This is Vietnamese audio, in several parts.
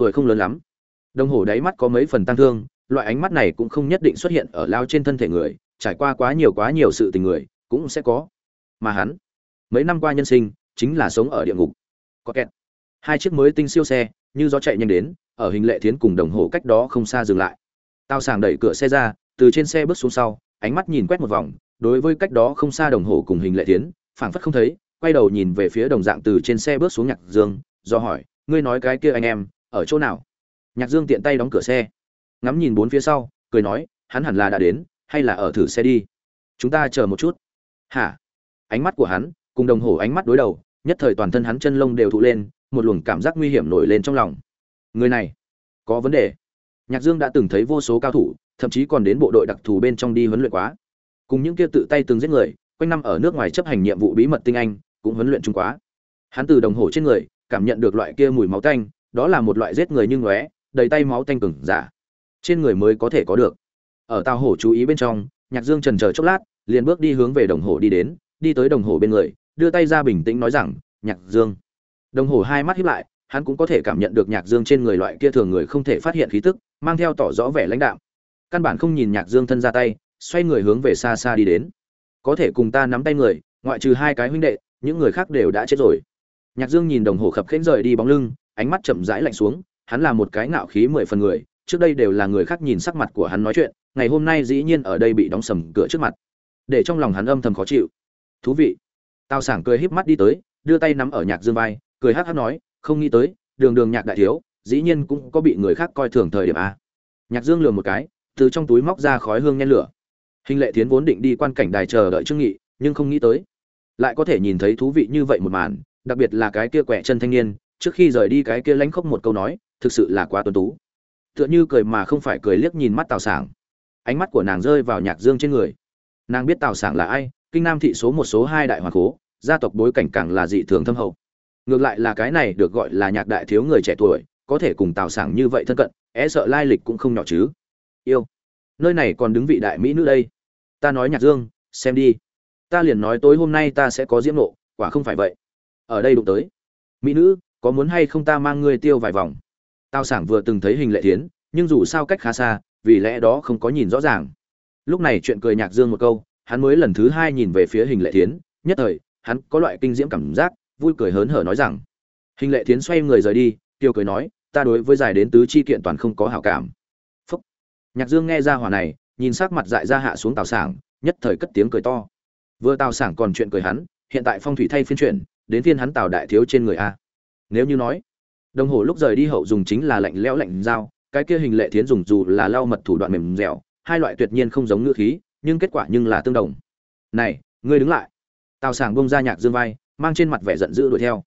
tuổi không lớn lắm. Đồng hồ đáy mắt có mấy phần tăng thương, loại ánh mắt này cũng không nhất định xuất hiện ở lao trên thân thể người, trải qua quá nhiều quá nhiều sự tình người, cũng sẽ có. Mà hắn, mấy năm qua nhân sinh, chính là sống ở địa ngục. Có kẹt. Hai chiếc mới tinh siêu xe, như gió chạy nhanh đến, ở hình lệ thiến cùng đồng hồ cách đó không xa dừng lại. Tao sàng đẩy cửa xe ra, từ trên xe bước xuống sau, ánh mắt nhìn quét một vòng, đối với cách đó không xa đồng hồ cùng hình lệ thiến, phảng phất không thấy, quay đầu nhìn về phía đồng dạng từ trên xe bước xuống nhạc dương, do hỏi, ngươi nói cái kia anh em ở chỗ nào? Nhạc dương tiện tay đóng cửa xe. Ngắm nhìn bốn phía sau, cười nói, hắn hẳn là đã đến, hay là ở thử xe đi? Chúng ta chờ một chút. Hả? Ánh mắt của hắn, cùng đồng hồ ánh mắt đối đầu, nhất thời toàn thân hắn chân lông đều thụ lên, một luồng cảm giác nguy hiểm nổi lên trong lòng. Người này, có vấn đề. Nhạc dương đã từng thấy vô số cao thủ, thậm chí còn đến bộ đội đặc thù bên trong đi huấn luyện quá. Cùng những kia tự tay từng giết người, quanh năm ở nước ngoài chấp hành nhiệm vụ bí mật tinh anh, cũng huấn luyện chung quá. Hắn từ đồng hồ trên người, cảm nhận được loại kia mùi máu tanh đó là một loại giết người như ngóe, đầy tay máu tanh cừng giả. Trên người mới có thể có được. Ở tàu hổ chú ý bên trong, nhạc dương trần chờ chốc lát, liền bước đi hướng về đồng hồ đi đến, đi tới đồng hồ bên người, đưa tay ra bình tĩnh nói rằng, nhạc dương. Đồng hồ hai mắt hiếp lại, hắn cũng có thể cảm nhận được nhạc dương trên người loại kia thường người không thể phát hiện khí tức, mang theo tỏ rõ vẻ lãnh đạm. Căn bản không nhìn nhạc dương thân ra tay, xoay người hướng về xa xa đi đến. Có thể cùng ta nắm tay người, ngoại trừ hai cái huynh đệ, những người khác đều đã chết rồi. Nhạc dương nhìn đồng hồ khập khiễng rời đi bóng lưng ánh mắt chậm rãi lạnh xuống, hắn là một cái ngạo khí mười phần người, trước đây đều là người khác nhìn sắc mặt của hắn nói chuyện, ngày hôm nay dĩ nhiên ở đây bị đóng sầm cửa trước mặt, để trong lòng hắn âm thầm khó chịu. Thú vị. Tào sảng cười híp mắt đi tới, đưa tay nắm ở nhạc dương vai, cười hắc hắc nói, không nghĩ tới, đường đường nhạc đại thiếu, dĩ nhiên cũng có bị người khác coi thường thời điểm a. Nhạc dương lừa một cái, từ trong túi móc ra khói hương nhen lửa. Hình lệ tiến vốn định đi quan cảnh đài chờ đợi trương nghị, nhưng không nghĩ tới, lại có thể nhìn thấy thú vị như vậy một màn, đặc biệt là cái kia quẹ chân thanh niên trước khi rời đi cái kia lánh khóc một câu nói, thực sự là quá tuấn tú. Tựa như cười mà không phải cười liếc nhìn mắt tào sảng. Ánh mắt của nàng rơi vào nhạc dương trên người. Nàng biết tào sảng là ai, kinh nam thị số một số hai đại hoàng cố gia tộc bối cảnh càng là dị thường thâm hậu. Ngược lại là cái này được gọi là nhạc đại thiếu người trẻ tuổi, có thể cùng tào sảng như vậy thân cận é sợ lai lịch cũng không nhỏ chứ. Yêu. Nơi này còn đứng vị đại mỹ nữ đây. Ta nói nhạc dương, xem đi. Ta liền nói tối hôm nay ta sẽ có diễm nộ, quả không phải vậy. Ở đây đụng tới. Mỹ nữ có muốn hay không ta mang ngươi tiêu vài vòng. Tào sảng vừa từng thấy hình lệ thiến, nhưng dù sao cách khá xa, vì lẽ đó không có nhìn rõ ràng. Lúc này chuyện cười nhạc dương một câu, hắn mới lần thứ hai nhìn về phía hình lệ thiến, nhất thời, hắn có loại kinh diễm cảm giác, vui cười hớn hở nói rằng, hình lệ thiến xoay người rời đi, tiêu cười nói, ta đối với giải đến tứ chi kiện toàn không có hảo cảm. Phúc. Nhạc dương nghe ra hỏa này, nhìn sắc mặt dại ra hạ xuống tào sảng, nhất thời cất tiếng cười to. Vừa tào sảng còn chuyện cười hắn, hiện tại phong thủy thay phiên chuyển, đến phiên hắn tào đại thiếu trên người a nếu như nói, đồng hồ lúc rời đi hậu dùng chính là lạnh lẽo lạnh dao, cái kia hình lệ thiến dùng dù là lau mật thủ đoạn mềm dẻo, hai loại tuyệt nhiên không giống ngữ khí, nhưng kết quả nhưng là tương đồng. Này, ngươi đứng lại. Tào sảng bông ra nhạc dương vai, mang trên mặt vẻ giận dữ đuổi theo.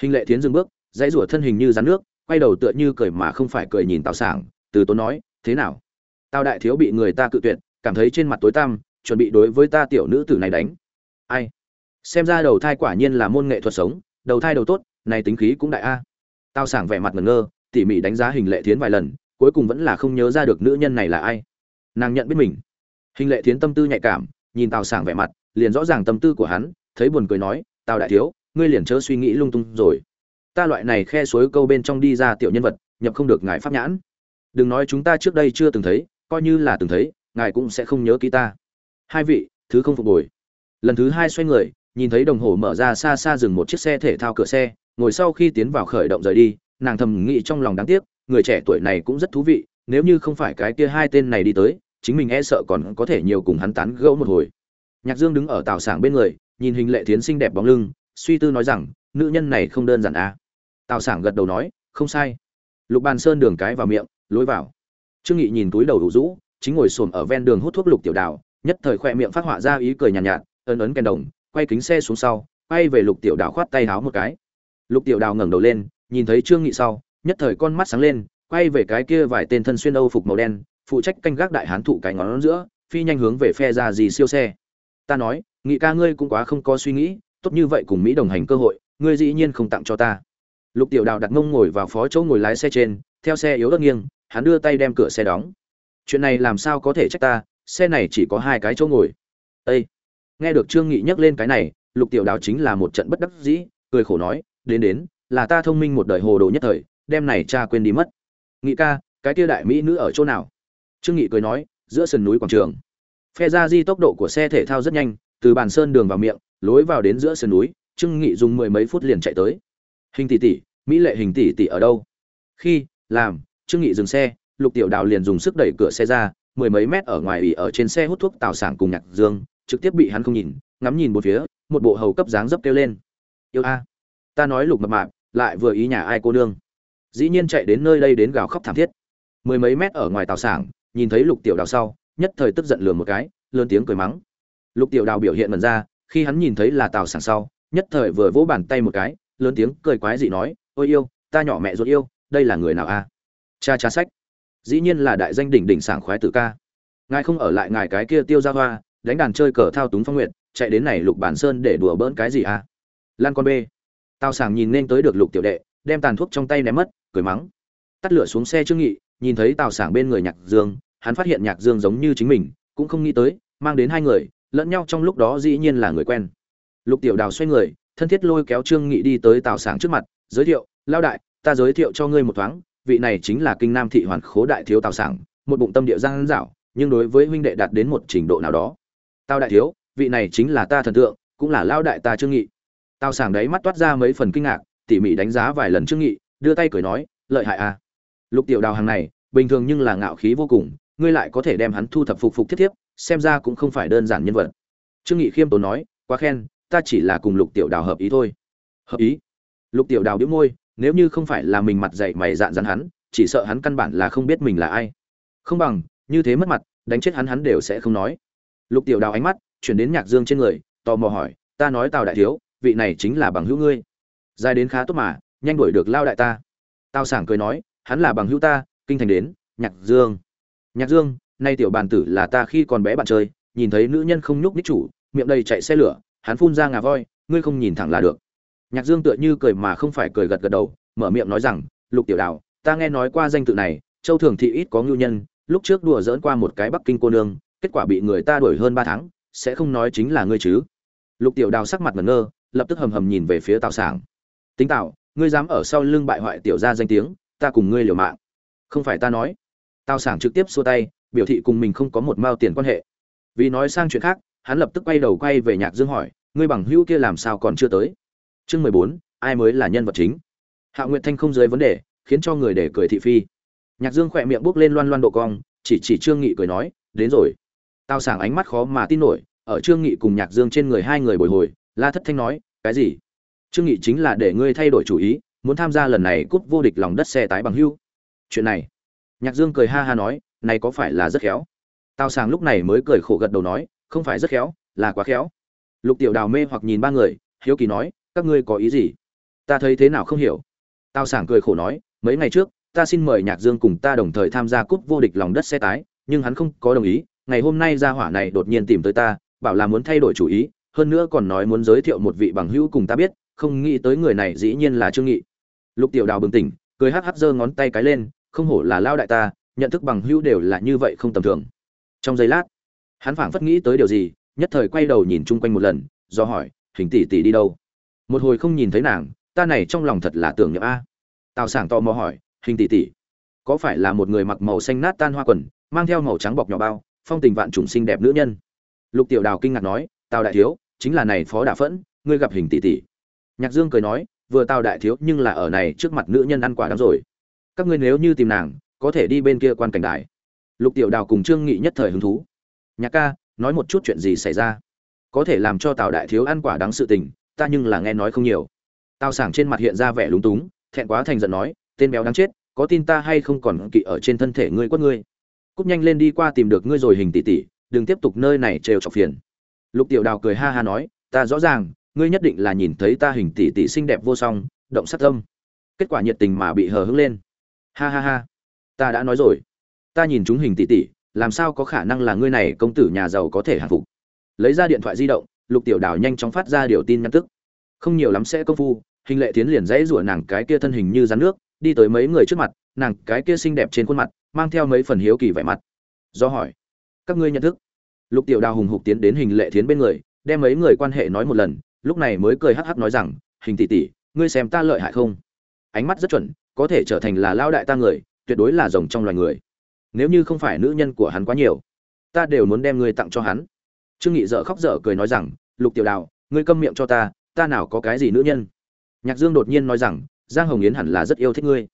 Hình lệ thiến dừng bước, dãy rủa thân hình như rắn nước, quay đầu tựa như cười mà không phải cười nhìn tào sảng, từ tốn nói, thế nào? Tào đại thiếu bị người ta cự tuyệt, cảm thấy trên mặt tối tăm, chuẩn bị đối với ta tiểu nữ tử này đánh. Ai? Xem ra đầu thai quả nhiên là môn nghệ thuật sống, đầu thai đầu tốt này tính khí cũng đại a. Tao sảng vẻ mặt ngẩn ngơ, tỉ mỉ đánh giá hình lệ thiến vài lần, cuối cùng vẫn là không nhớ ra được nữ nhân này là ai. Nàng nhận biết mình. Hình lệ thiến tâm tư nhạy cảm, nhìn tào sảng vẻ mặt, liền rõ ràng tâm tư của hắn, thấy buồn cười nói, tào đại thiếu, ngươi liền chớ suy nghĩ lung tung rồi. Ta loại này khe suối câu bên trong đi ra tiểu nhân vật, nhập không được ngài pháp nhãn. Đừng nói chúng ta trước đây chưa từng thấy, coi như là từng thấy, ngài cũng sẽ không nhớ ký ta. Hai vị, thứ không phục hồi. Lần thứ hai xoay người, nhìn thấy đồng hồ mở ra xa xa dừng một chiếc xe thể thao cửa xe ngồi sau khi tiến vào khởi động rời đi nàng thầm nghĩ trong lòng đáng tiếc người trẻ tuổi này cũng rất thú vị nếu như không phải cái kia hai tên này đi tới chính mình e sợ còn có thể nhiều cùng hắn tán gẫu một hồi. Nhạc dương đứng ở tàu sảng bên người nhìn hình lệ tiến xinh đẹp bóng lưng suy tư nói rằng nữ nhân này không đơn giản à. tào sảng gật đầu nói không sai. Lục bàn sơn đường cái vào miệng lối vào. Trương nghị nhìn túi đầu đủ rũ chính ngồi xổm ở ven đường hút thuốc lục tiểu đào nhất thời khoe miệng phát họa ra ý cười nhàn nhạt, nhạt ấn ấn kèn đồng quay kính xe xuống sau quay về lục tiểu đào khoát tay háo một cái lục tiểu đào ngẩng đầu lên, nhìn thấy trương nghị sau, nhất thời con mắt sáng lên, quay về cái kia vài tên thân xuyên âu phục màu đen, phụ trách canh gác đại hán thụ cái ngón giữa, phi nhanh hướng về phe ra gì siêu xe. Ta nói, nghị ca ngươi cũng quá không có suy nghĩ, tốt như vậy cùng mỹ đồng hành cơ hội, ngươi dĩ nhiên không tặng cho ta. Lục tiểu đào đặt mông ngồi vào phó chỗ ngồi lái xe trên, theo xe yếu đất nghiêng, hắn đưa tay đem cửa xe đóng. Chuyện này làm sao có thể trách ta, xe này chỉ có hai cái chỗ ngồi. Ê! nghe được trương nghị nhắc lên cái này, lục tiểu đào chính là một trận bất đắc dĩ, cười khổ nói đến đến, là ta thông minh một đời hồ đồ nhất thời đem này cha quên đi mất. Nghị ca, cái kia đại mỹ nữ ở chỗ nào? Trương nghị cười nói, giữa sườn núi quảng trường. Phe ra di tốc độ của xe thể thao rất nhanh, từ bàn sơn đường vào miệng, lối vào đến giữa sườn núi, trương nghị dùng mười mấy phút liền chạy tới. Hình tỷ tỷ, mỹ lệ hình tỷ tỷ ở đâu? Khi, làm, trương nghị dừng xe, lục tiểu đào liền dùng sức đẩy cửa xe ra, mười mấy mét ở ngoài ủy ở trên xe hút thuốc tào sảng cùng nhạc dương, trực tiếp bị hắn không nhìn, ngắm nhìn một phía, một bộ hầu cấp dáng dấp kêu lên. Yêu a ta nói lục mập mạp, lại vừa ý nhà ai cô nương. Dĩ nhiên chạy đến nơi đây đến gào khóc thảm thiết. Mười mấy mét ở ngoài tàu sảng, nhìn thấy lục tiểu đào sau, nhất thời tức giận lừa một cái, lớn tiếng cười mắng. Lục tiểu đào biểu hiện mần ra, khi hắn nhìn thấy là tàu sảng sau, nhất thời vừa vỗ bàn tay một cái, lớn tiếng cười quái dị nói, ôi yêu, ta nhỏ mẹ ruột yêu, đây là người nào a? Cha cha sách. Dĩ nhiên là đại danh đỉnh đỉnh sảng khoái tử ca. Ngài không ở lại ngài cái kia tiêu ra hoa, đánh đàn chơi cờ thao túng phong nguyện chạy đến này lục bản sơn để đùa bỡn cái gì a? Lan con b tào sảng nhìn nên tới được lục tiểu đệ, đem tàn thuốc trong tay ném mất, cười mắng. Tắt lửa xuống xe trương nghị, nhìn thấy tào sảng bên người nhạc dương, hắn phát hiện nhạc dương giống như chính mình, cũng không nghĩ tới, mang đến hai người, lẫn nhau trong lúc đó dĩ nhiên là người quen. Lục tiểu đào xoay người, thân thiết lôi kéo trương nghị đi tới tào sảng trước mặt, giới thiệu, lao đại, ta giới thiệu cho ngươi một thoáng, vị này chính là kinh nam thị hoàn khố đại thiếu tào sảng, một bụng tâm địa giang dảo nhưng đối với huynh đệ đạt đến một trình độ nào đó. Tào đại thiếu, vị này chính là ta thần tượng, cũng là lao đại ta trương nghị tào sảng đấy mắt toát ra mấy phần kinh ngạc, tỉ mỉ đánh giá vài lần trương nghị, đưa tay cười nói, lợi hại à. Lục tiểu đào hàng này, bình thường nhưng là ngạo khí vô cùng, ngươi lại có thể đem hắn thu thập phục phục thiết thiếp, xem ra cũng không phải đơn giản nhân vật. Trương nghị khiêm tốn nói, quá khen, ta chỉ là cùng lục tiểu đào hợp ý thôi. Hợp ý? Lục tiểu đào đĩu môi, nếu như không phải là mình mặt dạy mày dạn dán hắn, chỉ sợ hắn căn bản là không biết mình là ai. Không bằng, như thế mất mặt, đánh chết hắn hắn đều sẽ không nói. Lục tiểu đào ánh mắt chuyển đến nhạc dương trên người, tò mò hỏi, ta nói tào đại thiếu vị này chính là bằng hữu ngươi. Dài đến khá tốt mà, nhanh đuổi được lao đại ta. Tao sảng cười nói, hắn là bằng hữu ta, kinh thành đến, nhạc dương. Nhạc dương, nay tiểu bàn tử là ta khi còn bé bạn chơi, nhìn thấy nữ nhân không nhúc ních chủ, miệng đầy chạy xe lửa, hắn phun ra ngà voi, ngươi không nhìn thẳng là được. Nhạc dương tựa như cười mà không phải cười gật gật đầu, mở miệng nói rằng, lục tiểu đào, ta nghe nói qua danh tự này, châu thường thị ít có ngưu nhân, lúc trước đùa dỡn qua một cái bắc kinh cô nương, kết quả bị người ta đuổi hơn ba tháng, sẽ không nói chính là ngươi chứ. Lục tiểu đào sắc mặt ngẩn ngơ lập tức hầm hầm nhìn về phía tào sảng. Tính tạo ngươi dám ở sau lưng bại hoại tiểu gia danh tiếng, ta cùng ngươi liều mạng. Không phải ta nói. Tào sảng trực tiếp xua tay, biểu thị cùng mình không có một mao tiền quan hệ. Vì nói sang chuyện khác, hắn lập tức quay đầu quay về nhạc dương hỏi, ngươi bằng hữu kia làm sao còn chưa tới? Chương mười bốn, ai mới là nhân vật chính? Hạ nguyệt thanh không dưới vấn đề, khiến cho người để cười thị phi. Nhạc dương khỏe miệng bước lên loan loan độ cong, chỉ chỉ trương nghị cười nói, đến rồi. Tao sảng ánh mắt khó mà tin nổi, ở trương nghị cùng nhạc dương trên người hai người bồi hồi la thất thanh nói, cái gì? Trương nghị chính là để ngươi thay đổi chủ ý, muốn tham gia lần này cúp vô địch lòng đất xe tái bằng hưu. Chuyện này, nhạc dương cười ha ha nói, này có phải là rất khéo? Tao sảng lúc này mới cười khổ gật đầu nói, không phải rất khéo, là quá khéo. Lục tiểu đào mê hoặc nhìn ba người, hiếu kỳ nói, các ngươi có ý gì? Ta thấy thế nào không hiểu. Tao sảng cười khổ nói, mấy ngày trước, ta xin mời nhạc dương cùng ta đồng thời tham gia cúp vô địch lòng đất xe tái, nhưng hắn không có đồng ý, ngày hôm nay gia hỏa này đột nhiên tìm tới ta, bảo là muốn thay đổi chủ ý hơn nữa còn nói muốn giới thiệu một vị bằng hữu cùng ta biết, không nghĩ tới người này dĩ nhiên là trương nghị. Lục tiểu đào bừng tỉnh, cười hắc hắc giơ ngón tay cái lên, không hổ là lao đại ta, nhận thức bằng hữu đều là như vậy không tầm thường. Trong giây lát, hắn phảng phất nghĩ tới điều gì, nhất thời quay đầu nhìn chung quanh một lần, do hỏi, hình tỷ tỷ đi đâu? Một hồi không nhìn thấy nàng, ta này trong lòng thật là tưởng nhậm a. Tào sảng to mò hỏi, hình tỷ tỷ, có phải là một người mặc màu xanh nát tan hoa quần, mang theo màu trắng bọc nhỏ bao, phong tình vạn trùng xinh đẹp nữ nhân? Lục tiểu đào kinh ngạc nói, tào đại thiếu chính là này phó đả phẫn, ngươi gặp hình tỷ tỷ. Nhạc dương cười nói, vừa tào đại thiếu nhưng là ở này trước mặt nữ nhân ăn quả đắng rồi. Các ngươi nếu như tìm nàng, có thể đi bên kia quan cảnh đài. Lục tiểu đào cùng trương nghị nhất thời hứng thú. Nhạc ca, nói một chút chuyện gì xảy ra? Có thể làm cho tào đại thiếu ăn quả đắng sự tình, ta nhưng là nghe nói không nhiều. Tào sảng trên mặt hiện ra vẻ lúng túng, thẹn quá thành giận nói, tên béo đáng chết, có tin ta hay không còn kỵ ở trên thân thể ngươi quất ngươi. Cúp nhanh lên đi qua tìm được ngươi rồi hình tỷ tỷ, đừng tiếp tục nơi này trêu chọc phiền lục tiểu đào cười ha ha nói, ta rõ ràng, ngươi nhất định là nhìn thấy ta hình tỷ tỷ xinh đẹp vô song, động sát tâm. Kết quả nhiệt tình mà bị hờ hững lên. Ha ha ha, ta đã nói rồi. Ta nhìn chúng hình tỷ tỷ, làm sao có khả năng là ngươi này công tử nhà giàu có thể hạ phục? Lấy ra điện thoại di động, lục tiểu đào nhanh chóng phát ra điều tin nhắn tức. Không nhiều lắm sẽ công phu, hình lệ tiến liền dãy rủa nàng cái kia thân hình như rắn nước, đi tới mấy người trước mặt, nàng cái kia xinh đẹp trên khuôn mặt, mang theo mấy phần hiếu kỳ vẻ mặt. Do hỏi, các ngươi nhận thức? Lục tiểu đào hùng hục tiến đến hình lệ thiến bên người, đem mấy người quan hệ nói một lần, lúc này mới cười hắc hắc nói rằng, hình tỷ tỷ, ngươi xem ta lợi hại không? Ánh mắt rất chuẩn, có thể trở thành là lao đại ta người, tuyệt đối là rồng trong loài người. Nếu như không phải nữ nhân của hắn quá nhiều, ta đều muốn đem ngươi tặng cho hắn. Trương nghị dở khóc dở cười nói rằng, lục tiểu đào, ngươi câm miệng cho ta ta nào có cái gì nữ nhân? Nhạc dương đột nhiên nói rằng, giang hồng yến hẳn là rất yêu thích ngươi.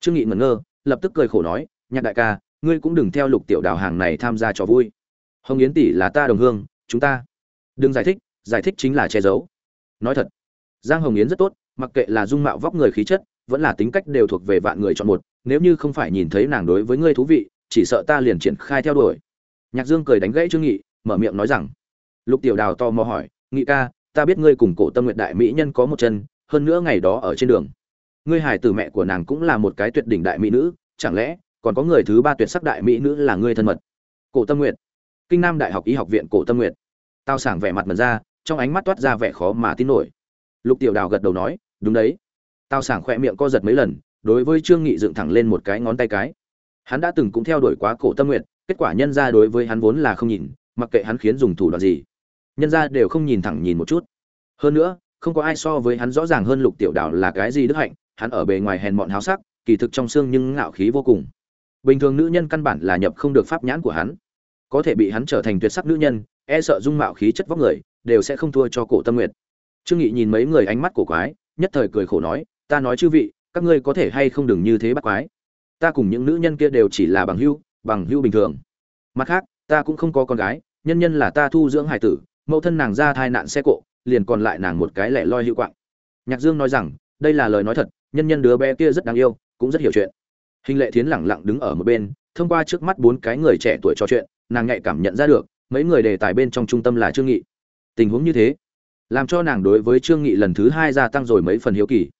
Trương nghị ngẩn ngơ, lập tức cười khổ nói, nhạc đại ca, ngươi cũng đừng theo lục tiểu đào hàng này tham gia trò vui hồng yến tỷ là ta đồng hương, chúng ta. Đừng giải thích giải thích chính là che giấu. Nói thật, giang hồng yến rất tốt, mặc kệ là dung mạo vóc người khí chất, vẫn là tính cách đều thuộc về vạn người chọn một, nếu như không phải nhìn thấy nàng đối với ngươi thú vị, chỉ sợ ta liền triển khai theo đuổi. Nhạc dương cười đánh gãy trương nghị, mở miệng nói rằng, lục tiểu đào to mò hỏi, nghị ca, ta biết ngươi cùng cổ tâm nguyện đại mỹ nhân có một chân, hơn nữa ngày đó ở trên đường. Ngươi hải tử mẹ của nàng cũng là một cái tuyệt đỉnh đại mỹ nữ, chẳng lẽ còn có người thứ ba tuyệt sắc đại mỹ nữ là ngươi thân mật? Cổ tâm nguyện kinh nam đại học y học viện cổ tâm nguyện tao sảng vẻ mặt mật ra, trong ánh mắt toát ra vẻ khó mà tin nổi. Lục tiểu đào gật đầu nói, đúng đấy. Tao sảng khỏe miệng co giật mấy lần, đối với trương nghị dựng thẳng lên một cái ngón tay cái. Hắn đã từng cũng theo đuổi quá cổ tâm nguyện kết quả nhân ra đối với hắn vốn là không nhìn, mặc kệ hắn khiến dùng thủ đoạn gì, nhân ra đều không nhìn thẳng nhìn một chút. Hơn nữa, không có ai so với hắn rõ ràng hơn lục tiểu đào là cái gì đức hạnh, hắn ở bề ngoài hèn mọn háo sắc, kỳ thực trong xương nhưng ngạo khí vô cùng. Bình thường nữ nhân căn bản là nhập không được pháp nhãn của hắn có thể bị hắn trở thành tuyệt sắc nữ nhân e sợ dung mạo khí chất vóc người, đều sẽ không thua cho cổ tâm nguyệt. Trương nghị nhìn mấy người ánh mắt cổ quái, nhất thời cười khổ nói, ta nói chư vị, các ngươi có thể hay không đừng như thế bắt quái. Ta cùng những nữ nhân kia đều chỉ là bằng hữu bằng hữu bình thường. Mặt khác, ta cũng không có con gái, nhân nhân là ta thu dưỡng hải tử, mẫu thân nàng ra thai nạn xe cộ, liền còn lại nàng một cái lẻ loi hữu quạng. Nhạc dương nói rằng, đây là lời nói thật, nhân nhân đứa bé kia rất đáng yêu, cũng rất hiểu chuyện. Hình lệ thiến lẳng lặng đứng ở một bên thông qua trước mắt bốn cái người trẻ tuổi trò chuyện, nàng nhạy cảm nhận ra được, mấy người đề tài bên trong trung tâm là trương nghị. Tình huống như thế, làm cho nàng đối với trương nghị lần thứ hai gia tăng rồi mấy phần hiếu kỳ.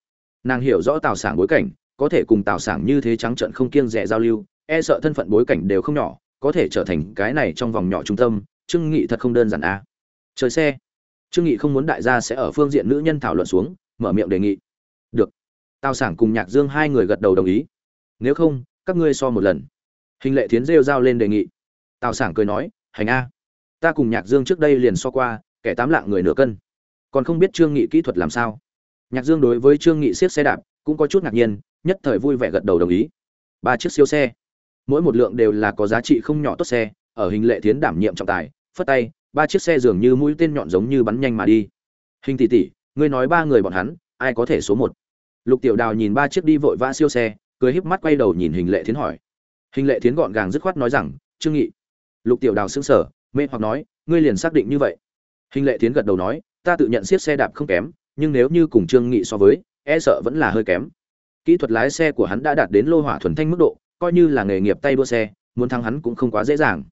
Nàng hiểu rõ tào sảng bối cảnh, có thể cùng tào sảng như thế trắng trợn không kiêng dè giao lưu e sợ thân phận bối cảnh đều không nhỏ, có thể trở thành cái này trong vòng nhỏ trung tâm, trương nghị thật không đơn giản a. À. xe, trương nghị không muốn đại gia sẽ ở phương diện nữ nhân thảo luận xuống, mở miệng đề nghị. Được. Tào sảng cùng nhạc dương hai người gật đầu đồng ý. Nếu không, các ngươi so một lần hình lệ thiến rêu rao lên đề nghị. Tào sảng cười nói, hành a, ta cùng nhạc dương trước đây liền so qua, kẻ tám lạng người nửa cân. Còn không biết trương nghị kỹ thuật làm sao? Nhạc dương đối với trương nghị siết xe đạp cũng có chút ngạc nhiên, nhất thời vui vẻ gật đầu đồng ý. Ba chiếc siêu xe, mỗi một lượng đều là có giá trị không nhỏ tốt xe, ở hình lệ thiến đảm nhiệm trọng tài, phất tay, ba chiếc xe dường như mũi tên nhọn giống như bắn nhanh mà đi. Hình tỷ tỷ, ngươi nói ba người bọn hắn, ai có thể số một? Lục tiểu đào nhìn ba chiếc đi vội vã siêu xe, cười híp mắt quay đầu nhìn hình lệ thiến hỏi hình lệ thiến gọn gàng dứt khoát nói rằng, trương nghị. Lục tiểu đào sững sờ, mê hoặc nói, ngươi liền xác định như vậy. Hình lệ thiến gật đầu nói, ta tự nhận siết xe đạp không kém, nhưng nếu như cùng trương nghị so với e sợ vẫn là hơi kém. Kỹ thuật lái xe của hắn đã đạt đến lô hỏa thuần thanh mức độ, coi như là nghề nghiệp tay đua xe, muốn thắng hắn cũng không quá dễ dàng.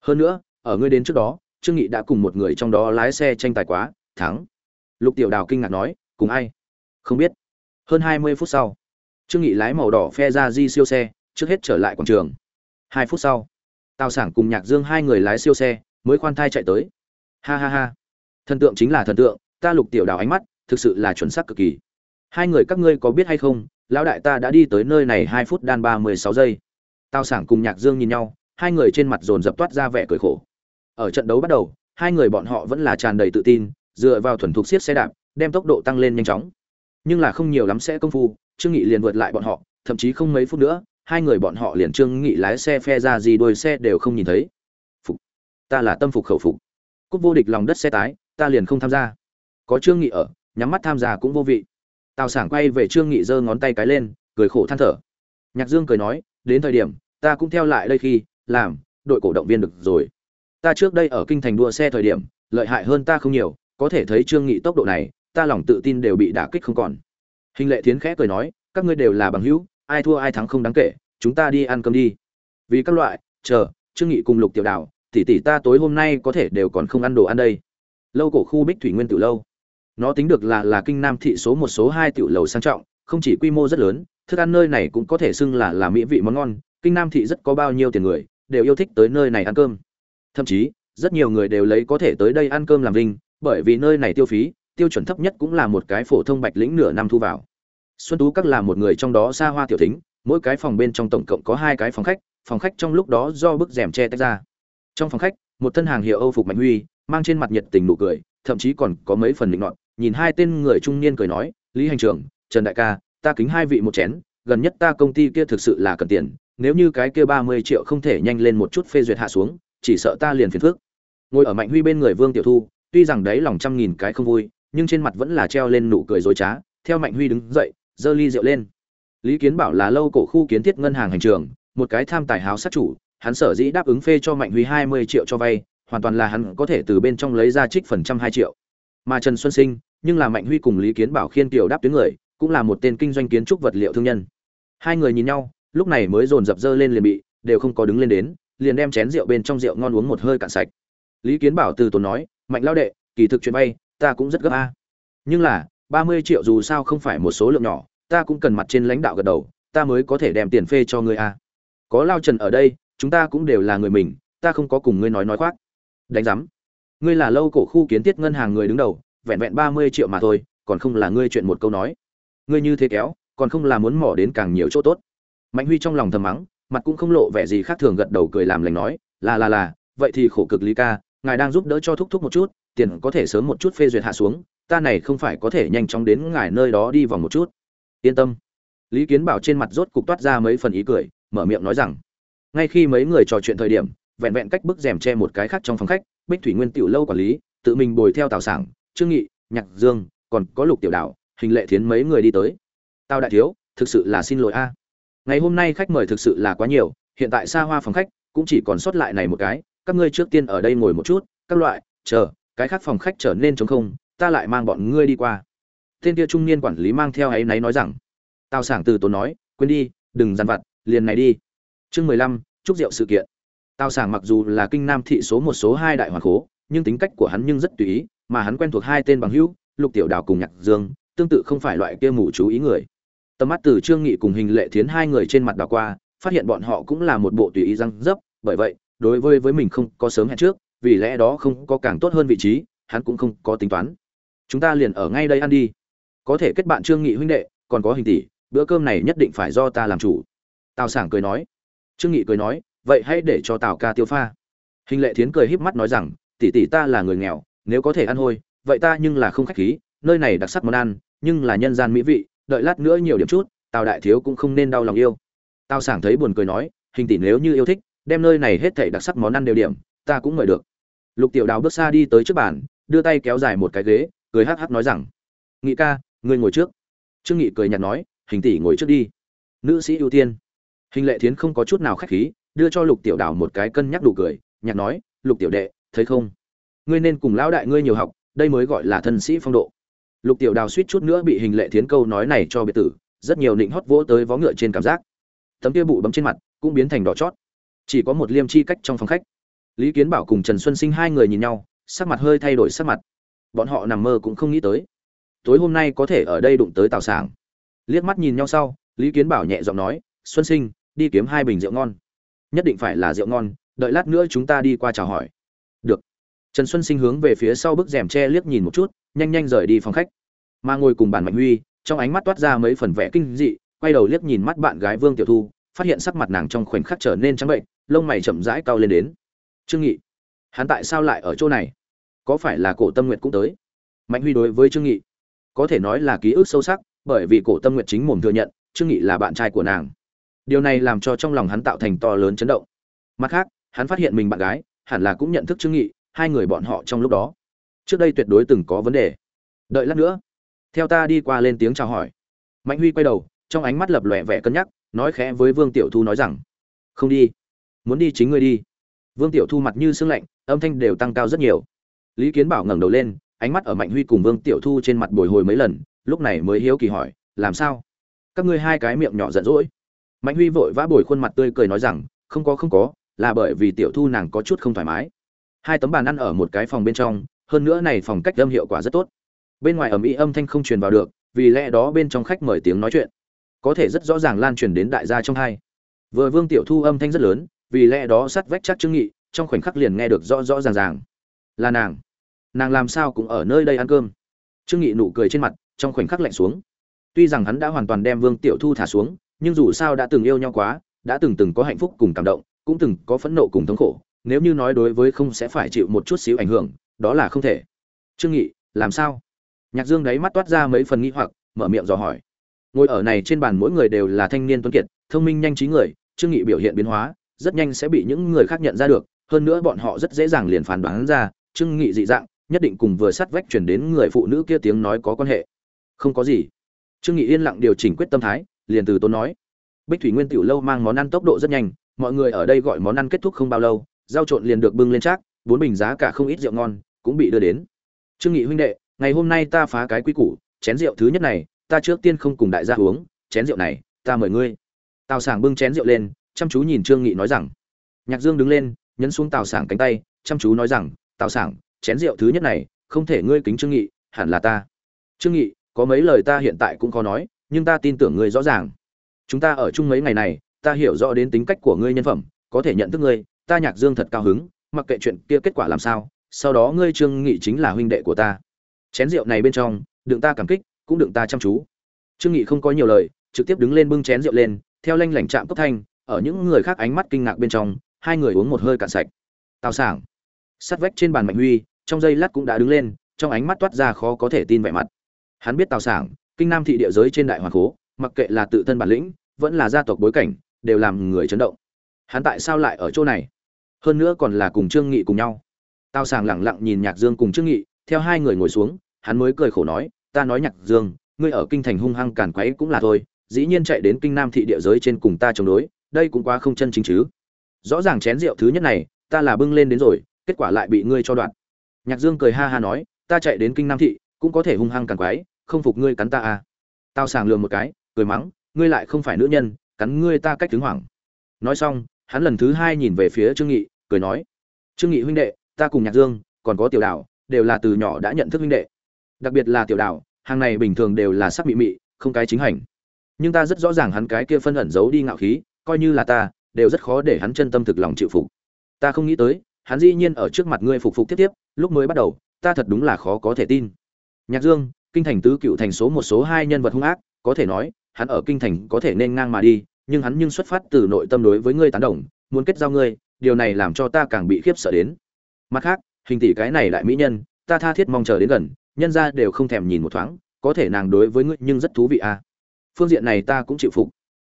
Hơn nữa, ở ngươi đến trước đó, trương nghị đã cùng một người trong đó lái xe tranh tài quá, thắng. Lục tiểu đào kinh ngạc nói, cùng ai? Không biết. Hơn hai mươi phút sau, trương nghị lái màu đỏ phe ra di siêu xe trước hết trở lại quảng trường. Hai phút sau, tào sảng cùng nhạc dương hai người lái siêu xe, mới khoan thai chạy tới. Ha ha ha, thần tượng chính là thần tượng, ta lục tiểu đào ánh mắt, thực sự là chuẩn xác cực kỳ. Hai người các ngươi có biết hay không, lão đại ta đã đi tới nơi này hai phút đan ba mươi sáu giây. Tào sảng cùng nhạc dương nhìn nhau, hai người trên mặt dồn dập toát ra vẻ cười khổ. Ở trận đấu bắt đầu, hai người bọn họ vẫn là tràn đầy tự tin, dựa vào thuần thục siết xe đạp, đem tốc độ tăng lên nhanh chóng. Nhưng là không nhiều lắm sẽ công phu, trương nghị liền vượt lại bọn họ, thậm chí không mấy phút nữa hai người bọn họ liền trương nghị lái xe phe ra gì đuôi xe đều không nhìn thấy. Phục. Ta là tâm phục khẩu phục. Cúp vô địch lòng đất xe tái, ta liền không tham gia. Có trương nghị ở, nhắm mắt tham gia cũng vô vị. Tào sảng quay về trương nghị giơ ngón tay cái lên, cười khổ than thở. Nhạc dương cười nói, đến thời điểm, ta cũng theo lại đây khi, làm, đội cổ động viên được rồi. Ta trước đây ở kinh thành đua xe thời điểm, lợi hại hơn ta không nhiều, có thể thấy trương nghị tốc độ này, ta lòng tự tin đều bị đả kích không còn. Hình lệ thiến khẽ cười nói, các ngươi đều là bằng hữu ai thua ai thắng không đáng kể chúng ta đi ăn cơm đi. Vì các loại chờ trương nghị cùng lục tiểu đảo, tỷ tỷ ta tối hôm nay có thể đều còn không ăn đồ ăn đây. Lâu cổ khu bích thủy nguyên tiểu lâu. Nó tính được là là kinh nam thị số một số hai tiểu lầu sang trọng không chỉ quy mô rất lớn thức ăn nơi này cũng có thể xưng là là mỹ vị món ngon kinh nam thị rất có bao nhiêu tiền người đều yêu thích tới nơi này ăn cơm. Thậm chí rất nhiều người đều lấy có thể tới đây ăn cơm làm vinh bởi vì nơi này tiêu phí tiêu chuẩn thấp nhất cũng là một cái phổ thông bạch lĩnh nửa năm thu vào xuân tú các là một người trong đó xa hoa tiểu thính, mỗi cái phòng bên trong tổng cộng có hai cái phòng khách phòng khách trong lúc đó do bức rèm che tách ra trong phòng khách, một thân hàng hiệu âu phục mạnh huy, mang trên mặt nhiệt tình nụ cười, thậm chí còn có mấy phần định nọt, nhìn hai tên người trung niên cười nói, lý hành trưởng, trần đại ca, ta kính hai vị một chén, gần nhất ta công ty kia thực sự là cần tiền, nếu như cái kia ba mươi triệu không thể nhanh lên một chút phê duyệt hạ xuống, chỉ sợ ta liền phiền phước. ngồi ở mạnh huy bên người vương tiểu thu, tuy rằng đấy lòng trăm nghìn cái không vui, nhưng trên mặt vẫn là treo lên nụ cười dối trá, theo mạnh huy đứng dậy giơ ly rượu lên. Lý kiến bảo là lâu cổ khu kiến thiết ngân hàng hành trường, một cái tham tài háo sát chủ, hắn sở dĩ đáp ứng phê cho mạnh huy hai mươi triệu cho vay, hoàn toàn là hắn có thể từ bên trong lấy ra trích phần trăm hai triệu. Mà trần xuân sinh, nhưng là mạnh huy cùng lý kiến bảo khiên kiều đáp tiếng người, cũng là một tên kinh doanh kiến trúc vật liệu thương nhân. Hai người nhìn nhau, lúc này mới dồn dập dơ lên liền bị, đều không có đứng lên đến, liền đem chén rượu bên trong rượu ngon uống một hơi cạn sạch. Lý kiến bảo từ tốn nói, mạnh lao đệ, kỳ thực chuyện bay ta cũng rất gấp a. Nhưng là ba mươi triệu dù sao không phải một số lượng nhỏ, ta cũng cần mặt trên lãnh đạo gật đầu, ta mới có thể đem tiền phê cho ngươi a. Có lao trần ở đây, chúng ta cũng đều là người mình, ta không có cùng ngươi nói nói khoác. Đánh giám. Ngươi là lâu cổ khu kiến thiết ngân hàng người đứng đầu, vẹn vẹn ba mươi triệu mà thôi, còn không là ngươi chuyện một câu nói. Ngươi như thế kéo, còn không là muốn mỏ đến càng nhiều chỗ tốt. Mạnh huy trong lòng thầm mắng, mặt cũng không lộ vẻ gì khác thường gật đầu cười làm lành nói, là là là, vậy thì khổ cực lý ca, ngài đang giúp đỡ cho thúc thúc một chút, tiền có thể sớm một chút phê duyệt hạ xuống ta này không phải có thể nhanh chóng đến ngài nơi đó đi vòng một chút. Yên tâm. Lý kiến bảo trên mặt rốt cục toát ra mấy phần ý cười, mở miệng nói rằng, ngay khi mấy người trò chuyện thời điểm, vẹn vẹn cách bức rèm che một cái khác trong phòng khách, bích thủy nguyên tiểu lâu quản lý, tự mình bồi theo tào sảng, trương nghị, nhạc dương, còn có lục tiểu đạo hình lệ thiến mấy người đi tới. Tào đại thiếu, thực sự là xin lỗi a. Ngày hôm nay khách mời thực sự là quá nhiều, hiện tại xa hoa phòng khách cũng chỉ còn sót lại này một cái, các ngươi trước tiên ở đây ngồi một chút, các loại, chờ, cái khác phòng khách trở nên trống không ta lại mang bọn ngươi đi qua. Tên kia trung niên quản lý mang theo ấy náy nói rằng, tào sảng từ tốn nói, quên đi, đừng dằn vặt, liền này đi. Chương mười lăm, chúc rượu sự kiện. Tào sảng mặc dù là kinh nam thị số một số hai đại hoàng khố, nhưng tính cách của hắn nhưng rất tùy ý, mà hắn quen thuộc hai tên bằng hữu, lục tiểu đào cùng nhạc dương, tương tự không phải loại kia mù chú ý người. Tầm mắt từ trương nghị cùng hình lệ thiến hai người trên mặt đào qua, phát hiện bọn họ cũng là một bộ tùy ý răng dấp, bởi vậy, đối với với mình không có sớm hẹn trước, vì lẽ đó không có càng tốt hơn vị trí, hắn cũng không có tính toán chúng ta liền ở ngay đây ăn đi. Có thể kết bạn trương nghị huynh đệ, còn có hình tỷ, bữa cơm này nhất định phải do ta làm chủ. Tào sảng cười nói. Trương nghị cười nói, vậy hãy để cho tào ca tiêu pha. Hình lệ thiến cười híp mắt nói rằng, tỷ tỷ ta là người nghèo, nếu có thể ăn hôi, vậy ta nhưng là không khách khí, nơi này đặc sắc món ăn, nhưng là nhân gian mỹ vị, đợi lát nữa nhiều điểm chút, tào đại thiếu cũng không nên đau lòng yêu. Tào sảng thấy buồn cười nói, hình tỷ nếu như yêu thích, đem nơi này hết thảy đặc sắc món ăn đều điểm, ta cũng mời được. Lục tiểu đào bước xa đi tới trước bàn, đưa tay kéo dài một cái ghế cười hắc hắc nói rằng, nghị ca, ngươi ngồi trước. Trương nghị cười nhạt nói, hình tỷ ngồi trước đi. Nữ sĩ ưu tiên. Hình lệ thiến không có chút nào khách khí, đưa cho lục tiểu đào một cái cân nhắc đủ cười, nhạt nói, lục tiểu đệ, thấy không? Ngươi nên cùng lão đại ngươi nhiều học, đây mới gọi là thân sĩ phong độ. Lục tiểu đào suýt chút nữa bị hình lệ thiến câu nói này cho biệt tử, rất nhiều nịnh hót vỗ tới vó ngựa trên cảm giác. Tấm kia bụ bấm trên mặt cũng biến thành đỏ chót. Chỉ có một liêm chi cách trong phòng khách. Lý kiến bảo cùng trần xuân sinh hai người nhìn nhau, sắc mặt hơi thay đổi sắc mặt bọn họ nằm mơ cũng không nghĩ tới. Tối hôm nay có thể ở đây đụng tới tào sảng. Liếc mắt nhìn nhau sau, lý kiến bảo nhẹ giọng nói, xuân sinh, đi kiếm hai bình rượu ngon. Nhất định phải là rượu ngon, đợi lát nữa chúng ta đi qua chào hỏi. Được. Trần xuân sinh hướng về phía sau bức rèm tre liếc nhìn một chút, nhanh nhanh rời đi phòng khách. Mà ngồi cùng bàn mạnh huy, trong ánh mắt toát ra mấy phần vẻ kinh dị, quay đầu liếc nhìn mắt bạn gái vương tiểu thu, phát hiện sắc mặt nàng trong khoảnh khắc trở nên trắng bệnh, lông mày chậm rãi cao lên đến. Trương nghị, hắn tại sao lại ở chỗ này? Có phải là cổ tâm nguyệt cũng tới? Mạnh huy đối với trương nghị, có thể nói là ký ức sâu sắc, bởi vì cổ tâm nguyệt chính mồm thừa nhận, trương nghị là bạn trai của nàng. Điều này làm cho trong lòng hắn tạo thành to lớn chấn động. Mặt khác, hắn phát hiện mình bạn gái, hẳn là cũng nhận thức trương nghị, hai người bọn họ trong lúc đó. Trước đây tuyệt đối từng có vấn đề. Đợi lát nữa, theo ta đi qua lên tiếng chào hỏi. Mạnh huy quay đầu, trong ánh mắt lập lòe vẻ cân nhắc, nói khẽ với vương tiểu thu nói rằng, không đi, muốn đi chính ngươi đi. Vương tiểu thu mặt như sương lạnh, âm thanh đều tăng cao rất nhiều lý kiến bảo ngẩng đầu lên, ánh mắt ở mạnh huy cùng vương tiểu thu trên mặt bồi hồi mấy lần, lúc này mới hiếu kỳ hỏi, làm sao? Các ngươi hai cái miệng nhỏ giận dỗi. Mạnh huy vội vã bồi khuôn mặt tươi cười nói rằng, không có không có, là bởi vì tiểu thu nàng có chút không thoải mái. Hai tấm bàn ăn ở một cái phòng bên trong, hơn nữa này phòng cách âm hiệu quả rất tốt. Bên ngoài ầm ĩ âm thanh không truyền vào được, vì lẽ đó bên trong khách mời tiếng nói chuyện. Có thể rất rõ ràng lan truyền đến đại gia trong hai. Vừa vương tiểu thu âm thanh rất lớn, vì lẽ đó sát vách chắc chứng nghị, trong khoảnh khắc liền nghe được rõ rõ ràng ràng là nàng. Nàng làm sao cũng ở nơi đây ăn cơm. Trương nghị nụ cười trên mặt, trong khoảnh khắc lạnh xuống. Tuy rằng hắn đã hoàn toàn đem vương tiểu thu thả xuống, nhưng dù sao đã từng yêu nhau quá, đã từng từng có hạnh phúc cùng cảm động, cũng từng có phẫn nộ cùng thống khổ, nếu như nói đối với không sẽ phải chịu một chút xíu ảnh hưởng, đó là không thể. Trương nghị, làm sao? Nhạc dương đấy mắt toát ra mấy phần nghi hoặc, mở miệng dò hỏi. Ngồi ở này trên bàn mỗi người đều là thanh niên tuấn kiệt, thông minh nhanh trí người, trương nghị biểu hiện biến hóa, rất nhanh sẽ bị những người khác nhận ra được, hơn nữa bọn họ rất dễ dàng liền phán đoán ra trương nghị dị dạng, nhất định cùng vừa sát vách chuyển đến người phụ nữ kia tiếng nói có quan hệ. Không có gì. Trương nghị yên lặng điều chỉnh quyết tâm thái, liền từ tốn nói. Bích thủy nguyên tiểu lâu mang món ăn tốc độ rất nhanh, mọi người ở đây gọi món ăn kết thúc không bao lâu, rau trộn liền được bưng lên chắc bốn bình giá cả không ít rượu ngon cũng bị đưa đến. Trương nghị huynh đệ, ngày hôm nay ta phá cái quy củ, chén rượu thứ nhất này, ta trước tiên không cùng đại gia uống, chén rượu này, ta mời ngươi. Tào sảng bưng chén rượu lên, chăm chú nhìn trương nghị nói rằng. Nhạc dương đứng lên, nhấn xuống tào sảng cánh tay, chăm chú nói rằng tào sảng, chén rượu thứ nhất này, không thể ngươi kính trương nghị, hẳn là ta. Trương nghị, có mấy lời ta hiện tại cũng có nói, nhưng ta tin tưởng ngươi rõ ràng. Chúng ta ở chung mấy ngày này, ta hiểu rõ đến tính cách của ngươi nhân phẩm, có thể nhận thức ngươi, ta nhạc dương thật cao hứng, mặc kệ chuyện kia kết quả làm sao, sau đó ngươi trương nghị chính là huynh đệ của ta. Chén rượu này bên trong, đựng ta cảm kích, cũng đựng ta chăm chú. Trương nghị không có nhiều lời, trực tiếp đứng lên bưng chén rượu lên, theo lanh lảnh chạm cốc thanh, ở những người khác ánh mắt kinh ngạc bên trong, hai người uống một hơi cạn sạch. Tào sảng sát vách trên bàn mạnh huy, trong giây lát cũng đã đứng lên, trong ánh mắt toát ra khó có thể tin vẻ mặt. Hắn biết tào sảng, kinh nam thị địa giới trên đại hoàng cố mặc kệ là tự thân bản lĩnh, vẫn là gia tộc bối cảnh, đều làm người chấn động. Hắn tại sao lại ở chỗ này? Hơn nữa còn là cùng trương nghị cùng nhau. Tào sảng lẳng lặng nhìn nhạc dương cùng trương nghị, theo hai người ngồi xuống, hắn mới cười khổ nói, ta nói nhạc dương, ngươi ở kinh thành hung hăng càn quấy cũng là thôi, dĩ nhiên chạy đến kinh nam thị địa giới trên cùng ta chống đối, đây cũng quá không chân chính chứ. Rõ ràng chén rượu thứ nhất này, ta là bưng lên đến rồi kết quả lại bị ngươi cho đoạn nhạc dương cười ha ha nói, ta chạy đến kinh nam thị, cũng có thể hung hăng càn quái, không phục ngươi cắn ta à. Tao sàng lường một cái, cười mắng, ngươi lại không phải nữ nhân, cắn ngươi ta cách tướng hoảng. Nói xong, hắn lần thứ hai nhìn về phía trương nghị, cười nói, trương nghị huynh đệ, ta cùng nhạc dương, còn có tiểu đảo đều là từ nhỏ đã nhận thức huynh đệ. Đặc biệt là tiểu đảo hàng này bình thường đều là sắc mị mị, không cái chính hành. Nhưng ta rất rõ ràng hắn cái kia phân ẩn giấu đi ngạo khí, coi như là ta, đều rất khó để hắn chân tâm thực lòng chịu phục. Ta không nghĩ tới hắn dĩ nhiên ở trước mặt ngươi phục phục tiếp tiếp, lúc mới bắt đầu, ta thật đúng là khó có thể tin. Nhạc dương, kinh thành tứ cựu thành số một số hai nhân vật hung ác, có thể nói, hắn ở kinh thành có thể nên ngang mà đi, nhưng hắn nhưng xuất phát từ nội tâm đối với ngươi tán đồng, muốn kết giao ngươi, điều này làm cho ta càng bị khiếp sợ đến. Mặt khác, hình tỷ cái này lại mỹ nhân, ta tha thiết mong chờ đến gần, nhân ra đều không thèm nhìn một thoáng, có thể nàng đối với ngươi nhưng rất thú vị à. Phương diện này ta cũng chịu phục.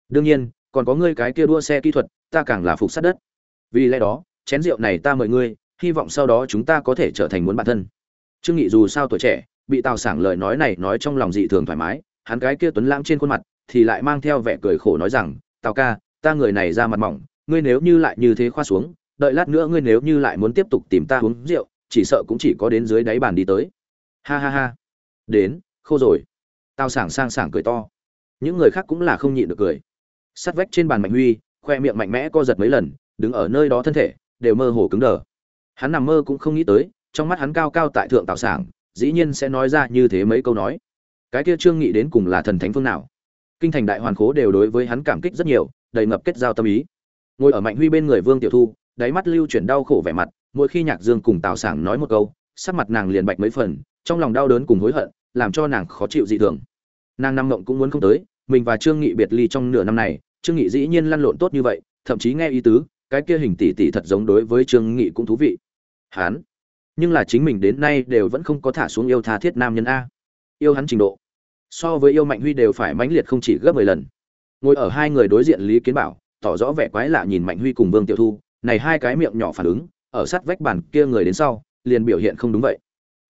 Đương nhiên, còn có ngươi cái kia đua xe kỹ thuật, ta càng là phục sát đất. Vì lẽ đó chén rượu này ta mời ngươi, hy vọng sau đó chúng ta có thể trở thành muốn bạn thân. Trương nghị dù sao tuổi trẻ, bị tào sảng lời nói này nói trong lòng dị thường thoải mái, hắn cái kia tuấn lãng trên khuôn mặt thì lại mang theo vẻ cười khổ nói rằng, tào ca, ta người này ra mặt mỏng, ngươi nếu như lại như thế khoa xuống, đợi lát nữa ngươi nếu như lại muốn tiếp tục tìm ta uống rượu, chỉ sợ cũng chỉ có đến dưới đáy bàn đi tới. Ha ha ha. Đến, khô rồi. Tào sảng sang sảng cười to. Những người khác cũng là không nhịn được cười. Sắt vách trên bàn mạnh huy, khoe miệng mạnh mẽ co giật mấy lần, đứng ở nơi đó thân thể đều mơ hồ cứng đờ. Hắn nằm mơ cũng không nghĩ tới, trong mắt hắn cao cao tại thượng tào sảng, dĩ nhiên sẽ nói ra như thế mấy câu nói. Cái kia trương nghị đến cùng là thần thánh phương nào? Kinh thành đại hoàn khố đều đối với hắn cảm kích rất nhiều, đầy ngập kết giao tâm ý. Ngồi ở mạnh huy bên người vương tiểu thu, đáy mắt lưu chuyển đau khổ vẻ mặt, mỗi khi nhạc dương cùng tào sảng nói một câu, sắc mặt nàng liền bạch mấy phần, trong lòng đau đớn cùng hối hận, làm cho nàng khó chịu dị thường. Nàng năm mộng cũng muốn không tới, mình và trương nghị biệt ly trong nửa năm này, trương nghị dĩ nhiên lăn lộn tốt như vậy, thậm chí nghe ý tứ cái kia hình tỷ tỷ thật giống đối với trương nghị cũng thú vị. Hắn nhưng là chính mình đến nay đều vẫn không có thả xuống yêu tha thiết nam nhân a. Yêu hắn trình độ. So với yêu mạnh huy đều phải mãnh liệt không chỉ gấp mười lần. Ngồi ở hai người đối diện lý kiến bảo, tỏ rõ vẻ quái lạ nhìn mạnh huy cùng vương tiểu thu, này hai cái miệng nhỏ phản ứng, ở sát vách bàn kia người đến sau, liền biểu hiện không đúng vậy.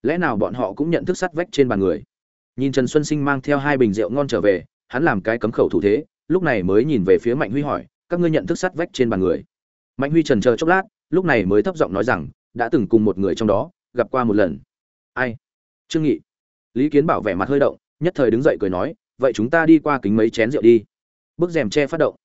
Lẽ nào bọn họ cũng nhận thức sát vách trên bàn người? Nhìn trần xuân sinh mang theo hai bình rượu ngon trở về, hắn làm cái cấm khẩu thủ thế, lúc này mới nhìn về phía mạnh huy hỏi, các ngươi nhận thức sát vách trên bàn người? Mạnh huy trần chờ chốc lát, lúc này mới thấp giọng nói rằng, đã từng cùng một người trong đó, gặp qua một lần. Ai? Trương nghị. Lý kiến bảo vẻ mặt hơi động, nhất thời đứng dậy cười nói, vậy chúng ta đi qua kính mấy chén rượu đi. Bức rèm che phát động.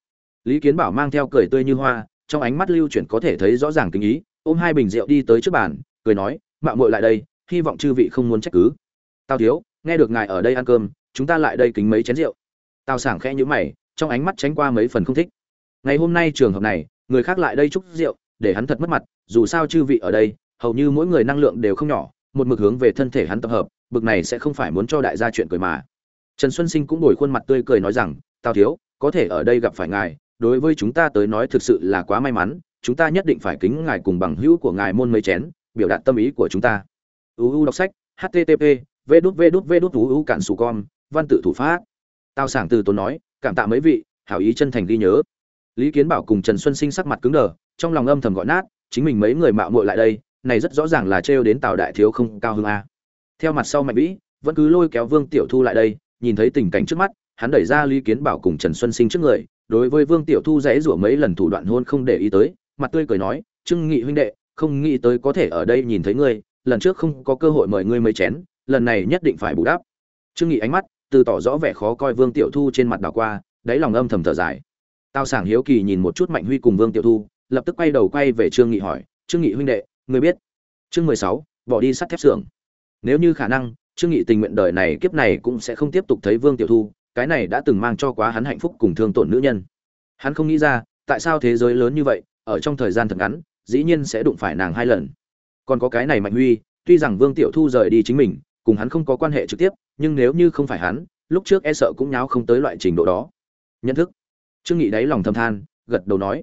Lý kiến bảo mang theo cười tươi như hoa, trong ánh mắt lưu chuyển có thể thấy rõ ràng tình ý, ôm hai bình rượu đi tới trước bàn, cười nói, mạo muội lại đây, hy vọng chư vị không muốn trách cứ. Tao thiếu, nghe được ngài ở đây ăn cơm, chúng ta lại đây kính mấy chén rượu. Tao sảng khẽ nhíu mày, trong ánh mắt tránh qua mấy phần không thích. Ngày hôm nay trường hợp này người khác lại đây chúc rượu, để hắn thật mất mặt, dù sao chư vị ở đây, hầu như mỗi người năng lượng đều không nhỏ, một mực hướng về thân thể hắn tập hợp, bực này sẽ không phải muốn cho đại gia chuyện cười mà. Trần xuân sinh cũng đổi khuôn mặt tươi cười nói rằng tao thiếu, có thể ở đây gặp phải ngài, đối với chúng ta tới nói thực sự là quá may mắn, chúng ta nhất định phải kính ngài cùng bằng hữu của ngài môn mấy chén, biểu đạt tâm ý của chúng ta. Uu đọc sách http v đút v đút v đút uu cản sù con văn tự thủ pháp. Tào sảng từ tốn nói, cảm tạ mấy vị, hảo ý chân thành ghi nhớ lý kiến bảo cùng trần xuân sinh sắc mặt cứng đờ, trong lòng âm thầm gọi nát, chính mình mấy người mạo muội lại đây, này rất rõ ràng là trêu đến tào đại thiếu không cao hơn a. Theo mặt sau mạnh vĩ, vẫn cứ lôi kéo vương tiểu thu lại đây, nhìn thấy tình cảnh trước mắt, hắn đẩy ra lý kiến bảo cùng trần xuân sinh trước người, đối với vương tiểu thu dãy rủa mấy lần thủ đoạn hôn không để ý tới, mặt tươi cười nói, trương nghị huynh đệ, không nghĩ tới có thể ở đây nhìn thấy ngươi, lần trước không có cơ hội mời ngươi mấy chén, lần này nhất định phải bù đắp. Trương nghị ánh mắt từ tỏ rõ vẻ khó coi vương tiểu thu trên mặt đảo qua, đáy lòng âm thầm thở dài tao sảng hiếu kỳ nhìn một chút mạnh huy cùng vương tiểu thu, lập tức quay đầu quay về trương nghị hỏi, trương nghị huynh đệ, người biết? Chương mười sáu, bỏ đi sắt thép xưởng. Nếu như khả năng, trương nghị tình nguyện đời này kiếp này cũng sẽ không tiếp tục thấy vương tiểu thu, cái này đã từng mang cho quá hắn hạnh phúc cùng thương tổn nữ nhân. Hắn không nghĩ ra, tại sao thế giới lớn như vậy, ở trong thời gian thật ngắn, dĩ nhiên sẽ đụng phải nàng hai lần. Còn có cái này mạnh huy, tuy rằng vương tiểu thu rời đi chính mình, cùng hắn không có quan hệ trực tiếp, nhưng nếu như không phải hắn, lúc trước e sợ cũng nháo không tới loại trình độ đó. Nhận thức trương nghị đáy lòng thầm than, gật đầu nói.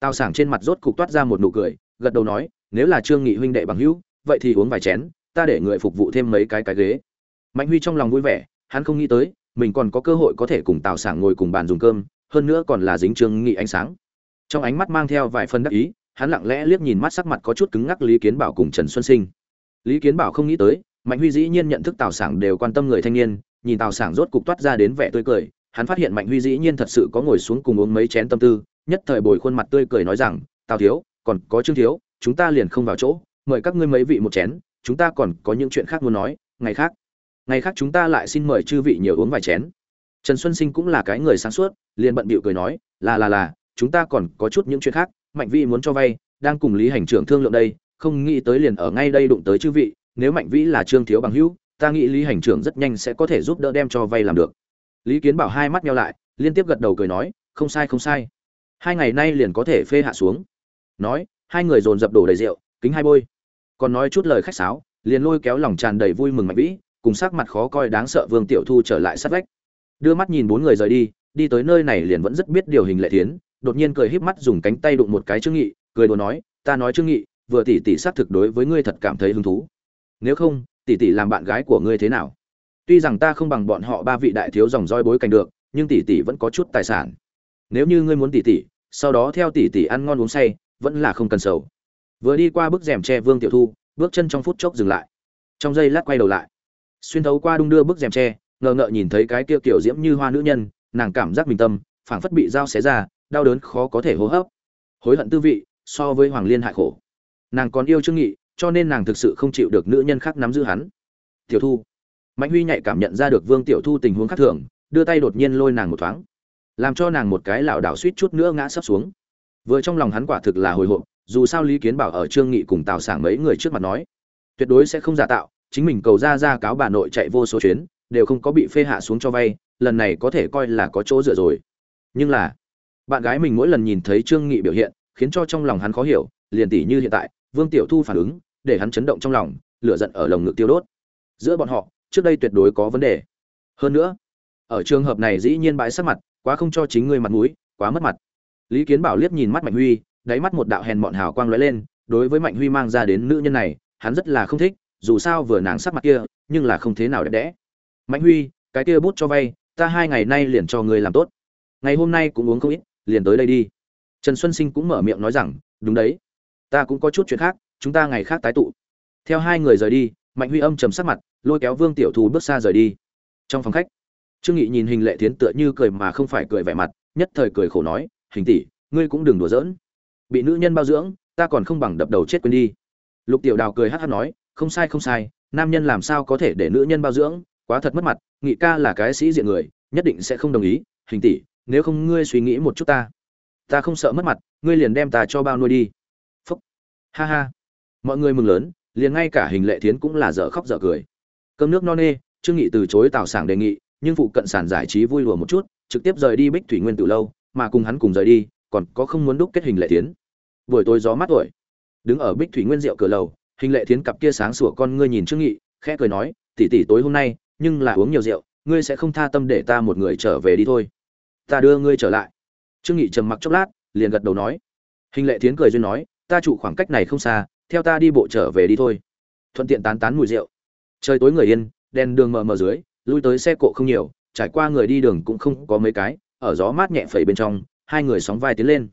Tào sảng trên mặt rốt cục toát ra một nụ cười, gật đầu nói, nếu là trương nghị huynh đệ bằng hữu, vậy thì uống vài chén, ta để người phục vụ thêm mấy cái cái ghế. Mạnh huy trong lòng vui vẻ, hắn không nghĩ tới, mình còn có cơ hội có thể cùng tào sảng ngồi cùng bàn dùng cơm, hơn nữa còn là dính trương nghị ánh sáng. Trong ánh mắt mang theo vài phần đắc ý, hắn lặng lẽ liếc nhìn mắt sắc mặt có chút cứng ngắc lý kiến bảo cùng trần xuân sinh. Lý kiến bảo không nghĩ tới, mạnh huy dĩ nhiên nhận thức tào sảng đều quan tâm người thanh niên, nhìn tào sảng rốt cục toát ra đến vẻ tươi cười hắn phát hiện mạnh huy dĩ nhiên thật sự có ngồi xuống cùng uống mấy chén tâm tư, nhất thời bồi khuôn mặt tươi cười nói rằng, tào thiếu, còn có trương thiếu, chúng ta liền không vào chỗ, mời các ngươi mấy vị một chén, chúng ta còn có những chuyện khác muốn nói, ngày khác ngày khác chúng ta lại xin mời chư vị nhiều uống vài chén. Trần xuân sinh cũng là cái người sáng suốt, liền bận bịu cười nói, là là là, chúng ta còn có chút những chuyện khác, mạnh vĩ muốn cho vay, đang cùng lý hành trưởng thương lượng đây, không nghĩ tới liền ở ngay đây đụng tới chư vị, nếu mạnh vĩ là trương thiếu bằng hữu, ta nghĩ lý hành trưởng rất nhanh sẽ có thể giúp đỡ đem cho vay làm được lý kiến bảo hai mắt nhau lại, liên tiếp gật đầu cười nói, không sai không sai. Hai ngày nay liền có thể phê hạ xuống. Nói, hai người dồn dập đổ đầy rượu, kính hai bôi. Còn nói chút lời khách sáo, liền lôi kéo lòng tràn đầy vui mừng mạnh vĩ, cùng sắc mặt khó coi đáng sợ vương tiểu thu trở lại sát vách. Đưa mắt nhìn bốn người rời đi đi tới nơi này liền vẫn rất biết điều hình lệ thiến, đột nhiên cười híp mắt dùng cánh tay đụng một cái trương nghị, cười đùa nói, ta nói trương nghị, vừa tỷ tỷ xác thực đối với ngươi thật cảm thấy hứng thú. Nếu không tỷ tỷ làm bạn gái của ngươi thế nào? Tuy rằng ta không bằng bọn họ ba vị đại thiếu dòng roi bối cảnh được, nhưng tỷ tỷ vẫn có chút tài sản. Nếu như ngươi muốn tỷ tỷ, sau đó theo tỷ tỷ ăn ngon uống say, vẫn là không cần sầu. Vừa đi qua bức rèm tre vương tiểu thu, bước chân trong phút chốc dừng lại. Trong giây lát quay đầu lại. Xuyên thấu qua đung đưa bức rèm tre, ngờ ngợ nhìn thấy cái kia kiểu diễm như hoa nữ nhân, nàng cảm giác bình tâm, phảng phất bị dao xé ra, đau đớn khó có thể hô hấp. Hối hận tư vị, so với hoàng liên hại khổ. Nàng còn yêu trương nghị, cho nên nàng thực sự không chịu được nữ nhân khác nắm giữ hắn. Tiểu thu mạnh huy nhạy cảm nhận ra được vương tiểu thu tình huống khác thường, đưa tay đột nhiên lôi nàng một thoáng, làm cho nàng một cái lảo đảo suýt chút nữa ngã sấp xuống. Vừa trong lòng hắn quả thực là hồi hộp, dù sao lý kiến bảo ở trương nghị cùng tào sảng mấy người trước mặt nói, tuyệt đối sẽ không giả tạo, chính mình cầu ra ra cáo bà nội chạy vô số chuyến, đều không có bị phê hạ xuống cho vay, lần này có thể coi là có chỗ dựa rồi. Nhưng là, bạn gái mình mỗi lần nhìn thấy trương nghị biểu hiện, khiến cho trong lòng hắn khó hiểu, liền tỷ như hiện tại, vương tiểu thu phản ứng, để hắn chấn động trong lòng, lửa giận ở lồng ngực tiêu đốt. Giữa bọn họ trước đây tuyệt đối có vấn đề. Hơn nữa, ở trường hợp này dĩ nhiên bãi sắc mặt, quá không cho chính ngươi mặt mũi, quá mất mặt. Lý kiến bảo liếc nhìn mắt mạnh huy, đáy mắt một đạo hèn mọn hào quang lóe lên, đối với mạnh huy mang ra đến nữ nhân này, hắn rất là không thích, dù sao vừa nàng sắc mặt kia, nhưng là không thế nào đẹp đẽ. Mạnh huy, cái kia bút cho vay, ta hai ngày nay liền cho ngươi làm tốt. Ngày hôm nay cũng uống không ít, liền tới đây đi. Trần xuân sinh cũng mở miệng nói rằng, đúng đấy, ta cũng có chút chuyện khác, chúng ta ngày khác tái tụ. Theo hai người rời đi mạnh huy âm trầm sắc mặt, lôi kéo vương tiểu thù bước xa rời đi. Trong phòng khách, trương nghị nhìn hình lệ tiến tựa như cười mà không phải cười vẻ mặt, nhất thời cười khổ nói, hình tỷ, ngươi cũng đừng đùa giỡn. Bị nữ nhân bao dưỡng, ta còn không bằng đập đầu chết quên đi. Lục tiểu đào cười hát hát nói, không sai không sai, nam nhân làm sao có thể để nữ nhân bao dưỡng? Quá thật mất mặt, nghị ca là cái sĩ diện người, nhất định sẽ không đồng ý. Hình tỷ, nếu không ngươi suy nghĩ một chút ta. Ta không sợ mất mặt, ngươi liền đem ta cho bao nuôi đi. Phúc. Ha ha. Mọi người mừng lớn liền ngay cả hình lệ thiến cũng là dở khóc dở cười. Cơm nước no nê, trương nghị từ chối tào sảng đề nghị, nhưng phụ cận sản giải trí vui lùa một chút, trực tiếp rời đi bích thủy nguyên từ lâu, mà cùng hắn cùng rời đi, còn có không muốn đúc kết hình lệ thiến. Buổi tối gió mát tuổi. Đứng ở bích thủy nguyên rượu cửa lầu, hình lệ thiến cặp kia sáng sủa con ngươi nhìn trương nghị, khẽ cười nói, tỷ tỷ tối hôm nay, nhưng là uống nhiều rượu, ngươi sẽ không tha tâm để ta một người trở về đi thôi. Ta đưa ngươi trở lại. Trương nghị trầm mặc chốc lát, liền gật đầu nói. Hình lệ thiến cười duyên nói, ta trụ khoảng cách này không xa theo ta đi bộ trở về đi thôi. Thuận tiện tán tán mùi rượu. Trời tối người yên, đèn đường mờ mờ dưới, lui tới xe cộ không nhiều, trải qua người đi đường cũng không có mấy cái, ở gió mát nhẹ phẩy bên trong, hai người sóng vai tiến lên.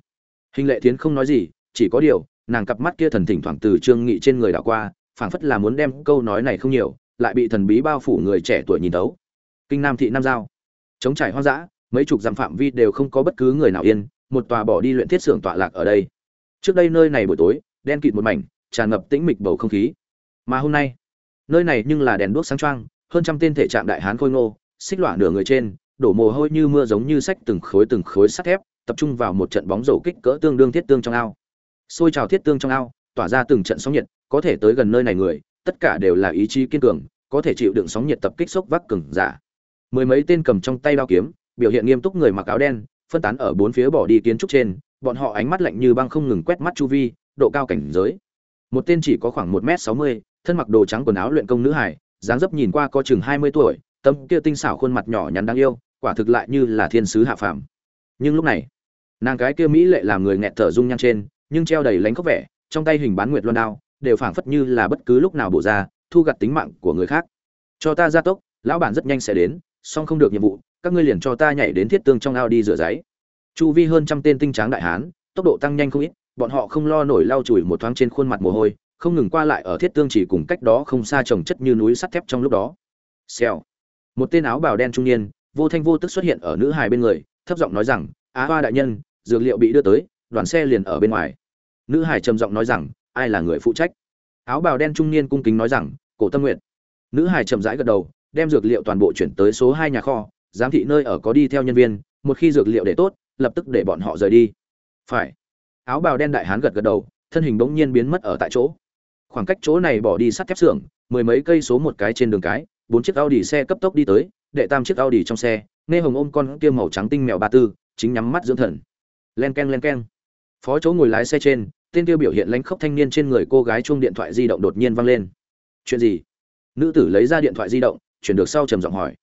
Hình lệ tiến không nói gì, chỉ có điều, nàng cặp mắt kia thần thỉnh thoảng từ trương nghị trên người đảo qua, phảng phất là muốn đem câu nói này không nhiều, lại bị thần bí bao phủ người trẻ tuổi nhìn tấu kinh nam thị nam giao. Chống trải hoang dã, mấy chục dặm phạm vi đều không có bất cứ người nào yên, một tòa bỏ đi luyện thiết xưởng tọa lạc ở đây. Trước đây nơi này buổi tối, đen kịt một mảnh tràn ngập tĩnh mịch bầu không khí. Mà hôm nay, nơi này nhưng là đèn đuốc sáng choang, hơn trăm tên thể trạng đại hán khôi ngô, xích lọa nửa người trên, đổ mồ hôi như mưa giống như sách từng khối từng khối sắt thép, tập trung vào một trận bóng rổ kích cỡ tương đương thiết tương trong ao. Xôi trào thiết tương trong ao, tỏa ra từng trận sóng nhiệt, có thể tới gần nơi này người, tất cả đều là ý chí kiên cường, có thể chịu đựng sóng nhiệt tập kích sốc vác cường giả. Mười mấy tên cầm trong tay đao kiếm, biểu hiện nghiêm túc người mặc áo đen, phân tán ở bốn phía bỏ đi kiến trúc trên, bọn họ ánh mắt lạnh như băng không ngừng quét mắt chu vi, độ cao cảnh giới một tên chỉ có khoảng một m sáu mươi, thân mặc đồ trắng quần áo luyện công nữ hải dáng dấp nhìn qua có chừng hai mươi tuổi tâm kia tinh xảo khuôn mặt nhỏ nhắn đáng yêu, quả thực lại như là thiên sứ hạ phàm. Nhưng lúc này, nàng cái kia mỹ lệ làm người nghẹt thở rung nhăn trên, nhưng treo đầy lánh khóc vẻ, trong tay hình bán nguyệt loan đao, đều phảng phất như là bất cứ lúc nào bổ ra, thu gặt tính mạng của người khác. Cho ta ra tốc, lão bản rất nhanh sẽ đến, song không được nhiệm vụ, các ngươi liền cho ta nhảy đến thiết tương trong ao đi rửa giấy. Chu vi hơn trăm tên tinh tráng đại hán, tốc độ tăng nhanh không ít bọn họ không lo nổi lau chùi một thoáng trên khuôn mặt mồ hôi, không ngừng qua lại ở thiết tương chỉ cùng cách đó không xa trồng chất như núi sắt thép trong lúc đó. Xèo. Một tên áo bào đen trung niên, vô thanh vô tức xuất hiện ở nữ hài bên người, thấp giọng nói rằng, á hoa đại nhân, dược liệu bị đưa tới, đoàn xe liền ở bên ngoài. Nữ hài trầm giọng nói rằng, ai là người phụ trách? Áo bào đen trung niên cung kính nói rằng, cổ tâm nguyện nữ hài chậm rãi gật đầu, đem dược liệu toàn bộ chuyển tới số hai nhà kho, giám thị nơi ở có đi theo nhân viên, một khi dược liệu để tốt, lập tức để bọn họ rời đi. Phải áo bào đen đại hán gật gật đầu, thân hình bỗng nhiên biến mất ở tại chỗ. Khoảng cách chỗ này bỏ đi sắt thép xưởng, mười mấy cây số một cái trên đường cái, bốn chiếc Audi xe cấp tốc đi tới, đệ tam chiếc Audi trong xe, nghe hồng ôm con kia màu trắng tinh mèo ba tư, chính nhắm mắt dưỡng thần. Len ken len ken phó chỗ ngồi lái xe trên, tên tiêu biểu hiện lãnh khốc thanh niên trên người cô gái chuông điện thoại di động đột nhiên vang lên. Chuyện gì? Nữ tử lấy ra điện thoại di động, chuyển được sau trầm giọng hỏi.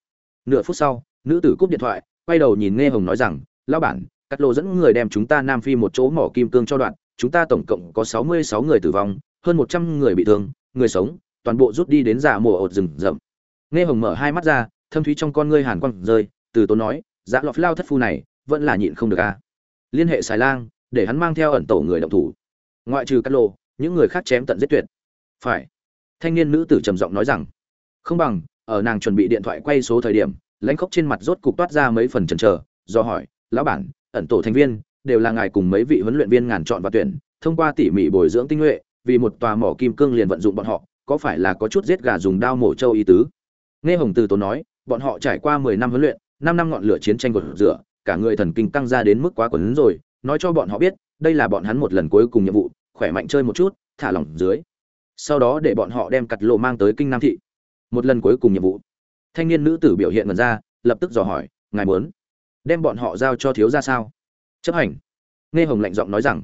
Nửa phút sau, nữ tử cúp điện thoại, quay đầu nhìn nghe hồng nói rằng, lão bản cắt lô dẫn người đem chúng ta nam phi một chỗ mỏ kim cương cho đoạn, chúng ta tổng cộng có sáu mươi sáu người tử vong, hơn một trăm người bị thương, người sống, toàn bộ rút đi đến giả mùa ột rừng rậm. Nghe hồng mở hai mắt ra, thâm thúy trong con ngươi hàn quang rơi, từ tốn nói dạ lọt lao thất phu này, vẫn là nhịn không được a à. liên hệ xài lang, để hắn mang theo ẩn tổ người động thủ. Ngoại trừ cắt lô, những người khác chém tận giết tuyệt. Phải. Thanh niên nữ tử trầm giọng nói rằng, không bằng, ở nàng chuẩn bị điện thoại quay số thời điểm, lãnh khốc trên mặt rốt cục toát ra mấy phần chần chờ, do hỏi, lão bản ẩn tổ thành viên, đều là ngài cùng mấy vị huấn luyện viên ngàn chọn và tuyển, thông qua tỉ mỉ bồi dưỡng tinh nhuệ, vì một tòa mỏ kim cương liền vận dụng bọn họ, có phải là có chút giết gà dùng đao mổ châu ý tứ? Nghe hồng từ tốn nói, bọn họ trải qua mười năm huấn luyện, năm năm ngọn lửa chiến tranh gột rửa, cả người thần kinh tăng ra đến mức quá quấn rồi, nói cho bọn họ biết, đây là bọn hắn một lần cuối cùng nhiệm vụ, khỏe mạnh chơi một chút, thả lỏng dưới. Sau đó để bọn họ đem cặt lộ mang tới kinh nam thị. Một lần cuối cùng nhiệm vụ. Thanh niên nữ tử biểu hiện ngần ra, lập tức dò hỏi, ngài muốn đem bọn họ giao cho thiếu ra sao? Chấp hành. Nghe hồng lạnh giọng nói rằng,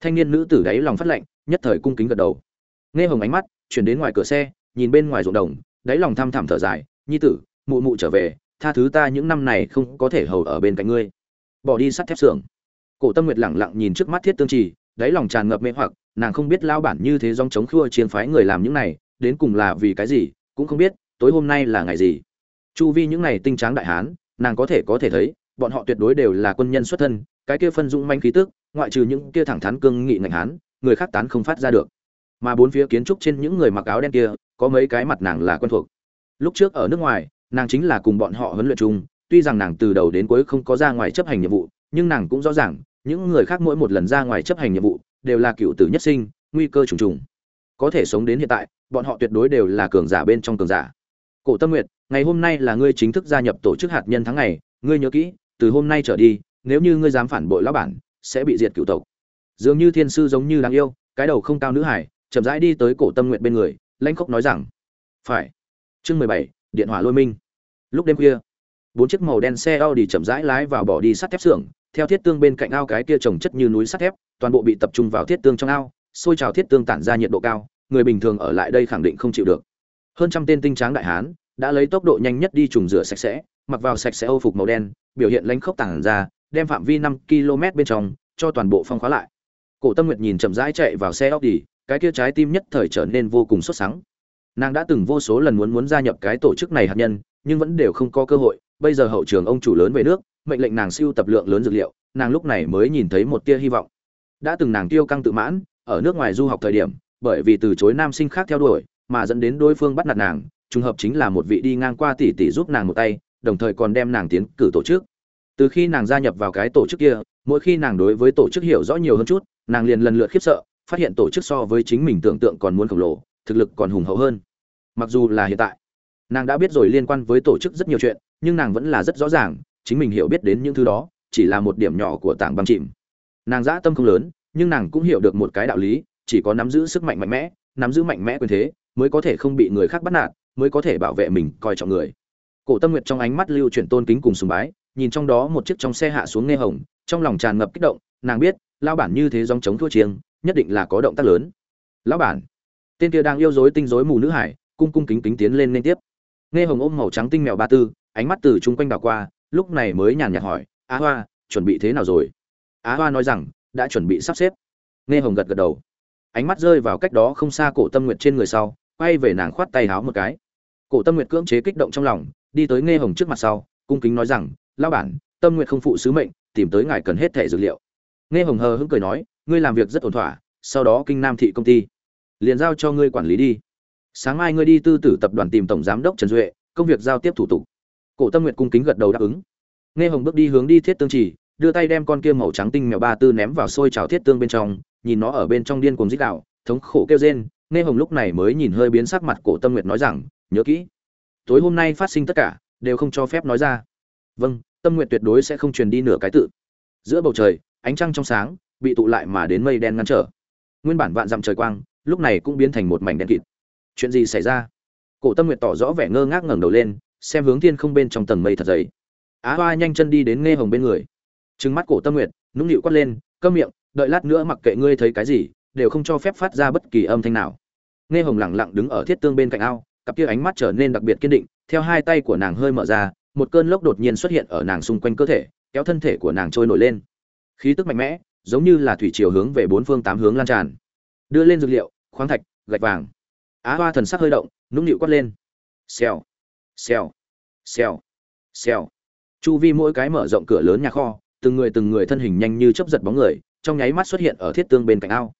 thanh niên nữ tử đáy lòng phát lạnh, nhất thời cung kính gật đầu. Nghe hồng ánh mắt, chuyển đến ngoài cửa xe, nhìn bên ngoài ruộng đồng, đáy lòng thăm thẳm thở dài, nhi tử, mụ mụ trở về, tha thứ ta những năm này không có thể hầu ở bên cạnh ngươi. Bỏ đi sắt thép xưởng. Cổ tâm nguyệt lẳng lặng nhìn trước mắt thiết tương trì, đáy lòng tràn ngập mê hoặc, nàng không biết lao bản như thế dòng chống khua chiến phái người làm những này, đến cùng là vì cái gì, cũng không biết, tối hôm nay là ngày gì. Chu vi những ngày tinh tráng đại hán, nàng có thể có thể thấy bọn họ tuyệt đối đều là quân nhân xuất thân, cái kia phân dũng manh khí tức, ngoại trừ những kia thẳng thắn cương nghị ngạnh hán, người khác tán không phát ra được. Mà bốn phía kiến trúc trên những người mặc áo đen kia, có mấy cái mặt nàng là quen thuộc. Lúc trước ở nước ngoài, nàng chính là cùng bọn họ huấn luyện chung, tuy rằng nàng từ đầu đến cuối không có ra ngoài chấp hành nhiệm vụ, nhưng nàng cũng rõ ràng, những người khác mỗi một lần ra ngoài chấp hành nhiệm vụ, đều là cựu tử nhất sinh, nguy cơ trùng trùng. Có thể sống đến hiện tại, bọn họ tuyệt đối đều là cường giả bên trong cường giả. Cổ tâm nguyệt, ngày hôm nay là ngươi chính thức gia nhập tổ chức hạt nhân tháng ngày, ngươi nhớ kỹ từ hôm nay trở đi, nếu như ngươi dám phản bội lão bản, sẽ bị diệt cựu tộc. Dường như thiên sư giống như đáng yêu, cái đầu không cao nữ hải chậm rãi đi tới cổ tâm nguyện bên người, lãnh khốc nói rằng, phải. Chương mười bảy, điện hỏa lôi minh. Lúc đêm khuya, bốn chiếc màu đen xe Audi chậm rãi lái vào bỏ đi sắt thép xưởng, theo thiết tương bên cạnh ao cái kia trồng chất như núi sắt thép, toàn bộ bị tập trung vào thiết tương trong ao, xôi trào thiết tương tản ra nhiệt độ cao, người bình thường ở lại đây khẳng định không chịu được. Hơn trăm tên tinh tráng đại hán đã lấy tốc độ nhanh nhất đi trùng rửa sạch sẽ, mặc vào sạch sẽ âu phục màu đen biểu hiện lãnh khốc tàng ra đem phạm vi năm km bên trong cho toàn bộ phong khóa lại. Cổ tâm nguyệt nhìn chậm rãi chạy vào xe Audi, cái kia trái tim nhất thời trở nên vô cùng sốt sắng. Nàng đã từng vô số lần muốn muốn gia nhập cái tổ chức này hạt nhân nhưng vẫn đều không có cơ hội. Bây giờ hậu trường ông chủ lớn về nước mệnh lệnh nàng siêu tập lượng lớn dược liệu nàng lúc này mới nhìn thấy một tia hy vọng. Đã từng nàng tiêu căng tự mãn ở nước ngoài du học thời điểm bởi vì từ chối nam sinh khác theo đuổi mà dẫn đến đối phương bắt nạt nàng trùng hợp chính là một vị đi ngang qua tỷ tỷ giúp nàng một tay đồng thời còn đem nàng tiến cử tổ chức. Từ khi nàng gia nhập vào cái tổ chức kia, mỗi khi nàng đối với tổ chức hiểu rõ nhiều hơn chút, nàng liền lần lượt khiếp sợ, phát hiện tổ chức so với chính mình tưởng tượng còn muốn khổng lồ, thực lực còn hùng hậu hơn. Mặc dù là hiện tại, nàng đã biết rồi liên quan với tổ chức rất nhiều chuyện, nhưng nàng vẫn là rất rõ ràng, chính mình hiểu biết đến những thứ đó, chỉ là một điểm nhỏ của tảng băng chìm. Nàng dã tâm không lớn, nhưng nàng cũng hiểu được một cái đạo lý, chỉ có nắm giữ sức mạnh mạnh mẽ, nắm giữ mạnh mẽ quyền thế, mới có thể không bị người khác bắt nạt, mới có thể bảo vệ mình, coi trọng người cổ tâm nguyện trong ánh mắt lưu chuyển tôn kính cùng sùng bái, nhìn trong đó một chiếc trong xe hạ xuống nghe hồng, trong lòng tràn ngập kích động, nàng biết lao bản như thế dòng chống thua chiêng, nhất định là có động tác lớn. Lão bản. Tên kia đang yêu dối tinh dối mù nữ hải, cung cung kính kính tiến lên liên tiếp. Nghe hồng ôm màu trắng tinh mèo ba tư, ánh mắt từ chung quanh đảo qua, lúc này mới nhàn nhạt hỏi á hoa, chuẩn bị thế nào rồi? Á hoa nói rằng, đã chuẩn bị sắp xếp. Nghe hồng gật gật đầu. Ánh mắt rơi vào cách đó không xa cổ tâm nguyệt trên người sau, quay về nàng khoát tay háo một cái. Cổ tâm nguyệt cưỡng chế kích động trong lòng đi tới nghe hồng trước mặt sau, cung kính nói rằng lao bản, tâm nguyện không phụ sứ mệnh, tìm tới ngài cần hết thẻ dược liệu. Nghe hồng hờ hững cười nói, ngươi làm việc rất ổn thỏa, sau đó kinh nam thị công ty, liền giao cho ngươi quản lý đi. Sáng mai ngươi đi tư tử tập đoàn tìm tổng giám đốc trần duệ, công việc giao tiếp thủ tục. Cổ tâm nguyện cung kính gật đầu đáp ứng. Nghe hồng bước đi hướng đi thiết tương trì, đưa tay đem con kia màu trắng tinh mèo ba tư ném vào xôi trào thiết tương bên trong, nhìn nó ở bên trong điên cuồng dích đạo thống khổ kêu rên. Nghe hồng lúc này mới nhìn hơi biến sắc mặt cổ tâm nguyệt nói rằng, nhớ kỹ tối hôm nay phát sinh tất cả, đều không cho phép nói ra. Vâng tâm nguyện tuyệt đối sẽ không truyền đi nửa cái tự. Giữa bầu trời, ánh trăng trong sáng, bị tụ lại mà đến mây đen ngăn trở. Nguyên bản vạn dặm trời quang, lúc này cũng biến thành một mảnh đen kịt. Chuyện gì xảy ra? Cổ tâm nguyện tỏ rõ vẻ ngơ ngác ngẩng đầu lên, xem hướng thiên không bên trong tầng mây thật dày. Á hoa nhanh chân đi đến nghe hồng bên người. Trừng mắt cổ tâm nguyện nũng nịu quát lên cơm miệng, đợi lát nữa mặc kệ ngươi thấy cái gì, đều không cho phép phát ra bất kỳ âm thanh nào. Nghe hồng lẳng lặng đứng ở thiết tương bên cạnh ao cặp kia ánh mắt trở nên đặc biệt kiên định, theo hai tay của nàng hơi mở ra, một cơn lốc đột nhiên xuất hiện ở nàng xung quanh cơ thể, kéo thân thể của nàng trôi nổi lên. Khí tức mạnh mẽ, giống như là thủy chiều hướng về bốn phương tám hướng lan tràn. Đưa lên dược liệu, khoáng thạch, gạch vàng. Á hoa thần sắc hơi động, nũng nịu quát lên. Xèo xèo xèo xèo. Chu vi mỗi cái mở rộng cửa lớn nhà kho, từng người từng người thân hình nhanh như chấp giật bóng người, trong nháy mắt xuất hiện ở thiết tương bên cạnh ao.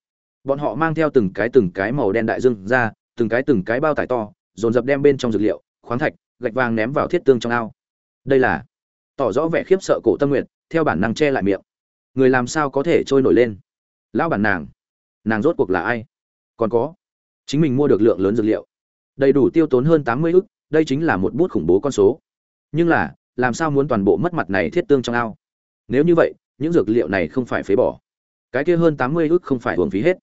Bọn họ mang theo từng cái từng cái màu đen đại dương ra, từng cái từng cái bao tải to dồn dập đem bên trong dược liệu, khoáng thạch, gạch vàng ném vào thiết tương trong ao. Đây là, tỏ rõ vẻ khiếp sợ cổ tâm nguyện theo bản năng che lại miệng. Người làm sao có thể trôi nổi lên? Lão bản nàng nàng rốt cuộc là ai? Còn có, chính mình mua được lượng lớn dược liệu. Đầy đủ tiêu tốn hơn tám mươi ức, đây chính là một bút khủng bố con số. Nhưng là, làm sao muốn toàn bộ mất mặt này thiết tương trong ao? Nếu như vậy, những dược liệu này không phải phế bỏ. Cái kia hơn tám mươi ức không phải hưởng phí hết.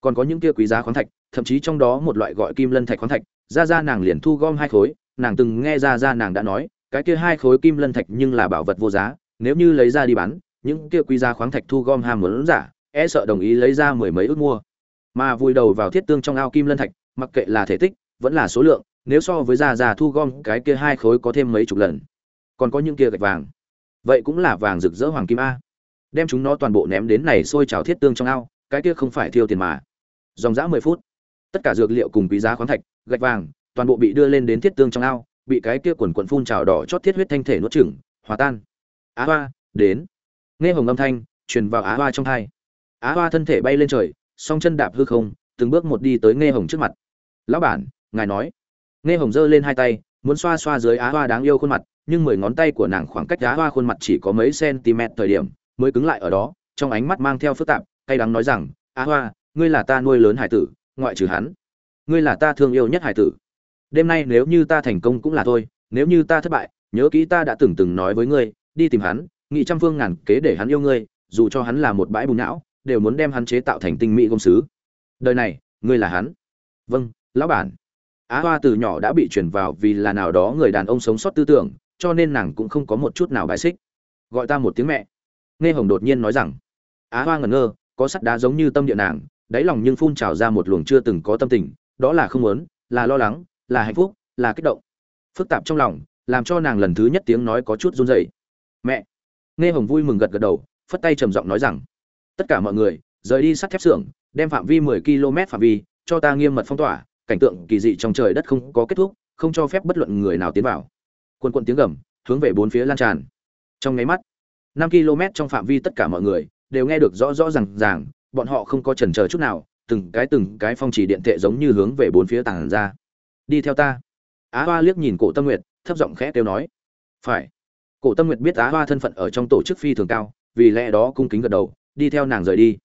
Còn có những kia quý giá khoáng thạch, thậm chí trong đó một loại gọi kim lân thạch khoáng thạch ra ra nàng liền thu gom hai khối, nàng từng nghe ra ra nàng đã nói, cái kia hai khối kim lân thạch nhưng là bảo vật vô giá, nếu như lấy ra đi bán, những kia quý giá khoáng thạch thu gom ham muốn giả e sợ đồng ý lấy ra mười mấy ước mua. Mà vùi đầu vào thiết tương trong ao kim lân thạch, mặc kệ là thể tích, vẫn là số lượng, nếu so với ra ra thu gom cái kia hai khối có thêm mấy chục lần, còn có những kia gạch vàng. Vậy cũng là vàng rực rỡ hoàng kim a. Đem chúng nó toàn bộ ném đến này sôi trào thiết tương trong ao, cái kia không phải thiêu tiền mà. Dòng dã mười phút tất cả dược liệu cùng quý giá khoáng thạch, gạch vàng, toàn bộ bị đưa lên đến thiết tương trong ao, bị cái kia quần quần phun trào đỏ chót thiết huyết thanh thể nuốt chửng, hòa tan. Á hoa, đến. Nghe hồng âm thanh, truyền vào á hoa trong thai. Á hoa thân thể bay lên trời, song chân đạp hư không, từng bước một đi tới nghe hồng trước mặt. Lão bản, ngài nói. Nghe hồng giơ lên hai tay, muốn xoa xoa dưới á hoa đáng yêu khuôn mặt, nhưng mười ngón tay của nàng khoảng cách á hoa khuôn mặt chỉ có mấy cm thời điểm, mới cứng lại ở đó, trong ánh mắt mang theo phức tạp, cay đắng nói rằng, á hoa, ngươi là ta nuôi lớn hải tử ngoại trừ hắn. Ngươi là ta thương yêu nhất hải tử. Đêm nay nếu như ta thành công cũng là thôi, nếu như ta thất bại, nhớ kỹ ta đã từng từng nói với ngươi, đi tìm hắn, nghị trăm phương ngàn kế để hắn yêu ngươi, dù cho hắn là một bãi bùn não, đều muốn đem hắn chế tạo thành tinh mỹ công sứ. Đời này, ngươi là hắn. Vâng lão bản. Á hoa từ nhỏ đã bị chuyển vào vì là nào đó người đàn ông sống sót tư tưởng, cho nên nàng cũng không có một chút nào bài xích. Gọi ta một tiếng mẹ. Nghe hồng đột nhiên nói rằng, á hoa ngẩn ngơ, có sắt đá giống như tâm địa nàng đáy lòng nhưng phun trào ra một luồng chưa từng có tâm tình, đó là không muốn, là lo lắng, là hạnh phúc, là kích động. Phức tạp trong lòng, làm cho nàng lần thứ nhất tiếng nói có chút run rẩy. Mẹ! Nghe hồng vui mừng gật gật đầu, phất tay trầm giọng nói rằng, tất cả mọi người, rời đi sắt thép xưởng, đem phạm vi 10 km phạm vi, cho ta nghiêm mật phong tỏa, cảnh tượng kỳ dị trong trời đất không có kết thúc, không cho phép bất luận người nào tiến vào. Quần quần tiếng gầm, hướng về bốn phía lan tràn. Trong ngay mắt, năm km trong phạm vi tất cả mọi người đều nghe được rõ rõ ràng ràng bọn họ không có chần chờ chút nào, từng cái từng cái phong chỉ điện tệ giống như hướng về bốn phía tàng ra. Đi theo ta. Á hoa liếc nhìn cổ tâm nguyệt, thấp giọng khẽ kêu nói. Phải. Cổ tâm nguyệt biết á hoa thân phận ở trong tổ chức phi thường cao, vì lẽ đó cung kính gật đầu, đi theo nàng rời đi.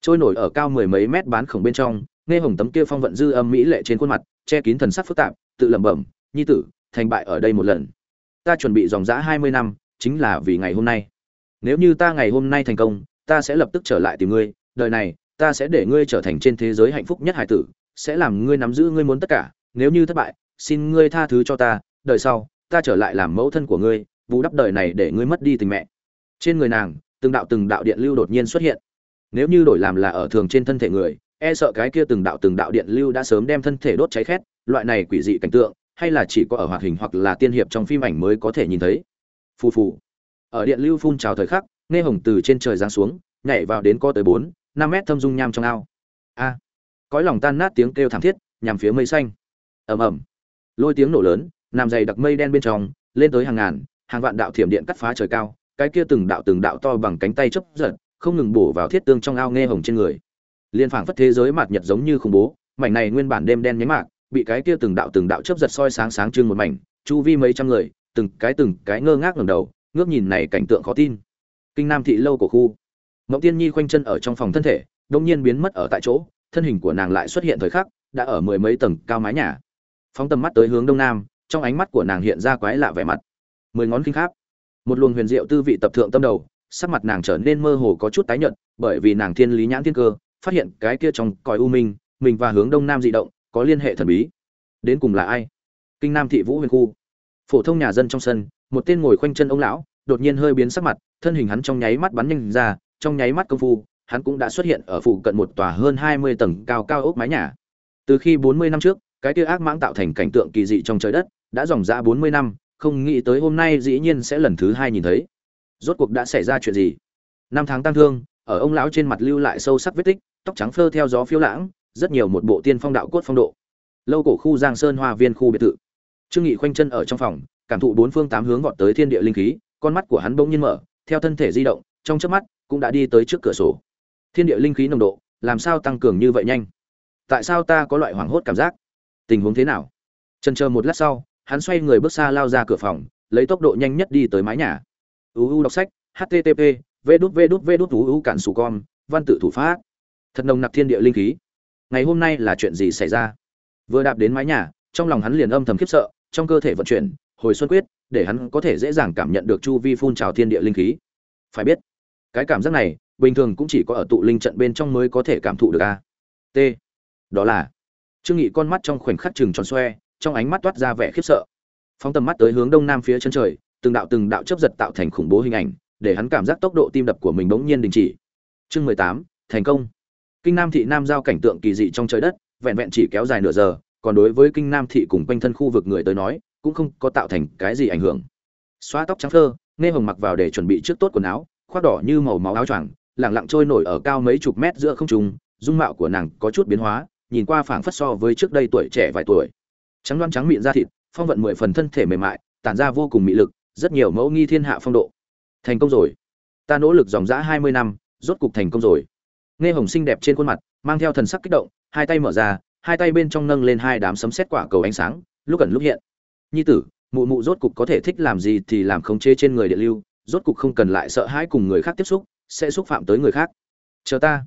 Trôi nổi ở cao mười mấy mét bán khổng bên trong, nghe hồng tấm kia phong vận dư âm mỹ lệ trên khuôn mặt, che kín thần sắc phức tạp, tự lẩm bẩm, nhi tử, thành bại ở đây một lần. Ta chuẩn bị dòng dã hai mươi năm, chính là vì ngày hôm nay. Nếu như ta ngày hôm nay thành công, ta sẽ lập tức trở lại tìm ngươi đời này, ta sẽ để ngươi trở thành trên thế giới hạnh phúc nhất hải tử, sẽ làm ngươi nắm giữ ngươi muốn tất cả, nếu như thất bại, xin ngươi tha thứ cho ta, đời sau, ta trở lại làm mẫu thân của ngươi vụ đắp đời này để ngươi mất đi tình mẹ. Trên người nàng, từng đạo từng đạo điện lưu đột nhiên xuất hiện. Nếu như đổi làm là ở thường trên thân thể người e sợ cái kia từng đạo từng đạo điện lưu đã sớm đem thân thể đốt cháy khét, loại này quỷ dị cảnh tượng, hay là chỉ có ở hoạt hình hoặc là tiên hiệp trong phim ảnh mới có thể nhìn thấy. Phù phù. Ở điện lưu phun trào thời khắc, nghe hồng từ trên trời giáng xuống, nhảy vào đến co tới bốn năm mét thâm dung nham trong ao. A à, cõi lòng tan nát tiếng kêu thảm thiết nhằm phía mây xanh. Ầm ầm. Lôi tiếng nổ lớn nằm dày đặc mây đen bên trong lên tới hàng ngàn hàng vạn đạo thiểm điện cắt phá trời cao cái kia từng đạo từng đạo to bằng cánh tay chấp giật không ngừng bổ vào thiết tương trong ao nghe hồng trên người. Liên phảng phất thế giới mạt nhật giống như khủng bố mảnh này nguyên bản đêm đen nhánh mạc bị cái kia từng đạo từng đạo chấp giật soi sáng sáng trưng một mảnh chu vi mấy trăm người từng cái từng cái ngơ ngác ngẩng đầu ngước nhìn này cảnh tượng khó tin. Kinh nam thị lâu của khu mộng tiên nhi khoanh chân ở trong phòng thân thể, đột nhiên biến mất ở tại chỗ, thân hình của nàng lại xuất hiện thời khắc, đã ở mười mấy tầng cao mái nhà. Phóng tầm mắt tới hướng đông nam, trong ánh mắt của nàng hiện ra quái lạ vẻ mặt. Mười ngón kinh kháp. Một luồng huyền diệu tư vị tập thượng tâm đầu, sắc mặt nàng trở nên mơ hồ có chút tái nhợt, bởi vì nàng thiên lý nhãn thiên cơ, phát hiện cái kia trong còi u minh, mình và hướng đông nam dị động, có liên hệ thần bí. Đến cùng là ai? Kinh nam thị vũ huyền khu. Phổ thông nhà dân trong sân, một tên ngồi khoanh chân ông lão, đột nhiên hơi biến sắc mặt, thân hình hắn trong nháy mắt bắn nhanh ra trong nháy mắt công phu, hắn cũng đã xuất hiện ở phụ cận một tòa hơn hai mươi tầng cao cao ốc mái nhà. Từ khi bốn mươi năm trước, cái kia ác mãng tạo thành cảnh tượng kỳ dị trong trời đất, đã dòng dã bốn mươi năm, không nghĩ tới hôm nay dĩ nhiên sẽ lần thứ hai nhìn thấy. Rốt cuộc đã xảy ra chuyện gì? Năm tháng tăng thương, ở ông lão trên mặt lưu lại sâu sắc vết tích, tóc trắng phơ theo gió phiêu lãng, rất nhiều một bộ tiên phong đạo cốt phong độ. Lâu cổ khu giang sơn hoa viên khu biệt thự. Trương nghị khoanh chân ở trong phòng, cảm thụ bốn phương tám hướng vọt tới thiên địa linh khí, con mắt của hắn bỗng nhiên mở, theo thân thể di động, trong chớp mắt cũng đã đi tới trước cửa sổ. Thiên địa linh khí nồng độ, làm sao tăng cường như vậy nhanh? Tại sao ta có loại hoảng hốt cảm giác? Tình huống thế nào? Chần chờ một lát sau, hắn xoay người bước xa lao ra cửa phòng, lấy tốc độ nhanh nhất đi tới mái nhà. Uu đọc sách http v đút v đút v đút uu cản sù con, văn tự thủ pháp. Thật nồng nặc thiên địa linh khí. Ngày hôm nay là chuyện gì xảy ra? Vừa đạp đến mái nhà, trong lòng hắn liền âm thầm khiếp sợ, trong cơ thể vận chuyển, hồi xuân quyết, để hắn có thể dễ dàng cảm nhận được chu vi phun trào thiên địa linh khí. Phải biết cái cảm giác này, bình thường cũng chỉ có ở tụ linh trận bên trong mới có thể cảm thụ được a. T. Đó là, trương nghị con mắt trong khoảnh khắc chừng tròn xoe, trong ánh mắt toát ra vẻ khiếp sợ. Phóng tầm mắt tới hướng đông nam phía chân trời, từng đạo từng đạo chớp giật tạo thành khủng bố hình ảnh, để hắn cảm giác tốc độ tim đập của mình bỗng nhiên đình chỉ. Chương mười tám, thành công. Kinh nam thị nam giao cảnh tượng kỳ dị trong trời đất, vẹn vẹn chỉ kéo dài nửa giờ, còn đối với kinh nam thị cùng quanh thân khu vực người tới nói, cũng không có tạo thành cái gì ảnh hưởng. Xóa tóc trắng thơ nghe hồng mặc vào để chuẩn bị trước tốt quần áo khoác đỏ như màu máu áo choàng lẳng lặng trôi nổi ở cao mấy chục mét giữa không trung, dung mạo của nàng có chút biến hóa, nhìn qua phảng phất so với trước đây tuổi trẻ vài tuổi. Trắng loan trắng miệng da thịt, phong vận mười phần thân thể mềm mại, tản ra vô cùng mị lực, rất nhiều mẫu nghi thiên hạ phong độ. Thành công rồi. Ta nỗ lực dòng dã hai mươi năm, rốt cục thành công rồi. Nghe hồng xinh đẹp trên khuôn mặt, mang theo thần sắc kích động, hai tay mở ra, hai tay bên trong nâng lên hai đám sấm sét quả cầu ánh sáng, lúc ẩn lúc hiện. Nhi tử, mụ mụ rốt cục có thể thích làm gì thì làm khống chế trên người điện lưu rốt cục không cần lại sợ hãi cùng người khác tiếp xúc, sẽ xúc phạm tới người khác. Chờ ta.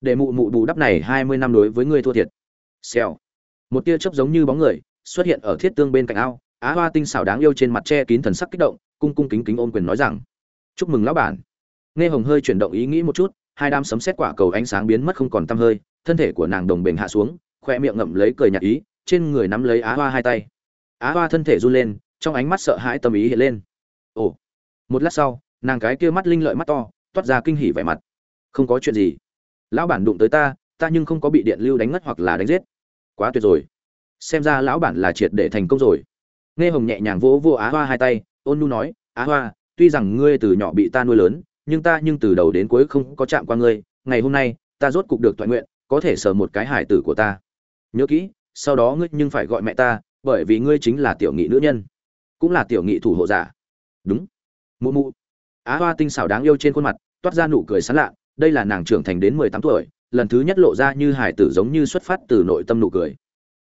Để mụ mụ bù đắp này hai mươi năm đối với ngươi thua thiệt. Xèo. Một tia chớp giống như bóng người, xuất hiện ở thiết tương bên cạnh ao, á hoa tinh xảo đáng yêu trên mặt che kín thần sắc kích động, cung cung kính kính ôm quyền nói rằng, chúc mừng lão bản. Nghe hồng hơi chuyển động ý nghĩ một chút, hai đám sấm xét quả cầu ánh sáng biến mất không còn tăm hơi, thân thể của nàng đồng bình hạ xuống khoe miệng ngậm lấy cười nhạt ý, trên người nắm lấy á hoa hai tay. Á hoa thân thể run lên, trong ánh mắt sợ hãi tâm ý hiện lên. Ồ một lát sau, nàng cái kia mắt linh lợi mắt to, toát ra kinh hỉ vẻ mặt. Không có chuyện gì. Lão bản đụng tới ta ta nhưng không có bị điện lưu đánh ngất hoặc là đánh giết. Quá tuyệt rồi. Xem ra lão bản là triệt để thành công rồi. Nghe hồng nhẹ nhàng vỗ vô á hoa hai tay, ôn nu nói, á hoa, tuy rằng ngươi từ nhỏ bị ta nuôi lớn, nhưng ta nhưng từ đầu đến cuối không có chạm qua ngươi. Ngày hôm nay, ta rốt cục được toàn nguyện, có thể sờ một cái hải tử của ta. Nhớ kỹ, sau đó ngươi nhưng phải gọi mẹ ta, bởi vì ngươi chính là tiểu nghị nữ nhân. Cũng là tiểu nghị thủ hộ giả. Đúng mụ mụ. Á hoa tinh xảo đáng yêu trên khuôn mặt, toát ra nụ cười sán lạ, đây là nàng trưởng thành đến mười tám tuổi, lần thứ nhất lộ ra như hải tử giống như xuất phát từ nội tâm nụ cười.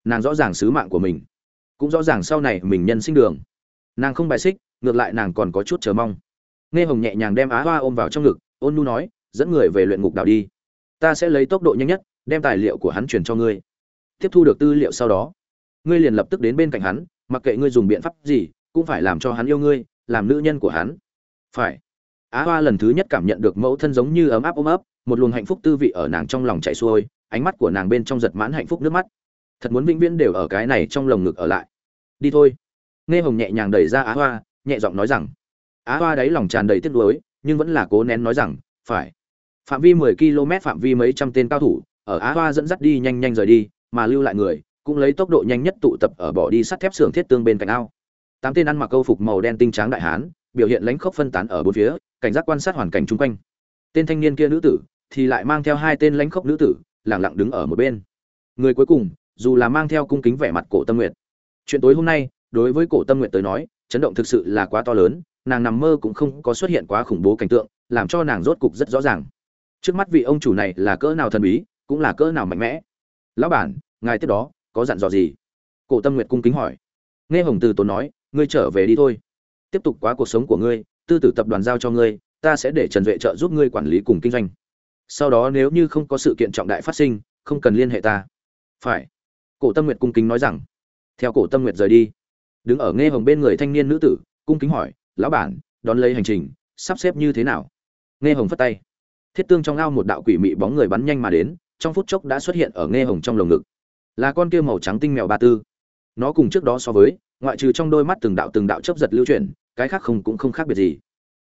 Nàng rõ ràng sứ mạng của mình, cũng rõ ràng sau này mình nhân sinh đường. Nàng không bài xích, ngược lại nàng còn có chút chờ mong. Nghe hồng nhẹ nhàng đem á hoa ôm vào trong ngực, ôn nu nói, dẫn người về luyện ngục đảo đi. Ta sẽ lấy tốc độ nhanh nhất, đem tài liệu của hắn truyền cho ngươi. Tiếp thu được tư liệu sau đó, ngươi liền lập tức đến bên cạnh hắn, mặc kệ ngươi dùng biện pháp gì, cũng phải làm cho hắn yêu ngươi, làm nữ nhân của hắn phải. Á hoa lần thứ nhất cảm nhận được mẫu thân giống như ấm áp ôm ấp, một luồng hạnh phúc tư vị ở nàng trong lòng chạy xuôi, ánh mắt của nàng bên trong giật mãn hạnh phúc nước mắt. Thật muốn vĩnh viễn đều ở cái này trong lồng ngực ở lại. Đi thôi. Nghe hồng nhẹ nhàng đẩy ra á hoa, nhẹ giọng nói rằng, á hoa đáy lòng tràn đầy tiếc nuối, nhưng vẫn là cố nén nói rằng, phải. Phạm vi 10 km phạm vi mấy trăm tên cao thủ, ở á hoa dẫn dắt đi nhanh nhanh rời đi, mà lưu lại người, cũng lấy tốc độ nhanh nhất tụ tập ở bỏ đi sắt thép xưởng thiết tương bên cạnh ao. Tám tên ăn mặc câu phục màu đen tinh tráng đại hán biểu hiện lãnh khốc phân tán ở bốn phía, cảnh giác quan sát hoàn cảnh chung quanh. Tên thanh niên kia nữ tử thì lại mang theo hai tên lãnh khốc nữ tử, lặng lặng đứng ở một bên. Người cuối cùng, dù là mang theo cung kính vẻ mặt cổ tâm nguyệt. Chuyện tối hôm nay, đối với cổ tâm nguyệt tới nói, chấn động thực sự là quá to lớn, nàng nằm mơ cũng không có xuất hiện quá khủng bố cảnh tượng, làm cho nàng rốt cục rất rõ ràng. Trước mắt vị ông chủ này là cỡ nào thần bí, cũng là cỡ nào mạnh mẽ. Lão bản, ngài tiếp đó, có dặn dò gì? Cổ tâm nguyệt cung kính hỏi. Nghe hồng từ tốn nói, ngươi trở về đi thôi tiếp tục quá cuộc sống của ngươi, tư tử tập đoàn giao cho ngươi, ta sẽ để trần duệ trợ giúp ngươi quản lý cùng kinh doanh. Sau đó nếu như không có sự kiện trọng đại phát sinh, không cần liên hệ ta. Phải. Cổ tâm nguyệt cung kính nói rằng. Theo cổ tâm nguyệt rời đi, đứng ở nghe hồng bên người thanh niên nữ tử, cung kính hỏi, lão bản, đón lấy hành trình, sắp xếp như thế nào? Nghe hồng phất tay. Thiết tương trong ao một đạo quỷ mị bóng người bắn nhanh mà đến, trong phút chốc đã xuất hiện ở nghe hồng trong lồng ngực. Là con kia màu trắng tinh mèo ba tư. Nó cùng trước đó so với, ngoại trừ trong đôi mắt từng đạo từng đạo chấp giật lưu chuyển cái khác không cũng không khác biệt gì.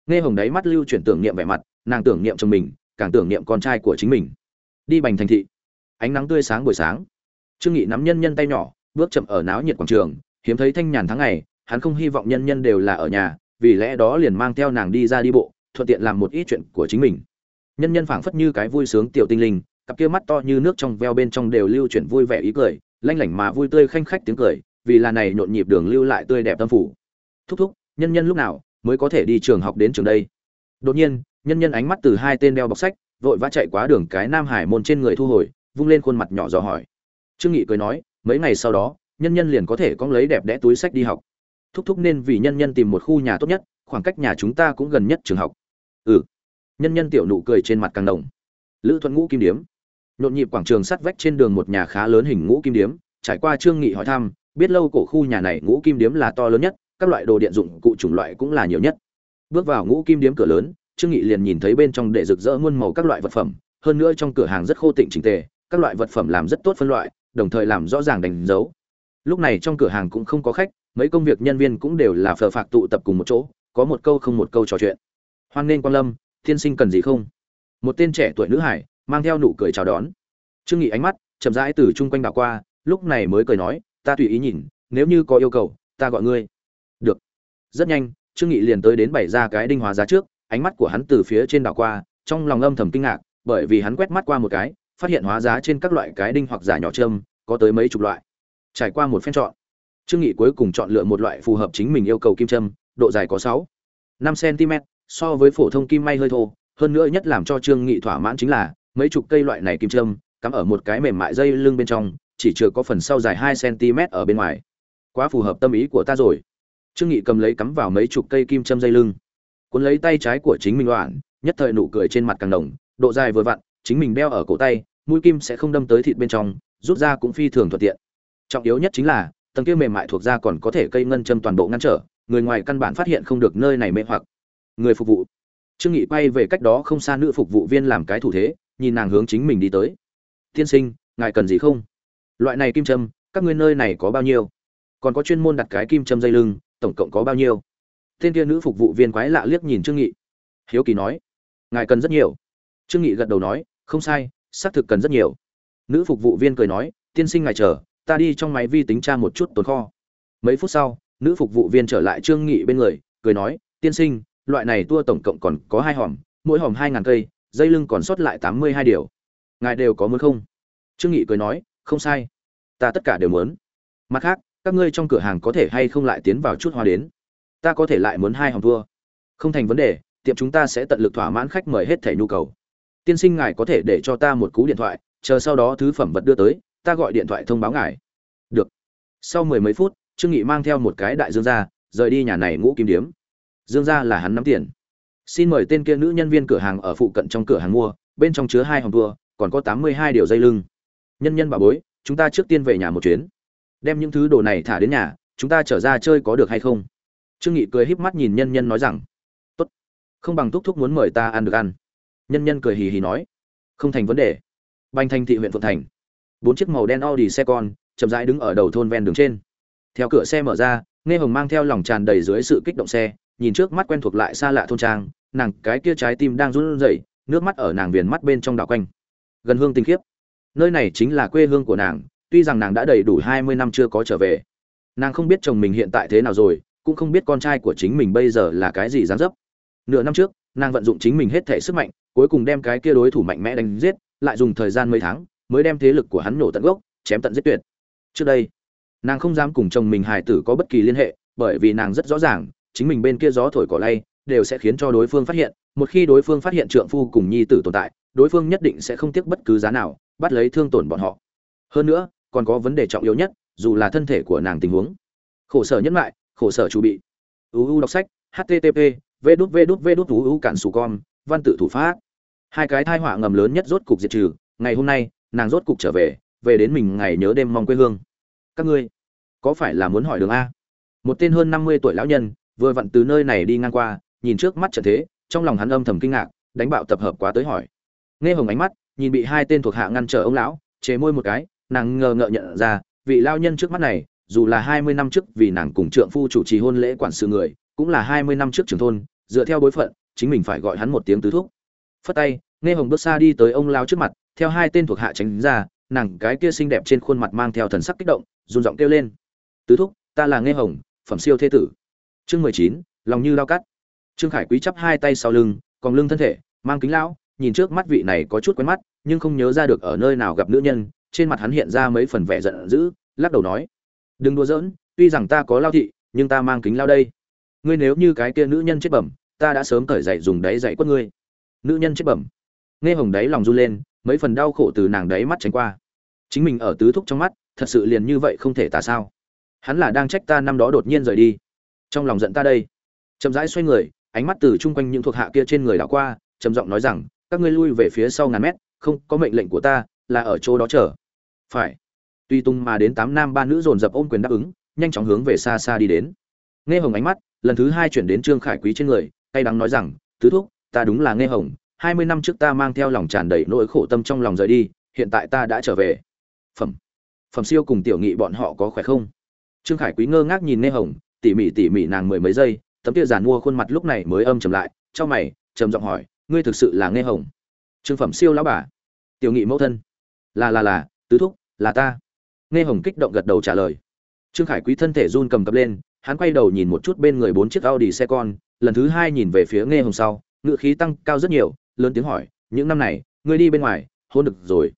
Nghe hồng đáy mắt lưu chuyển tưởng niệm vẻ mặt, nàng tưởng niệm chồng mình, càng tưởng niệm con trai của chính mình. Đi bành thành thị. Ánh nắng tươi sáng buổi sáng. Trương nghị nắm nhân nhân tay nhỏ, bước chậm ở náo nhiệt quảng trường, hiếm thấy thanh nhàn tháng ngày, hắn không hy vọng nhân nhân đều là ở nhà, vì lẽ đó liền mang theo nàng đi ra đi bộ, thuận tiện làm một ít chuyện của chính mình. Nhân nhân phảng phất như cái vui sướng tiểu tinh linh, cặp kia mắt to như nước trong veo bên trong đều lưu chuyển vui vẻ ý cười, lanh lảnh mà vui tươi khanh khách tiếng cười, vì là này nhộn nhịp đường lưu lại tươi đẹp tâm phủ thúc thúc nhân nhân lúc nào mới có thể đi trường học đến trường đây? Đột nhiên, nhân nhân ánh mắt từ hai tên đeo bọc sách, vội vã chạy qua đường cái nam hải môn trên người thu hồi, vung lên khuôn mặt nhỏ dò hỏi. Trương nghị cười nói, mấy ngày sau đó, nhân nhân liền có thể có lấy đẹp đẽ túi sách đi học. Thúc thúc nên vì nhân nhân tìm một khu nhà tốt nhất, khoảng cách nhà chúng ta cũng gần nhất trường học. Ừ. Nhân nhân tiểu nụ cười trên mặt càng đồng lữ thuận ngũ kim điếm. Nhộn nhịp quảng trường sắt vách trên đường một nhà khá lớn hình ngũ kim điếm, trải qua trương nghị hỏi thăm, biết lâu cổ khu nhà này ngũ kim điếm là to lớn nhất các loại đồ điện dụng, cụ chủng loại cũng là nhiều nhất. Bước vào ngũ kim điếm cửa lớn, trương nghị liền nhìn thấy bên trong để rực rỡ muôn màu các loại vật phẩm, hơn nữa trong cửa hàng rất khô tịnh chỉnh tề, các loại vật phẩm làm rất tốt phân loại, đồng thời làm rõ ràng đánh dấu. Lúc này trong cửa hàng cũng không có khách, mấy công việc nhân viên cũng đều là phờ phạc tụ tập cùng một chỗ, có một câu không một câu trò chuyện. Hoan nghênh quan lâm thiên sinh cần gì không? Một tên trẻ tuổi nữ hải, mang theo nụ cười chào đón. Trương nghị ánh mắt chậm rãi từ chung quanh đảo qua, lúc này mới cười nói, ta tùy ý nhìn, nếu như có yêu cầu, ta gọi ngươi rất nhanh trương nghị liền tới đến bảy ra cái đinh hóa giá trước ánh mắt của hắn từ phía trên đảo qua trong lòng âm thầm kinh ngạc bởi vì hắn quét mắt qua một cái phát hiện hóa giá trên các loại cái đinh hoặc giả nhỏ trơm có tới mấy chục loại. Trải qua một phen chọn trương nghị cuối cùng chọn lựa một loại phù hợp chính mình yêu cầu kim châm độ dài có 6, 5 cm so với phổ thông kim may hơi thô hơn nữa nhất làm cho trương nghị thỏa mãn chính là mấy chục cây loại này kim châm cắm ở một cái mềm mại dây lưng bên trong chỉ chưa có phần sau dài 2 cm ở bên ngoài. Quá phù hợp tâm ý của ta rồi trương nghị cầm lấy cắm vào mấy chục cây kim châm dây lưng. Cuốn lấy tay trái của chính mình loạn, nhất thời nụ cười trên mặt càng đồng độ dài vừa vặn, chính mình đeo ở cổ tay, mũi kim sẽ không đâm tới thịt bên trong, rút ra cũng phi thường thuận tiện. Trọng yếu nhất chính là, tầng kia mềm mại thuộc da còn có thể cây ngân châm toàn bộ ngăn trở, người ngoài căn bản phát hiện không được nơi này mê hoặc. Người phục vụ. Trương nghị quay về cách đó không xa nữ phục vụ viên làm cái thủ thế, nhìn nàng hướng chính mình đi tới. Tiên sinh, ngài cần gì không? Loại này kim châm, các ngươi nơi này có bao nhiêu? Còn có chuyên môn đặt cái kim châm dây lưng tổng cộng có bao nhiêu? Tên kia nữ phục vụ viên quái lạ liếc nhìn trương nghị. Hiếu kỳ nói, ngài cần rất nhiều. Trương nghị gật đầu nói, không sai, xác thực cần rất nhiều. Nữ phục vụ viên cười nói, tiên sinh ngài chờ, ta đi trong máy vi tính tra một chút tồn kho. Mấy phút sau, nữ phục vụ viên trở lại trương nghị bên người, cười nói, tiên sinh, loại này tua tổng cộng còn có hai hòm, mỗi hòm hai ngàn cây, dây lưng còn sót lại tám mươi hai điều. Ngài đều có muốn không? Trương nghị cười nói, không sai, ta tất cả đều muốn. Mặt khác các ngươi trong cửa hàng có thể hay không lại tiến vào chút hoa đến? Ta có thể lại muốn hai hòm thua. Không thành vấn đề, tiệm chúng ta sẽ tận lực thỏa mãn khách mời hết thẻ nhu cầu. Tiên sinh ngài có thể để cho ta một cú điện thoại, chờ sau đó thứ phẩm vật đưa tới, ta gọi điện thoại thông báo ngài. Được. Sau mười mấy phút, trương nghị mang theo một cái đại dương ra rời đi nhà này ngũ kim điếm. Dương ra là hắn nắm tiền. Xin mời tên kia nữ nhân viên cửa hàng ở phụ cận trong cửa hàng mua, bên trong chứa hai hòm thua, còn có tám mươi hai điều dây lưng. Nhân nhân bà bối, chúng ta trước tiên về nhà một chuyến đem những thứ đồ này thả đến nhà, chúng ta trở ra chơi có được hay không? Trương nghị cười híp mắt nhìn nhân nhân nói rằng, tốt, không bằng thúc thúc muốn mời ta ăn được ăn. Nhân nhân cười hì hì nói, không thành vấn đề. Banh thành thị huyện phượng thành, bốn chiếc màu đen audi xe con chậm rãi đứng ở đầu thôn ven đường trên. Theo cửa xe mở ra, nghe hồng mang theo lòng tràn đầy dưới sự kích động xe, nhìn trước mắt quen thuộc lại xa lạ thôn trang, nàng cái kia trái tim đang run rẩy, nước mắt ở nàng viền mắt bên trong đảo quanh. Gần hương tinh khiếp, nơi này chính là quê hương của nàng tuy rằng nàng đã đầy đủ hai mươi năm chưa có trở về. Nàng không biết chồng mình hiện tại thế nào rồi, cũng không biết con trai của chính mình bây giờ là cái gì dáng dấp. Nửa năm trước, nàng vận dụng chính mình hết thể sức mạnh, cuối cùng đem cái kia đối thủ mạnh mẽ đánh giết, lại dùng thời gian mấy tháng, mới đem thế lực của hắn nổ tận gốc, chém tận giết tuyệt. Trước đây, nàng không dám cùng chồng mình hài tử có bất kỳ liên hệ, bởi vì nàng rất rõ ràng, chính mình bên kia gió thổi cỏ lay, đều sẽ khiến cho đối phương phát hiện. Một khi đối phương phát hiện trượng phu cùng nhi tử tồn tại, đối phương nhất định sẽ không tiếc bất cứ giá nào, bắt lấy thương tổn bọn họ. Hơn nữa còn có vấn đề trọng yếu nhất, dù là thân thể của nàng tình huống. Khổ sở nhẫn lại khổ sở chu bị. Uu đọc sách http v đút v đút v đút uu cản sù con, văn tự thủ pháp. Hai cái thai họa ngầm lớn nhất rốt cục diệt trừ, ngày hôm nay, nàng rốt cục trở về về đến mình ngày nhớ đêm mong quê hương. Các ngươi, có phải là muốn hỏi đường a? Một tên hơn năm mươi tuổi lão nhân, vừa vặn từ nơi này đi ngang qua, nhìn trước mắt trận thế, trong lòng hắn âm thầm kinh ngạc, đánh bạo tập hợp quá tới hỏi. Nghe hồng ánh mắt, nhìn bị hai tên thuộc hạ ngăn trở ông lão chế môi một cái nàng ngờ ngợ nhận ra, vị lao nhân trước mắt này, dù là hai mươi năm trước vì nàng cùng trượng phu chủ trì hôn lễ quản sự người, cũng là hai mươi năm trước trưởng thôn, dựa theo bối phận, chính mình phải gọi hắn một tiếng tứ thúc. Phất tay, nghe hồng bước xa đi tới ông lao trước mặt, theo hai tên thuộc hạ tránh ra, nàng cái kia xinh đẹp trên khuôn mặt mang theo thần sắc kích động, run giọng kêu lên. Tứ thúc, ta là nghe hồng, phẩm siêu thế tử. Chương mười chín, lòng như lao cắt. Trương khải quý chắp hai tay sau lưng, còn lưng thân thể, mang kính lão, nhìn trước mắt vị này có chút quen mắt, nhưng không nhớ ra được ở nơi nào gặp nữ nhân trên mặt hắn hiện ra mấy phần vẻ giận dữ, lắc đầu nói, đừng đùa giỡn, tuy rằng ta có lao thị, nhưng ta mang kính lao đây. Ngươi nếu như cái kia nữ nhân chết bẩm, ta đã sớm cởi dậy dùng đáy dậy quất ngươi. Nữ nhân chết bẩm. Nghe hồng đáy lòng run lên, mấy phần đau khổ từ nàng đáy mắt tránh qua. Chính mình ở tứ thúc trong mắt, thật sự liền như vậy không thể tả sao. Hắn là đang trách ta năm đó đột nhiên rời đi. Trong lòng giận ta đây. Chậm rãi xoay người, ánh mắt từ chung quanh những thuộc hạ kia trên người đảo qua, trầm giọng nói rằng, các ngươi lui về phía sau ngàn mét, không có mệnh lệnh của ta là ở chỗ đó chờ. Phải. Tuy tung mà đến tám nam ba nữ dồn dập ôm quyền đáp ứng, nhanh chóng hướng về xa xa đi đến. Nghe hồng ánh mắt, lần thứ hai chuyển đến trương khải quý trên người tay đắng nói rằng, tứ thúc, ta đúng là nghe hồng, hai mươi năm trước ta mang theo lòng tràn đầy nỗi khổ tâm trong lòng rời đi, hiện tại ta đã trở về. Phẩm. Phẩm siêu cùng tiểu nghị bọn họ có khỏe không? Trương khải quý ngơ ngác nhìn nghe hồng, tỉ mỉ tỉ mỉ nàng mười mấy giây, tấm kia giàn mua khuôn mặt lúc này mới âm trầm lại cho mày, trầm giọng hỏi, ngươi thực sự là nghe hồng? Trương phẩm siêu lão bà. Tiểu nghị mẫu thân là là là, tứ thúc, là ta. Nghe hồng kích động gật đầu trả lời. Trương khải quý thân thể run cầm cập lên, hắn quay đầu nhìn một chút bên người bốn chiếc audi xe con, lần thứ hai nhìn về phía nghe hồng sau, ngựa khí tăng cao rất nhiều, lớn tiếng hỏi, những năm này, ngươi đi bên ngoài, hôn được rồi?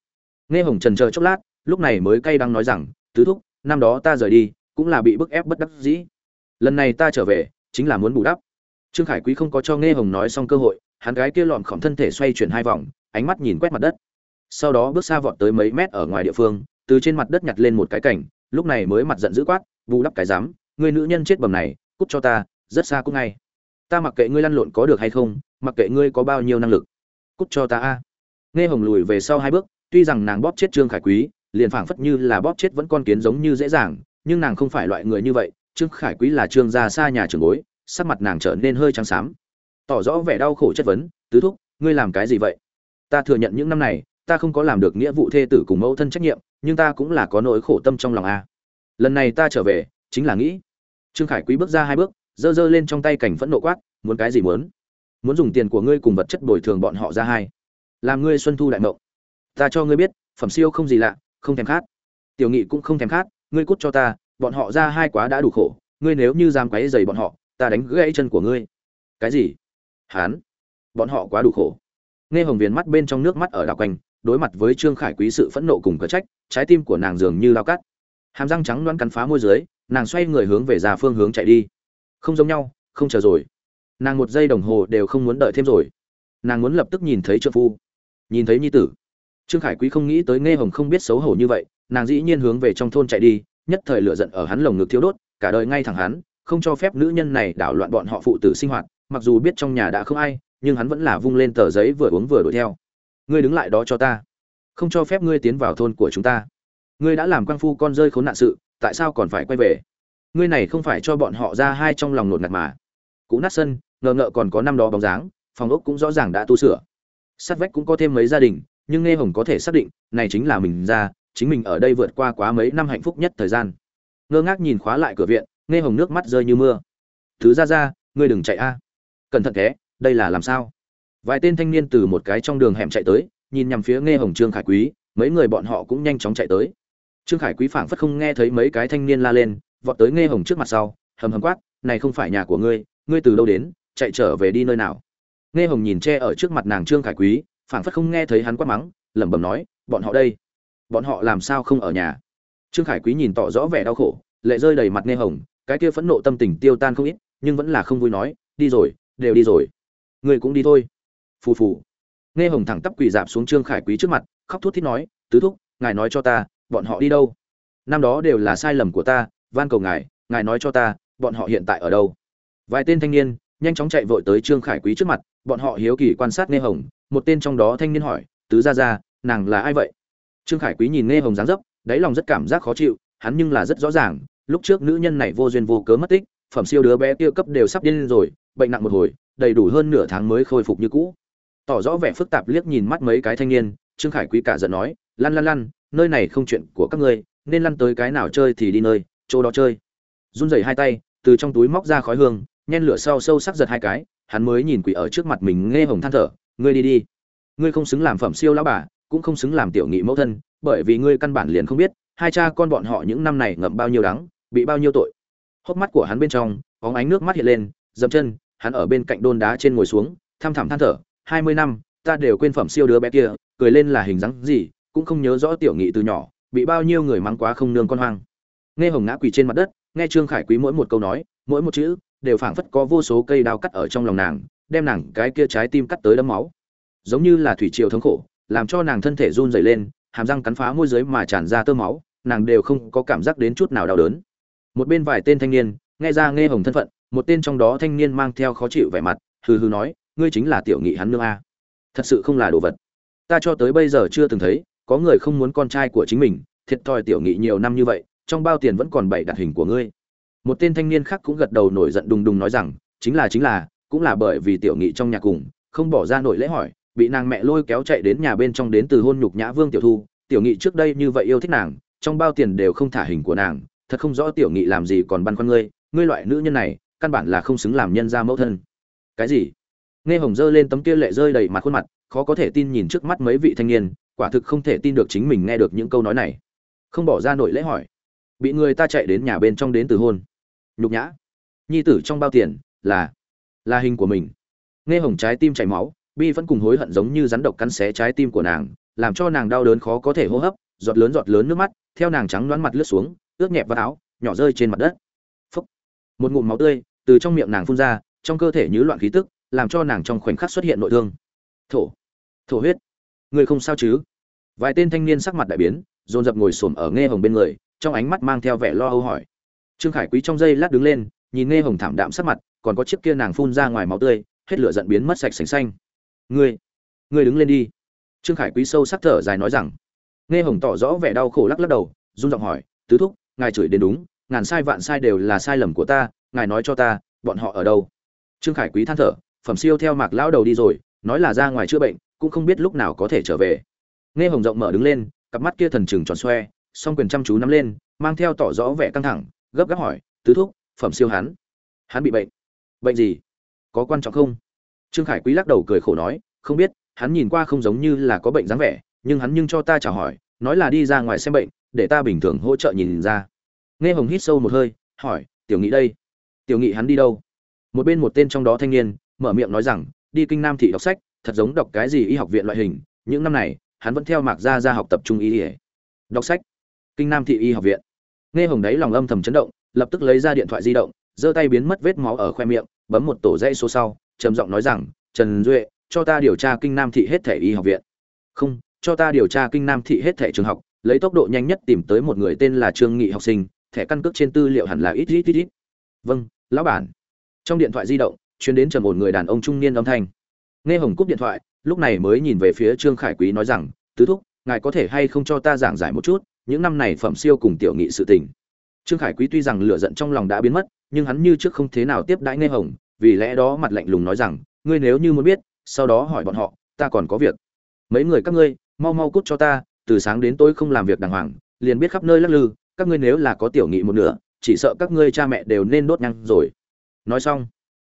Nghe hồng trần chờ chốc lát, lúc này mới cay đang nói rằng, tứ thúc, năm đó ta rời đi, cũng là bị bức ép bất đắc dĩ. Lần này ta trở về, chính là muốn bù đắp. Trương khải quý không có cho nghe hồng nói xong cơ hội, hắn gái kia lọn khỏm thân thể xoay chuyển hai vòng, ánh mắt nhìn quét mặt đất sau đó bước xa vọt tới mấy mét ở ngoài địa phương, từ trên mặt đất nhặt lên một cái cảnh, lúc này mới mặt giận dữ quát, bù đắp cái dám người nữ nhân chết bầm này, cút cho ta, rất xa cút ngay. Ta mặc kệ ngươi lăn lộn có được hay không, mặc kệ ngươi có bao nhiêu năng lực, cút cho ta a. Nghe hồng lùi về sau hai bước, tuy rằng nàng bóp chết trương khải quý, liền phảng phất như là bóp chết vẫn con kiến giống như dễ dàng, nhưng nàng không phải loại người như vậy, trương khải quý là trương gia xa nhà trường bối, sắc mặt nàng trở nên hơi trắng xám. Tỏ rõ vẻ đau khổ chất vấn, tứ thúc, ngươi làm cái gì vậy? Ta thừa nhận những năm này ta không có làm được nghĩa vụ thê tử cùng mẫu thân trách nhiệm, nhưng ta cũng là có nỗi khổ tâm trong lòng a. Lần này ta trở về, chính là nghĩ. Trương khải quý bước ra hai bước, giơ giơ lên trong tay cảnh phẫn nộ quát, muốn cái gì muốn? Muốn dùng tiền của ngươi cùng vật chất bồi thường bọn họ ra hai. Làm ngươi xuân thu đại mộng. Ta cho ngươi biết, phẩm siêu không gì lạ, không thèm khát. Tiểu nghị cũng không thèm khát, ngươi cút cho ta, bọn họ ra hai quá đã đủ khổ, ngươi nếu như dám quấy dày bọn họ, ta đánh gãy chân của ngươi. Cái gì? Hán, bọn họ quá đủ khổ. Nghe hồng viền mắt bên trong nước mắt ở đảo quanh đối mặt với trương khải quý sự phẫn nộ cùng cờ trách, trái tim của nàng dường như lao cắt. Hàm răng trắng loan cắn phá môi dưới, nàng xoay người hướng về ra phương hướng chạy đi. Không giống nhau, không chờ rồi. Nàng một giây đồng hồ đều không muốn đợi thêm rồi. Nàng muốn lập tức nhìn thấy trợ phu. Nhìn thấy nhi tử. Trương khải quý không nghĩ tới nghe hồng không biết xấu hổ như vậy, nàng dĩ nhiên hướng về trong thôn chạy đi, nhất thời lửa giận ở hắn lồng ngực thiếu đốt, cả đời ngay thẳng hắn, không cho phép nữ nhân này đảo loạn bọn họ phụ tử sinh hoạt, mặc dù biết trong nhà đã không ai, nhưng hắn vẫn là vung lên tờ giấy vừa uống vừa đuổi theo ngươi đứng lại đó cho ta. Không cho phép ngươi tiến vào thôn của chúng ta. Ngươi đã làm quang phu con rơi khốn nạn sự, tại sao còn phải quay về? Ngươi này không phải cho bọn họ ra hai trong lòng nột ngạt mà. Cũ nát sân, ngờ ngợ còn có năm đó bóng dáng, phòng ốc cũng rõ ràng đã tu sửa. Sát vách cũng có thêm mấy gia đình, nhưng nghe hồng có thể xác định, này chính là mình ra, chính mình ở đây vượt qua quá mấy năm hạnh phúc nhất thời gian. Ngơ ngác nhìn khóa lại cửa viện, nghe hồng nước mắt rơi như mưa. Thứ ra ra ngươi đừng chạy a. Cẩn thận thế, đây là làm sao? Vài tên thanh niên từ một cái trong đường hẻm chạy tới, nhìn nhằm phía nghe hồng trương khải quý, mấy người bọn họ cũng nhanh chóng chạy tới. Trương khải quý phảng phất không nghe thấy mấy cái thanh niên la lên, vọt tới nghe hồng trước mặt sau, hầm hầm quát, này không phải nhà của ngươi ngươi từ đâu đến, chạy trở về đi nơi nào? Nghe hồng nhìn che ở trước mặt nàng trương khải quý, phảng phất không nghe thấy hắn quát mắng, lẩm bẩm nói, bọn họ đây, bọn họ làm sao không ở nhà? Trương khải quý nhìn tỏ rõ vẻ đau khổ, lệ rơi đầy mặt nghe hồng, cái kia phẫn nộ tâm tình tiêu tan không ít, nhưng vẫn là không vui nói, đi rồi, đều đi rồi. Người cũng đi thôi phù phù. Nghe hồng thẳng tắp quỳ dạp xuống trương khải quý trước mặt, khóc thút thít nói, tứ thúc, ngài nói cho ta, bọn họ đi đâu? Năm đó đều là sai lầm của ta, van cầu ngài ngài nói cho ta, bọn họ hiện tại ở đâu? Vài tên thanh niên nhanh chóng chạy vội tới trương khải quý trước mặt, bọn họ hiếu kỳ quan sát nghe hồng, một tên trong đó thanh niên hỏi, tứ gia gia, nàng là ai vậy? Trương khải quý nhìn nghe hồng dáng dấp, đáy lòng rất cảm giác khó chịu, hắn nhưng là rất rõ ràng, lúc trước nữ nhân này vô duyên vô cớ mất tích, phẩm siêu đứa bé kia cấp đều sắp điên rồi, bệnh nặng một hồi, đầy đủ hơn nửa tháng mới khôi phục như cũ tỏ rõ vẻ phức tạp liếc nhìn mắt mấy cái thanh niên, trương khải quý cả giận nói lăn lăn lăn nơi này không chuyện của các ngươi, nên lăn tới cái nào chơi thì đi nơi, chỗ đó chơi. Run rẩy hai tay, từ trong túi móc ra khói hương, nhen lửa sau sâu sắc giật hai cái, hắn mới nhìn quỷ ở trước mặt mình nghe hồng than thở, ngươi đi đi, ngươi không xứng làm phẩm siêu lão bà, cũng không xứng làm tiểu nghị mẫu thân, bởi vì ngươi căn bản liền không biết, hai cha con bọn họ những năm này ngậm bao nhiêu đắng, bị bao nhiêu tội. Hốc mắt của hắn bên trong óng ánh nước mắt hiện lên, dậm chân, hắn ở bên cạnh đôn đá trên ngồi xuống, thăm thẳm than thở hai mươi năm, ta đều quên phẩm siêu đứa bé kia, cười lên là hình dáng gì, cũng không nhớ rõ tiểu nghị từ nhỏ, bị bao nhiêu người mắng quá không nương con hoang. Nghe hồng ngã quỳ trên mặt đất, nghe trương khải quý mỗi một câu nói, mỗi một chữ, đều phảng phất có vô số cây đao cắt ở trong lòng nàng, đem nàng cái kia trái tim cắt tới đấm máu. Giống như là thủy triều thống khổ, làm cho nàng thân thể run rẩy lên, hàm răng cắn phá môi dưới mà tràn ra tơ máu, nàng đều không có cảm giác đến chút nào đau đớn. Một bên vài tên thanh niên, nghe ra nghe hồng thân phận, một tên trong đó thanh niên mang theo khó chịu vẻ mặt, hừ hừ nói ngươi chính là tiểu nghị hắn nương a. Thật sự không là đồ vật. Ta cho tới bây giờ chưa từng thấy, có người không muốn con trai của chính mình, thiệt thòi tiểu nghị nhiều năm như vậy, trong bao tiền vẫn còn bảy đặt hình của ngươi. Một tên thanh niên khác cũng gật đầu nổi giận đùng đùng nói rằng, chính là chính là, cũng là bởi vì tiểu nghị trong nhà cùng, không bỏ ra nổi lễ hỏi, bị nàng mẹ lôi kéo chạy đến nhà bên trong đến từ hôn nhục nhã vương tiểu thu. Tiểu nghị trước đây như vậy yêu thích nàng, trong bao tiền đều không thả hình của nàng, thật không rõ tiểu nghị làm gì còn băn khoăn ngươi. Ngươi loại nữ nhân này, căn bản là không xứng làm nhân gia mẫu thân. Cái gì? Nghe hồng dơ lên tấm kia lệ rơi đầy mặt khuôn mặt, khó có thể tin nhìn trước mắt mấy vị thanh niên, quả thực không thể tin được chính mình nghe được những câu nói này. Không bỏ ra nổi lễ hỏi. Bị người ta chạy đến nhà bên trong đến từ hôn. Nhục nhã. Nhi tử trong bao tiền, là là hình của mình. Nghe hồng trái tim chảy máu, bi vẫn cùng hối hận giống như rắn độc cắn xé trái tim của nàng, làm cho nàng đau đớn khó có thể hô hấp, giọt lớn giọt lớn nước mắt, theo nàng trắng đoán mặt lướt xuống, ướt nhẹp vào áo, nhỏ rơi trên mặt đất. Phúc. một ngụm máu tươi từ trong miệng nàng phun ra, trong cơ thể như loạn khí tức làm cho nàng trong khoảnh khắc xuất hiện nội thương. Thổ thổ huyết. Người không sao chứ? Vài tên thanh niên sắc mặt đại biến, dồn dập ngồi xổm ở nghe hồng bên người, trong ánh mắt mang theo vẻ lo âu hỏi. Trương khải quý trong giây lát đứng lên, nhìn nghe hồng thảm đạm sắc mặt, còn có chiếc kia nàng phun ra ngoài máu tươi, hết lửa giận biến mất sạch sành xanh. Ngươi ngươi đứng lên đi. Trương khải quý sâu sắc thở dài nói rằng. Nghe hồng tỏ rõ vẻ đau khổ lắc lắc đầu, run giọng hỏi, tứ thúc, ngài chửi đến đúng, ngàn sai vạn sai đều là sai lầm của ta, ngài nói cho ta, bọn họ ở đâu? Trương khải quý than thở phẩm siêu theo mạc lão đầu đi rồi, nói là ra ngoài chữa bệnh, cũng không biết lúc nào có thể trở về. Nghe hồng rộng mở đứng lên, cặp mắt kia thần trừng tròn xoe, song quyền chăm chú nắm lên, mang theo tỏ rõ vẻ căng thẳng, gấp gáp hỏi, tứ thúc, phẩm siêu hắn hắn bị bệnh. Bệnh gì? Có quan trọng không? Trương khải quý lắc đầu cười khổ nói, không biết, hắn nhìn qua không giống như là có bệnh dáng vẻ, nhưng hắn nhưng cho ta chào hỏi, nói là đi ra ngoài xem bệnh, để ta bình thường hỗ trợ nhìn ra. Nghe hồng hít sâu một hơi, hỏi, tiểu nghị đây, tiểu nghị hắn đi đâu? Một bên một tên trong đó thanh niên mở miệng nói rằng, đi kinh nam thị đọc sách, thật giống đọc cái gì y học viện loại hình, những năm này, hắn vẫn theo mạc gia ra học tập trung y ỉa đọc sách, kinh nam thị y học viện. Nghe hồng đấy lòng âm thầm chấn động, lập tức lấy ra điện thoại di động, giơ tay biến mất vết máu ở khoe miệng, bấm một tổ dãy số sau, trầm giọng nói rằng, trần duệ, cho ta điều tra kinh nam thị hết thể y học viện. Không, cho ta điều tra kinh nam thị hết thể trường học, lấy tốc độ nhanh nhất tìm tới một người tên là trương nghị học sinh, thẻ căn cước trên tư liệu hẳn là ít ít ít ít. Vâng lão bản. Trong điện thoại di động chuyến đến trầm ổn người đàn ông trung niên âm thanh. Nghe hồng cúp điện thoại, lúc này mới nhìn về phía trương khải quý nói rằng, tứ thúc, ngài có thể hay không cho ta giảng giải một chút những năm này phẩm siêu cùng tiểu nghị sự tình? Trương khải quý tuy rằng lửa giận trong lòng đã biến mất, nhưng hắn như trước không thế nào tiếp đãi nghe hồng, vì lẽ đó mặt lạnh lùng nói rằng, ngươi nếu như muốn biết, sau đó hỏi bọn họ, ta còn có việc. Mấy người các ngươi, mau mau cút cho ta, từ sáng đến tối không làm việc đàng hoàng, liền biết khắp nơi lắc lư, các ngươi nếu là có tiểu nghị một nửa, chỉ sợ các ngươi cha mẹ đều nên đốt nhang rồi. Nói xong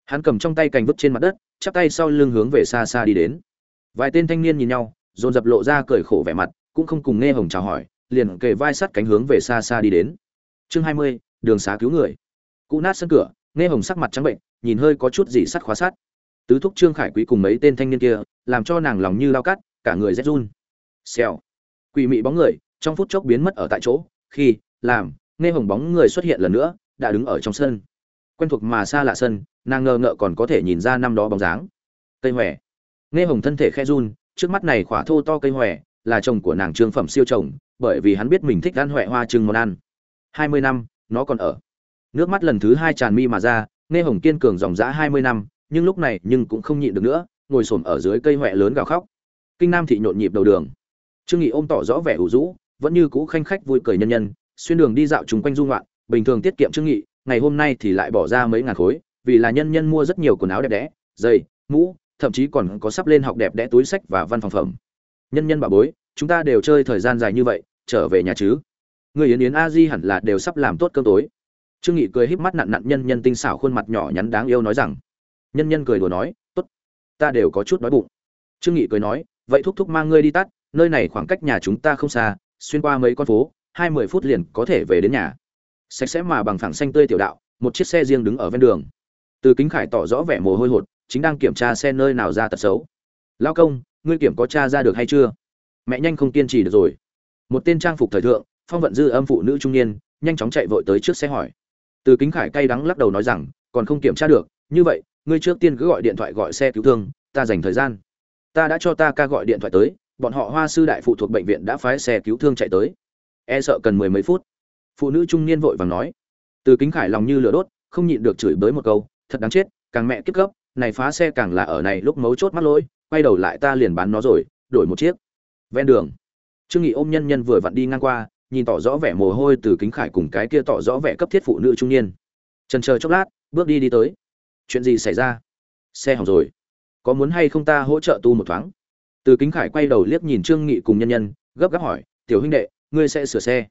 hắn cầm trong tay cành vứt trên mặt đất, chắp tay sau lưng hướng về xa xa đi đến. Vài tên thanh niên nhìn nhau, dồn dập lộ ra cười khổ vẻ mặt, cũng không cùng nghe hồng chào hỏi, liền kề vai sắt cánh hướng về xa xa đi đến. Chương hai mươi, đường xá cứu người. Cụ nát sân cửa, nghe hồng sắc mặt trắng bệnh, nhìn hơi có chút gì sắt khóa sắt. Tứ thúc trương khải quý cùng mấy tên thanh niên kia, làm cho nàng lòng như lao cắt, cả người rét run. Xèo. Quỷ mị bóng người, trong phút chốc biến mất ở tại chỗ, khi, làm, nghe hồng bóng người xuất hiện lần nữa, đã đứng ở trong sân. Quen thuộc mà xa lạ sân nàng ngờ ngợ còn có thể nhìn ra năm đó bóng dáng. Cây hòe. Nghe hồng thân thể khe run, trước mắt này khỏa thô to cây hòe là chồng của nàng trương phẩm siêu chồng, bởi vì hắn biết mình thích ăn hòe hoa trưng món ăn. Hai mươi năm, nó còn ở. Nước mắt lần thứ hai tràn mi mà ra, nghe hồng kiên cường dòng dã hai mươi năm, nhưng lúc này nhưng cũng không nhịn được nữa, ngồi xổm ở dưới cây hòe lớn gào khóc. Kinh nam thị nhộn nhịp đầu đường. Trương nghị ôm tỏ rõ vẻ ủ rũ vẫn như cũ khanh khách vui cười nhân nhân, xuyên đường đi dạo chung quanh du ngoạn, bình thường tiết kiệm trương nghị, ngày hôm nay thì lại bỏ ra mấy ngàn khối vì là nhân nhân mua rất nhiều quần áo đẹp đẽ, giày, mũ, thậm chí còn có sắp lên học đẹp đẽ túi sách và văn phòng phẩm. Nhân nhân bà bối, chúng ta đều chơi thời gian dài như vậy, trở về nhà chứ? Người yến yến a di hẳn là đều sắp làm tốt cơm tối. Trương nghị cười híp mắt nặn nặn nhân nhân tinh xảo khuôn mặt nhỏ nhắn đáng yêu nói rằng, nhân nhân cười đùa nói, tốt, ta đều có chút đói bụng. Trương nghị cười nói, vậy thúc thúc mang ngươi đi tắt, nơi này khoảng cách nhà chúng ta không xa, xuyên qua mấy con phố, hai mươi phút liền có thể về đến nhà. Sạch sẽ mà bằng phẳng xanh tươi tiểu đạo, một chiếc xe riêng đứng ở ven đường từ kính khải tỏ rõ vẻ mồ hôi hột, chính đang kiểm tra xe nơi nào ra tật xấu. Lao công, ngươi kiểm có tra ra được hay chưa? Mẹ nhanh không kiên trì được rồi. Một tên trang phục thời thượng, phong vận dư âm phụ nữ trung niên, nhanh chóng chạy vội tới trước xe hỏi. Từ kính khải cay đắng lắc đầu nói rằng, còn không kiểm tra được, như vậy, ngươi trước tiên cứ gọi điện thoại gọi xe cứu thương, ta dành thời gian. Ta đã cho ta ca gọi điện thoại tới, bọn họ hoa sư đại phụ thuộc bệnh viện đã phái xe cứu thương chạy tới. E sợ cần mười mấy phút. Phụ nữ trung niên vội vàng nói. Từ kính khải lòng như lửa đốt, không nhịn được chửi bới một câu thật đáng chết, càng mẹ kiếp gấp, này phá xe càng là ở này lúc mấu chốt mắc lỗi, quay đầu lại ta liền bán nó rồi, đổi một chiếc. Ven đường, trương nghị ôm nhân nhân vừa vặn đi ngang qua, nhìn tỏ rõ vẻ mồ hôi từ kính khải cùng cái kia tỏ rõ vẻ cấp thiết phụ nữ trung niên. Trần chờ chốc lát, bước đi đi tới. Chuyện gì xảy ra? Xe hỏng rồi. Có muốn hay không ta hỗ trợ tu một thoáng? Từ kính khải quay đầu liếc nhìn trương nghị cùng nhân nhân, gấp gáp hỏi, tiểu huynh đệ, ngươi sẽ sửa xe?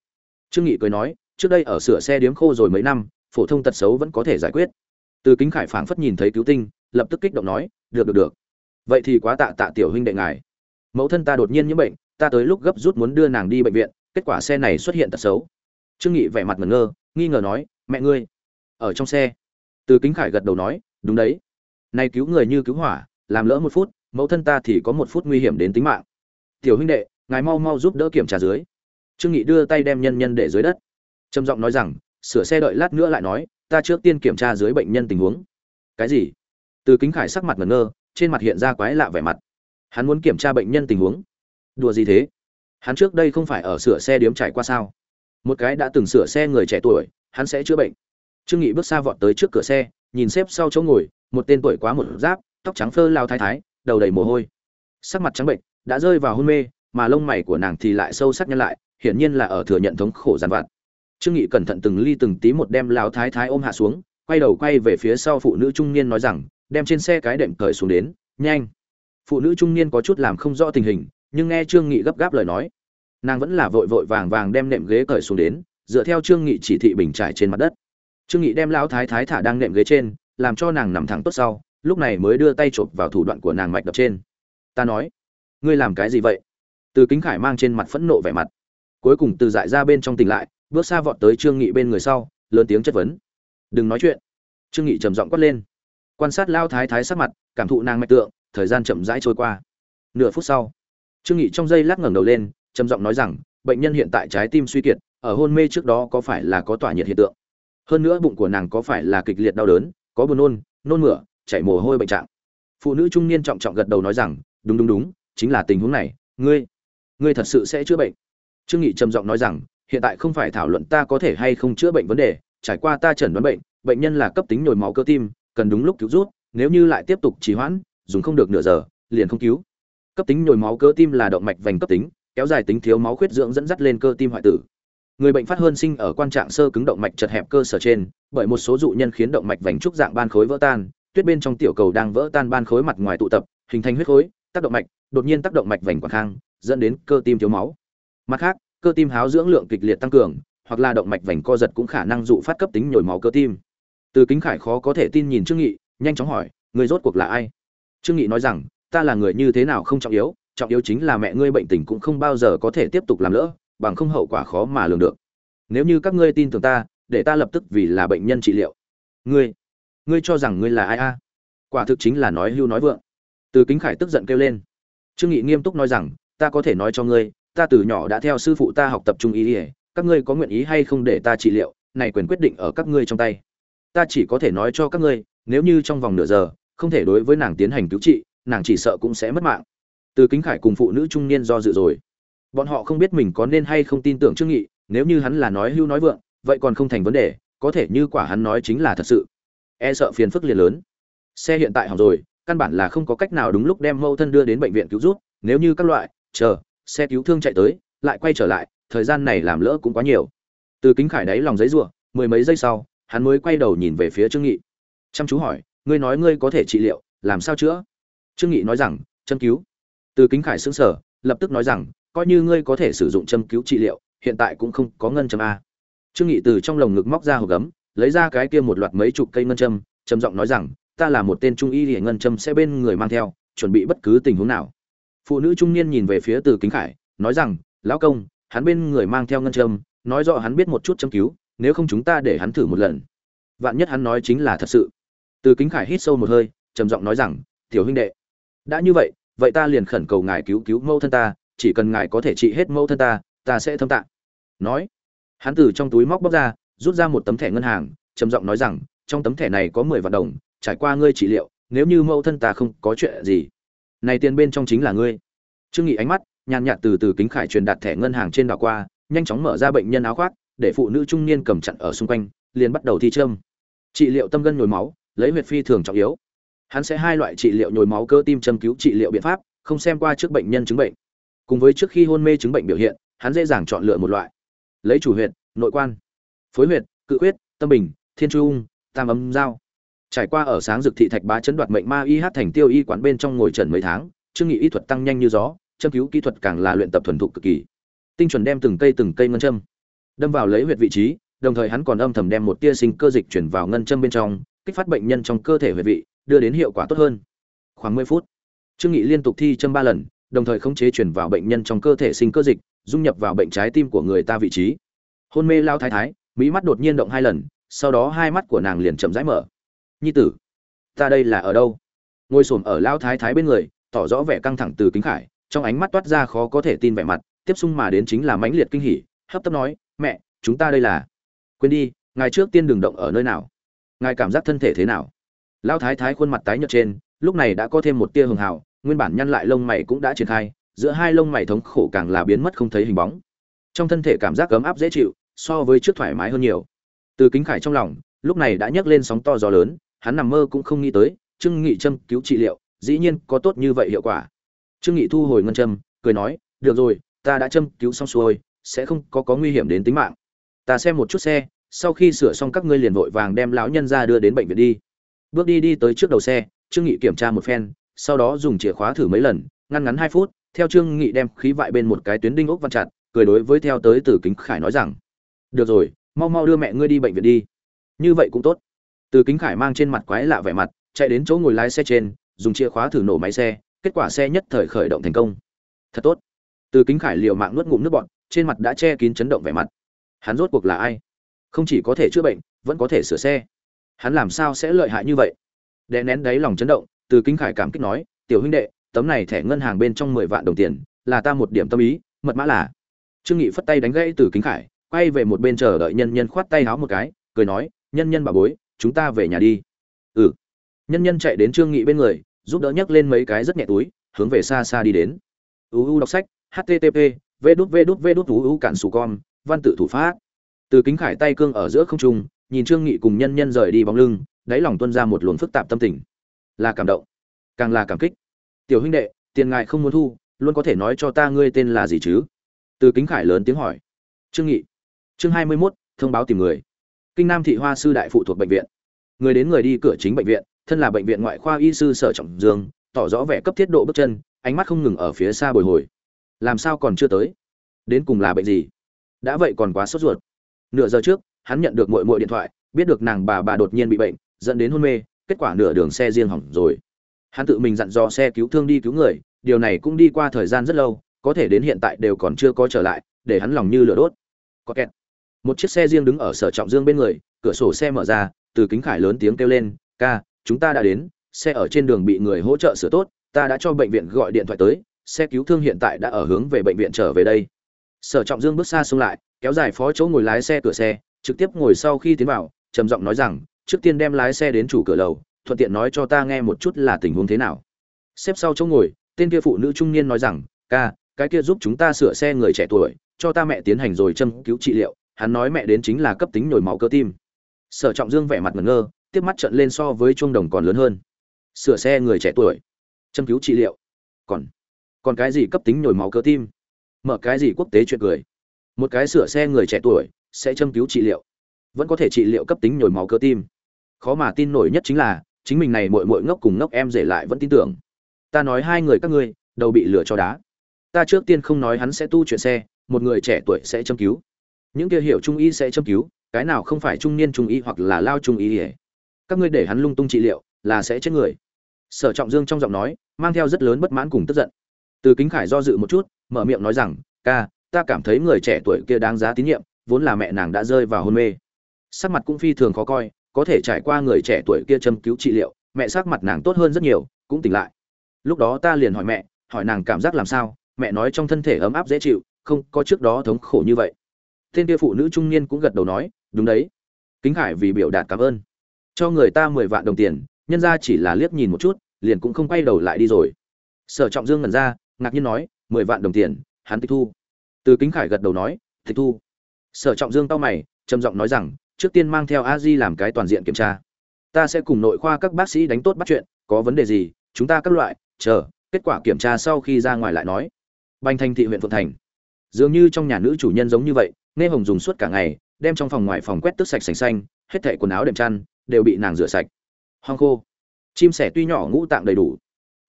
Trương nghị cười nói, trước đây ở sửa xe điếm khô rồi mấy năm, phổ thông tật xấu vẫn có thể giải quyết từ kính khải phảng phất nhìn thấy cứu tinh, lập tức kích động nói, được được được. Vậy thì quá tạ tạ tiểu huynh đệ ngài. Mẫu thân ta đột nhiên nhiễm bệnh, ta tới lúc gấp rút muốn đưa nàng đi bệnh viện, kết quả xe này xuất hiện tật xấu. Trương nghị vẻ mặt ngẩn ngơ, nghi ngờ nói, mẹ ngươi, ở trong xe. Từ kính khải gật đầu nói, đúng đấy. Nay cứu người như cứu hỏa, làm lỡ một phút, mẫu thân ta thì có một phút nguy hiểm đến tính mạng. Tiểu huynh đệ, ngài mau mau giúp đỡ kiểm tra dưới. Trương nghị đưa tay đem nhân nhân để dưới đất. Trầm giọng nói rằng, sửa xe đợi lát nữa lại nói ta trước tiên kiểm tra dưới bệnh nhân tình huống. Cái gì? Từ kính khải sắc mặt ngẩn ngơ, trên mặt hiện ra quái lạ vẻ mặt. Hắn muốn kiểm tra bệnh nhân tình huống. Đùa gì thế? Hắn trước đây không phải ở sửa xe điếm trải qua sao? Một cái đã từng sửa xe người trẻ tuổi, hắn sẽ chữa bệnh. Trương nghị bước xa vọt tới trước cửa xe, nhìn xếp sau chỗ ngồi, một tên tuổi quá một giáp, tóc trắng phơ lao thái thái, đầu đầy mồ hôi. Sắc mặt trắng bệnh, đã rơi vào hôn mê, mà lông mày của nàng thì lại sâu sắc nhân lại, hiển nhiên là ở thừa nhận thống khổ giàn vặt trương nghị cẩn thận từng ly từng tí một đem lão thái thái ôm hạ xuống, quay đầu quay về phía sau phụ nữ trung niên nói rằng, đem trên xe cái đệm cởi xuống đến, nhanh. Phụ nữ trung niên có chút làm không rõ tình hình, nhưng nghe trương nghị gấp gáp lời nói. Nàng vẫn là vội vội vàng vàng đem nệm ghế cởi xuống đến, dựa theo trương nghị chỉ thị bình trải trên mặt đất. Trương nghị đem lão thái thái thả đang nệm ghế trên, làm cho nàng nằm thẳng tốt sau, lúc này mới đưa tay chộp vào thủ đoạn của nàng mạch đập trên. Ta nói, ngươi làm cái gì vậy? Từ kính khải mang trên mặt phẫn nộ vẻ mặt. Cuối cùng từ dại ra bên trong tỉnh lại bước xa vọt tới trương nghị bên người sau, lớn tiếng chất vấn. Đừng nói chuyện. Trương nghị trầm giọng quát lên. Quan sát lao thái thái sắc mặt, cảm thụ nàng mạch tượng, thời gian chậm rãi trôi qua. Nửa phút sau, trương nghị trong giây lát ngẩng đầu lên, trầm giọng nói rằng, bệnh nhân hiện tại trái tim suy kiệt, ở hôn mê trước đó có phải là có tỏa nhiệt hiện tượng? Hơn nữa bụng của nàng có phải là kịch liệt đau đớn, có buồn nôn nôn mửa, chảy mồ hôi bệnh trạng? Phụ nữ trung niên trọng trọng gật đầu nói rằng, đúng đúng đúng, chính là tình huống này, ngươi ngươi thật sự sẽ chữa bệnh. Trương nghị trầm giọng nói rằng hiện tại không phải thảo luận ta có thể hay không chữa bệnh vấn đề, trải qua ta chẩn đoán bệnh bệnh nhân là cấp tính nhồi máu cơ tim, cần đúng lúc cứu rút, nếu như lại tiếp tục trì hoãn, dùng không được nửa giờ, liền không cứu. Cấp tính nhồi máu cơ tim là động mạch vành cấp tính, kéo dài tính thiếu máu khuyết dưỡng dẫn dắt lên cơ tim hoại tử. Người bệnh phát hơn sinh ở quan trạng sơ cứng động mạch chật hẹp cơ sở trên, bởi một số dụ nhân khiến động mạch vành trúc dạng ban khối vỡ tan, tuyết bên trong tiểu cầu đang vỡ tan ban khối mặt ngoài tụ tập, hình thành huyết khối, tác động mạch, đột nhiên tác động mạch vành quảng khang, dẫn đến cơ tim thiếu máu. Mặt khác cơ tim háo dưỡng lượng kịch liệt tăng cường, hoặc là động mạch vành co giật cũng khả năng dụ phát cấp tính nhồi máu cơ tim. Từ kính khải khó có thể tin nhìn trương nghị, nhanh chóng hỏi, người rốt cuộc là ai? Trương nghị nói rằng, ta là người như thế nào không trọng yếu trọng yếu chính là mẹ ngươi bệnh tình cũng không bao giờ có thể tiếp tục làm lỡ, bằng không hậu quả khó mà lường được. Nếu như các ngươi tin tưởng ta, để ta lập tức vì là bệnh nhân trị liệu. Ngươi ngươi cho rằng ngươi là ai a? Quả thực chính là nói hưu nói vượng. Từ kính khải tức giận kêu lên. Trương nghị nghiêm túc nói rằng, ta có thể nói cho ngươi ta từ nhỏ đã theo sư phụ ta học tập trung y ỉa các ngươi có nguyện ý hay không để ta trị liệu, này quyền quyết định ở các ngươi trong tay. Ta chỉ có thể nói cho các ngươi, nếu như trong vòng nửa giờ, không thể đối với nàng tiến hành cứu trị, nàng chỉ sợ cũng sẽ mất mạng. Từ kính khải cùng phụ nữ trung niên do dự rồi. Bọn họ không biết mình có nên hay không tin tưởng trương nghị, nếu như hắn là nói hưu nói vượng, vậy còn không thành vấn đề, có thể như quả hắn nói chính là thật sự. E sợ phiền phức liền lớn. Xe hiện tại hỏng rồi, căn bản là không có cách nào đúng lúc đem mâu thân đưa đến bệnh viện cứu giúp, nếu như các loại, chờ xe cứu thương chạy tới, lại quay trở lại, thời gian này làm lỡ cũng quá nhiều. Từ kính khải đáy lòng giấy rủa, mười mấy giây sau, hắn mới quay đầu nhìn về phía trương nghị. Chăm chú hỏi, ngươi nói ngươi có thể trị liệu, làm sao chữa? Trương nghị nói rằng, châm cứu. Từ kính khải sững sờ, lập tức nói rằng, coi như ngươi có thể sử dụng châm cứu trị liệu, hiện tại cũng không có ngân châm a. Trương nghị từ trong lồng ngực móc ra hộp gấm, lấy ra cái kia một loạt mấy chục cây ngân châm, trầm giọng nói rằng, ta là một tên trung y, thì ngân châm sẽ bên người mang theo, chuẩn bị bất cứ tình huống nào phụ nữ trung niên nhìn về phía từ kính khải, nói rằng, lão công, hắn bên người mang theo ngân châm, nói rõ hắn biết một chút châm cứu, nếu không chúng ta để hắn thử một lần. Vạn nhất hắn nói chính là thật sự. Từ kính khải hít sâu một hơi, trầm giọng nói rằng, tiểu huynh đệ, đã như vậy vậy ta liền khẩn cầu ngài cứu cứu mẫu thân ta, chỉ cần ngài có thể trị hết mẫu thân ta ta sẽ thâm tạ. Nói, hắn từ trong túi móc bóc ra, rút ra một tấm thẻ ngân hàng, trầm giọng nói rằng, trong tấm thẻ này có mười vạn đồng, trải qua ngươi trị liệu, nếu như mẫu thân ta không có chuyện gì này tiền bên trong chính là ngươi. Trương nghị ánh mắt, nhàn nhạt từ từ kính khải truyền đạt thẻ ngân hàng trên đảo qua, nhanh chóng mở ra bệnh nhân áo khoác, để phụ nữ trung niên cầm chặn ở xung quanh, liền bắt đầu thi châm. Trị liệu tâm gân nhồi máu, lấy huyệt phi thường trọng yếu. Hắn sẽ hai loại trị liệu nhồi máu cơ tim châm cứu trị liệu biện pháp, không xem qua trước bệnh nhân chứng bệnh. Cùng với trước khi hôn mê chứng bệnh biểu hiện, hắn dễ dàng chọn lựa một loại. Lấy chủ huyệt, nội quan, phối huyệt, cự huyết, tâm bình, thiên trung, tam âm giao trải qua ở sáng dực thị thạch bá chấn đoạt mệnh ma y hát thành tiêu y quán bên trong ngồi trần mấy tháng, chương nghị y thuật tăng nhanh như gió, châm cứu kỹ thuật càng là luyện tập thuần thục cực kỳ. Tinh chuẩn đem từng cây từng cây ngân châm đâm vào lấy huyệt vị trí, đồng thời hắn còn âm thầm đem một tia sinh cơ dịch chuyển vào ngân châm bên trong, kích phát bệnh nhân trong cơ thể huyệt vị, đưa đến hiệu quả tốt hơn. Khoảng mười phút trương nghị liên tục thi châm ba lần, đồng thời khống chế chuyển vào bệnh nhân trong cơ thể sinh cơ dịch, dung nhập vào bệnh trái tim của người ta vị trí. Hôn mê lao thái thái, mỹ mắt đột nhiên động hai lần, sau đó hai mắt của nàng liền chậm rãi mở nhi tử, ta đây là ở đâu? Ngồi xổm ở lao thái thái bên người, tỏ rõ vẻ căng thẳng từ kính khải, trong ánh mắt toát ra khó có thể tin vẻ mặt, tiếp xung mà đến chính là mãnh liệt kinh hỉ, hấp tấp nói, mẹ, chúng ta đây là quên đi, ngài trước tiên đừng động ở nơi nào. Ngài cảm giác thân thể thế nào? Lao thái thái khuôn mặt tái nhợt trên, lúc này đã có thêm một tia hường hào, nguyên bản nhăn lại lông mày cũng đã triển khai, giữa hai lông mày thống khổ càng là biến mất không thấy hình bóng. Trong thân thể cảm giác ấm áp dễ chịu, so với trước thoải mái hơn nhiều. Từ kính khải trong lòng, lúc này đã nhấc lên sóng to gió lớn hắn nằm mơ cũng không nghĩ tới, trương nghị châm cứu trị liệu, dĩ nhiên có tốt như vậy hiệu quả. Trương nghị thu hồi ngân châm, cười nói, được rồi, ta đã châm cứu xong xuôi, sẽ không có có nguy hiểm đến tính mạng. Ta xem một chút xe, sau khi sửa xong các ngươi liền vội vàng đem lão nhân ra đưa đến bệnh viện đi. Bước đi đi tới trước đầu xe, trương nghị kiểm tra một phen, sau đó dùng chìa khóa thử mấy lần, ngăn ngắn hai phút, theo trương nghị đem khí vại bên một cái tuyến đinh ốc văn chặt, cười đối với theo tới từ kính khải nói rằng, được rồi, mau mau đưa mẹ ngươi đi bệnh viện đi. Như vậy cũng tốt từ kính khải mang trên mặt quái lạ vẻ mặt, chạy đến chỗ ngồi lái xe trên, dùng chìa khóa thử nổ máy xe, kết quả xe nhất thời khởi động thành công. Thật tốt. Từ kính khải liều mạng nuốt ngụm nước bọt, trên mặt đã che kín chấn động vẻ mặt. Hắn rốt cuộc là ai? Không chỉ có thể chữa bệnh, vẫn có thể sửa xe. Hắn làm sao sẽ lợi hại như vậy? Đè nén đáy lòng chấn động, từ kính khải cảm kích nói, tiểu huynh đệ, tấm này thẻ ngân hàng bên trong mười vạn đồng tiền, là ta một điểm tâm ý, mật mã là. Trương nghị phất tay đánh gãy từ kính khải, quay về một bên chờ đợi nhân nhân khoát tay háo một cái, cười nói, nhân nhân bà bối chúng ta về nhà đi. Ừ. Nhân nhân chạy đến trương nghị bên người giúp đỡ nhấc lên mấy cái rất nhẹ túi hướng về xa xa đi đến. Uu đọc sách http v đút v đút v đút uu cản sù con văn tự thủ pháp. Từ kính khải tay cương ở giữa không trung nhìn trương nghị cùng nhân nhân rời đi bóng lưng đáy lòng tuôn ra một luồng phức tạp tâm tình. Là cảm động càng là cảm kích. Tiểu huynh đệ tiền ngài không muốn thu luôn có thể nói cho ta ngươi tên là gì chứ? Từ kính khải lớn tiếng hỏi. Trương nghị. Chương hai mươi 21, thông báo tìm người kinh nam thị hoa sư đại phụ thuộc bệnh viện. Người đến người đi cửa chính bệnh viện, thân là bệnh viện ngoại khoa y sư sở trọng dương, tỏ rõ vẻ cấp thiết độ bước chân, ánh mắt không ngừng ở phía xa bồi hồi. Làm sao còn chưa tới? Đến cùng là bệnh gì? Đã vậy còn quá sốt ruột. Nửa giờ trước, hắn nhận được muội muội điện thoại, biết được nàng bà bà đột nhiên bị bệnh, dẫn đến hôn mê, kết quả nửa đường xe riêng hỏng rồi. Hắn tự mình dặn dò xe cứu thương đi cứu người, điều này cũng đi qua thời gian rất lâu, có thể đến hiện tại đều còn chưa có trở lại, để hắn lòng như lửa đốt. Có kẹt một chiếc xe riêng đứng ở sở trọng dương bên người, cửa sổ xe mở ra, từ kính khải lớn tiếng kêu lên, ca, chúng ta đã đến, xe ở trên đường bị người hỗ trợ sửa tốt, ta đã cho bệnh viện gọi điện thoại tới, xe cứu thương hiện tại đã ở hướng về bệnh viện trở về đây. Sở trọng dương bước xa xông lại, kéo dài phó chỗ ngồi lái xe cửa xe, trực tiếp ngồi sau khi tiến vào, trầm giọng nói rằng, trước tiên đem lái xe đến chủ cửa lầu, thuận tiện nói cho ta nghe một chút là tình huống thế nào. Xếp sau chỗ ngồi, tên kia phụ nữ trung niên nói rằng, ca, cái kia giúp chúng ta sửa xe người trẻ tuổi, cho ta mẹ tiến hành rồi châm cứu trị liệu hắn nói mẹ đến chính là cấp tính nhồi máu cơ tim. Sở trọng dương vẻ mặt ngẩn ngơ, tiếp mắt trận lên so với chuông đồng còn lớn hơn. Sửa xe người trẻ tuổi. Châm cứu trị liệu. Còn còn cái gì cấp tính nhồi máu cơ tim? Mở cái gì quốc tế chuyện cười? Một cái sửa xe người trẻ tuổi sẽ châm cứu trị liệu. Vẫn có thể trị liệu cấp tính nhồi máu cơ tim. Khó mà tin nổi nhất chính là, chính mình này mội mội ngốc cùng ngốc em rể lại vẫn tin tưởng. Ta nói hai người các ngươi, đầu bị lửa cho đá. Ta trước tiên không nói hắn sẽ tu chuyện xe, một người trẻ tuổi sẽ châm cứu những kia hiểu trung y sẽ châm cứu, cái nào không phải trung niên trung y hoặc là lao trung y ỉa các ngươi để hắn lung tung trị liệu, là sẽ chết người. Sở trọng dương trong giọng nói, mang theo rất lớn bất mãn cùng tức giận. Từ kính khải do dự một chút, mở miệng nói rằng, ca, ta cảm thấy người trẻ tuổi kia đáng giá tín nhiệm, vốn là mẹ nàng đã rơi vào hôn mê. Sắc mặt cũng phi thường khó coi, có thể trải qua người trẻ tuổi kia châm cứu trị liệu, mẹ sắc mặt nàng tốt hơn rất nhiều, cũng tỉnh lại. Lúc đó ta liền hỏi mẹ, hỏi nàng cảm giác làm sao? Mẹ nói trong thân thể ấm áp dễ chịu, không có trước đó thống khổ như vậy tên kia phụ nữ trung niên cũng gật đầu nói, đúng đấy. Kính khải vì biểu đạt cảm ơn. Cho người ta mười vạn đồng tiền, nhân ra chỉ là liếc nhìn một chút, liền cũng không quay đầu lại đi rồi. Sở trọng dương ngẩn ra, ngạc nhiên nói, mười vạn đồng tiền, hắn tịch thu. Từ kính khải gật đầu nói, tịch thu. Sở trọng dương tao mày, trầm giọng nói rằng, trước tiên mang theo a di làm cái toàn diện kiểm tra. Ta sẽ cùng nội khoa các bác sĩ đánh tốt bắt chuyện, có vấn đề gì, chúng ta các loại, chờ, kết quả kiểm tra sau khi ra ngoài lại nói. Banh thành thị huyện phượng thành dường như trong nhà nữ chủ nhân giống như vậy, nghe hồng dùng suốt cả ngày, đem trong phòng ngoài phòng quét tước sạch sành xanh, hết thảy quần áo đệm chăn, đều bị nàng rửa sạch. Hoang khô. Chim sẻ tuy nhỏ ngũ tạng đầy đủ.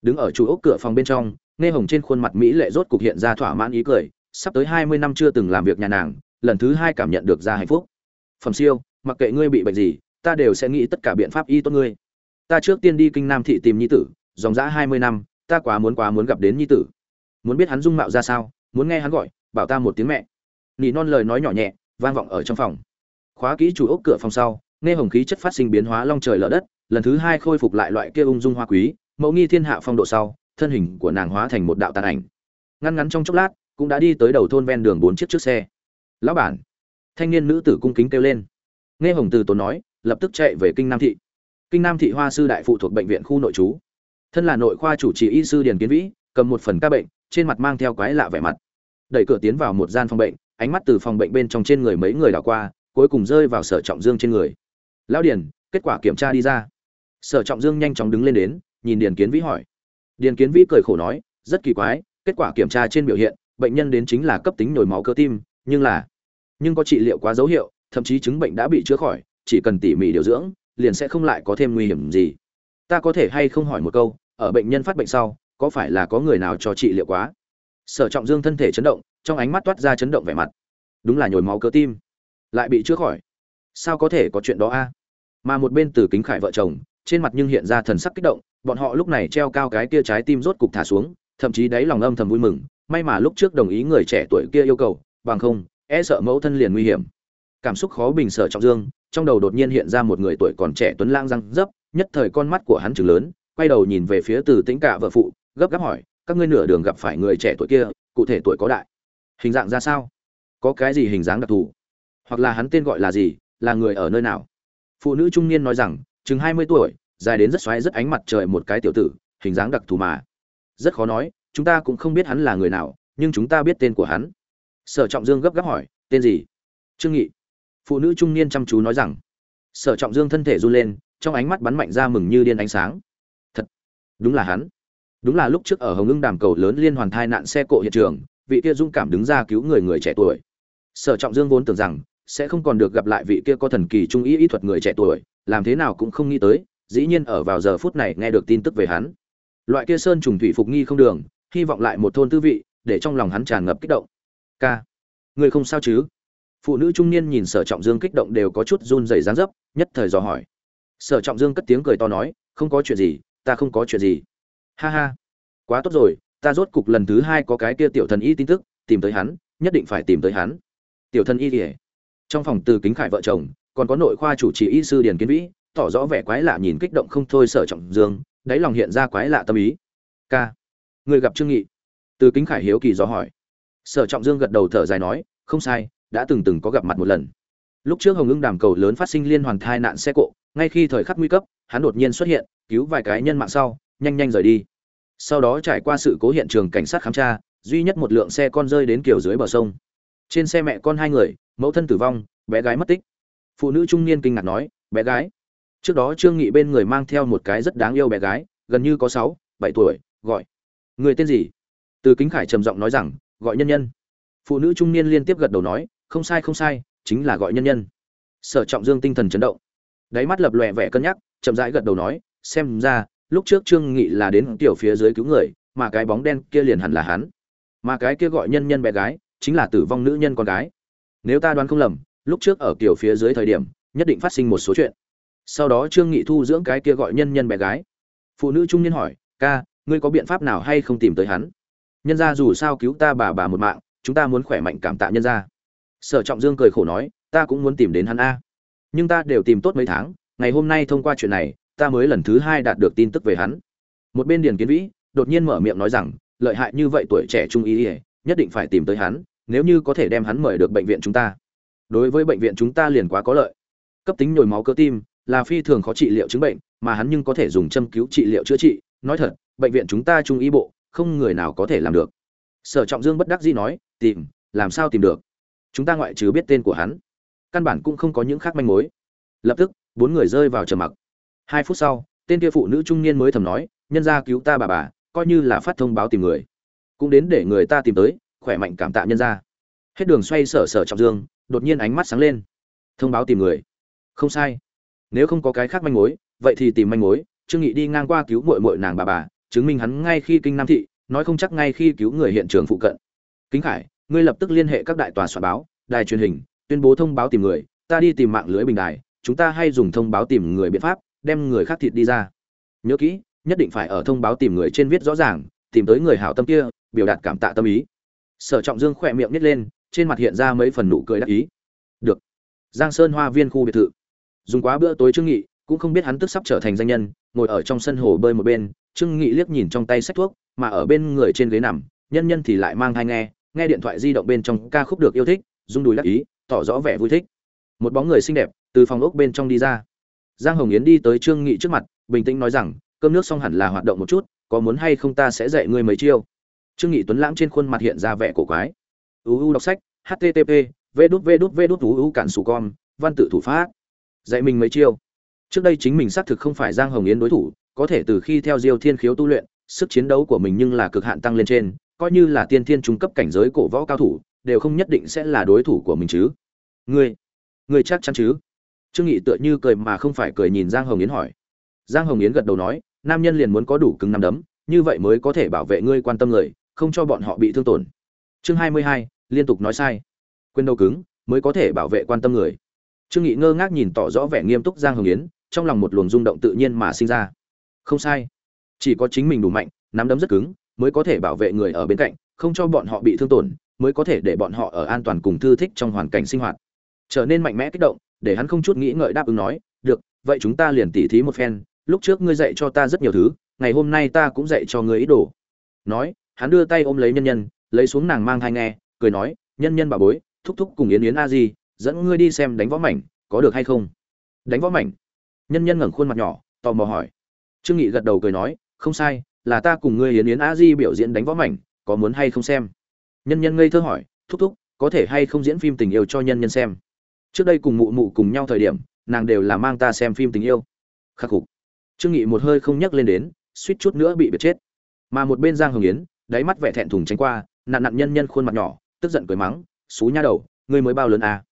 Đứng ở chủ ốc cửa phòng bên trong, nghe hồng trên khuôn mặt mỹ lệ rốt cục hiện ra thỏa mãn ý cười, sắp tới hai mươi năm chưa từng làm việc nhà nàng, lần thứ hai cảm nhận được ra hạnh phúc. Phẩm siêu, mặc kệ ngươi bị bệnh gì, ta đều sẽ nghĩ tất cả biện pháp y tốt ngươi. Ta trước tiên đi kinh nam thị tìm nhi tử, dòng dã hai mươi năm, ta quá muốn quá muốn gặp đến nhi tử. Muốn biết hắn dung mạo ra sao, muốn nghe hắn gọi bảo ta một tiếng mẹ. Nỉ non lời nói nhỏ nhẹ, vang vọng ở trong phòng. Khóa kỹ chủ ốc cửa phòng sau, nghe hồng khí chất phát sinh biến hóa long trời lở đất, lần thứ hai khôi phục lại loại kia ung dung hoa quý, mẫu nghi thiên hạ phong độ sau, thân hình của nàng hóa thành một đạo tàn ảnh. Ngăn ngắn trong chốc lát, cũng đã đi tới đầu thôn ven đường bốn chiếc trước xe. Lão bản. Thanh niên nữ tử cung kính kêu lên. Nghe hồng từ tốn nói, lập tức chạy về kinh nam thị. Kinh nam thị hoa sư đại phụ thuộc bệnh viện khu nội trú. Thân là nội khoa chủ trì y sư điền kiến vĩ, cầm một phần ca bệnh, trên mặt mang theo quái lạ vẻ mặt đẩy cửa tiến vào một gian phòng bệnh, ánh mắt từ phòng bệnh bên trong trên người mấy người đảo qua, cuối cùng rơi vào sở trọng dương trên người. Lão điền, kết quả kiểm tra đi ra. Sở trọng dương nhanh chóng đứng lên đến, nhìn điền kiến vĩ hỏi. Điền kiến vĩ cười khổ nói, rất kỳ quái, kết quả kiểm tra trên biểu hiện, bệnh nhân đến chính là cấp tính nhồi máu cơ tim, nhưng là, nhưng có trị liệu quá dấu hiệu, thậm chí chứng bệnh đã bị chữa khỏi, chỉ cần tỉ mỉ điều dưỡng, liền sẽ không lại có thêm nguy hiểm gì. Ta có thể hay không hỏi một câu, ở bệnh nhân phát bệnh sau, có phải là có người nào cho trị liệu quá? Sở trọng dương thân thể chấn động, trong ánh mắt toát ra chấn động vẻ mặt. Đúng là nhồi máu cơ tim. Lại bị chữa khỏi. Sao có thể có chuyện đó a? Mà một bên từ kính khải vợ chồng, trên mặt nhưng hiện ra thần sắc kích động, bọn họ lúc này treo cao cái kia trái tim rốt cục thả xuống, thậm chí đáy lòng âm thầm vui mừng, may mà lúc trước đồng ý người trẻ tuổi kia yêu cầu, bằng không e sợ mẫu thân liền nguy hiểm. Cảm xúc khó bình sở trọng dương, trong đầu đột nhiên hiện ra một người tuổi còn trẻ tuấn lang răng dấp, nhất thời con mắt của hắn chừng lớn, quay đầu nhìn về phía từ tĩnh cả vợ phụ, gấp gáp hỏi các ngươi nửa đường gặp phải người trẻ tuổi kia, cụ thể tuổi có đại? Hình dạng ra sao? Có cái gì hình dáng đặc thù? Hoặc là hắn tên gọi là gì? Là người ở nơi nào? Phụ nữ trung niên nói rằng, chừng hai mươi tuổi, dài đến rất xoáy, rất ánh mặt trời một cái tiểu tử, hình dáng đặc thù mà. Rất khó nói, chúng ta cũng không biết hắn là người nào, nhưng chúng ta biết tên của hắn. Sở trọng dương gấp gáp hỏi, tên gì? Trương nghị. Phụ nữ trung niên chăm chú nói rằng, sở trọng dương thân thể run lên, trong ánh mắt bắn mạnh ra mừng như điên ánh sáng. Thật? Đúng là hắn đúng là lúc trước ở hồng ưng đàm cầu lớn liên hoàn thai nạn xe cộ hiện trường, vị kia dũng cảm đứng ra cứu người người trẻ tuổi. Sở trọng dương vốn tưởng rằng, sẽ không còn được gặp lại vị kia có thần kỳ trung ý ý thuật người trẻ tuổi, làm thế nào cũng không nghĩ tới, dĩ nhiên ở vào giờ phút này nghe được tin tức về hắn. Loại kia sơn trùng thủy phục nghi không đường, hy vọng lại một thôn tư vị, để trong lòng hắn tràn ngập kích động. Ca, người không sao chứ? Phụ nữ trung niên nhìn sở trọng dương kích động đều có chút run rẩy dáng dấp, nhất thời dò hỏi. Sở trọng dương cất tiếng cười to nói, không có chuyện gì, ta không có chuyện gì ha ha. Quá tốt rồi, ta rốt cục lần thứ hai có cái kia tiểu thần y tin tức, tìm tới hắn, nhất định phải tìm tới hắn. Tiểu thần y kể trong phòng từ kính khải vợ chồng, còn có nội khoa chủ trì y sư điền kiến vĩ, tỏ rõ vẻ quái lạ nhìn kích động không thôi sở trọng dương, đáy lòng hiện ra quái lạ tâm ý. Ca người gặp trương nghị. Từ kính khải hiếu kỳ do hỏi. Sở trọng dương gật đầu thở dài nói, không sai, đã từng từng có gặp mặt một lần. Lúc trước hồng ưng đàm cầu lớn phát sinh liên hoàn thai nạn xe cộ, ngay khi thời khắc nguy cấp, hắn đột nhiên xuất hiện, cứu vài cái nhân mạng sau nhanh nhanh rời đi. Sau đó trải qua sự cố hiện trường cảnh sát khám tra, duy nhất một lượng xe con rơi đến kiểu dưới bờ sông. Trên xe mẹ con hai người, mẫu thân tử vong, bé gái mất tích. Phụ nữ trung niên kinh ngạc nói, bé gái? Trước đó trương nghị bên người mang theo một cái rất đáng yêu bé gái, gần như có sáu, bảy tuổi, gọi, người tên gì? Từ kính khải trầm giọng nói rằng, gọi nhân nhân. Phụ nữ trung niên liên tiếp gật đầu nói, không sai không sai, chính là gọi nhân nhân. Sở trọng dương tinh thần chấn động. Đáy mắt lập lòe vẻ cân nhắc, chậm rãi gật đầu nói, xem ra lúc trước trương nghị là đến tiểu phía dưới cứu người, mà cái bóng đen kia liền hẳn là hắn. Mà cái kia gọi nhân nhân bé gái, chính là tử vong nữ nhân con gái. Nếu ta đoán không lầm, lúc trước ở tiểu phía dưới thời điểm, nhất định phát sinh một số chuyện. Sau đó trương nghị thu dưỡng cái kia gọi nhân nhân bé gái. Phụ nữ trung niên hỏi, ca, ngươi có biện pháp nào hay không tìm tới hắn? Nhân gia dù sao cứu ta bà bà một mạng, chúng ta muốn khỏe mạnh cảm tạ nhân gia. Sở trọng dương cười khổ nói, ta cũng muốn tìm đến hắn a. Nhưng ta đều tìm tốt mấy tháng, ngày hôm nay thông qua chuyện này ta mới lần thứ hai đạt được tin tức về hắn. Một bên điền kiến vĩ đột nhiên mở miệng nói rằng, lợi hại như vậy tuổi trẻ trung y nhất định phải tìm tới hắn, nếu như có thể đem hắn mời được bệnh viện chúng ta. Đối với bệnh viện chúng ta liền quá có lợi. Cấp tính nhồi máu cơ tim là phi thường khó trị liệu chứng bệnh, mà hắn nhưng có thể dùng châm cứu trị liệu chữa trị. Nói thật, bệnh viện chúng ta trung y bộ, không người nào có thể làm được. Sở trọng dương bất đắc dĩ nói, tìm, làm sao tìm được? Chúng ta ngoại trừ biết tên của hắn, căn bản cũng không có những khác manh mối. Lập tức, bốn người rơi vào trầm mặc hai phút sau, tên kia phụ nữ trung niên mới thầm nói, nhân gia cứu ta bà bà, coi như là phát thông báo tìm người, cũng đến để người ta tìm tới, khỏe mạnh cảm tạ nhân gia. Hết đường xoay sở sở trọng dương, đột nhiên ánh mắt sáng lên. Thông báo tìm người? Không sai. Nếu không có cái khác manh mối, vậy thì tìm manh mối, trương nghị đi ngang qua cứu muội muội nàng bà bà, chứng minh hắn ngay khi kinh nam thị, nói không chắc ngay khi cứu người hiện trường phụ cận. Kính khải, ngươi lập tức liên hệ các đại tòa soạn báo, đài truyền hình, tuyên bố thông báo tìm người, ta đi tìm mạng lưới bình đài, chúng ta hay dùng thông báo tìm người biện pháp đem người khác thịt đi ra. Nhớ kỹ, nhất định phải ở thông báo tìm người trên viết rõ ràng, tìm tới người hảo tâm kia, biểu đạt cảm tạ tâm ý. Sở trọng dương khỏe miệng nhét lên, trên mặt hiện ra mấy phần nụ cười đắc ý. Được. Giang sơn hoa viên khu biệt thự. Dùng quá bữa tối trương nghị, cũng không biết hắn tức sắp trở thành danh nhân, ngồi ở trong sân hồ bơi một bên, trương nghị liếc nhìn trong tay sách thuốc, mà ở bên người trên ghế nằm, nhân nhân thì lại mang thai nghe nghe điện thoại di động bên trong ca khúc được yêu thích, rung đùi đắc ý, tỏ rõ vẻ vui thích. Một bóng người xinh đẹp từ phòng ốc bên trong đi ra giang hồng yến đi tới trương nghị trước mặt, bình tĩnh nói rằng, cơm nước xong hẳn là hoạt động một chút, có muốn hay không ta sẽ dạy ngươi mấy chiêu. Trương nghị tuấn lãng trên khuôn mặt hiện ra vẻ cổ quái. Uu đọc sách http v đút v đút v đút uu cản sù con, văn tự thủ pháp. Dạy mình mấy chiêu. Trước đây chính mình xác thực không phải giang hồng yến đối thủ, có thể từ khi theo diêu thiên khiếu tu luyện, sức chiến đấu của mình nhưng là cực hạn tăng lên trên, coi như là tiên thiên trung cấp cảnh giới cổ võ cao thủ, đều không nhất định sẽ là đối thủ của mình chứ. Ngươi ngươi chắc chắn chứ? Trương nghị tựa như cười mà không phải cười nhìn giang hồng yến hỏi. Giang hồng yến gật đầu nói, nam nhân liền muốn có đủ cứng nắm đấm, như vậy mới có thể bảo vệ ngươi quan tâm người, không cho bọn họ bị thương tổn. Chương hai mươi hai, liên tục nói sai. Quên đầu cứng, mới có thể bảo vệ quan tâm người. Trương nghị ngơ ngác nhìn tỏ rõ vẻ nghiêm túc giang hồng yến, trong lòng một luồng rung động tự nhiên mà sinh ra. Không sai. Chỉ có chính mình đủ mạnh, nắm đấm rất cứng, mới có thể bảo vệ người ở bên cạnh, không cho bọn họ bị thương tổn, mới có thể để bọn họ ở an toàn cùng thư thích trong hoàn cảnh sinh hoạt. Trở nên mạnh mẽ kích động để hắn không chút nghĩ ngợi đáp ứng nói, được, vậy chúng ta liền tỉ thí một phen, lúc trước ngươi dạy cho ta rất nhiều thứ, ngày hôm nay ta cũng dạy cho ngươi ý đồ. Nói, hắn đưa tay ôm lấy nhân nhân, lấy xuống nàng mang thai nghe, cười nói, nhân nhân bà bối, thúc thúc cùng yến yến a di, dẫn ngươi đi xem đánh võ mảnh, có được hay không? Đánh võ mảnh? Nhân nhân ngẩng khuôn mặt nhỏ, tò mò hỏi. Trương nghị gật đầu cười nói, không sai, là ta cùng ngươi yến yến a di biểu diễn đánh võ mảnh, có muốn hay không xem? Nhân nhân ngây thơ hỏi, thúc thúc, có thể hay không diễn phim tình yêu cho nhân nhân xem? Trước đây cùng mụ mụ cùng nhau thời điểm, nàng đều là mang ta xem phim tình yêu. Khắc phục. Trương nghị một hơi không nhắc lên đến, suýt chút nữa bị biệt chết. Mà một bên giang hồng yến, đáy mắt vẻ thẹn thùng tránh qua nạn nạn nhân nhân khuôn mặt nhỏ, tức giận cười mắng, xú nha đầu, ngươi mới bao lớn à?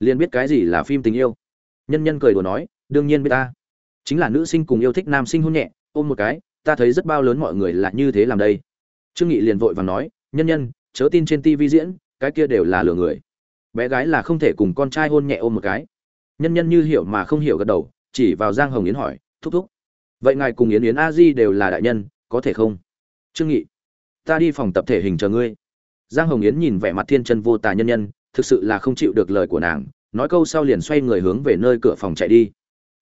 Liền biết cái gì là phim tình yêu. Nhân nhân cười đùa nói, đương nhiên biết ta. Chính là nữ sinh cùng yêu thích nam sinh hôn nhẹ, ôm một cái, ta thấy rất bao lớn mọi người là như thế làm đây. Trương nghị liền vội vàng nói, nhân nhân, chớ tin trên tivi diễn, cái kia đều là lừa người bé gái là không thể cùng con trai hôn nhẹ ôm một cái. Nhân nhân như hiểu mà không hiểu gật đầu, chỉ vào giang hồng yến hỏi, thúc thúc, vậy ngài cùng yến yến a di đều là đại nhân, có thể không? Trương nghị, ta đi phòng tập thể hình chờ ngươi. Giang hồng yến nhìn vẻ mặt thiên chân vô tà nhân nhân, thực sự là không chịu được lời của nàng, nói câu sau liền xoay người hướng về nơi cửa phòng chạy đi.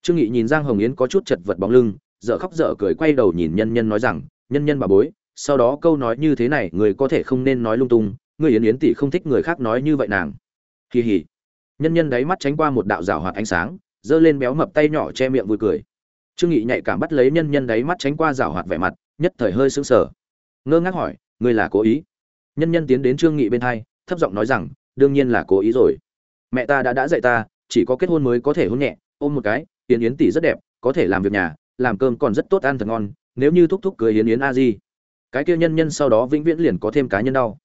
Trương nghị nhìn giang hồng yến có chút chật vật bóng lưng, dở khóc dở cười quay đầu nhìn nhân nhân nói rằng, nhân nhân bà bối, sau đó câu nói như thế này, người có thể không nên nói lung tung, người yến yến tỷ không thích người khác nói như vậy nàng kỳ hỉ. Nhân nhân đáy mắt tránh qua một đạo rào hoạt ánh sáng, giơ lên béo mập tay nhỏ che miệng vui cười. Trương nghị nhạy cảm bắt lấy nhân nhân đáy mắt tránh qua rào hoạt vẻ mặt, nhất thời hơi sững sờ. Ngơ ngác hỏi, ngươi là cố ý? Nhân nhân tiến đến trương nghị bên hai, thấp giọng nói rằng, đương nhiên là cố ý rồi. Mẹ ta đã đã dạy ta, chỉ có kết hôn mới có thể hôn nhẹ, ôm một cái, yến yến tỷ rất đẹp, có thể làm việc nhà, làm cơm còn rất tốt ăn thật ngon, nếu như thúc thúc cười yến yến a gì cái kia nhân nhân sau đó vĩnh viễn liền có thêm cá nhân đau.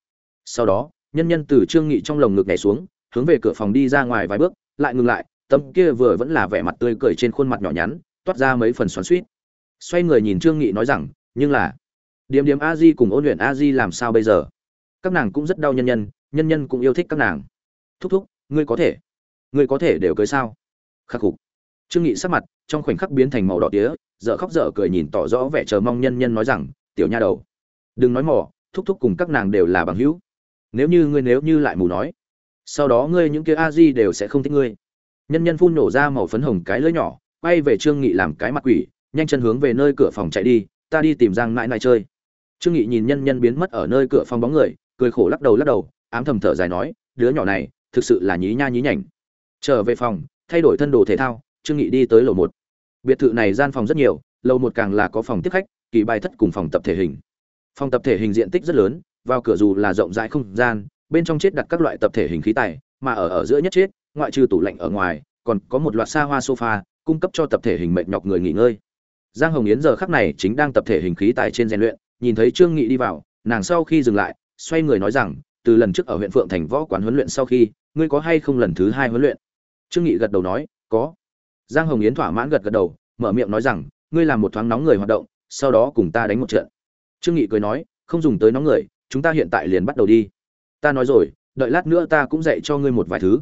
Sau đó, nhân nhân từ trương nghị trong lồng ngực nhảy xuống hướng về cửa phòng đi ra ngoài vài bước, lại ngừng lại, tấm kia vừa vẫn là vẻ mặt tươi cười trên khuôn mặt nhỏ nhắn, toát ra mấy phần xoắn xuýt. Xoay người nhìn trương nghị nói rằng, nhưng là điểm điểm a di cùng ôn luyện a di làm sao bây giờ? Các nàng cũng rất đau nhân nhân nhân nhân cũng yêu thích các nàng. Thúc thúc, ngươi có thể, ngươi có thể đều cưới sao? Khắc phục. Trương nghị sắc mặt trong khoảnh khắc biến thành màu đỏ tía, dở khóc dở cười nhìn tỏ rõ vẻ chờ mong nhân nhân nói rằng, tiểu nha đầu, đừng nói mỏ thúc thúc cùng các nàng đều là bằng hữu. Nếu như ngươi nếu như lại mù nói sau đó ngươi những kia a di đều sẽ không thích ngươi. Nhân nhân phun nổ ra màu phấn hồng cái lưỡi nhỏ, quay về trương nghị làm cái mặt quỷ, nhanh chân hướng về nơi cửa phòng chạy đi, ta đi tìm giang mãi mãi chơi. Trương nghị nhìn nhân nhân biến mất ở nơi cửa phòng bóng người, cười khổ lắc đầu lắc đầu, ám thầm thở dài nói, đứa nhỏ này, thực sự là nhí nha nhí nhảnh. Trở về phòng, thay đổi thân đồ thể thao, trương nghị đi tới lầu một. Biệt thự này gian phòng rất nhiều, lầu một càng là có phòng tiếp khách, kỳ bài thất cùng phòng tập thể hình. Phòng tập thể hình diện tích rất lớn, vào cửa dù là rộng rãi không gian bên trong chết đặt các loại tập thể hình khí tài, mà ở ở giữa nhất chết, ngoại trừ tủ lạnh ở ngoài, còn có một loạt xa hoa sofa, cung cấp cho tập thể hình mệt nhọc người nghỉ ngơi. Giang hồng yến giờ khắc này chính đang tập thể hình khí tài trên rèn luyện, nhìn thấy trương nghị đi vào, nàng sau khi dừng lại, xoay người nói rằng, từ lần trước ở huyện phượng thành võ quán huấn luyện sau khi, ngươi có hay không lần thứ hai huấn luyện? Trương nghị gật đầu nói, có. Giang hồng yến thỏa mãn gật gật đầu, mở miệng nói rằng, ngươi làm một thoáng nóng người hoạt động, sau đó cùng ta đánh một trận. Trương nghị cười nói, không dùng tới nóng người, chúng ta hiện tại liền bắt đầu đi ta nói rồi, đợi lát nữa ta cũng dạy cho ngươi một vài thứ.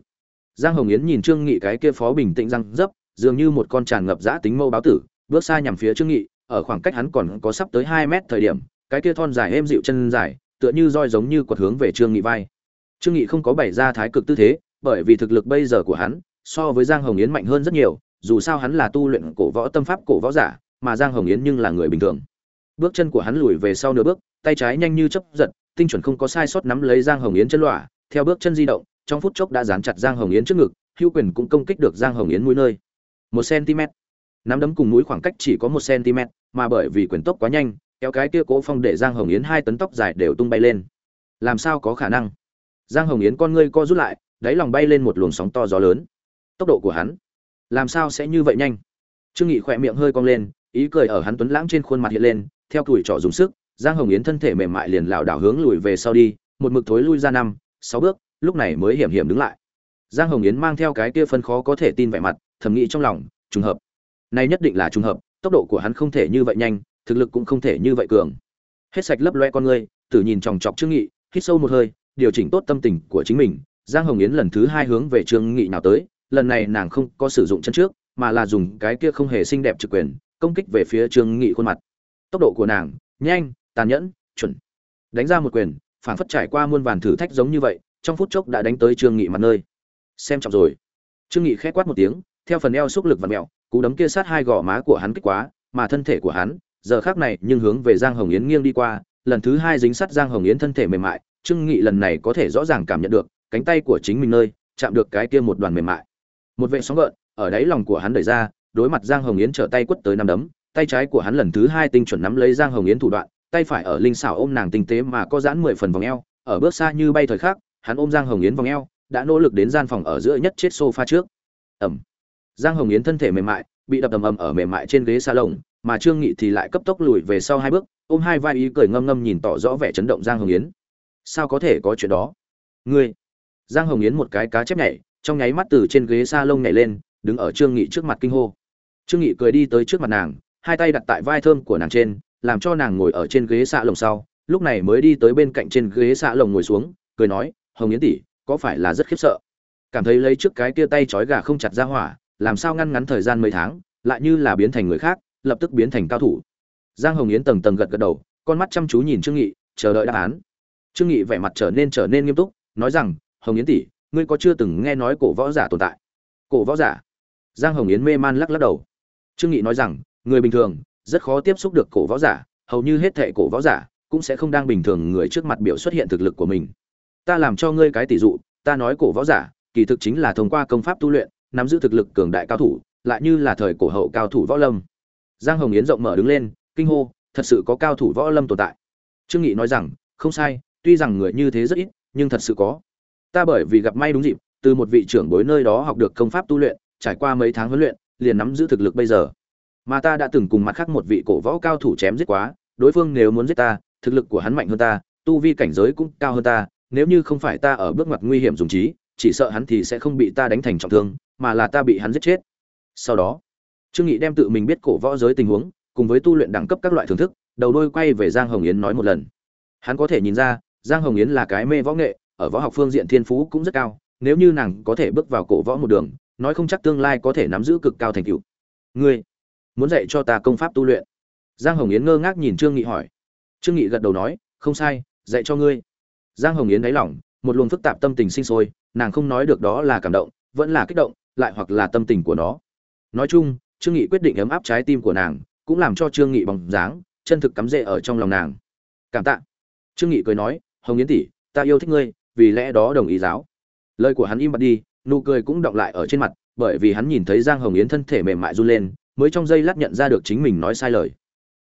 Giang hồng yến nhìn trương nghị cái kia phó bình tĩnh răng dấp, dường như một con tràn ngập dã tính mâu báo tử, bước xa nhằm phía trương nghị, ở khoảng cách hắn còn có sắp tới 2 mét thời điểm, cái kia thon dài êm dịu chân dài, tựa như roi giống như quật hướng về trương nghị vai. Trương nghị không có bày ra thái cực tư thế, bởi vì thực lực bây giờ của hắn, so với giang hồng yến mạnh hơn rất nhiều, dù sao hắn là tu luyện cổ võ tâm pháp cổ võ giả, mà giang hồng yến nhưng là người bình thường. Bước chân của hắn lùi về sau nửa bước, tay trái nhanh như chớp giật tinh chuẩn không có sai sót nắm lấy giang hồng yến chân lọa, theo bước chân di động, trong phút chốc đã dán chặt giang hồng yến trước ngực, hữu quyền cũng công kích được giang hồng yến mũi nơi. Một cm nắm đấm cùng mũi khoảng cách chỉ có một cm mà bởi vì quyền tốc quá nhanh, kéo cái kia cố phong để giang hồng yến hai tấn tóc dài đều tung bay lên. Làm sao có khả năng? Giang hồng yến con ngươi co rút lại, đáy lòng bay lên một luồng sóng to gió lớn. Tốc độ của hắn, làm sao sẽ như vậy nhanh? Trương nghị khỏe miệng hơi cong lên, ý cười ở hắn tuấn lãng trên khuôn mặt hiện lên, theo tuổi trọ dùng sức giang hồng yến thân thể mềm mại liền lảo đảo hướng lùi về sau đi, một mực thối lui ra năm, sáu bước, lúc này mới hiểm hiểm đứng lại. Giang hồng yến mang theo cái kia phân khó có thể tin vẻ mặt, thầm nghĩ trong lòng, trùng hợp. Này nhất định là trùng hợp, tốc độ của hắn không thể như vậy nhanh, thực lực cũng không thể như vậy cường. Hết sạch lấp loe con ngươi tử nhìn chòng chọc trương nghị, hít sâu một hơi, điều chỉnh tốt tâm tình của chính mình. Giang hồng yến lần thứ hai hướng về trương nghị nào tới, lần này nàng không có sử dụng chân trước, mà là dùng cái kia không hề xinh đẹp trực quyền, công kích về phía trương nghị khuôn mặt. Tốc độ của nàng nhanh tàn nhẫn, chuẩn. Đánh ra một quyền phản phất trải qua muôn vàn thử thách giống như vậy, trong phút chốc đã đánh tới trương nghị mặt nơi. Xem trọng rồi. Trương nghị khẽ quát một tiếng, theo phần eo xúc lực và mẹo, cú đấm kia sát hai gò má của hắn kích quá, mà thân thể của hắn, giờ khác này nhưng hướng về giang hồng yến nghiêng đi qua, lần thứ hai dính sát giang hồng yến thân thể mềm mại, trương nghị lần này có thể rõ ràng cảm nhận được, cánh tay của chính mình nơi, chạm được cái kia một đoàn mềm mại. Một vệ sóng gợn, ở đáy lòng của hắn đẩy ra, đối mặt giang hồng yến trở tay quất tới năm đấm, tay trái của hắn lần thứ hai tinh chuẩn nắm lấy giang hồng yến thủ đoạn tay phải ở linh xảo ôm nàng tinh tế mà có giãn mười phần vòng eo, ở bước xa như bay thời khắc, hắn ôm giang hồng yến vòng eo, đã nỗ lực đến gian phòng ở giữa nhất chết sofa trước. Ẩm. Giang hồng yến thân thể mềm mại, bị đập ầm ầm ở mềm mại trên ghế salon, mà trương nghị thì lại cấp tốc lùi về sau hai bước, ôm hai vai ý cười ngâm ngâm nhìn tỏ rõ vẻ chấn động giang hồng yến. Sao có thể có chuyện đó? Ngươi. Giang hồng yến một cái cá chép nhảy, trong nháy mắt từ trên ghế salon nhảy lên, đứng ở trương nghị trước mặt kinh hô. Trương nghị cười đi tới trước mặt nàng, hai tay đặt tại vai thơm của nàng trên làm cho nàng ngồi ở trên ghế xạ lồng sau, lúc này mới đi tới bên cạnh trên ghế xạ lồng ngồi xuống, cười nói, hồng yến tỷ, có phải là rất khiếp sợ? Cảm thấy lấy trước cái kia tay trói gà không chặt ra hỏa, làm sao ngăn ngắn thời gian mấy tháng, lại như là biến thành người khác, lập tức biến thành cao thủ. Giang hồng yến tầng tầng gật gật đầu, con mắt chăm chú nhìn trương nghị, chờ đợi đáp án. Trương nghị vẻ mặt trở nên trở nên nghiêm túc, nói rằng, hồng yến tỷ, ngươi có chưa từng nghe nói cổ võ giả tồn tại? Cổ võ giả? Giang hồng yến mê man lắc lắc đầu. Trương nghị nói rằng, người bình thường rất khó tiếp xúc được cổ võ giả, hầu như hết thệ cổ võ giả cũng sẽ không đang bình thường người trước mặt biểu xuất hiện thực lực của mình. Ta làm cho ngươi cái tỷ dụ, ta nói cổ võ giả, kỳ thực chính là thông qua công pháp tu luyện, nắm giữ thực lực cường đại cao thủ, lại như là thời cổ hậu cao thủ võ lâm. Giang hồng yến rộng mở đứng lên, kinh hô, thật sự có cao thủ võ lâm tồn tại. Trương nghị nói rằng, không sai, tuy rằng người như thế rất ít, nhưng thật sự có. Ta bởi vì gặp may đúng dịp, từ một vị trưởng bối nơi đó học được công pháp tu luyện, trải qua mấy tháng huấn luyện, liền nắm giữ thực lực bây giờ mà ta đã từng cùng mặt khác một vị cổ võ cao thủ chém giết quá, đối phương nếu muốn giết ta, thực lực của hắn mạnh hơn ta, tu vi cảnh giới cũng cao hơn ta, nếu như không phải ta ở bước ngoặt nguy hiểm dùng trí, chỉ sợ hắn thì sẽ không bị ta đánh thành trọng thương, mà là ta bị hắn giết chết. Sau đó, trương nghị đem tự mình biết cổ võ giới tình huống, cùng với tu luyện đẳng cấp các loại thưởng thức, đầu đôi quay về giang hồng yến nói một lần. Hắn có thể nhìn ra, giang hồng yến là cái mê võ nghệ, ở võ học phương diện thiên phú cũng rất cao, nếu như nàng có thể bước vào cổ võ một đường, nói không chắc tương lai có thể nắm giữ cực cao thành tựu. Ngươi muốn dạy cho ta công pháp tu luyện. Giang hồng yến ngơ ngác nhìn trương nghị hỏi. Trương nghị gật đầu nói, không sai, dạy cho ngươi. Giang hồng yến đáy lòng, một luồng phức tạp tâm tình sinh sôi, nàng không nói được đó là cảm động, vẫn là kích động, lại hoặc là tâm tình của nó. Nói chung, trương nghị quyết định ấm áp trái tim của nàng, cũng làm cho trương nghị bóng dáng, chân thực cắm rễ ở trong lòng nàng. Cảm tạ. Trương nghị cười nói, hồng yến tỷ, ta yêu thích ngươi, vì lẽ đó đồng ý giáo. Lời của hắn im bặt đi, nụ cười cũng động lại ở trên mặt, bởi vì hắn nhìn thấy giang hồng yến thân thể mềm mại run lên mới trong giây lát nhận ra được chính mình nói sai lời.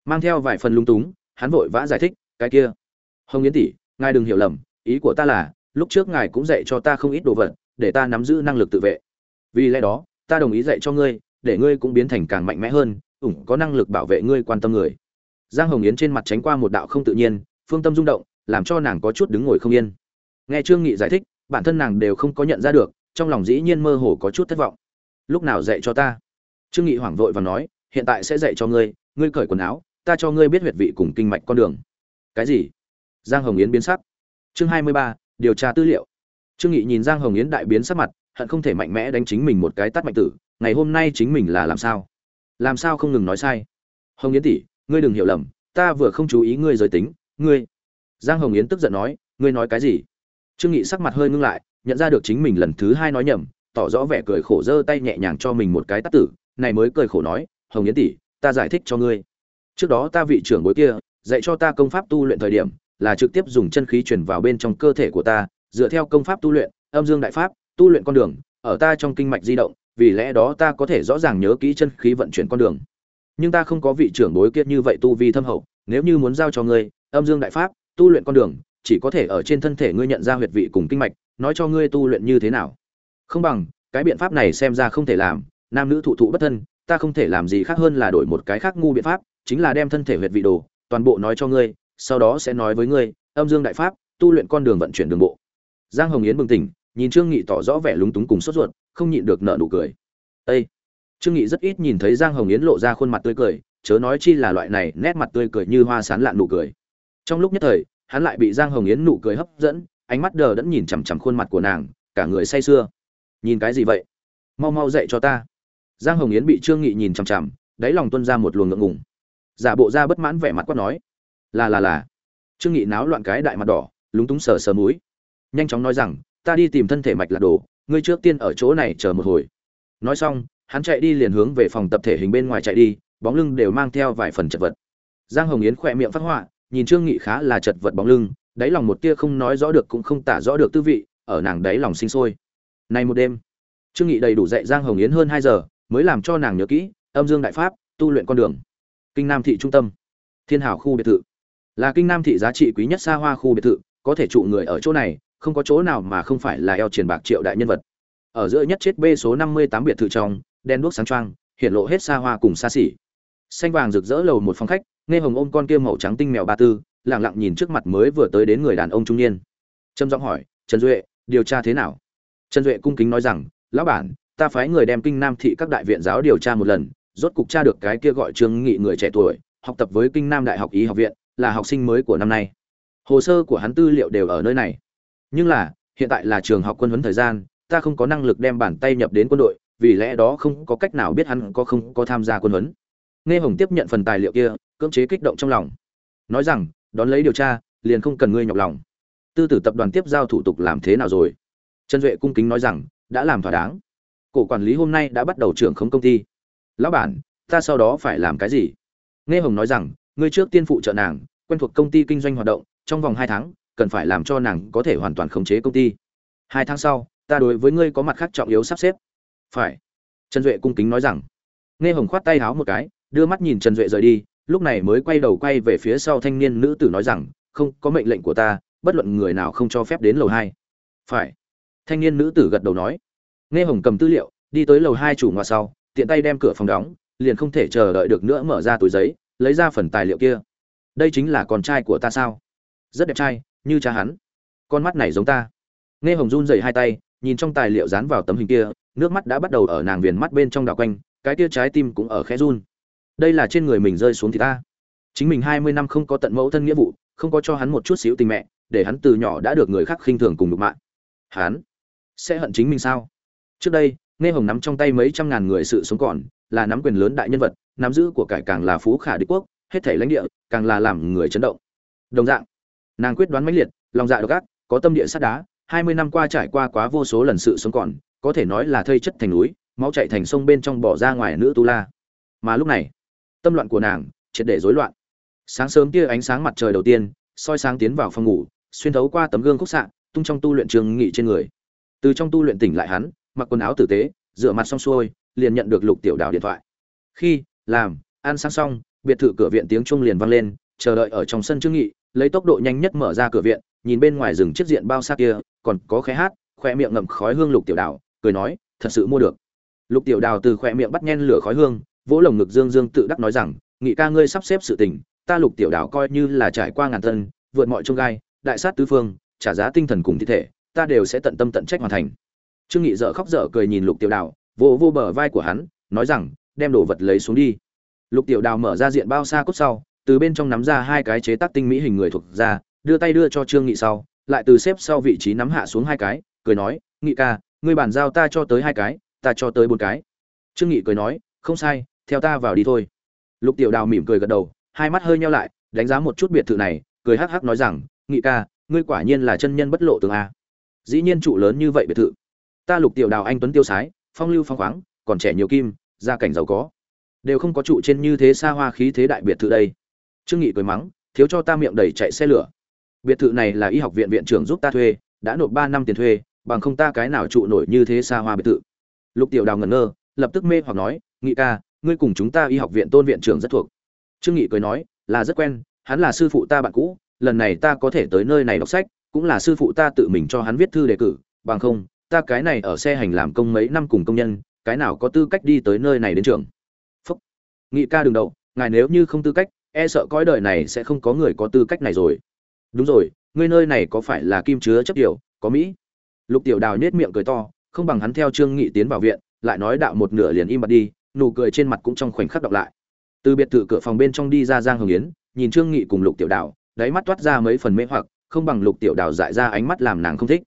Mang theo vài phần lung túng, hắn vội vã giải thích, cái kia, hồng yến tỷ, ngài đừng hiểu lầm, ý của ta là, lúc trước ngài cũng dạy cho ta không ít đồ vật, để ta nắm giữ năng lực tự vệ. Vì lẽ đó, ta đồng ý dạy cho ngươi, để ngươi cũng biến thành càng mạnh mẽ hơn, ủng có năng lực bảo vệ ngươi quan tâm người. Giang hồng yến trên mặt tránh qua một đạo không tự nhiên, phương tâm rung động, làm cho nàng có chút đứng ngồi không yên. Nghe trương nghị giải thích, bản thân nàng đều không có nhận ra được, trong lòng dĩ nhiên mơ hồ có chút thất vọng. Lúc nào dạy cho ta? Trương nghị hoảng vội và nói hiện tại sẽ dạy cho ngươi ngươi cởi quần áo ta cho ngươi biết huyệt vị cùng kinh mạch con đường. Cái gì? Giang hồng yến biến sắc. Chương hai mươi ba, điều tra tư liệu. Trương nghị nhìn giang hồng yến đại biến sắc mặt hận không thể mạnh mẽ đánh chính mình một cái tát mạnh tử ngày hôm nay chính mình là làm sao? Làm sao không ngừng nói sai? Hồng yến tỷ ngươi đừng hiểu lầm ta vừa không chú ý ngươi giới tính ngươi. Giang hồng yến tức giận nói ngươi nói cái gì? Trương nghị sắc mặt hơi ngưng lại nhận ra được chính mình lần thứ hai nói nhầm tỏ rõ vẻ cười khổ giơ tay nhẹ nhàng cho mình một cái tát tử này mới cười khổ nói, hồng yến tỷ, ta giải thích cho ngươi. Trước đó ta vị trưởng bối kia, dạy cho ta công pháp tu luyện thời điểm, là trực tiếp dùng chân khí truyền vào bên trong cơ thể của ta, dựa theo công pháp tu luyện, âm dương đại pháp, tu luyện con đường, ở ta trong kinh mạch di động, vì lẽ đó ta có thể rõ ràng nhớ kỹ chân khí vận chuyển con đường. Nhưng ta không có vị trưởng bối kia như vậy tu vi thâm hậu, nếu như muốn giao cho ngươi, âm dương đại pháp, tu luyện con đường, chỉ có thể ở trên thân thể ngươi nhận ra huyệt vị cùng kinh mạch, nói cho ngươi tu luyện như thế nào. Không bằng, cái biện pháp này xem ra không thể làm nam nữ thụ thụ bất thân, ta không thể làm gì khác hơn là đổi một cái khác ngu biện pháp, chính là đem thân thể huyệt vị đồ, toàn bộ nói cho ngươi, sau đó sẽ nói với ngươi, âm dương đại pháp, tu luyện con đường vận chuyển đường bộ. Giang hồng yến bừng tỉnh, nhìn trương nghị tỏ rõ vẻ lúng túng cùng sốt ruột, không nhịn được nợ nụ cười. Ê! trương nghị rất ít nhìn thấy giang hồng yến lộ ra khuôn mặt tươi cười, chớ nói chi là loại này nét mặt tươi cười như hoa sán lạn nụ cười. Trong lúc nhất thời, hắn lại bị giang hồng yến nụ cười hấp dẫn, ánh mắt đờ đẫn nhìn chằm chằm khuôn mặt của nàng, cả người say sưa. Nhìn cái gì vậy? Mau mau dậy cho ta giang hồng yến bị trương nghị nhìn chằm chằm, đáy lòng tuôn ra một luồng ngượng ngùng. Giả bộ ra bất mãn vẻ mặt quát nói, là là là. Trương nghị náo loạn cái đại mặt đỏ, lúng túng sờ sờ mũi. Nhanh chóng nói rằng, ta đi tìm thân thể mạch lạc đồ, ngươi trước tiên ở chỗ này chờ một hồi. Nói xong, hắn chạy đi liền hướng về phòng tập thể hình bên ngoài chạy đi, bóng lưng đều mang theo vài phần chật vật. Giang hồng yến khỏe miệng phát họa, nhìn trương nghị khá là chật vật bóng lưng, đáy lòng một tia không nói rõ được cũng không tả rõ được tư vị, ở nàng đáy lòng sinh sôi. Nay một đêm, trương nghị đầy đủ dạy giang hồng yến hơn hai giờ mới làm cho nàng nhớ kỹ âm dương đại pháp tu luyện con đường. Kinh nam thị trung tâm thiên hảo khu biệt thự. Là kinh nam thị giá trị quý nhất xa hoa khu biệt thự có thể trụ người ở chỗ này không có chỗ nào mà không phải là eo triển bạc triệu đại nhân vật. Ở giữa nhất chết b số năm mươi tám biệt thự trong đen đuốc sáng trang, hiện lộ hết xa hoa cùng xa xỉ. Xanh vàng rực rỡ lầu một phòng khách nghe hồng ôm con kia màu trắng tinh mèo ba tư lặng lặng nhìn trước mặt mới vừa tới đến người đàn ông trung niên. Trâm giọng hỏi trần duệ điều tra thế nào? Trần duệ cung kính nói rằng lão bản ta phái người đem kinh nam thị các đại viện giáo điều tra một lần, rốt cục tra được cái kia gọi trương nghị người trẻ tuổi, học tập với kinh nam đại học y học viện, là học sinh mới của năm nay. Hồ sơ của hắn tư liệu đều ở nơi này. Nhưng là, hiện tại là trường học quân huấn thời gian, ta không có năng lực đem bàn tay nhập đến quân đội, vì lẽ đó không có cách nào biết hắn có không có tham gia quân huấn. Nghe hồng tiếp nhận phần tài liệu kia, cưỡng chế kích động trong lòng. Nói rằng, đón lấy điều tra, liền không cần ngươi nhọc lòng. Tư tử tập đoàn tiếp giao thủ tục làm thế nào rồi? Trần duệ cung kính nói rằng, đã làm thỏa đáng cổ quản lý hôm nay đã bắt đầu trưởng khống công ty. Lão bản, ta sau đó phải làm cái gì? Nghe hồng nói rằng, ngươi trước tiên phụ trợ nàng, quen thuộc công ty kinh doanh hoạt động, trong vòng hai tháng, cần phải làm cho nàng có thể hoàn toàn khống chế công ty. Hai tháng sau, ta đối với ngươi có mặt khác trọng yếu sắp xếp. Phải. Trần duệ cung kính nói rằng. Nghe hồng khoát tay háo một cái, đưa mắt nhìn trần duệ rời đi, lúc này mới quay đầu quay về phía sau thanh niên nữ tử nói rằng, không, có mệnh lệnh của ta, bất luận người nào không cho phép đến lầu hai. Phải. Thanh niên nữ tử gật đầu nói nghe hồng cầm tư liệu, đi tới lầu hai chủ ngoài sau, tiện tay đem cửa phòng đóng, liền không thể chờ đợi được nữa mở ra túi giấy, lấy ra phần tài liệu kia. Đây chính là con trai của ta sao? Rất đẹp trai, như cha hắn. Con mắt này giống ta. Nghe hồng run dày hai tay, nhìn trong tài liệu dán vào tấm hình kia, nước mắt đã bắt đầu ở nàng viền mắt bên trong đảo quanh, cái kia trái tim cũng ở khẽ run. Đây là trên người mình rơi xuống thì ta. Chính mình hai mươi năm không có tận mẫu thân nghĩa vụ, không có cho hắn một chút xíu tình mẹ, để hắn từ nhỏ đã được người khác khinh thường cùng đục mạng hắn sẽ hận chính mình sao? Trước đây, nghe hồng nắm trong tay mấy trăm ngàn người sự sống còn, là nắm quyền lớn đại nhân vật, nắm giữ của cải càng là phú khả đế quốc, hết thể lãnh địa, càng là làm người chấn động. Đồng dạng, nàng quyết đoán mãnh liệt, lòng dạ độc ác, có tâm địa sắt đá, hai mươi năm qua trải qua quá vô số lần sự sống còn, có thể nói là thây chất thành núi, máu chạy thành sông bên trong bỏ ra ngoài nữ tu la. Mà lúc này, tâm loạn của nàng, triệt để rối loạn. Sáng sớm kia ánh sáng mặt trời đầu tiên, soi sáng tiến vào phòng ngủ, xuyên thấu qua tấm gương khúc xạ, tung trong tu luyện trường nghị trên người. Từ trong tu luyện tỉnh lại hắn mặc quần áo tử tế, rửa mặt xong xuôi, liền nhận được lục tiểu đào điện thoại. Khi, làm, ăn sáng xong, biệt thự cửa viện tiếng chuông liền vang lên, chờ đợi ở trong sân trương nghị, lấy tốc độ nhanh nhất mở ra cửa viện, nhìn bên ngoài rừng chiếc diện bao xa kia, còn có khé hát khoe miệng ngậm khói hương lục tiểu đào, cười nói, thật sự mua được. Lục tiểu đào từ khoe miệng bắt nhen lửa khói hương, vỗ lồng ngực dương dương tự đắc nói rằng, nghị ca ngươi sắp xếp sự tình, ta lục tiểu đào coi như là trải qua ngàn thân vượt mọi trông gai, đại sát tứ phương, trả giá tinh thần cùng thi thể, ta đều sẽ tận tâm tận trách hoàn thành trương nghị dở khóc dở cười nhìn lục tiểu đào, vô vô bờ vai của hắn, nói rằng, đem đồ vật lấy xuống đi. Lục tiểu đào mở ra diện bao xa cốt sau, từ bên trong nắm ra hai cái chế tác tinh mỹ hình người thuộc ra đưa tay đưa cho trương nghị sau, lại từ xếp sau vị trí nắm hạ xuống hai cái, cười nói, nghị ca, ngươi bàn giao ta cho tới hai cái, ta cho tới bốn cái. Trương nghị cười nói, không sai, theo ta vào đi thôi. Lục tiểu đào mỉm cười gật đầu, hai mắt hơi nheo lại, đánh giá một chút biệt thự này, cười hắc hắc nói rằng, nghị ca, ngươi quả nhiên là chân nhân bất lộ tường a. Dĩ nhiên trụ lớn như vậy biệt thự ta lục tiểu đào anh tuấn tiêu sái, phong lưu phong khoáng, còn trẻ nhiều kim, gia cảnh giàu có. Đều không có trụ trên như thế xa hoa khí thế đại biệt thự đây. Trương nghị cười mắng, thiếu cho ta miệng đầy chạy xe lửa. Biệt thự này là y học viện viện trưởng giúp ta thuê, đã nộp ba năm tiền thuê, bằng không ta cái nào trụ nổi như thế xa hoa biệt thự. Lục tiểu đào ngẩn ngơ, lập tức mê hoặc nói, nghị ca, ngươi cùng chúng ta y học viện tôn viện trưởng rất thuộc. Trương nghị cười nói, là rất quen, hắn là sư phụ ta bạn cũ, lần này ta có thể tới nơi này đọc sách, cũng là sư phụ ta tự mình cho hắn viết thư đề cử, bằng không ta cái này ở xe hành làm công mấy năm cùng công nhân, cái nào có tư cách đi tới nơi này đến trường? Phúc. Nghị ca đừng đậu, ngài nếu như không tư cách e sợ cõi đời này sẽ không có người có tư cách này rồi. Đúng rồi, ngươi nơi này có phải là kim chứa chấp điều có mỹ? Lục tiểu đào nhết miệng cười to, không bằng hắn theo trương nghị tiến vào viện, lại nói đạo một nửa liền im bặt đi, nụ cười trên mặt cũng trong khoảnh khắc đọc lại. Từ biệt thự cửa phòng bên trong đi ra giang hồng yến, nhìn trương nghị cùng lục tiểu đào, đáy mắt toát ra mấy phần mê hoặc, không bằng lục tiểu đào dại ra ánh mắt làm nàng không thích.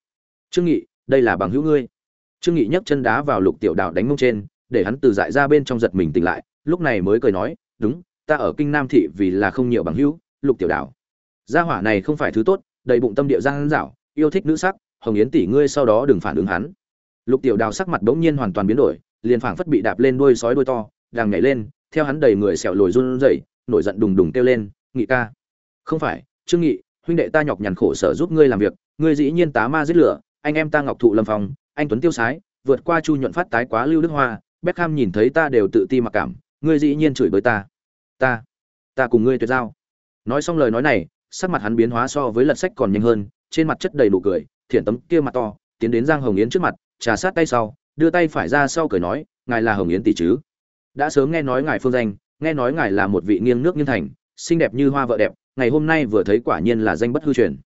Trương nghị đây là bằng hữu ngươi. Trương nghị nhấc chân đá vào lục tiểu đào đánh mông trên, để hắn từ dại ra bên trong giật mình tỉnh lại, lúc này mới cười nói, đúng, ta ở kinh nam thị vì là không nhiều bằng hữu, lục tiểu đào gia hỏa này không phải thứ tốt, đầy bụng tâm địa giang dảo, yêu thích nữ sắc, hồng yến tỷ ngươi sau đó đừng phản ứng hắn. Lục tiểu đào sắc mặt bỗng nhiên hoàn toàn biến đổi, liền phảng phất bị đạp lên đuôi sói đuôi to, đang nhảy lên, theo hắn đầy người sẹo lồi run rẩy, nổi giận đùng đùng kêu lên, nghị ca. Không phải, trương nghị, huynh đệ ta nhọc nhằn khổ sở giúp ngươi làm việc, ngươi dĩ nhiên tá ma giết lửa anh em ta ngọc thụ lâm phong, anh tuấn tiêu sái, vượt qua chu nhuận phát tái quá lưu đức hoa, beckham nhìn thấy ta đều tự ti mặc cảm, ngươi dĩ nhiên chửi bới ta. Ta ta cùng ngươi tuyệt giao. Nói xong lời nói này, sắc mặt hắn biến hóa so với lật sách còn nhanh hơn, trên mặt chất đầy nụ cười thiện tấm kia mặt to, tiến đến giang hồng yến trước mặt, trà sát tay sau, đưa tay phải ra sau cười nói, ngài là hồng yến tỷ chứ? Đã sớm nghe nói ngài phương danh, nghe nói ngài là một vị nghiêng nước nghiêng thành, xinh đẹp như hoa vợ đẹp, ngày hôm nay vừa thấy quả nhiên là danh bất hư truyền.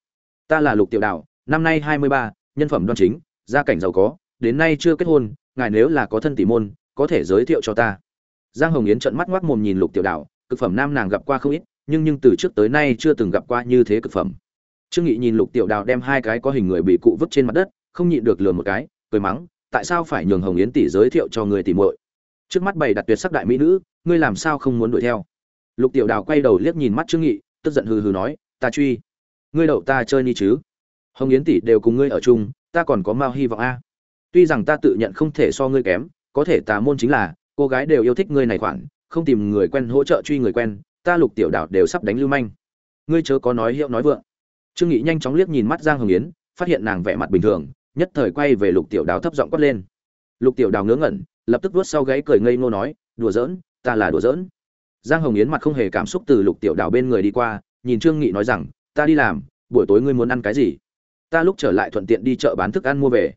Ta là lục tiểu đạo, năm nay hai mươi ba nhân phẩm đoan chính, gia cảnh giàu có, đến nay chưa kết hôn, ngài nếu là có thân tỷ môn, có thể giới thiệu cho ta. Giang hồng yến trợn mắt ngoác mồm nhìn lục tiểu đạo, cực phẩm nam nàng gặp qua không ít, nhưng nhưng từ trước tới nay chưa từng gặp qua như thế cực phẩm. Trương nghị nhìn lục tiểu đào đem hai cái có hình người bị cụ vứt trên mặt đất, không nhịn được lườm một cái, cười mắng, tại sao phải nhường hồng yến tỷ giới thiệu cho người tỷ muội? Trước mắt bày đặt tuyệt sắc đại mỹ nữ, ngươi làm sao không muốn đuổi theo? Lục tiểu đào quay đầu liếc nhìn mắt trương nghị, tức giận hừ hừ nói, ta truy. Ngươi đậu ta chơi ni chứ? Hồng yến tỷ đều cùng ngươi ở chung, ta còn có mao hy vọng a. Tuy rằng ta tự nhận không thể so ngươi kém, có thể tà môn chính là, cô gái đều yêu thích ngươi này khoản, không tìm người quen hỗ trợ truy người quen, ta lục tiểu đào đều sắp đánh lưu manh. Ngươi chớ có nói hiệu nói vượng. Trương nghị nhanh chóng liếc nhìn mắt giang hồng yến, phát hiện nàng vẻ mặt bình thường, nhất thời quay về lục tiểu đào thấp giọng quát lên. Lục tiểu đào ngớ ngẩn, lập tức vuốt sau gáy cười ngây ngô nói, đùa giỡn, ta là đùa giỡn. Giang hồng yến mặt không hề cảm xúc từ lục tiểu đào bên người đi qua, nhìn trương nghị nói rằng, ta đi làm, buổi tối ngươi muốn ăn cái gì? Ta lúc trở lại thuận tiện đi chợ bán thức ăn mua về.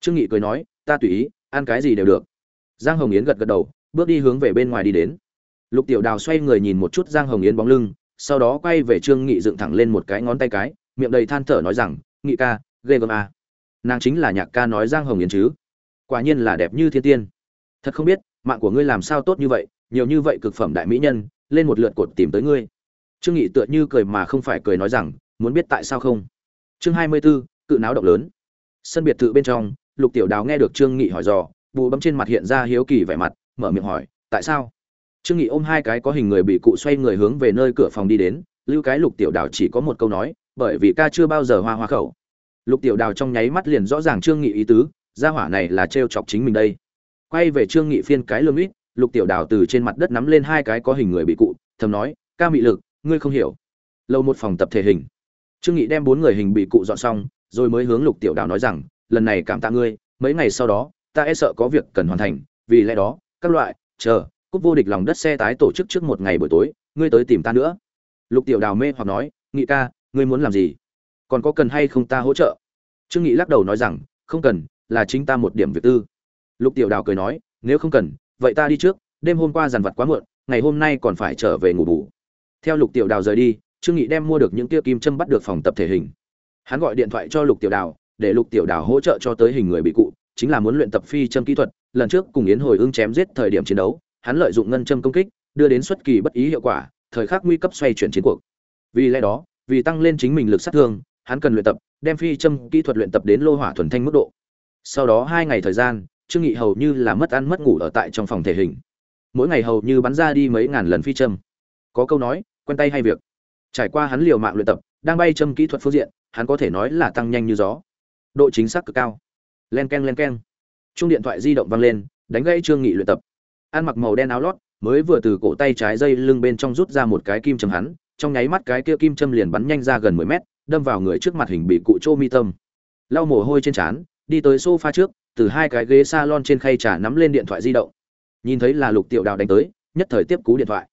Trương nghị cười nói, ta tùy ý, ăn cái gì đều được. Giang hồng yến gật gật đầu, bước đi hướng về bên ngoài đi đến. Lục tiểu đào xoay người nhìn một chút giang hồng yến bóng lưng, sau đó quay về trương nghị dựng thẳng lên một cái ngón tay cái, miệng đầy than thở nói rằng, nghị ca, ghê gớm à. nàng chính là nhạc ca nói giang hồng yến chứ. Quả nhiên là đẹp như thiên tiên. Thật không biết, mạng của ngươi làm sao tốt như vậy, nhiều như vậy cực phẩm đại mỹ nhân, lên một lượt cột tìm tới ngươi. Trương nghị tựa như cười mà không phải cười nói rằng, muốn biết tại sao không? Chương hai mươi 24, cự náo động lớn. Sân biệt thự bên trong lục tiểu đào nghe được trương nghị hỏi dò bù bấm trên mặt hiện ra hiếu kỳ vẻ mặt mở miệng hỏi tại sao? Trương nghị ôm hai cái có hình người bị cụ xoay người hướng về nơi cửa phòng đi đến lưu cái lục tiểu đào chỉ có một câu nói bởi vì ca chưa bao giờ hoa hoa khẩu. Lục tiểu đào trong nháy mắt liền rõ ràng trương nghị ý tứ gia hỏa này là trêu chọc chính mình đây. Quay về trương nghị phiên cái lương ít lục tiểu đào từ trên mặt đất nắm lên hai cái có hình người bị cụ thầm nói ca mị lực ngươi không hiểu. Lâu một phòng tập thể hình trương nghị đem bốn người hình bị cụ dọn xong, rồi mới hướng lục tiểu đào nói rằng, lần này cảm tạ ngươi, mấy ngày sau đó, ta e sợ có việc cần hoàn thành, vì lẽ đó, các loại, chờ, cúp vô địch lòng đất xe tái tổ chức trước một ngày buổi tối, ngươi tới tìm ta nữa. Lục tiểu đào mê hoặc nói, nghị ca, ngươi muốn làm gì? Còn có cần hay không ta hỗ trợ? Trương nghị lắc đầu nói rằng, không cần, là chính ta một điểm việc tư. Lục tiểu đào cười nói, nếu không cần, vậy ta đi trước, đêm hôm qua dằn vặt quá muộn, ngày hôm nay còn phải trở về ngủ bù. Theo lục tiểu đào rời đi trương nghị đem mua được những tia kim châm bắt được phòng tập thể hình. Hắn gọi điện thoại cho lục tiểu đào, để lục tiểu đào hỗ trợ cho tới hình người bị cụ, chính là muốn luyện tập phi châm kỹ thuật. Lần trước cùng yến hồi ương chém giết thời điểm chiến đấu, hắn lợi dụng ngân châm công kích, đưa đến xuất kỳ bất ý hiệu quả, thời khắc nguy cấp xoay chuyển chiến cuộc. Vì lẽ đó, vì tăng lên chính mình lực sát thương, hắn cần luyện tập, đem phi châm kỹ thuật luyện tập đến lô hỏa thuần thanh mức độ. Sau đó hai ngày thời gian, trương nghị hầu như là mất ăn mất ngủ ở tại trong phòng thể hình. Mỗi ngày hầu như bắn ra đi mấy ngàn lần phi châm. Có câu nói, quen tay hay việc trải qua hắn liều mạng luyện tập, đang bay châm kỹ thuật phương diện, hắn có thể nói là tăng nhanh như gió. Độ chính xác cực cao. Len keng len keng. Chung điện thoại di động vang lên, đánh gãy trương nghị luyện tập. Ăn mặc màu đen áo lót, mới vừa từ cổ tay trái dây lưng bên trong rút ra một cái kim châm hắn, trong nháy mắt cái kia kim châm liền bắn nhanh ra gần 10 mét, đâm vào người trước mặt hình bị cụ Trô mi tâm. Lau mồ hôi trên trán, đi tới sofa trước, từ hai cái ghế salon trên khay trà nắm lên điện thoại di động. Nhìn thấy là lục tiểu đào đánh tới, nhất thời tiếp cú điện thoại.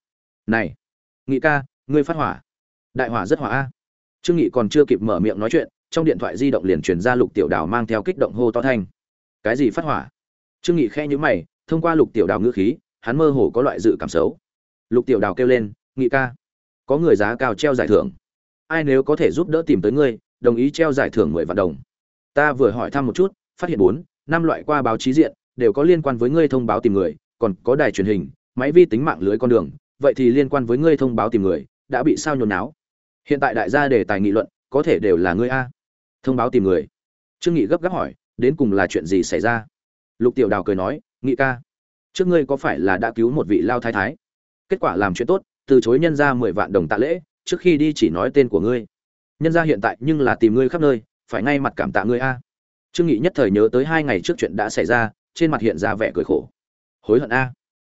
Này, nghị ca, ngươi phát hỏa đại hỏa rất hỏa a. Trương nghị còn chưa kịp mở miệng nói chuyện, trong điện thoại di động liền truyền ra lục tiểu đào mang theo kích động hô to thanh. Cái gì phát hỏa? Trương nghị khe nhíu mày, thông qua lục tiểu đào ngữ khí, hắn mơ hồ có loại dự cảm xấu. Lục tiểu đào kêu lên, nghị ca, có người giá cao treo giải thưởng. Ai nếu có thể giúp đỡ tìm tới ngươi, đồng ý treo giải thưởng mười vạn đồng. Ta vừa hỏi thăm một chút, phát hiện bốn, năm loại qua báo chí diện, đều có liên quan với ngươi thông báo tìm người, còn có đài truyền hình, máy vi tính mạng lưới con đường, vậy thì liên quan với ngươi thông báo tìm người, đã bị sao nhồi náo? Hiện tại đại gia đề tài nghị luận, có thể đều là ngươi a. Thông báo tìm người. Trương nghị gấp gáp hỏi, đến cùng là chuyện gì xảy ra? Lục tiểu đào cười nói, nghị ca, trước ngươi có phải là đã cứu một vị lao thái thái? Kết quả làm chuyện tốt, từ chối nhân ra mười vạn đồng tạ lễ, trước khi đi chỉ nói tên của ngươi. Nhân ra hiện tại nhưng là tìm ngươi khắp nơi, phải ngay mặt cảm tạ ngươi a. Trương nghị nhất thời nhớ tới hai ngày trước chuyện đã xảy ra, trên mặt hiện ra vẻ cười khổ. Hối hận a.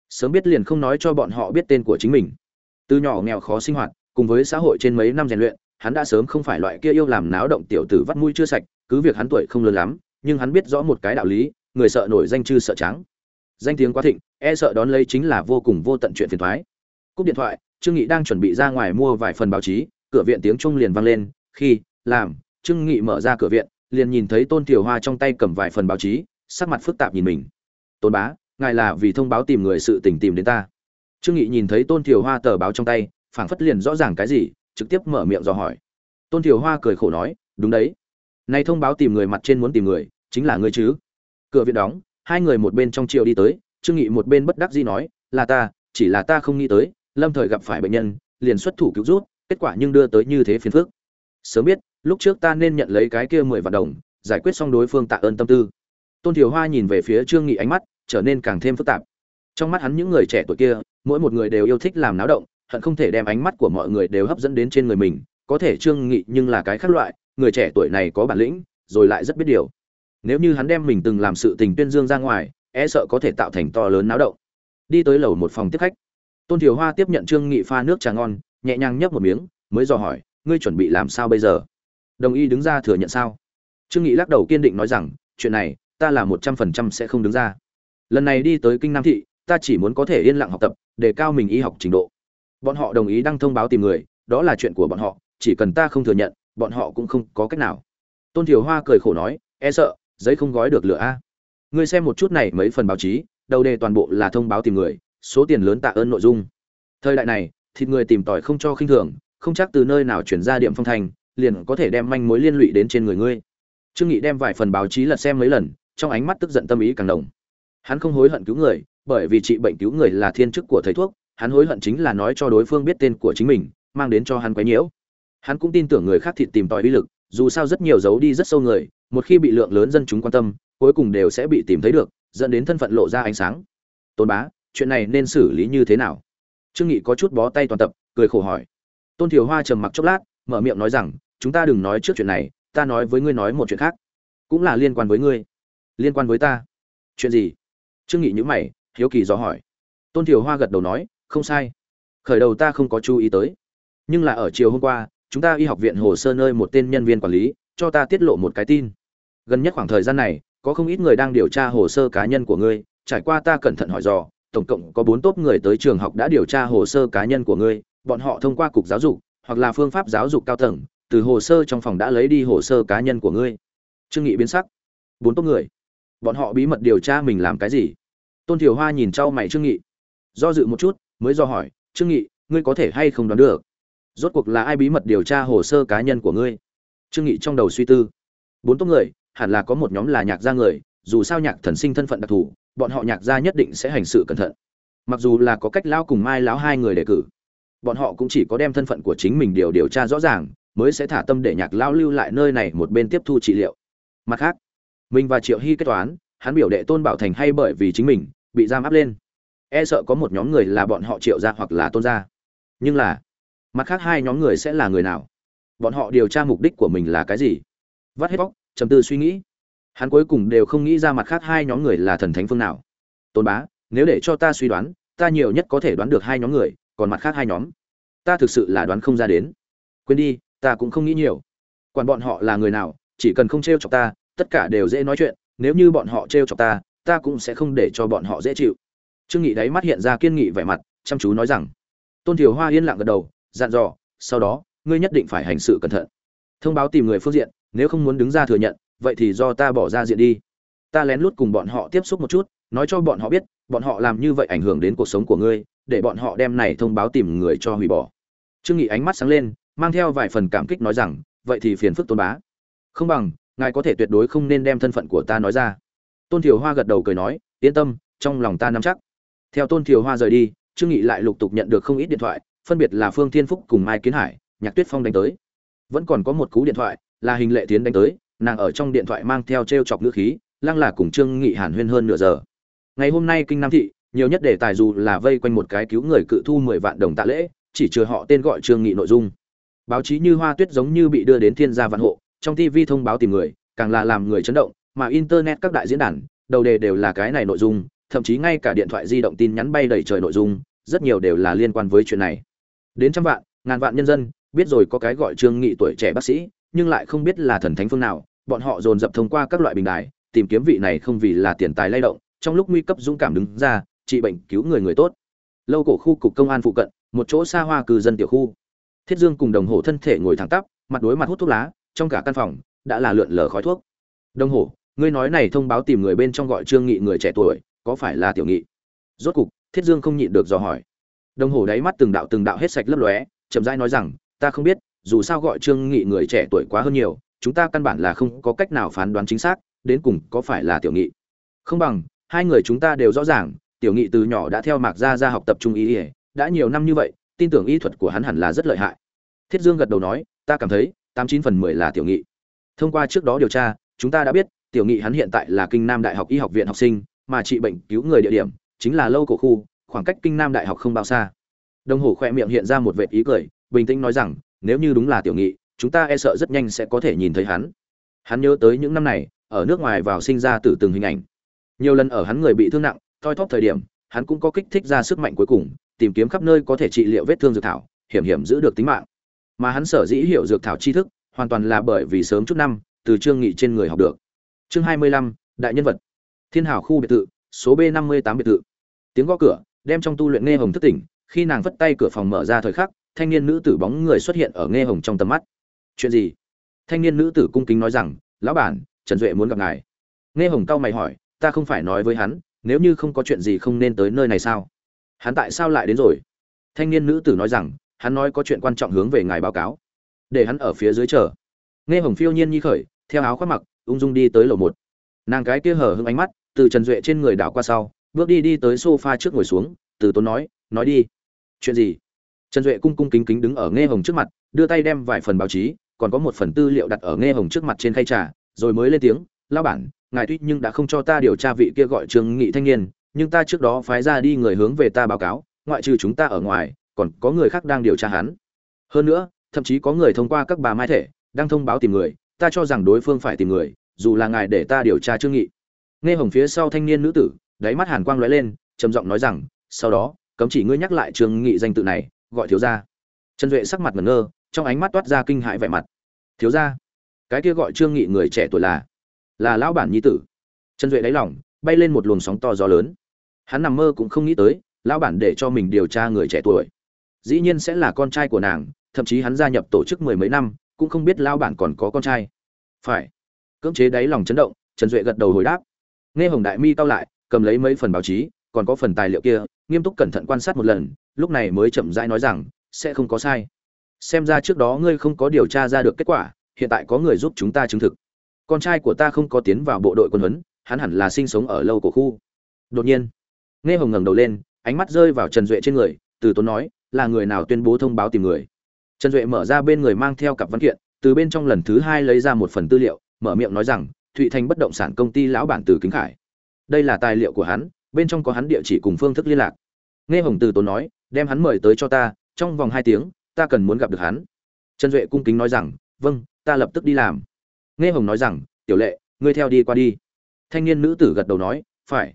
Sớm biết liền không nói cho bọn họ biết tên của chính mình. Từ nhỏ nghèo khó sinh hoạt cùng với xã hội trên mấy năm rèn luyện, hắn đã sớm không phải loại kia yêu làm náo động tiểu tử vắt mũi chưa sạch, cứ việc hắn tuổi không lớn lắm, nhưng hắn biết rõ một cái đạo lý, người sợ nổi danh chư sợ trắng. Danh tiếng quá thịnh e sợ đón lấy chính là vô cùng vô tận chuyện phiền toái. cúp điện thoại, trương nghị đang chuẩn bị ra ngoài mua vài phần báo chí, cửa viện tiếng trung liền vang lên, khi, làm, trương nghị mở ra cửa viện, liền nhìn thấy tôn tiểu hoa trong tay cầm vài phần báo chí, sắc mặt phức tạp nhìn mình. Tôn bá, ngài là vì thông báo tìm người sự tình tìm đến ta. Trương nghị nhìn thấy tôn tiểu hoa tờ báo trong tay phảng phất liền rõ ràng cái gì, trực tiếp mở miệng dò hỏi. Tôn tiểu hoa cười khổ nói, đúng đấy. Nay thông báo tìm người mặt trên muốn tìm người, chính là ngươi chứ? Cửa viện đóng, hai người một bên trong chiều đi tới, trương nghị một bên bất đắc dĩ nói, là ta, chỉ là ta không nghĩ tới, lâm thời gặp phải bệnh nhân, liền xuất thủ cứu rút kết quả nhưng đưa tới như thế phiền phức. Sớm biết, lúc trước ta nên nhận lấy cái kia mười vạn đồng, giải quyết xong đối phương tạ ơn tâm tư. Tôn thiều hoa nhìn về phía trương nghị ánh mắt, trở nên càng thêm phức tạp. Trong mắt hắn những người trẻ tuổi kia, mỗi một người đều yêu thích làm náo động hận không thể đem ánh mắt của mọi người đều hấp dẫn đến trên người mình, có thể trương nghị nhưng là cái khác loại, người trẻ tuổi này có bản lĩnh, rồi lại rất biết điều. Nếu như hắn đem mình từng làm sự tình tuyên dương ra ngoài e sợ có thể tạo thành to lớn náo động. Đi tới lầu một phòng tiếp khách. Tôn thiều hoa tiếp nhận trương nghị pha nước trà ngon, nhẹ nhàng nhấp một miếng, mới dò hỏi, ngươi chuẩn bị làm sao bây giờ? Đồng ý đứng ra thừa nhận sao? Trương nghị lắc đầu kiên định nói rằng, chuyện này, ta là một trăm phần trăm sẽ không đứng ra. Lần này đi tới kinh nam thị, ta chỉ muốn có thể yên lặng học tập, để cao mình y học trình độ bọn họ đồng ý đăng thông báo tìm người, đó là chuyện của bọn họ, chỉ cần ta không thừa nhận, bọn họ cũng không có cách nào. Tôn Thiều hoa cười khổ nói e sợ, giấy không gói được lửa a. Ngươi xem một chút này mấy phần báo chí, đầu đề toàn bộ là thông báo tìm người, số tiền lớn tạ ơn nội dung. Thời đại này, thịt người tìm tòi không cho khinh thường, không chắc từ nơi nào chuyển ra điểm phong thành liền có thể đem manh mối liên lụy đến trên người ngươi. Trương nghị đem vài phần báo chí lật xem mấy lần, trong ánh mắt tức giận tâm ý càng đồng hắn không hối hận cứu người, bởi vì trị bệnh cứu người là thiên chức của thầy thuốc hắn hối hận chính là nói cho đối phương biết tên của chính mình, mang đến cho hắn quấy nhiễu. Hắn cũng tin tưởng người khác thịt tìm tòi uy lực, dù sao rất nhiều dấu đi rất sâu người, một khi bị lượng lớn dân chúng quan tâm, cuối cùng đều sẽ bị tìm thấy được, dẫn đến thân phận lộ ra ánh sáng. Tôn bá, chuyện này nên xử lý như thế nào? Trương nghị có chút bó tay toàn tập, cười khổ hỏi. Tôn Thiều hoa trầm mặc chốc lát, mở miệng nói rằng, chúng ta đừng nói trước chuyện này, ta nói với ngươi nói một chuyện khác. Cũng là liên quan với ngươi. Liên quan với ta? Chuyện gì? Trương nghị nhíu mày, hiếu kỳ dò hỏi. Tôn Thiều hoa gật đầu nói không sai. Khởi đầu ta không có chú ý tới. Nhưng là ở chiều hôm qua, chúng ta y học viện hồ sơ nơi một tên nhân viên quản lý, cho ta tiết lộ một cái tin. Gần nhất khoảng thời gian này, có không ít người đang điều tra hồ sơ cá nhân của ngươi, trải qua ta cẩn thận hỏi dò, tổng cộng có bốn tốp người tới trường học đã điều tra hồ sơ cá nhân của ngươi, bọn họ thông qua cục giáo dục, hoặc là phương pháp giáo dục cao tầng, từ hồ sơ trong phòng đã lấy đi hồ sơ cá nhân của ngươi. Trương nghị biến sắc. Bốn tốp người. Bọn họ bí mật điều tra mình làm cái gì? Tôn thiều hoa nhìn trao mày trương nghị. Do dự một chút mới do hỏi, trương nghị, ngươi có thể hay không đoán được, rốt cuộc là ai bí mật điều tra hồ sơ cá nhân của ngươi? Trương nghị trong đầu suy tư. Bốn tốt người, hẳn là có một nhóm là nhạc gia người, dù sao nhạc thần sinh thân phận đặc thù, bọn họ nhạc gia nhất định sẽ hành sự cẩn thận. Mặc dù là có cách lão cùng mai lão hai người đề cử, bọn họ cũng chỉ có đem thân phận của chính mình điều điều tra rõ ràng, mới sẽ thả tâm để nhạc lão lưu lại nơi này một bên tiếp thu trị liệu. Mặt khác mình và triệu hy kết toán, hắn biểu đệ tôn bảo thành hay bởi vì chính mình, bị giam áp lên e sợ có một nhóm người là bọn họ triệu gia hoặc là tôn gia. Nhưng là, mặt khác hai nhóm người sẽ là người nào? Bọn họ điều tra mục đích của mình là cái gì? Vắt hết bóc, trầm tư suy nghĩ. Hắn cuối cùng đều không nghĩ ra mặt khác hai nhóm người là thần thánh phương nào. Tôn bá, nếu để cho ta suy đoán, ta nhiều nhất có thể đoán được hai nhóm người, còn mặt khác hai nhóm. Ta thực sự là đoán không ra đến. Quên đi, ta cũng không nghĩ nhiều. Quản bọn họ là người nào, chỉ cần không t r e o chọc ta, tất cả đều dễ nói chuyện. Nếu như bọn họ t r e o chọc ta ta cũng sẽ không để cho bọn họ dễ chịu trương nghị đáy mắt hiện ra kiên nghị vẻ mặt, chăm chú nói rằng, tôn Thiều hoa yên lặng gật đầu, dặn dò, sau đó, ngươi nhất định phải hành sự cẩn thận. Thông báo tìm người phương diện, nếu không muốn đứng ra thừa nhận, vậy thì do ta bỏ ra diện đi. Ta lén lút cùng bọn họ tiếp xúc một chút, nói cho bọn họ biết, bọn họ làm như vậy ảnh hưởng đến cuộc sống của ngươi, để bọn họ đem này thông báo tìm người cho hủy bỏ. Trương nghị ánh mắt sáng lên, mang theo vài phần cảm kích nói rằng, vậy thì phiền phức tôn bá. Không bằng, ngài có thể tuyệt đối không nên đem thân phận của ta nói ra. Tôn Thiều hoa gật đầu cười nói, yên tâm, trong lòng ta nắm chắc theo tôn thiều hoa rời đi, trương nghị lại lục tục nhận được không ít điện thoại, phân biệt là phương thiên phúc cùng mai kiến hải, nhạc tuyết phong đánh tới. Vẫn còn có một cú điện thoại, là hình lệ tiến đánh tới, nàng ở trong điện thoại mang theo treo chọc ngữ khí, lăng là cùng trương nghị hàn huyên hơn nửa giờ. Ngày hôm nay kinh nam thị, nhiều nhất đề tài dù là vây quanh một cái cứu người cự thu mười vạn đồng tạ lễ, chỉ chừa họ tên gọi trương nghị nội dung. Báo chí như hoa tuyết giống như bị đưa đến thiên gia vạn hộ, trong tv thông báo tìm người, càng là làm người chấn động, mà internet các đại diễn đàn, đầu đề đều là cái này nội dung thậm chí ngay cả điện thoại di động tin nhắn bay đầy trời nội dung, rất nhiều đều là liên quan với chuyện này. Đến trăm vạn, ngàn vạn nhân dân, biết rồi có cái gọi trương nghị tuổi trẻ bác sĩ, nhưng lại không biết là thần thánh phương nào, bọn họ dồn dập thông qua các loại bình đài, tìm kiếm vị này không vì là tiền tài lay động, trong lúc nguy cấp dũng cảm đứng ra, trị bệnh cứu người người tốt. Lâu cổ khu cục công an phụ cận, một chỗ xa hoa cư dân tiểu khu. Thiết dương cùng đồng hồ thân thể ngồi thẳng tắp, mặt đối mặt hút thuốc lá, trong cả căn phòng, đã là lượn lờ khói thuốc. Đồng hồ, ngươi nói này thông báo tìm người bên trong gọi trương nghị người trẻ tuổi có phải là tiểu nghị? Rốt cục, thiết dương không nhịn được dò hỏi. Đồng hồ đáy mắt từng đạo từng đạo hết sạch lấp lóe, chậm rãi nói rằng, ta không biết, dù sao gọi trương nghị người trẻ tuổi quá hơn nhiều, chúng ta căn bản là không có cách nào phán đoán chính xác, đến cùng có phải là tiểu nghị? Không bằng, hai người chúng ta đều rõ ràng, tiểu nghị từ nhỏ đã theo mạc gia ra học tập trung y đã nhiều năm như vậy, tin tưởng y thuật của hắn hẳn là rất lợi hại. Thiết dương gật đầu nói, ta cảm thấy, tám chín phần mười là tiểu nghị. Thông qua trước đó điều tra, chúng ta đã biết, tiểu nghị hắn hiện tại là kinh nam đại học y học viện học sinh mà trị bệnh cứu người địa điểm chính là lâu cổ khu, khoảng cách kinh nam đại học không bao xa. Đồng hồ khoe miệng hiện ra một vệ ý cười, bình tĩnh nói rằng, nếu như đúng là tiểu nghị, chúng ta e sợ rất nhanh sẽ có thể nhìn thấy hắn. Hắn nhớ tới những năm này, ở nước ngoài vào sinh ra từ từng hình ảnh. Nhiều lần ở hắn người bị thương nặng, thoi thóp thời điểm, hắn cũng có kích thích ra sức mạnh cuối cùng, tìm kiếm khắp nơi có thể trị liệu vết thương dược thảo, hiểm hiểm giữ được tính mạng. Mà hắn sở dĩ hiểu dược thảo tri thức, hoàn toàn là bởi vì sớm chút năm, từ trương nghị trên người học được. Chương hai mươi lăm, đại nhân vật thiên hảo khu biệt thự, số b năm mươi tám biệt thự. Tiếng gõ cửa, đem trong tu luyện nghe hồng thức tỉnh, khi nàng vất tay cửa phòng mở ra thời khắc, thanh niên nữ tử bóng người xuất hiện ở nghe hồng trong tầm mắt. Chuyện gì? Thanh niên nữ tử cung kính nói rằng, lão bản, trần duệ muốn gặp ngài. Nghe hồng cao mày hỏi, ta không phải nói với hắn, nếu như không có chuyện gì không nên tới nơi này sao? Hắn tại sao lại đến rồi? Thanh niên nữ tử nói rằng, hắn nói có chuyện quan trọng hướng về ngài báo cáo. Để hắn ở phía dưới chờ. Nghe hồng phiêu nhiên nhi khởi, theo áo khoác mặc, ung dung đi tới lầu một. Nàng cái kia hở hưng ánh mắt từ trần duệ trên người đảo qua sau, bước đi đi tới sofa trước ngồi xuống, từ tốn nói nói đi. Chuyện gì? Trần duệ cung cung kính kính đứng ở nghe hồng trước mặt, đưa tay đem vài phần báo chí, còn có một phần tư liệu đặt ở nghe hồng trước mặt trên khay trà, rồi mới lên tiếng lao bản, ngài tuy nhưng đã không cho ta điều tra vị kia gọi trương nghị thanh niên, nhưng ta trước đó phái ra đi người hướng về ta báo cáo, ngoại trừ chúng ta ở ngoài, còn có người khác đang điều tra hắn. Hơn nữa, thậm chí có người thông qua các bà mai thể, đang thông báo tìm người, ta cho rằng đối phương phải tìm người, dù là ngài để ta điều tra trương nghị nghe hồng phía sau thanh niên nữ tử, đáy mắt hàn quang lóe lên, trầm giọng nói rằng, sau đó, cấm chỉ ngươi nhắc lại trương nghị danh tự này, gọi thiếu gia. Trần duệ sắc mặt ngẩn ngơ, trong ánh mắt toát ra kinh hãi vẻ mặt. Thiếu gia? Cái kia gọi trương nghị người trẻ tuổi là là lão bản nhi tử. Trần duệ đáy lòng, bay lên một luồng sóng to gió lớn. Hắn nằm mơ cũng không nghĩ tới, lão bản để cho mình điều tra người trẻ tuổi. Dĩ nhiên sẽ là con trai của nàng, thậm chí hắn gia nhập tổ chức mười mấy năm, cũng không biết lão bản còn có con trai. Phải. Cưỡng chế đáy lòng chấn động, trần duệ gật đầu hồi đáp nghe hồng đại mi cao lại, cầm lấy mấy phần báo chí, còn có phần tài liệu kia, nghiêm túc cẩn thận quan sát một lần, lúc này mới chậm rãi nói rằng, sẽ không có sai. Xem ra trước đó ngươi không có điều tra ra được kết quả, hiện tại có người giúp chúng ta chứng thực. Con trai của ta không có tiến vào bộ đội quân huấn, hắn hẳn là sinh sống ở lâu của khu. Đột nhiên, nghe hồng ngẩng đầu lên, ánh mắt rơi vào trần duệ trên người, từ tốn nói, là người nào tuyên bố thông báo tìm người? Trần duệ mở ra bên người mang theo cặp văn kiện, từ bên trong lần thứ hai lấy ra một phần tư liệu, mở miệng nói rằng thụy thành bất động sản công ty lão bản từ kính khải. Đây là tài liệu của hắn, bên trong có hắn địa chỉ cùng phương thức liên lạc. Nghe hồng từ tốn nói, đem hắn mời tới cho ta, trong vòng hai tiếng, ta cần muốn gặp được hắn. Trần duệ cung kính nói rằng vâng ta lập tức đi làm. Nghe hồng nói rằng, tiểu lệ, ngươi theo đi qua đi. Thanh niên nữ tử gật đầu nói, phải.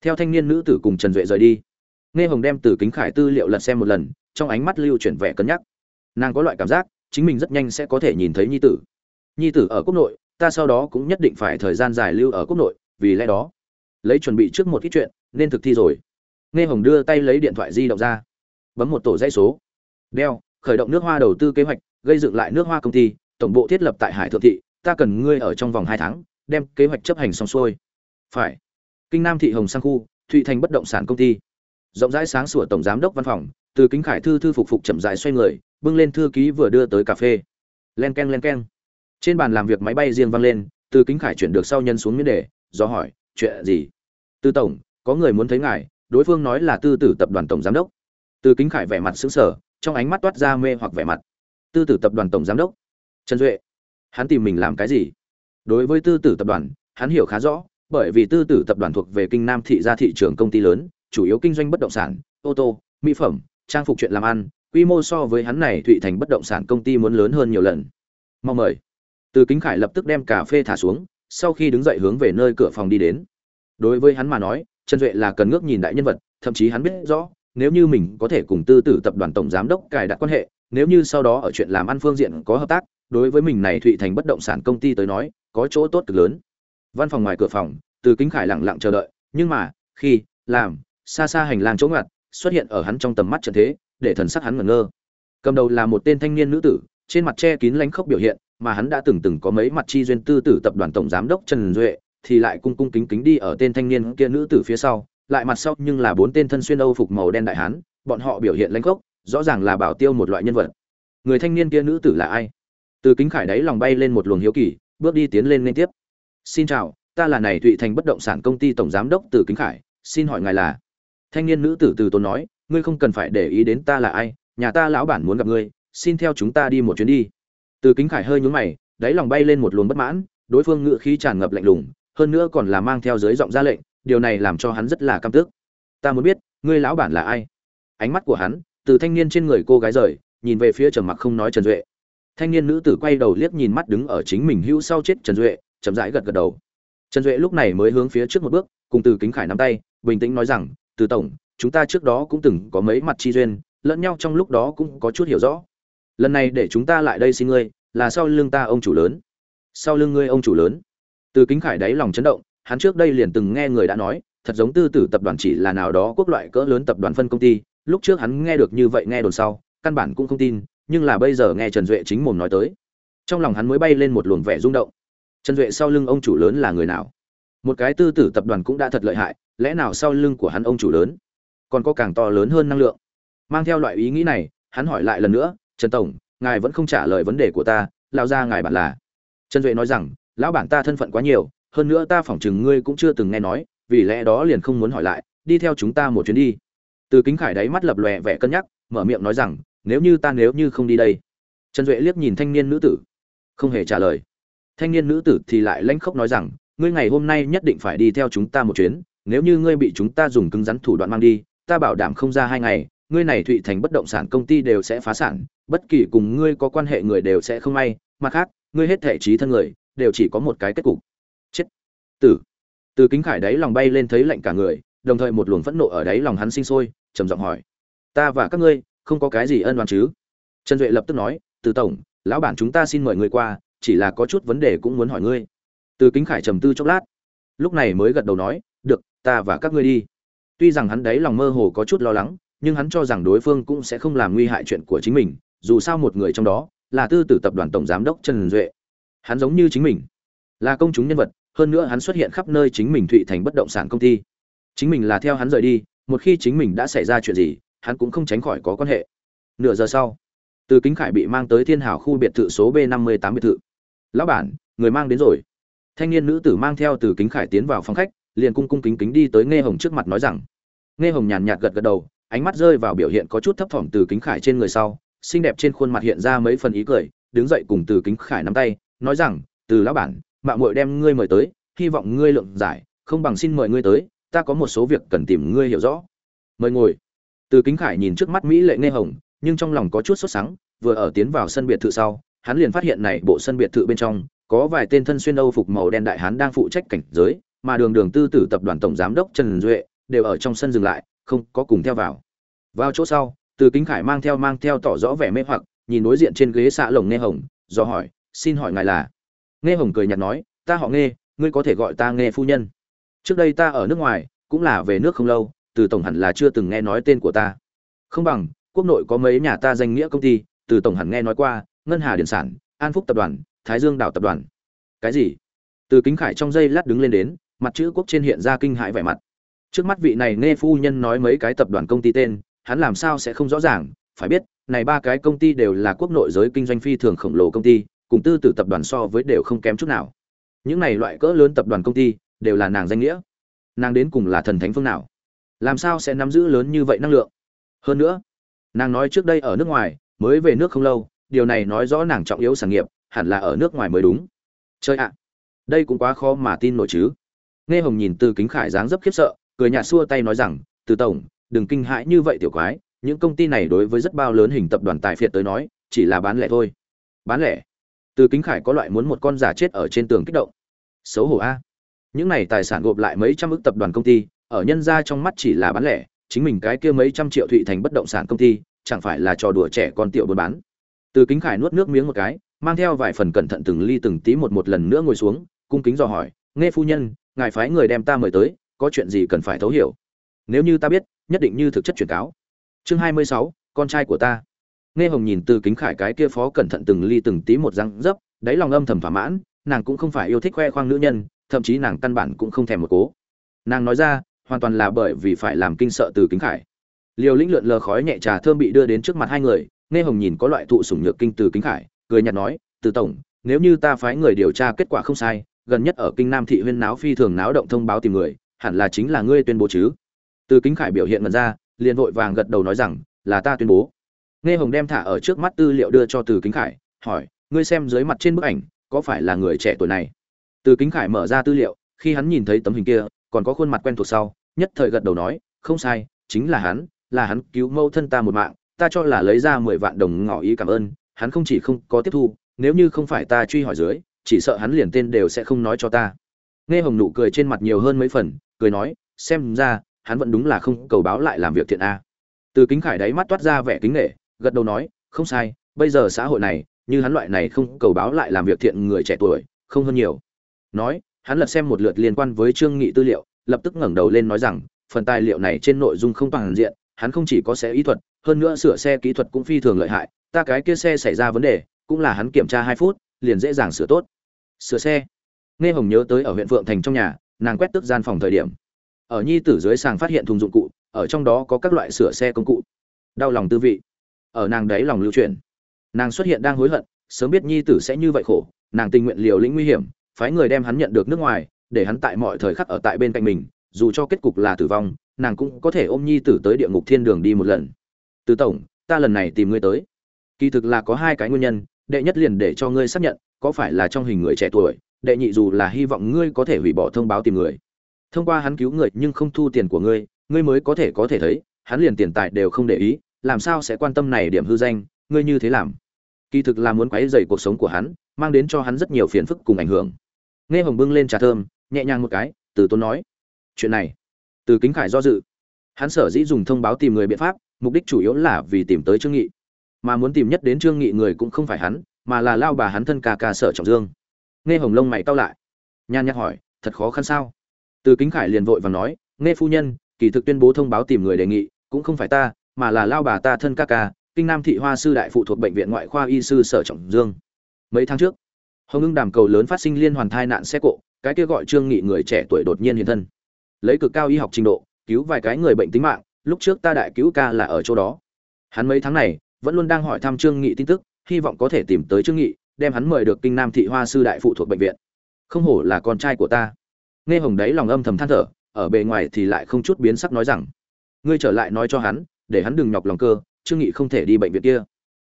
Theo thanh niên nữ tử cùng trần duệ rời đi. Nghe hồng đem từ kính khải tư liệu lật xem một lần, trong ánh mắt lưu chuyển vẻ cân nhắc. Nàng có loại cảm giác, chính mình rất nhanh sẽ có thể nhìn thấy nhi tử. Nhi tử ở quốc nội ta sau đó cũng nhất định phải thời gian dài lưu ở quốc nội, vì lẽ đó. Lấy chuẩn bị trước một ít chuyện, nên thực thi rồi. Nghe hồng đưa tay lấy điện thoại di động ra. Bấm một tổ dãy số. Đeo, khởi động nước hoa đầu tư kế hoạch, gây dựng lại nước hoa công ty, tổng bộ thiết lập tại hải thượng thị, ta cần ngươi ở trong vòng hai tháng, đem kế hoạch chấp hành xong xuôi. Phải. Kinh nam thị hồng sang khu, thụy thành bất động sản công ty. Rộng rãi sáng sủa tổng giám đốc văn phòng, từ kính khải thư thư phục phục chậm rãi xoay người, bưng lên thư ký vừa đưa tới cà phê. Len k len k trên bàn làm việc máy bay riêng vang lên, từ kính khải chuyển được sau nhân xuống miễn đề, do hỏi, chuyện gì? Tư tổng, có người muốn thấy ngài, đối phương nói là tư tử tập đoàn tổng giám đốc. Từ kính khải vẻ mặt xứng sở trong ánh mắt toát ra mê hoặc vẻ mặt. Tư tử tập đoàn tổng giám đốc? Trần duệ. Hắn tìm mình làm cái gì? Đối với tư tử tập đoàn, hắn hiểu khá rõ, bởi vì tư tử tập đoàn thuộc về kinh nam thị ra thị trường công ty lớn, chủ yếu kinh doanh bất động sản, ô tô, mỹ phẩm, trang phục chuyện làm ăn, quy mô so với hắn này thụy thành bất động sản công ty muốn lớn hơn nhiều lần. Mong mời từ kính khải lập tức đem cà phê thả xuống, sau khi đứng dậy hướng về nơi cửa phòng đi đến. Đối với hắn mà nói, trần duệ là cần ngước nhìn đại nhân vật, thậm chí hắn biết rõ, nếu như mình có thể cùng tư tử tập đoàn tổng giám đốc cài đặt quan hệ, nếu như sau đó ở chuyện làm ăn phương diện có hợp tác, đối với mình này thụy thành bất động sản công ty tới nói, có chỗ tốt cực lớn. Văn phòng ngoài cửa phòng, từ kính khải lặng lặng chờ đợi, nhưng mà, khi, làm, xa xa hành lang chỗ ngặt xuất hiện ở hắn trong tầm mắt trận thế, để thần sắc hắn ngẩn ngơ. Cầm đầu là một tên thanh niên nữ tử, trên mặt che kín lánh khốc biểu hiện mà hắn đã từng từng có mấy mặt chi duyên tư tử tập đoàn tổng giám đốc trần duệ, thì lại cung cung kính kính đi ở tên thanh niên kia nữ tử phía sau, lại mặt sau nhưng là bốn tên thân xuyên âu phục màu đen đại hán, bọn họ biểu hiện lãnh khốc, rõ ràng là bảo tiêu một loại nhân vật. Người thanh niên kia nữ tử là ai? Từ kính khải đáy lòng bay lên một luồng hiếu kỳ, bước đi tiến lên liên tiếp. Xin chào, ta là này thụy thành bất động sản công ty tổng giám đốc từ kính khải, xin hỏi ngài là? Thanh niên nữ tử từ tốn nói, ngươi không cần phải để ý đến ta là ai, nhà ta lão bản muốn gặp ngươi, xin theo chúng ta đi một chuyến đi từ kính khải hơi nhún mày, đáy lòng bay lên một luồng bất mãn, đối phương ngự khí tràn ngập lạnh lùng, hơn nữa còn là mang theo dưới giọng ra lệnh, điều này làm cho hắn rất là căm tức. Ta muốn biết, ngươi lão bản là ai? Ánh mắt của hắn, từ thanh niên trên người cô gái rời, nhìn về phía trầm mặc không nói trần duệ. Thanh niên nữ tử quay đầu liếc nhìn mắt đứng ở chính mình hữu sau chết trần duệ, chậm rãi gật gật đầu. Trần duệ lúc này mới hướng phía trước một bước, cùng từ kính khải nắm tay, bình tĩnh nói rằng, từ tổng, chúng ta trước đó cũng từng có mấy mặt chi duyên, lẫn nhau trong lúc đó cũng có chút hiểu rõ lần này để chúng ta lại đây xin ngươi, là sau lưng ta ông chủ lớn. Sau lưng ngươi ông chủ lớn. Từ kính khải đáy lòng chấn động, hắn trước đây liền từng nghe người đã nói, thật giống tư tử tập đoàn chỉ là nào đó quốc loại cỡ lớn tập đoàn phân công ty, lúc trước hắn nghe được như vậy nghe đồn sau, căn bản cũng không tin, nhưng là bây giờ nghe trần duệ chính mồm nói tới. Trong lòng hắn mới bay lên một luồng vẻ rung động. Trần duệ sau lưng ông chủ lớn là người nào? Một cái tư tử tập đoàn cũng đã thật lợi hại, lẽ nào sau lưng của hắn ông chủ lớn còn có càng to lớn hơn năng lượng? Mang theo loại ý nghĩ này, hắn hỏi lại lần nữa trần tổng, ngài vẫn không trả lời vấn đề của ta lao ra ngài bản là. Trần duệ nói rằng, lão bản ta thân phận quá nhiều, hơn nữa ta phỏng chừng ngươi cũng chưa từng nghe nói, vì lẽ đó liền không muốn hỏi lại, đi theo chúng ta một chuyến đi. Từ kính khải đáy mắt lập lòe vẻ cân nhắc, mở miệng nói rằng, nếu như ta nếu như không đi đây. Trần duệ liếc nhìn thanh niên nữ tử, không hề trả lời. Thanh niên nữ tử thì lại lanh khóc nói rằng, ngươi ngày hôm nay nhất định phải đi theo chúng ta một chuyến, nếu như ngươi bị chúng ta dùng cứng rắn thủ đoạn mang đi, ta bảo đảm không ra hai ngày, ngươi này thụy thành bất động sản công ty đều sẽ phá sản bất kỳ cùng ngươi có quan hệ người đều sẽ không may, mặt khác, ngươi hết thể trí thân người, đều chỉ có một cái kết cục. Chết. Tử. Từ kính khải đáy lòng bay lên thấy lạnh cả người, đồng thời một luồng phẫn nộ ở đáy lòng hắn sinh sôi, trầm giọng hỏi. Ta và các ngươi, không có cái gì ân oán chứ? Trần duệ lập tức nói, từ tổng, lão bản chúng ta xin mời ngươi qua, chỉ là có chút vấn đề cũng muốn hỏi ngươi. Từ kính khải trầm tư chốc lát. Lúc này mới gật đầu nói, được, ta và các ngươi đi. Tuy rằng hắn đấy lòng mơ hồ có chút lo lắng, nhưng hắn cho rằng đối phương cũng sẽ không làm nguy hại chuyện của chính mình dù sao một người trong đó là tư tử tập đoàn tổng giám đốc trần duệ. Hắn giống như chính mình, là công chúng nhân vật, hơn nữa hắn xuất hiện khắp nơi chính mình thụy thành bất động sản công ty. Chính mình là theo hắn rời đi, một khi chính mình đã xảy ra chuyện gì, hắn cũng không tránh khỏi có quan hệ. Nửa giờ sau, từ kính khải bị mang tới thiên hảo khu biệt thự số b năm mươi tám biệt thự. Lão bản, người mang đến rồi. Thanh niên nữ tử mang theo từ kính khải tiến vào phòng khách, liền cung cung kính kính đi tới nghe hồng trước mặt nói rằng. Nghe hồng nhàn nhạt gật gật đầu, ánh mắt rơi vào biểu hiện có chút thấp thỏm từ kính khải trên người sau xinh đẹp trên khuôn mặt hiện ra mấy phần ý cười, đứng dậy cùng từ kính khải nắm tay, nói rằng, từ lão bản mạng muội đem ngươi mời tới, hy vọng ngươi lượng giải, không bằng xin mời ngươi tới, ta có một số việc cần tìm ngươi hiểu rõ. Mời ngồi. Từ kính khải nhìn trước mắt mỹ lệ nghe hồng, nhưng trong lòng có chút sốt sắng, vừa ở tiến vào sân biệt thự sau, hắn liền phát hiện này bộ sân biệt thự bên trong, có vài tên thân xuyên âu phục màu đen đại hán đang phụ trách cảnh giới, mà đường đường tư tử tập đoàn tổng giám đốc trần duệ, đều ở trong sân dừng lại, không có cùng theo vào. Vào chỗ sau từ kính khải mang theo mang theo tỏ rõ vẻ mê hoặc, nhìn đối diện trên ghế xạ lồng nghe hồng, do hỏi, xin hỏi ngài là? Nghe hồng cười nhạt nói, ta họ nghe, ngươi có thể gọi ta nghe phu nhân. Trước đây ta ở nước ngoài, cũng là về nước không lâu, từ tổng hẳn là chưa từng nghe nói tên của ta. Không bằng, quốc nội có mấy nhà ta danh nghĩa công ty, từ tổng hẳn nghe nói qua, ngân hà điện sản, an phúc tập đoàn, thái dương đảo tập đoàn. Cái gì? Từ kính khải trong giây lát đứng lên đến, mặt chữ quốc trên hiện ra kinh hãi vẻ mặt. Trước mắt vị này nghe phu nhân nói mấy cái tập đoàn công ty tên hắn làm sao sẽ không rõ ràng, phải biết, này ba cái công ty đều là quốc nội giới kinh doanh phi thường khổng lồ công ty, cùng tư tử tập đoàn so với đều không kém chút nào. Những này loại cỡ lớn tập đoàn công ty, đều là nàng danh nghĩa. Nàng đến cùng là thần thánh phương nào? Làm sao sẽ nắm giữ lớn như vậy năng lượng? Hơn nữa, nàng nói trước đây ở nước ngoài, mới về nước không lâu, điều này nói rõ nàng trọng yếu sản nghiệp, hẳn là ở nước ngoài mới đúng. Chơi ạ, đây cũng quá khó mà tin nổi chứ. Nghe hồng nhìn từ kính khải dáng dấp khiếp sợ, cười nhạt xua tay nói rằng, từ tổng đừng kinh hãi như vậy tiểu quái, những công ty này đối với rất bao lớn hình tập đoàn tài phiệt tới nói, chỉ là bán lẻ thôi. Bán lẻ? Từ kính khải có loại muốn một con giả chết ở trên tường kích động. Xấu hổ a. Những này tài sản gộp lại mấy trăm ức tập đoàn công ty, ở nhân gia trong mắt chỉ là bán lẻ, chính mình cái kia mấy trăm triệu thụy thành bất động sản công ty, chẳng phải là trò đùa trẻ con tiểu buôn bán. Từ kính khải nuốt nước miếng một cái, mang theo vài phần cẩn thận từng ly từng tí một một lần nữa ngồi xuống, cung kính dò hỏi, nghe phu nhân, ngài phái người đem ta mời tới, có chuyện gì cần phải thấu hiểu? Nếu như ta biết, nhất định như thực chất truyền cáo. Chương hai mươi sáu, con trai của ta. Nghe hồng nhìn từ kính khải cái kia phó cẩn thận từng ly từng tí một răng dấp, đáy lòng âm thầm thỏa mãn, nàng cũng không phải yêu thích khoe khoang nữ nhân, thậm chí nàng căn bản cũng không thèm một cố. Nàng nói ra, hoàn toàn là bởi vì phải làm kinh sợ từ kính khải. Liều lĩnh lượn lờ khói nhẹ trà thơm bị đưa đến trước mặt hai người, nghe hồng nhìn có loại thụ sủng nhược kinh từ kính khải, cười nhạt nói, từ tổng, nếu như ta phái người điều tra kết quả không sai, gần nhất ở kinh nam thị huyên náo phi thường náo động thông báo tìm người, hẳn là chính là ngươi tuyên bố chứ từ kính khải biểu hiện mật ra, liền vội vàng gật đầu nói rằng, là ta tuyên bố. Nghe hồng đem thả ở trước mắt tư liệu đưa cho từ kính khải, hỏi, ngươi xem dưới mặt trên bức ảnh, có phải là người trẻ tuổi này? Từ kính khải mở ra tư liệu, khi hắn nhìn thấy tấm hình kia, còn có khuôn mặt quen thuộc sau, nhất thời gật đầu nói, không sai, chính là hắn là hắn cứu mâu thân ta một mạng, ta cho là lấy ra mười vạn đồng ngỏ ý cảm ơn, hắn không chỉ không có tiếp thu, nếu như không phải ta truy hỏi dưới, chỉ sợ hắn liền tên đều sẽ không nói cho ta. Nghe hồng nụ cười trên mặt nhiều hơn mấy phần, cười nói, xem ra hắn vẫn đúng là không cầu báo lại làm việc thiện a. Từ kính khải đáy mắt toát ra vẻ kính nghệ gật đầu nói, không sai, bây giờ xã hội này, như hắn loại này không cầu báo lại làm việc thiện người trẻ tuổi, không hơn nhiều. Nói, hắn lật xem một lượt liên quan với trương nghị tư liệu, lập tức ngẩng đầu lên nói rằng, phần tài liệu này trên nội dung không toàn diện, hắn không chỉ có xe ý thuật, hơn nữa sửa xe kỹ thuật cũng phi thường lợi hại, ta cái kia xe xảy ra vấn đề, cũng là hắn kiểm tra hai phút, liền dễ dàng sửa tốt. Sửa xe. Nghe hồng nhớ tới ở huyện phượng thành trong nhà, nàng quét tức gian phòng thời điểm ở nhi tử dưới sàng phát hiện thùng dụng cụ, ở trong đó có các loại sửa xe công cụ. Đau lòng tư vị. Ở nàng đấy lòng lưu truyền. Nàng xuất hiện đang hối hận, sớm biết nhi tử sẽ như vậy khổ, nàng tình nguyện liều lĩnh nguy hiểm, phái người đem hắn nhận được nước ngoài, để hắn tại mọi thời khắc ở tại bên cạnh mình, dù cho kết cục là tử vong, nàng cũng có thể ôm nhi tử tới địa ngục thiên đường đi một lần. Từ tổng, ta lần này tìm ngươi tới. Kỳ thực là có hai cái nguyên nhân, đệ nhất liền để cho ngươi xác nhận, có phải là trong hình người trẻ tuổi, đệ nhị dù là hy vọng ngươi có thể hủy bỏ thông báo tìm người thông qua hắn cứu người nhưng không thu tiền của ngươi ngươi mới có thể có thể thấy, hắn liền tiền tài đều không để ý, làm sao sẽ quan tâm này điểm hư danh, ngươi như thế làm. Kỳ thực là muốn quấy dày cuộc sống của hắn, mang đến cho hắn rất nhiều phiền phức cùng ảnh hưởng. Nghe hồng bưng lên trà thơm, nhẹ nhàng một cái, từ tốn nói, chuyện này, từ kính khải do dự. Hắn sở dĩ dùng thông báo tìm người biện pháp, mục đích chủ yếu là vì tìm tới trương nghị. Mà muốn tìm nhất đến trương nghị người cũng không phải hắn, mà là lao bà hắn thân ca ca sở trọng dương. Nghe hồng lông mày cau lại nhan nhắc hỏi, thật khó khăn sao? Từ kính khải liền vội và nói, nghe phu nhân, kỳ thực tuyên bố thông báo tìm người đề nghị, cũng không phải ta, mà là lao bà ta thân ca ca, kinh nam thị hoa sư đại phụ thuộc bệnh viện ngoại khoa y sư sở trọng dương. Mấy tháng trước, hồng ngưng đàm cầu lớn phát sinh liên hoàn thai nạn xe cộ, cái kia gọi trương nghị người trẻ tuổi đột nhiên hiện thân. Lấy cực cao y học trình độ, cứu vài cái người bệnh tính mạng, lúc trước ta đại cứu ca là ở chỗ đó. Hắn mấy tháng này, vẫn luôn đang hỏi thăm trương nghị tin tức, hy vọng có thể tìm tới trương nghị, đem hắn mời được kinh nam thị hoa sư đại phụ thuộc bệnh viện. Không hổ là con trai của ta nghe hồng đấy lòng âm thầm than thở, ở bề ngoài thì lại không chút biến sắc nói rằng, ngươi trở lại nói cho hắn, để hắn đừng nhọc lòng cơ, trương nghị không thể đi bệnh viện kia.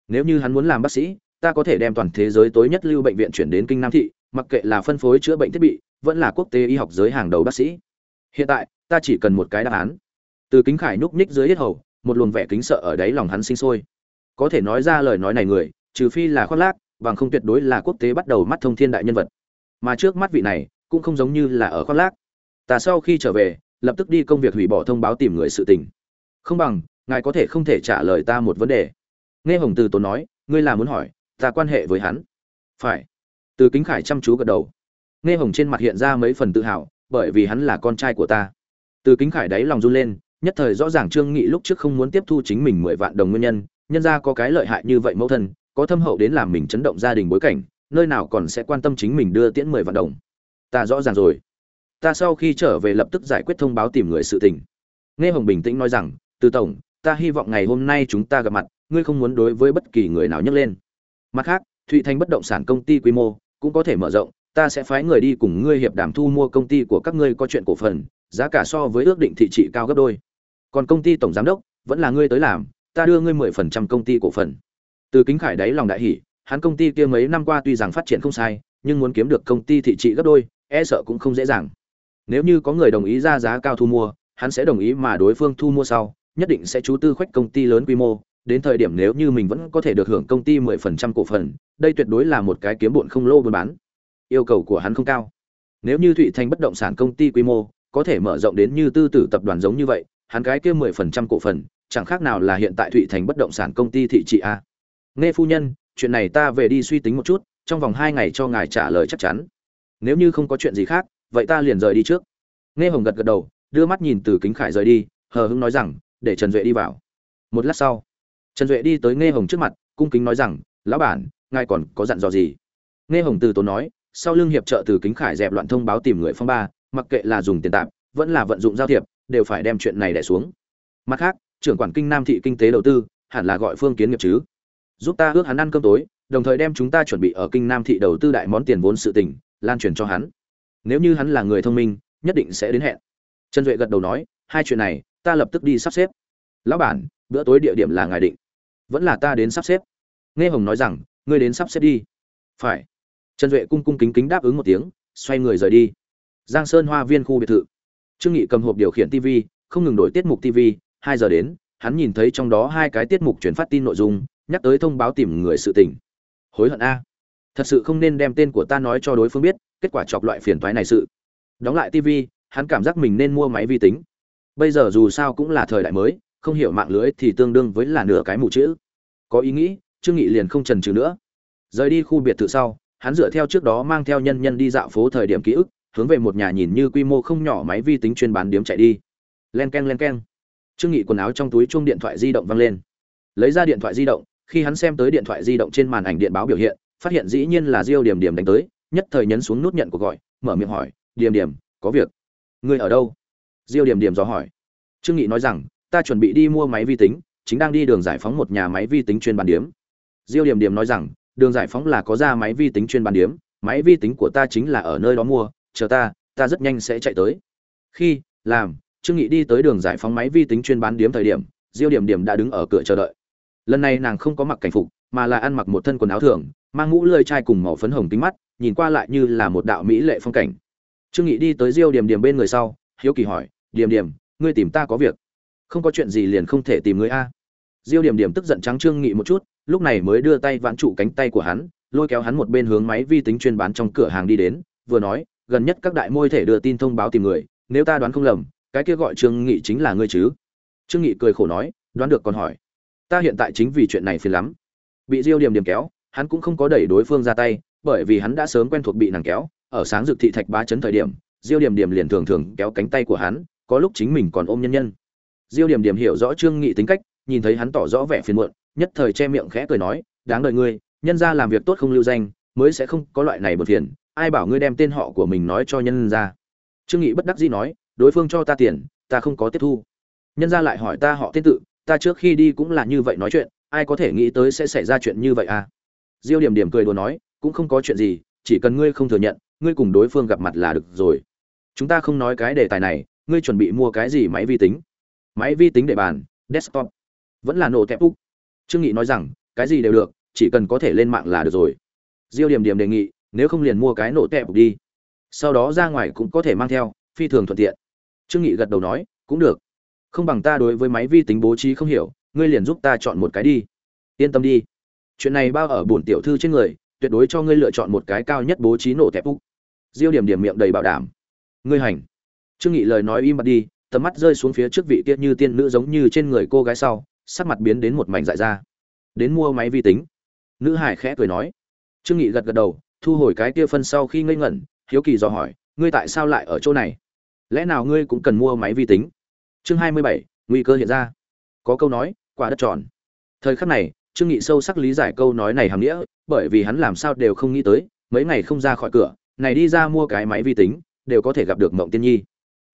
Nếu như hắn muốn làm bác sĩ, ta có thể đem toàn thế giới tối nhất lưu bệnh viện chuyển đến kinh nam thị, mặc kệ là phân phối chữa bệnh thiết bị, vẫn là quốc tế y học giới hàng đầu bác sĩ. Hiện tại, ta chỉ cần một cái đáp án. Từ kính khải núp ních dưới hết hầu, một luồng vẻ kính sợ ở đáy lòng hắn sinh sôi. Có thể nói ra lời nói này người, trừ phi là khoác lác, bằng không tuyệt đối là quốc tế bắt đầu mắt thông thiên đại nhân vật. Mà trước mắt vị này cũng không giống như là ở khoác lác. Ta sau khi trở về, lập tức đi công việc hủy bỏ thông báo tìm người sự tình. Không bằng, ngài có thể không thể trả lời ta một vấn đề. Nghe hồng từ tốn nói, ngươi là muốn hỏi, ta quan hệ với hắn. Phải. Từ kính khải chăm chú gật đầu. Nghe hồng trên mặt hiện ra mấy phần tự hào, bởi vì hắn là con trai của ta. Từ kính khải đáy lòng run lên, nhất thời rõ ràng trương nghị lúc trước không muốn tiếp thu chính mình mười vạn đồng nguyên nhân nhân ra có cái lợi hại như vậy mẫu thân, có thâm hậu đến làm mình chấn động gia đình bối cảnh, nơi nào còn sẽ quan tâm chính mình đưa tiễn mười vạn đồng ta rõ ràng rồi. Ta sau khi trở về lập tức giải quyết thông báo tìm người sự tình. Nghe hồng bình tĩnh nói rằng, từ tổng, ta hy vọng ngày hôm nay chúng ta gặp mặt, ngươi không muốn đối với bất kỳ người nào nhấc lên. Mặt khác, thụy thanh bất động sản công ty quy mô cũng có thể mở rộng, ta sẽ phái người đi cùng ngươi hiệp đàm thu mua công ty của các ngươi có chuyện cổ phần, giá cả so với ước định thị trị cao gấp đôi. Còn công ty tổng giám đốc vẫn là ngươi tới làm, ta đưa ngươi mười phần trăm công ty cổ phần. Từ kính khải đáy lòng đại hỷ hắn công ty kia mấy năm qua tuy rằng phát triển không sai, nhưng muốn kiếm được công ty thị trị gấp đôi e sợ cũng không dễ dàng. Nếu như có người đồng ý ra giá cao thu mua, hắn sẽ đồng ý mà đối phương thu mua sau, nhất định sẽ chú tư khoách công ty lớn quy mô. Đến thời điểm nếu như mình vẫn có thể được hưởng công ty mười phần trăm cổ phần, đây tuyệt đối là một cái kiếm bộn không lô buôn bán. Yêu cầu của hắn không cao. Nếu như thụy thành bất động sản công ty quy mô có thể mở rộng đến như tư tử tập đoàn giống như vậy, hắn cái kia mười phần trăm cổ phần, chẳng khác nào là hiện tại thụy thành bất động sản công ty thị trị a. Nghe phu nhân, chuyện này ta về đi suy tính một chút, trong vòng hai ngày cho ngài trả lời chắc chắn nếu như không có chuyện gì khác, vậy ta liền rời đi trước. Nghe hồng gật gật đầu, đưa mắt nhìn từ kính khải rời đi, hờ hững nói rằng, để trần duệ đi vào. Một lát sau, trần duệ đi tới nghe hồng trước mặt, cung kính nói rằng, lão bản, ngài còn có dặn dò gì? Nghe hồng từ tốn nói, sau lưng hiệp trợ từ kính khải dẹp loạn thông báo tìm người phong ba, mặc kệ là dùng tiền tạm, vẫn là vận dụng giao thiệp, đều phải đem chuyện này đẻ xuống. Mặt khác, trưởng quản kinh nam thị kinh tế đầu tư, hẳn là gọi phương kiến nghiệp chứ. Giúp ta ước hắn ăn cơm tối, đồng thời đem chúng ta chuẩn bị ở kinh nam thị đầu tư đại món tiền vốn sự tình lan truyền cho hắn. Nếu như hắn là người thông minh, nhất định sẽ đến hẹn. Trần duệ gật đầu nói, hai chuyện này, ta lập tức đi sắp xếp. Lão bản, bữa tối địa điểm là ngài định. Vẫn là ta đến sắp xếp. Nghe hồng nói rằng, ngươi đến sắp xếp đi. Phải. Trần duệ cung cung kính kính đáp ứng một tiếng, xoay người rời đi. Giang sơn hoa viên khu biệt thự. Trương nghị cầm hộp điều khiển tv không ngừng đổi tiết mục tv hai giờ đến, hắn nhìn thấy trong đó hai cái tiết mục truyền phát tin nội dung, nhắc tới thông báo tìm người sự tình. Hối hận a thật sự không nên đem tên của ta nói cho đối phương biết, kết quả chọc loại phiền toái này sự. Đóng lại tv hắn cảm giác mình nên mua máy vi tính. Bây giờ dù sao cũng là thời đại mới, không hiểu mạng lưới thì tương đương với là nửa cái mù chữ. Có ý nghĩ, trương nghị liền không trần trừ nữa. Rời đi khu biệt thự sau, hắn dựa theo trước đó mang theo nhân nhân đi dạo phố thời điểm ký ức, hướng về một nhà nhìn như quy mô không nhỏ máy vi tính chuyên bán điếm chạy đi. Len keng len keng. Trương nghị quần áo trong túi chuông điện thoại di động vang lên. Lấy ra điện thoại di động, khi hắn xem tới điện thoại di động trên màn ảnh điện báo biểu hiện phát hiện dĩ nhiên là diêu điểm điểm đánh tới nhất thời nhấn xuống nút nhận cuộc gọi mở miệng hỏi điểm điểm có việc? Ngươi ở đâu? Diêu điểm điểm dò hỏi. Trương nghị nói rằng ta chuẩn bị đi mua máy vi tính chính đang đi đường giải phóng một nhà máy vi tính chuyên bán điểm. diêu điểm điểm nói rằng đường giải phóng là có ra máy vi tính chuyên bán điểm, máy vi tính của ta chính là ở nơi đó mua chờ ta ta rất nhanh sẽ chạy tới. Khi làm trương nghị đi tới đường giải phóng máy vi tính chuyên bán điểm thời điểm diêu điểm điểm đã đứng ở cửa chờ đợi. Lần này nàng không có mặc cảnh phục mà là ăn mặc một thân quần áo thường, mang mũ lơi chai cùng màu phấn hồng kính mắt, nhìn qua lại như là một đạo mỹ lệ phong cảnh. Trương nghị đi tới diêu điểm điểm bên người sau, hiếu kỳ hỏi điểm điểm ngươi tìm ta có việc. Không có chuyện gì liền không thể tìm ngươi a. Diêu điểm điểm tức giận trắng trương nghị một chút, lúc này mới đưa tay vãn trụ cánh tay của hắn, lôi kéo hắn một bên hướng máy vi tính chuyên bán trong cửa hàng đi đến, vừa nói, gần nhất các đại môi thể đưa tin thông báo tìm người, nếu ta đoán không lầm, cái kia gọi trương nghị chính là ngươi chứ? Trương nghị cười khổ nói, đoán được còn hỏi. Ta hiện tại chính vì chuyện này phiền lắm bị diêu điểm điểm kéo, hắn cũng không có đẩy đối phương ra tay, bởi vì hắn đã sớm quen thuộc bị nàng kéo. Ở sáng dực thị thạch bá chấn thời điểm, diêu điểm điểm liền thường thường kéo cánh tay của hắn, có lúc chính mình còn ôm nhân nhân. Diêu điểm điểm hiểu rõ trương nghị tính cách, nhìn thấy hắn tỏ rõ vẻ phiền muộn, nhất thời che miệng khẽ cười nói, đáng đợi ngươi, nhân ra làm việc tốt không lưu danh, mới sẽ không có loại này bật phiền, ai bảo ngươi đem tên họ của mình nói cho nhân ra trương nghị bất đắc dĩ nói, đối phương cho ta tiền, ta không có tiếp thu. Nhân ra lại hỏi ta họ tên tự, ta trước khi đi cũng là như vậy nói chuyện ai có thể nghĩ tới sẽ xảy ra chuyện như vậy à? Diêu điểm điểm cười đùa nói, cũng không có chuyện gì, chỉ cần ngươi không thừa nhận, ngươi cùng đối phương gặp mặt là được rồi. Chúng ta không nói cái đề tài này, ngươi chuẩn bị mua cái gì máy vi tính? Máy vi tính để bàn, desktop. Vẫn là nổ tẹp úc. Trương nghị nói rằng, cái gì đều được, chỉ cần có thể lên mạng là được rồi. Diêu điểm điểm đề nghị, nếu không liền mua cái nổ tẹp úc đi. Sau đó ra ngoài cũng có thể mang theo, phi thường thuận tiện. Trương nghị gật đầu nói, cũng được. Không bằng ta đối với máy vi tính bố trí không hiểu ngươi liền giúp ta chọn một cái đi. Yên tâm đi. Chuyện này bao ở bổn tiểu thư trên người, tuyệt đối cho ngươi lựa chọn một cái cao nhất bố trí nổ tẹp úc. Diêu điểm điểm miệng đầy bảo đảm. Ngươi hành. Trương nghị lời nói im bặt đi, tầm mắt rơi xuống phía trước vị tiết như tiên nữ giống như trên người cô gái sau, sắc mặt biến đến một mảnh dại ra. Đến mua máy vi tính. Nữ hải khẽ cười nói. Trương nghị gật gật đầu, thu hồi cái kia phân sau khi ngây ngẩn, hiếu kỳ dò hỏi, ngươi tại sao lại ở chỗ này? Lẽ nào ngươi cũng cần mua máy vi tính? Chương hai mươi bảy, nguy cơ hiện ra. Có câu nói quả đất tròn. Thời khắc này, trương nghị sâu sắc lý giải câu nói này hàm nghĩa, bởi vì hắn làm sao đều không nghĩ tới, mấy ngày không ra khỏi cửa, này đi ra mua cái máy vi tính, đều có thể gặp được mộng tiên nhi.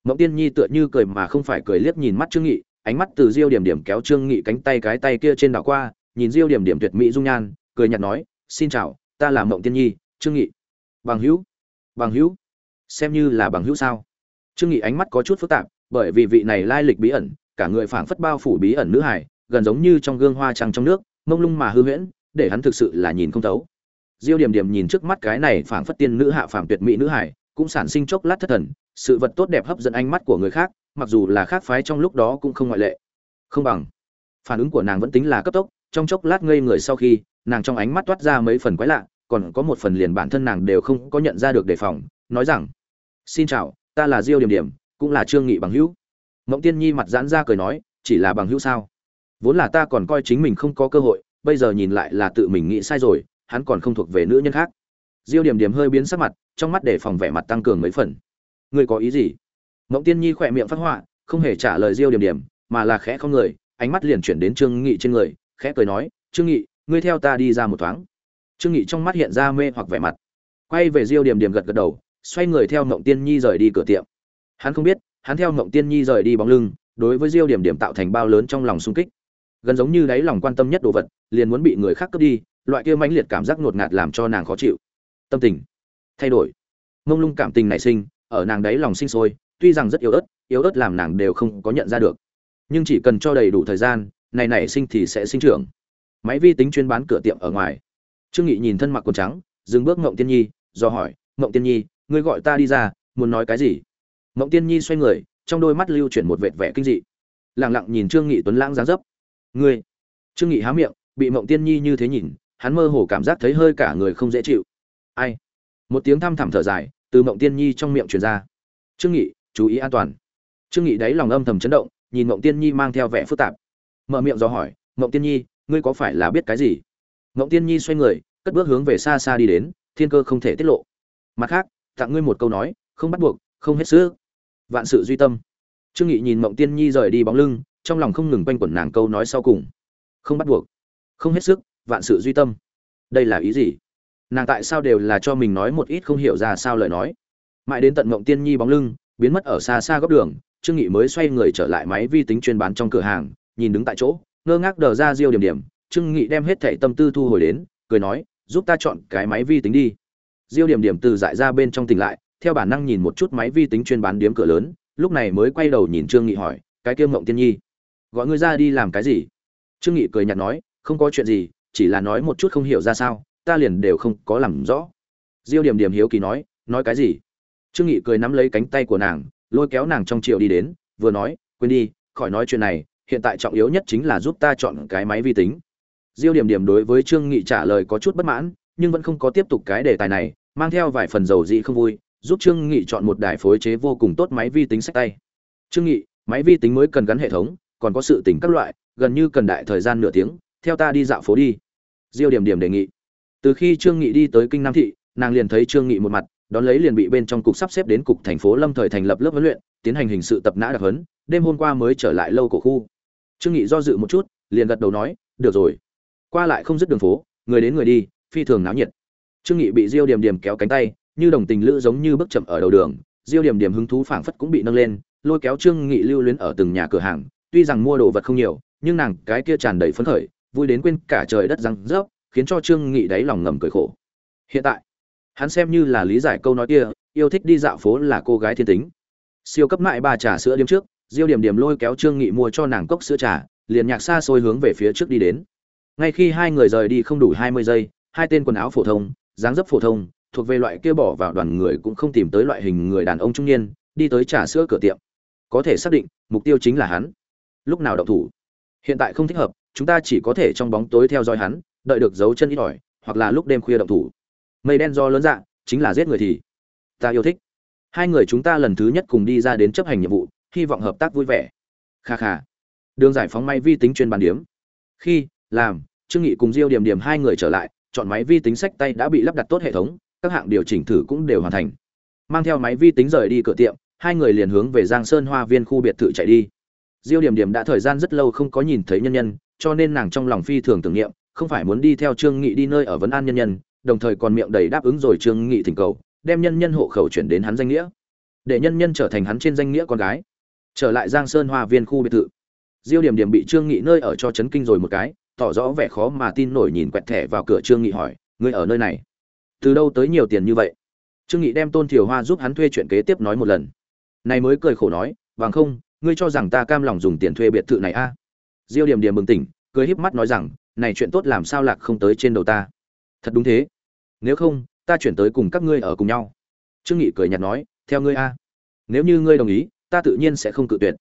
Mộng tiên nhi tựa như cười mà không phải cười liếc nhìn mắt trương nghị, ánh mắt từ diêu điểm điểm kéo trương nghị cánh tay cái tay kia trên đảo qua, nhìn diêu điểm điểm tuyệt mỹ dung nhan, cười nhạt nói, xin chào, ta là mộng tiên nhi, trương nghị. Bằng hữu bằng hữu, xem như là bằng hữu sao? Trương nghị ánh mắt có chút phức tạp, bởi vì vị này lai lịch bí ẩn, cả người phảng phất bao phủ bí ẩn nữ hải gần giống như trong gương hoa trăng trong nước, mông lung mà hư huyễn, để hắn thực sự là nhìn không thấu. Diêu điểm điểm nhìn trước mắt cái này phảng phất tiên nữ hạ phảng tuyệt mỹ nữ hải cũng sản sinh chốc lát thất thần, sự vật tốt đẹp hấp dẫn ánh mắt của người khác, mặc dù là khác phái trong lúc đó cũng không ngoại lệ. Không bằng. Phản ứng của nàng vẫn tính là cấp tốc, trong chốc lát ngây người sau khi, nàng trong ánh mắt toát ra mấy phần quái lạ, còn có một phần liền bản thân nàng đều không có nhận ra được đề phòng, nói rằng, xin chào, ta là diêu điểm điểm, cũng là trương nghị bằng hữu. Mộng tiên nhi mặt giãn ra cười nói, chỉ là bằng hữu sao? Vốn là ta còn coi chính mình không có cơ hội, bây giờ nhìn lại là tự mình nghĩ sai rồi, hắn còn không thuộc về nữ nhân khác. Diêu điểm điểm hơi biến sắc mặt, trong mắt để phòng vẻ mặt tăng cường mấy phần. Ngươi có ý gì? Mộng tiên nhi khỏe miệng phát họa, không hề trả lời diêu điểm điểm, mà là khẽ không người, ánh mắt liền chuyển đến trương nghị trên người, khẽ cười nói, trương nghị, ngươi theo ta đi ra một thoáng. Trương nghị trong mắt hiện ra mê hoặc vẻ mặt. Quay về diêu điểm điểm gật gật đầu, xoay người theo mộng tiên nhi rời đi cửa tiệm. Hắn không biết, hắn theo mộng tiên nhi rời đi bóng lưng, đối với diêu điểm điểm tạo thành bao lớn trong lòng sung kích gần giống như đáy lòng quan tâm nhất đồ vật, liền muốn bị người khác cướp đi, loại kia mãnh liệt cảm giác ngột ngạt làm cho nàng khó chịu. Tâm tình thay đổi. Mông lung cảm tình nảy sinh, ở nàng đáy lòng sinh sôi, tuy rằng rất yếu ớt yếu ớt làm nàng đều không có nhận ra được. Nhưng chỉ cần cho đầy đủ thời gian, này nảy sinh thì sẽ sinh trưởng. Máy vi tính chuyên bán cửa tiệm ở ngoài. Trương nghị nhìn thân mặc quần trắng, dừng bước ngộng tiên nhi, do hỏi, ngộng tiên nhi, ngươi gọi ta đi ra, muốn nói cái gì? Ngộng tiên nhi xoay người, trong đôi mắt lưu chuyển một vệt vẻ kinh dị. Lặng lặng nhìn trương nghị tuấn lãng dáng dấp ngươi. Trương nghị há miệng, bị mộng tiên nhi như thế nhìn, hắn mơ hồ cảm giác thấy hơi cả người không dễ chịu. Ai? Một tiếng thăm thẳm thở dài, từ mộng tiên nhi trong miệng truyền ra. Trương nghị, chú ý an toàn. Trương nghị đáy lòng âm thầm chấn động, nhìn mộng tiên nhi mang theo vẻ phức tạp. Mở miệng do hỏi, mộng tiên nhi, ngươi có phải là biết cái gì? Mộng tiên nhi xoay người, cất bước hướng về xa xa đi đến, thiên cơ không thể tiết lộ. Mặt khác, tặng ngươi một câu nói, không bắt buộc, không hết sức. Vạn sự duy tâm. Trương nghị nhìn mộng tiên nhi rời đi bóng lưng trong lòng không ngừng quanh quẩn nàng câu nói sau cùng. Không bắt buộc. Không hết sức, vạn sự duy tâm. Đây là ý gì? Nàng tại sao đều là cho mình nói một ít không hiểu ra sao lời nói? Mãi đến tận mộng tiên nhi bóng lưng, biến mất ở xa xa góc đường, trương nghị mới xoay người trở lại máy vi tính chuyên bán trong cửa hàng, nhìn đứng tại chỗ, ngơ ngác đờ ra diêu điểm điểm. Trương nghị đem hết thảy tâm tư thu hồi đến, cười nói, giúp ta chọn cái máy vi tính đi. Diêu điểm điểm từ dại ra bên trong tỉnh lại, theo bản năng nhìn một chút máy vi tính chuyên bán điếm cửa lớn, lúc này mới quay đầu nhìn trương nghị hỏi, cái kia mộng tiên nhi? Gọi ngươi ra đi làm cái gì? Trương nghị cười nhạt nói, không có chuyện gì, chỉ là nói một chút không hiểu ra sao, ta liền đều không có làm rõ. Diêu điểm điểm hiếu kỳ nói nói cái gì? Trương nghị cười nắm lấy cánh tay của nàng, lôi kéo nàng trong triệu đi đến, vừa nói, quên đi, khỏi nói chuyện này, hiện tại trọng yếu nhất chính là giúp ta chọn cái máy vi tính. Diêu điểm điểm đối với trương nghị trả lời có chút bất mãn, nhưng vẫn không có tiếp tục cái đề tài này, mang theo vài phần dầu dị không vui, giúp trương nghị chọn một đài phối chế vô cùng tốt máy vi tính sách tay. Trương nghị, máy vi tính mới cần gắn hệ thống còn có sự tình các loại, gần như cần đại thời gian nửa tiếng, theo ta đi dạo phố đi. Diêu điểm điểm đề nghị. Từ khi trương nghị đi tới kinh nam thị, nàng liền thấy trương nghị một mặt, đón lấy liền bị bên trong cục sắp xếp đến cục thành phố lâm thời thành lập lớp huấn luyện, tiến hành hình sự tập nã đặc huấn, đêm hôm qua mới trở lại lâu cổ khu. Trương nghị do dự một chút, liền gật đầu nói, được rồi. Qua lại không dứt đường phố, người đến người đi, phi thường náo nhiệt. Trương nghị bị diêu điểm điểm kéo cánh tay, như đồng tình lữ giống như bước chậm ở đầu đường, diêu điểm điểm hứng thú phảng phất cũng bị nâng lên, lôi kéo trương nghị lưu luyến ở từng nhà cửa hàng tuy rằng mua đồ vật không nhiều, nhưng nàng cái kia tràn đầy phấn khởi, vui đến quên cả trời đất răng rớp, khiến cho trương nghị đáy lòng ngầm cười khổ. Hiện tại, hắn xem như là lý giải câu nói kia, yêu thích đi dạo phố là cô gái thiên tính. Siêu cấp mại bà trà sữa đêm trước, diêu điểm điểm lôi kéo trương nghị mua cho nàng cốc sữa trà, liền nhạc xa xôi hướng về phía trước đi đến. Ngay khi hai người rời đi không đủ hai mươi giây, hai tên quần áo phổ thông, dáng dấp phổ thông, thuộc về loại kia bỏ vào đoàn người cũng không tìm tới loại hình người đàn ông trung niên, đi tới trà sữa cửa tiệm. Có thể xác định, mục tiêu chính là hắn lúc nào động thủ. Hiện tại không thích hợp, chúng ta chỉ có thể trong bóng tối theo dõi hắn, đợi được dấu chân ít ỏi, hoặc là lúc đêm khuya động thủ. Mây đen do lớn dạ chính là giết người thì ta yêu thích. Hai người chúng ta lần thứ nhất cùng đi ra đến chấp hành nhiệm vụ, hy vọng hợp tác vui vẻ. Kha kha. Đường giải phóng máy vi tính chuyên bàn điếm. Khi, làm, trương nghị cùng diêu điểm điểm hai người trở lại, chọn máy vi tính sách tay đã bị lắp đặt tốt hệ thống, các hạng điều chỉnh thử cũng đều hoàn thành. Mang theo máy vi tính rời đi cửa tiệm, hai người liền hướng về giang sơn hoa viên khu biệt thự chạy đi diêu điểm điểm đã thời gian rất lâu không có nhìn thấy nhân nhân, cho nên nàng trong lòng phi thường tưởng niệm, không phải muốn đi theo trương nghị đi nơi ở vấn an nhân nhân, đồng thời còn miệng đầy đáp ứng rồi trương nghị thỉnh cầu, đem nhân nhân hộ khẩu chuyển đến hắn danh nghĩa. Để nhân nhân trở thành hắn trên danh nghĩa con gái. Trở lại giang sơn hoa viên khu biệt thự. Diêu điểm điểm bị trương nghị nơi ở cho chấn kinh rồi một cái, tỏ rõ vẻ khó mà tin nổi nhìn quẹt thẻ vào cửa trương nghị hỏi, ngươi ở nơi này? Từ đâu tới nhiều tiền như vậy? Trương nghị đem tôn thiều hoa giúp hắn thuê chuyện kế tiếp nói một lần. Này mới cười khổ nói bằng không ngươi cho rằng ta cam lòng dùng tiền thuê biệt thự này a? À? diêu điểm điểm bừng tỉnh, cười híp mắt nói rằng, này chuyện tốt làm sao lạc không tới trên đầu ta? Thật đúng thế. Nếu không, ta chuyển tới cùng các ngươi ở cùng nhau. Trương nghị cười nhạt nói, theo ngươi a. Nếu như ngươi đồng ý, ta tự nhiên sẽ không cự tuyệt.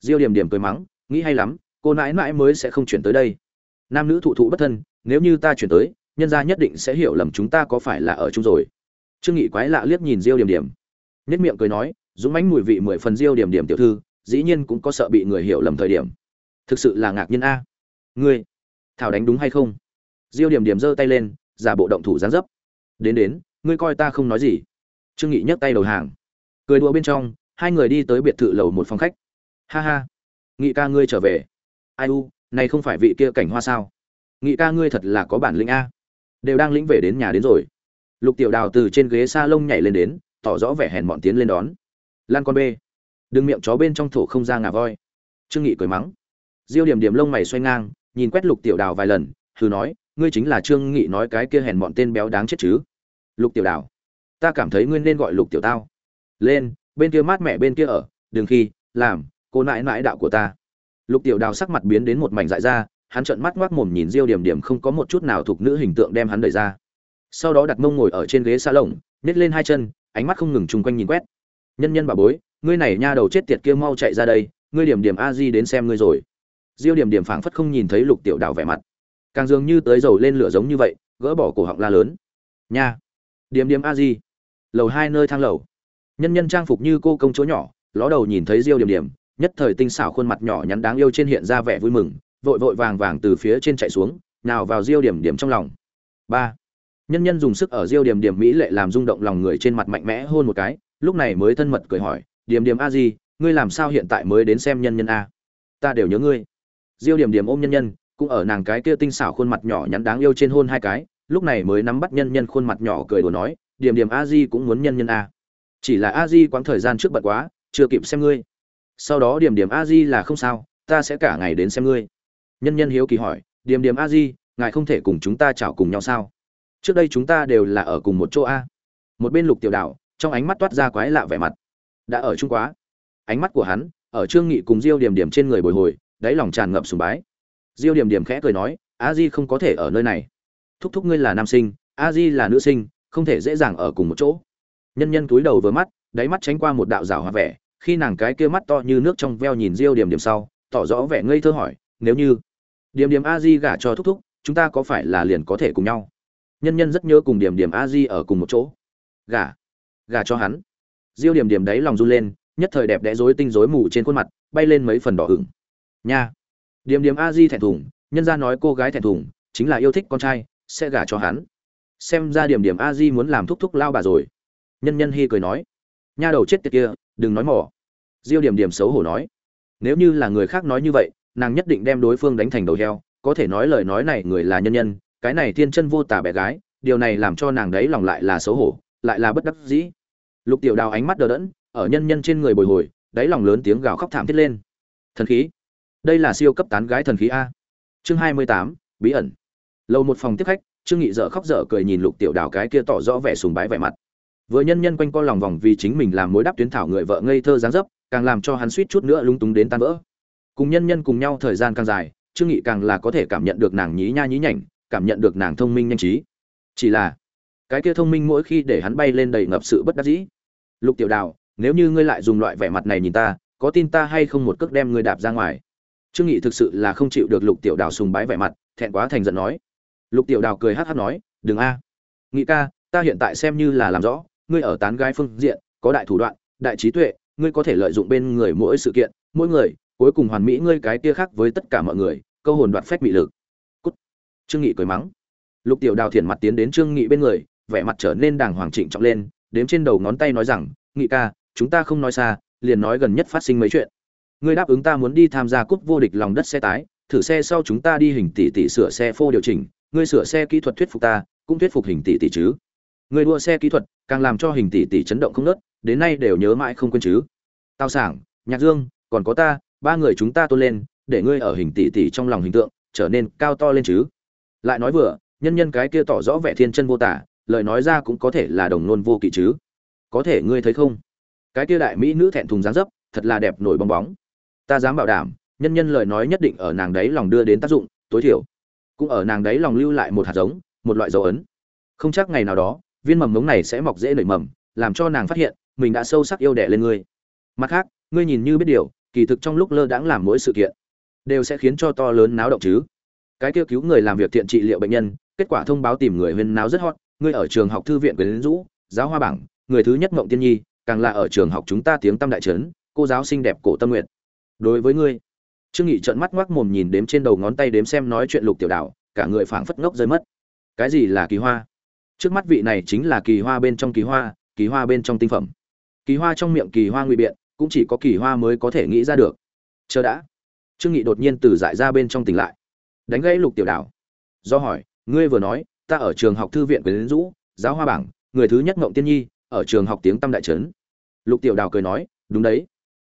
Diêu điểm điểm cười mắng, nghĩ hay lắm, cô nãi nãi mới sẽ không chuyển tới đây. Nam nữ thụ thụ bất thân, nếu như ta chuyển tới, nhân gia nhất định sẽ hiểu lầm chúng ta có phải là ở chung rồi. Trương nghị quái lạ liếc nhìn diêu điểm điểm nhất miệng cười nói, dũng mãnh mùi vị mười phần diêu điểm điểm tiểu thư dĩ nhiên cũng có sợ bị người hiểu lầm thời điểm. Thực sự là ngạc nhiên a. Ngươi, thảo đánh đúng hay không? Diêu điểm điểm giơ tay lên, giả bộ động thủ gián dấp. Đến đến, ngươi coi ta không nói gì. Trương nghị nhấc tay đầu hàng. Cười đùa bên trong, hai người đi tới biệt thự lầu một phòng khách. Ha ha. Nghị ca ngươi trở về. Ai u, này không phải vị kia cảnh hoa sao? Nghị ca ngươi thật là có bản lĩnh a. Đều đang lĩnh về đến nhà đến rồi. Lục tiểu đào từ trên ghế sa lông nhảy lên đến, tỏ rõ vẻ hèn mọn tiến lên đón. Lan con b đừng miệng chó bên trong thổ không ra ngà voi. Trương nghị cười mắng. Diêu điểm điểm lông mày xoay ngang, nhìn quét lục tiểu đào vài lần hừ nói, ngươi chính là trương nghị nói cái kia hèn bọn tên béo đáng chết chứ? Lục tiểu đào, ta cảm thấy ngươi nên gọi lục tiểu tao. Lên, bên kia mát mẹ bên kia ở, đừng khi, làm, cô nãi nãi đạo của ta. Lục tiểu đào sắc mặt biến đến một mảnh dại ra, hắn trợn mắt ngoác mồm nhìn diêu điểm điểm không có một chút nào thuộc nữ hình tượng đem hắn đẩy ra. Sau đó đặt mông ngồi ở trên ghế xa lồng nhét lên hai chân, ánh mắt không ngừng chung quanh nhìn quét. Nhân nhân bà bối ngươi này nha đầu chết tiệt kia mau chạy ra đây, ngươi điểm điểm a di đến xem ngươi rồi. Diêu điểm điểm phảng phất không nhìn thấy lục tiểu đào vẻ mặt. Càng dường như tới dầu lên lửa giống như vậy, gỡ bỏ cổ họng la lớn. Nha. Điểm điểm a di. Lầu hai nơi thang lầu. Nhân nhân trang phục như cô công chúa nhỏ, ló đầu nhìn thấy diêu điểm điểm, nhất thời tinh xảo khuôn mặt nhỏ nhắn đáng yêu trên hiện ra vẻ vui mừng, vội vội vàng vàng từ phía trên chạy xuống, nào vào diêu điểm điểm trong lòng. Ba. Nhân nhân dùng sức ở diêu điểm điểm mỹ lệ làm rung động lòng người trên mặt mạnh mẽ hôn một cái, lúc này mới thân mật cười hỏi điểm điểm a di, ngươi làm sao hiện tại mới đến xem nhân nhân a? Ta đều nhớ ngươi. Diêu điểm điểm ôm nhân nhân, cũng ở nàng cái kia tinh xảo khuôn mặt nhỏ nhắn đáng yêu trên hôn hai cái, lúc này mới nắm bắt nhân nhân khuôn mặt nhỏ cười đùa nói, điểm điểm a di cũng muốn nhân nhân a. Chỉ là a di quãng thời gian trước bận quá, chưa kịp xem ngươi. Sau đó điểm điểm a di là không sao, ta sẽ cả ngày đến xem ngươi. Nhân nhân hiếu kỳ hỏi, điểm điểm a di, ngài không thể cùng chúng ta chào cùng nhau sao? Trước đây chúng ta đều là ở cùng một chỗ a. Một bên lục tiểu đạo, trong ánh mắt toát ra quái lạ vẻ mặt đã ở chung quá. Ánh mắt của hắn, ở trương nghị cùng diêu điểm điểm trên người bồi hồi, đáy lòng tràn ngập sùng bái. Diêu điểm điểm khẽ cười nói, a di không có thể ở nơi này. Thúc thúc ngươi là nam sinh, a di là nữ sinh, không thể dễ dàng ở cùng một chỗ. Nhân nhân túi đầu vừa mắt, đáy mắt tránh qua một đạo rào hoa vẻ, khi nàng cái kia mắt to như nước trong veo nhìn diêu điểm điểm sau, tỏ rõ vẻ ngây thơ hỏi, nếu như điểm điểm a di gả cho thúc thúc, chúng ta có phải là liền có thể cùng nhau? Nhân nhân rất nhớ cùng điểm điểm a di ở cùng một chỗ. Gả gả cho hắn diêu điểm điểm đấy lòng run lên, nhất thời đẹp đẽ rối tinh rối mù trên khuôn mặt, bay lên mấy phần đỏ hửng nha. Điểm điểm a di thẹn thùng, nhân ra nói cô gái thẹn thùng, chính là yêu thích con trai, sẽ gả cho hắn. Xem ra điểm điểm a di muốn làm thúc thúc lao bà rồi. Nhân nhân hi cười nói. Nha đầu chết tiệt kia, đừng nói mỏ diêu điểm điểm xấu hổ nói. Nếu như là người khác nói như vậy, nàng nhất định đem đối phương đánh thành đầu heo, có thể nói lời nói này người là nhân nhân, cái này thiên chân vô tả bé gái, điều này làm cho nàng đấy lòng lại là xấu hổ, lại là bất đắc dĩ lục tiểu đào ánh mắt đờ đẫn, ở nhân nhân trên người bồi hồi, đáy lòng lớn tiếng gào khóc thảm thiết lên. Thần khí. Đây là siêu cấp tán gái thần khí a. Chương hai mươi tám, bí ẩn. Lâu một phòng tiếp khách, trương nghị dở khóc dở cười nhìn lục tiểu đào cái kia tỏ rõ vẻ sùng bái vẻ mặt. Vừa nhân nhân quanh co lòng vòng vì chính mình làm mối đáp tuyến thảo người vợ ngây thơ dáng dấp, càng làm cho hắn suýt chút nữa lung túng đến tan vỡ. Cùng nhân nhân cùng nhau thời gian càng dài, trương nghị càng là có thể cảm nhận được nàng nhí nha nhí nhảnh, cảm nhận được nàng thông minh nhanh trí. Chỉ là cái kia thông minh mỗi khi để hắn bay lên đầy ngập sự bất đắc dĩ. Lục tiểu đào, nếu như ngươi lại dùng loại vẻ mặt này nhìn ta, có tin ta hay không một cước đem ngươi đạp ra ngoài? Trương nghị thực sự là không chịu được lục tiểu đào sùng bái vẻ mặt, thẹn quá thành giận nói. Lục tiểu đào cười hát hát nói, đừng a. Nghị ca, ta hiện tại xem như là làm rõ, ngươi ở tán gái phương diện, có đại thủ đoạn, đại trí tuệ, ngươi có thể lợi dụng bên người mỗi sự kiện, mỗi người, cuối cùng hoàn mỹ ngươi cái kia khác với tất cả mọi người, câu hồn đoạt phách bị lực. Cút. Trương nghị cười mắng. Lục tiểu đào thiển mặt tiến đến trương nghị bên người vẻ mặt trở nên đàng hoàng trịnh trọng lên, đếm trên đầu ngón tay nói rằng, nghị ca, chúng ta không nói xa, liền nói gần nhất phát sinh mấy chuyện. Ngươi đáp ứng ta muốn đi tham gia cúp vô địch lòng đất xe tái, thử xe sau chúng ta đi hình tỷ tỷ sửa xe phô điều chỉnh, ngươi sửa xe kỹ thuật thuyết phục ta, cũng thuyết phục hình tỷ tỷ chứ. Người đua xe kỹ thuật, càng làm cho hình tỷ tỷ chấn động không nớt đến nay đều nhớ mãi không quên chứ. Tao sảng, nhạc dương, còn có ta, ba người chúng ta tôn lên, để ngươi ở hình tỷ tỷ trong lòng hình tượng, trở nên cao to lên chứ. Lại nói vừa, nhân nhân cái kia tỏ rõ vẻ thiên chân vô tả lời nói ra cũng có thể là đồng nôn vô kỵ chứ. Có thể ngươi thấy không? Cái kia đại mỹ nữ thẹn thùng dáng dấp, thật là đẹp nổi bong bóng. Ta dám bảo đảm, nhân nhân lời nói nhất định ở nàng đấy lòng đưa đến tác dụng, tối thiểu cũng ở nàng đấy lòng lưu lại một hạt giống, một loại dấu ấn. Không chắc ngày nào đó, viên mầm mống này sẽ mọc dễ nảy mầm, làm cho nàng phát hiện mình đã sâu sắc yêu đẻ lên ngươi. Mặt khác, ngươi nhìn như biết điều, kỳ thực trong lúc lơ đãng làm mỗi sự kiện, đều sẽ khiến cho to lớn náo động chứ. Cái kêu cứu người làm việc thiện trị liệu bệnh nhân, kết quả thông báo tìm người huyên náo rất hot ngươi ở trường học thư viện quyến rũ, giáo hoa bảng, người thứ nhất mộng tiên nhi, càng là ở trường học chúng ta tiếng tâm đại trấn, cô giáo xinh đẹp cổ tâm nguyện. Đối với ngươi, trương nghị trợn mắt ngoác mồm nhìn đếm trên đầu ngón tay đếm xem nói chuyện lục tiểu đạo, cả người phảng phất ngốc rơi mất. Cái gì là kỳ hoa? Trước mắt vị này chính là kỳ hoa bên trong kỳ hoa kỳ hoa bên trong tinh phẩm. Kỳ hoa trong miệng kỳ hoa ngụy biện, cũng chỉ có kỳ hoa mới có thể nghĩ ra được. Chờ đã. Trương nghị đột nhiên từ dại ra bên trong tỉnh lại. Đánh gãy lục tiểu đảo do hỏi, ngươi vừa nói ta ở trường học thư viện quyến rũ, giáo hoa bảng, người thứ nhất ngộng tiên nhi, ở trường học tiếng tâm đại trấn. Lục tiểu đào cười nói, đúng đấy.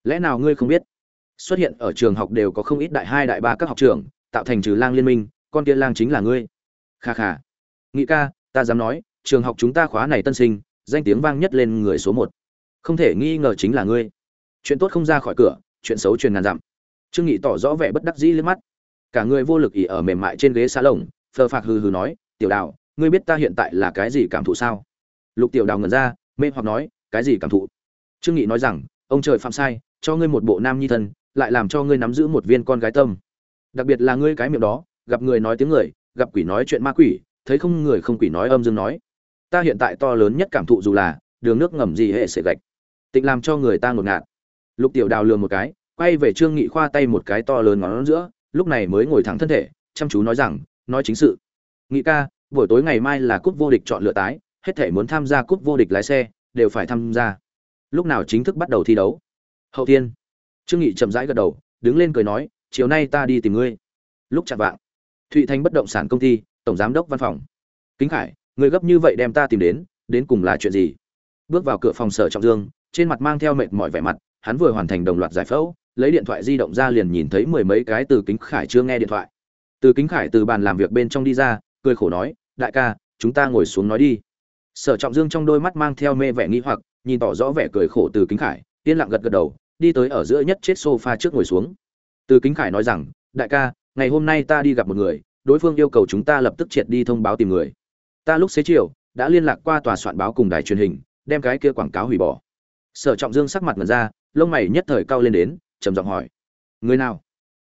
Lẽ nào ngươi không biết? Xuất hiện ở trường học đều có không ít đại hai đại ba các học trường, tạo thành trừ lang liên minh, con kia lang chính là ngươi. Kha kha. Nghị ca, ta dám nói, trường học chúng ta khóa này tân sinh, danh tiếng vang nhất lên người số một. Không thể nghi ngờ chính là ngươi. Chuyện tốt không ra khỏi cửa, chuyện xấu truyền ngàn dặm. Trương nghị tỏ rõ vẻ bất đắc dĩ lên mắt. Cả người vô lực ỉ ở mềm mại trên ghế xa lồng phờ phạc hừ hừ nói tiểu đào, ngươi biết ta hiện tại là cái gì cảm thụ sao? Lục tiểu đào ngẩn ra, mê hoặc nói, cái gì cảm thụ? Trương nghị nói rằng, ông trời phạm sai, cho ngươi một bộ nam nhi thân, lại làm cho ngươi nắm giữ một viên con gái tâm. Đặc biệt là ngươi cái miệng đó, gặp người nói tiếng người, gặp quỷ nói chuyện ma quỷ, thấy không người không quỷ nói âm dương nói. Ta hiện tại to lớn nhất cảm thụ dù là, đường nước ngầm gì hệ sẽ gạch. Tịnh làm cho người ta ngột ngạt. Lục tiểu đào lừa một cái, quay về trương nghị khoa tay một cái to lớn ngón giữa, lúc này mới ngồi thẳng thân thể, chăm chú nói rằng, nói chính sự nghị ca, buổi tối ngày mai là cúp vô địch chọn lựa tái, hết thể muốn tham gia cúp vô địch lái xe, đều phải tham gia. Lúc nào chính thức bắt đầu thi đấu? Hậu tiên trương nghị chậm rãi gật đầu, đứng lên cười nói, chiều nay ta đi tìm ngươi. Lúc chạm vạng, thụy thanh bất động sản công ty, tổng giám đốc văn phòng. Kính khải, người gấp như vậy đem ta tìm đến đến cùng là chuyện gì? Bước vào cửa phòng sở trọng dương, trên mặt mang theo mệt mỏi vẻ mặt, hắn vừa hoàn thành đồng loạt giải phẫu, lấy điện thoại di động ra liền nhìn thấy mười mấy cái từ kính khải chưa nghe điện thoại. Từ kính khải từ bàn làm việc bên trong đi ra cười khổ nói, đại ca, chúng ta ngồi xuống nói đi. Sở trọng dương trong đôi mắt mang theo mê vẻ nghi hoặc, nhìn tỏ rõ vẻ cười khổ từ kính khải, yên lặng gật gật đầu, đi tới ở giữa nhất chết sofa trước ngồi xuống. Từ kính khải nói rằng, đại ca, ngày hôm nay ta đi gặp một người, đối phương yêu cầu chúng ta lập tức triệt đi thông báo tìm người. Ta lúc xế chiều, đã liên lạc qua tòa soạn báo cùng đài truyền hình, đem cái kia quảng cáo hủy bỏ. Sở trọng dương sắc mặt mật ra, lông mày nhất thời cao lên đến, trầm giọng hỏi, người nào?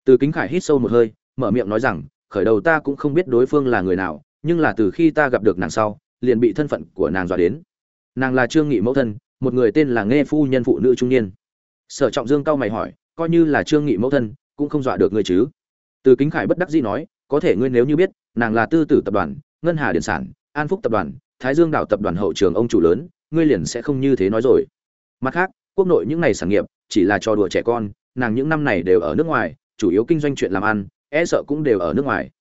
Từ kính khải hít sâu một hơi, mở miệng nói rằng khởi đầu ta cũng không biết đối phương là người nào, nhưng là từ khi ta gặp được nàng sau, liền bị thân phận của nàng dọa đến. Nàng là trương nghị mẫu thân, một người tên là nghe phu nhân phụ nữ trung niên. Sở trọng dương cao mày hỏi, coi như là trương nghị mẫu thân, cũng không dọa được ngươi chứ? Từ kính khải bất đắc dĩ nói, có thể ngươi nếu như biết, nàng là tư tử tập đoàn, ngân hà điện sản, an phúc tập đoàn, thái dương đảo tập đoàn hậu trường ông chủ lớn, ngươi liền sẽ không như thế nói rồi. Mặt khác, quốc nội những ngày sản nghiệp, chỉ là trò đùa trẻ con, nàng những năm này đều ở nước ngoài, chủ yếu kinh doanh chuyện làm ăn e sợ cũng đều ở nước ngoài.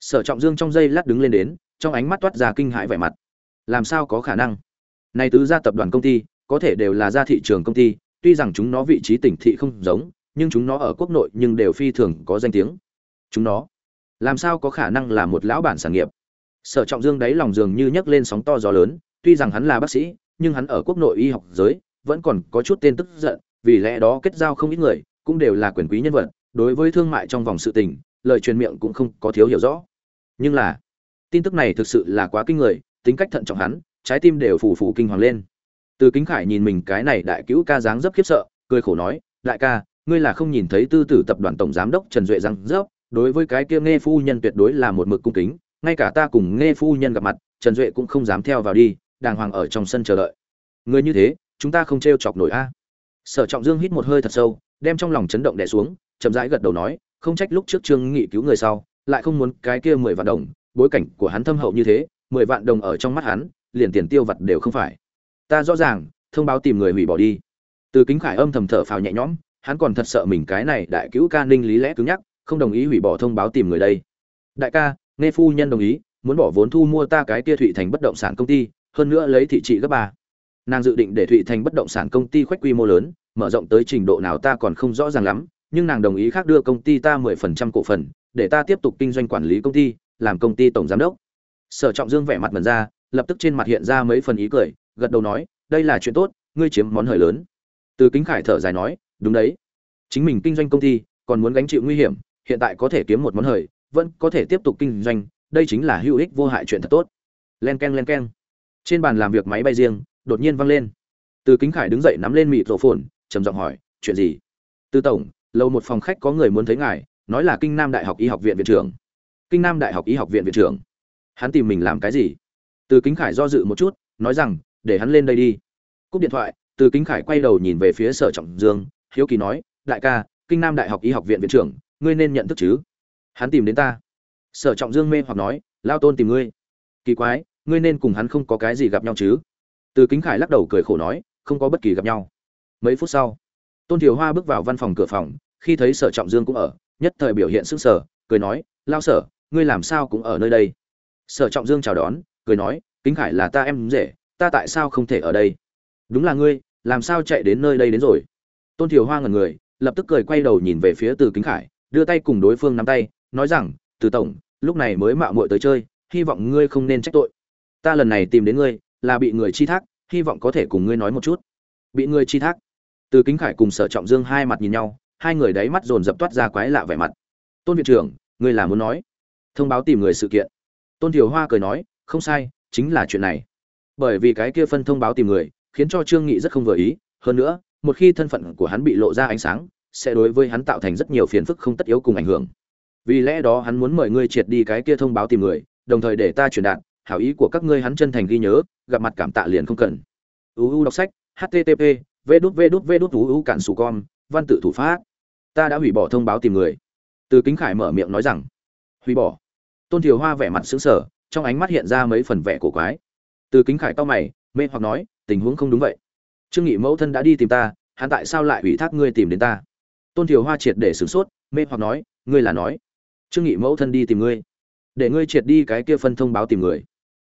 Sở trọng dương trong giây lát đứng lên đến, trong ánh mắt toát ra kinh hãi vẻ mặt. Làm sao có khả năng? Này tứ gia tập đoàn công ty, có thể đều là gia thị trường công ty, tuy rằng chúng nó vị trí tỉnh thị không giống, nhưng chúng nó ở quốc nội nhưng đều phi thường có danh tiếng. Chúng nó, làm sao có khả năng là một lão bản sản nghiệp? Sở trọng dương đáy lòng dường như nhấc lên sóng to gió lớn, tuy rằng hắn là bác sĩ, nhưng hắn ở quốc nội y học giới, vẫn còn có chút tên tức giận, vì lẽ đó kết giao không ít người, cũng đều là quyền quý nhân vật, đối với thương mại trong vòng sự tình lời truyền miệng cũng không có thiếu hiểu rõ. Nhưng là, tin tức này thực sự là quá kinh người, tính cách thận trọng hắn, trái tim đều phủ phủ kinh hoàng lên. Từ kính khải nhìn mình cái này đại cứu ca dáng dấp khiếp sợ, cười khổ nói, đại ca, ngươi là không nhìn thấy tư tử tập đoàn tổng giám đốc trần duệ răng dấp, đối với cái kia nghe phu nhân tuyệt đối là một mực cung kính, ngay cả ta cùng nghe phu nhân gặp mặt, trần duệ cũng không dám theo vào đi, đàng hoàng ở trong sân chờ đợi. Người như thế, chúng ta không t chọc nổi a. Sở trọng dương hít một hơi thật sâu, đem trong lòng chấn động đẻ xuống, chậm rãi gật đầu nói không trách lúc trước trương nghị cứu người sau, lại không muốn cái kia mười vạn đồng, bối cảnh của hắn thâm hậu như thế, mười vạn đồng ở trong mắt hắn, liền tiền tiêu vặt đều không phải. Ta rõ ràng, thông báo tìm người hủy bỏ đi. Từ kính khải âm thầm thở phào nhẹ nhõm, hắn còn thật sợ mình cái này đại cứu ca ninh lý lẽ cứng nhắc, không đồng ý hủy bỏ thông báo tìm người đây. Đại ca, nghe phu nhân đồng ý, muốn bỏ vốn thu mua ta cái kia thụy thành bất động sản công ty, hơn nữa lấy thị trị gấp ba. Nàng dự định để thụy thành bất động sản công ty khoách quy mô lớn, mở rộng tới trình độ nào ta còn không rõ ràng lắm nhưng nàng đồng ý khác đưa công ty ta mười phần trăm cổ phần, để ta tiếp tục kinh doanh quản lý công ty, làm công ty tổng giám đốc. Sở trọng dương vẻ mặt mẩn ra, lập tức trên mặt hiện ra mấy phần ý cười, gật đầu nói, đây là chuyện tốt, ngươi chiếm món hời lớn. Từ kính khải thở dài nói, đúng đấy. Chính mình kinh doanh công ty, còn muốn gánh chịu nguy hiểm, hiện tại có thể kiếm một món hời, vẫn có thể tiếp tục kinh doanh, đây chính là hữu ích vô hại chuyện thật tốt. Len keng e n len trên bàn làm việc máy bay riêng, đột nhiên vang lên. Từ kính khải đứng dậy nắm lên mịt rổ phồn trầm giọng hỏi, chuyện gì? Từ tổng lâu một phòng khách có người muốn thấy ngài, nói là kinh nam đại học y học viện viện trưởng. Kinh nam đại học y học viện viện trưởng. Hắn tìm mình làm cái gì? Từ kính khải do dự một chút, nói rằng, để hắn lên đây đi. Cúp điện thoại, từ kính khải quay đầu nhìn về phía sở trọng dương, hiếu kỳ nói, đại ca, kinh nam đại học y học viện viện trưởng, ngươi nên nhận thức chứ? Hắn tìm đến ta. Sở trọng dương mê hoặc nói, lao tôn tìm ngươi. Kỳ quái, ngươi nên cùng hắn không có cái gì gặp nhau chứ? Từ kính khải lắc đầu cười khổ nói, không có bất kỳ gặp nhau. Mấy phút sau tôn thiều hoa bước vào văn phòng cửa phòng, khi thấy sở trọng dương cũng ở, nhất thời biểu hiện sức sở cười nói, lao sở, ngươi làm sao cũng ở nơi đây? Sở trọng dương chào đón, cười nói, kính khải là ta em rể, ta tại sao không thể ở đây? Đúng là ngươi, làm sao chạy đến nơi đây đến rồi? Tôn thiều hoa ngẩn người, lập tức cười quay đầu nhìn về phía từ kính khải, đưa tay cùng đối phương nắm tay, nói rằng, từ tổng, lúc này mới mạo muội tới chơi, hy vọng ngươi không nên trách tội. Ta lần này tìm đến ngươi là bị người chi thác, hy vọng có thể cùng ngươi nói một chút. Bị người chi thác? Từ kính khải cùng sở trọng dương hai mặt nhìn nhau, hai người đáy mắt dồn dập toát ra quái lạ vẻ mặt. Tôn viện trưởng, ngươi là muốn nói? Thông báo tìm người sự kiện. Tôn thiều hoa cười nói, không sai, chính là chuyện này. Bởi vì cái kia phân thông báo tìm người, khiến cho trương nghị rất không vừa ý, hơn nữa, một khi thân phận của hắn bị lộ ra ánh sáng, sẽ đối với hắn tạo thành rất nhiều phiền phức không tất yếu cùng ảnh hưởng. Vì lẽ đó hắn muốn mời ngươi triệt đi cái kia thông báo tìm người, đồng thời để ta truyền đạt, hảo ý của các ngươi hắn chân thành ghi nhớ, gặp mặt cảm tạ liền không cần. Uu đọc sách http vê đút vê đút vê đút uu cản sù con văn tự thủ pháp. Ta đã hủy bỏ thông báo tìm người. Từ kính khải mở miệng nói rằng, hủy bỏ. Tôn thiều hoa vẻ mặt sững sờ, trong ánh mắt hiện ra mấy phần vẻ cổ quái. Từ kính khải to mày, mê hoặc nói, tình huống không đúng vậy. Trương nghị mẫu thân đã đi tìm ta, hắn tại sao lại ủy thác ngươi tìm đến ta? Tôn thiều hoa triệt để sửng sốt, mê hoặc nói, ngươi là nói. Trương nghị mẫu thân đi tìm ngươi. Để ngươi triệt đi cái kia phân thông báo tìm người.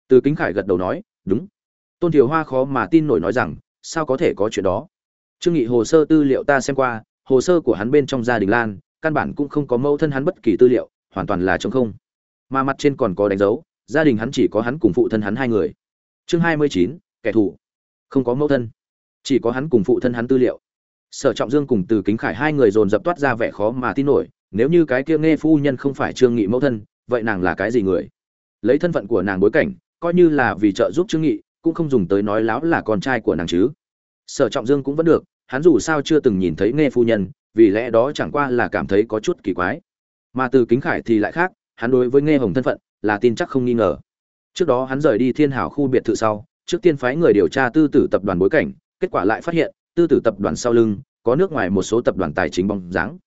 Từ kính khải gật đầu nói, đúng. Tôn thiều hoa khó mà tin nổi nói rằng sao có thể có chuyện đó? Trương nghị hồ sơ tư liệu ta xem qua, hồ sơ của hắn bên trong gia đình lan, căn bản cũng không có mẫu thân hắn bất kỳ tư liệu, hoàn toàn là trống không. Mà mặt trên còn có đánh dấu, gia đình hắn chỉ có hắn cùng phụ thân hắn hai người. Chương hai mươi chín, kẻ thù. Không có mẫu thân. Chỉ có hắn cùng phụ thân hắn tư liệu. Sở trọng dương cùng từ kính khải hai người dồn dập toát ra vẻ khó mà tin nổi, nếu như cái kia nghe phu nhân không phải trương nghị mẫu thân, vậy nàng là cái gì người? Lấy thân phận của nàng bối cảnh, coi như là vì trợ giúp trương nghị cũng không dùng tới nói láo là con trai của nàng chứ. Sở trọng dương cũng vẫn được, hắn dù sao chưa từng nhìn thấy nghe phu nhân, vì lẽ đó chẳng qua là cảm thấy có chút kỳ quái. Mà từ kính khải thì lại khác, hắn đối với nghe hồng thân phận, là tin chắc không nghi ngờ. Trước đó hắn rời đi thiên hảo khu biệt thự sau, trước tiên phái người điều tra tư tử tập đoàn bối cảnh, kết quả lại phát hiện, tư tử tập đoàn sau lưng, có nước ngoài một số tập đoàn tài chính bóng dáng.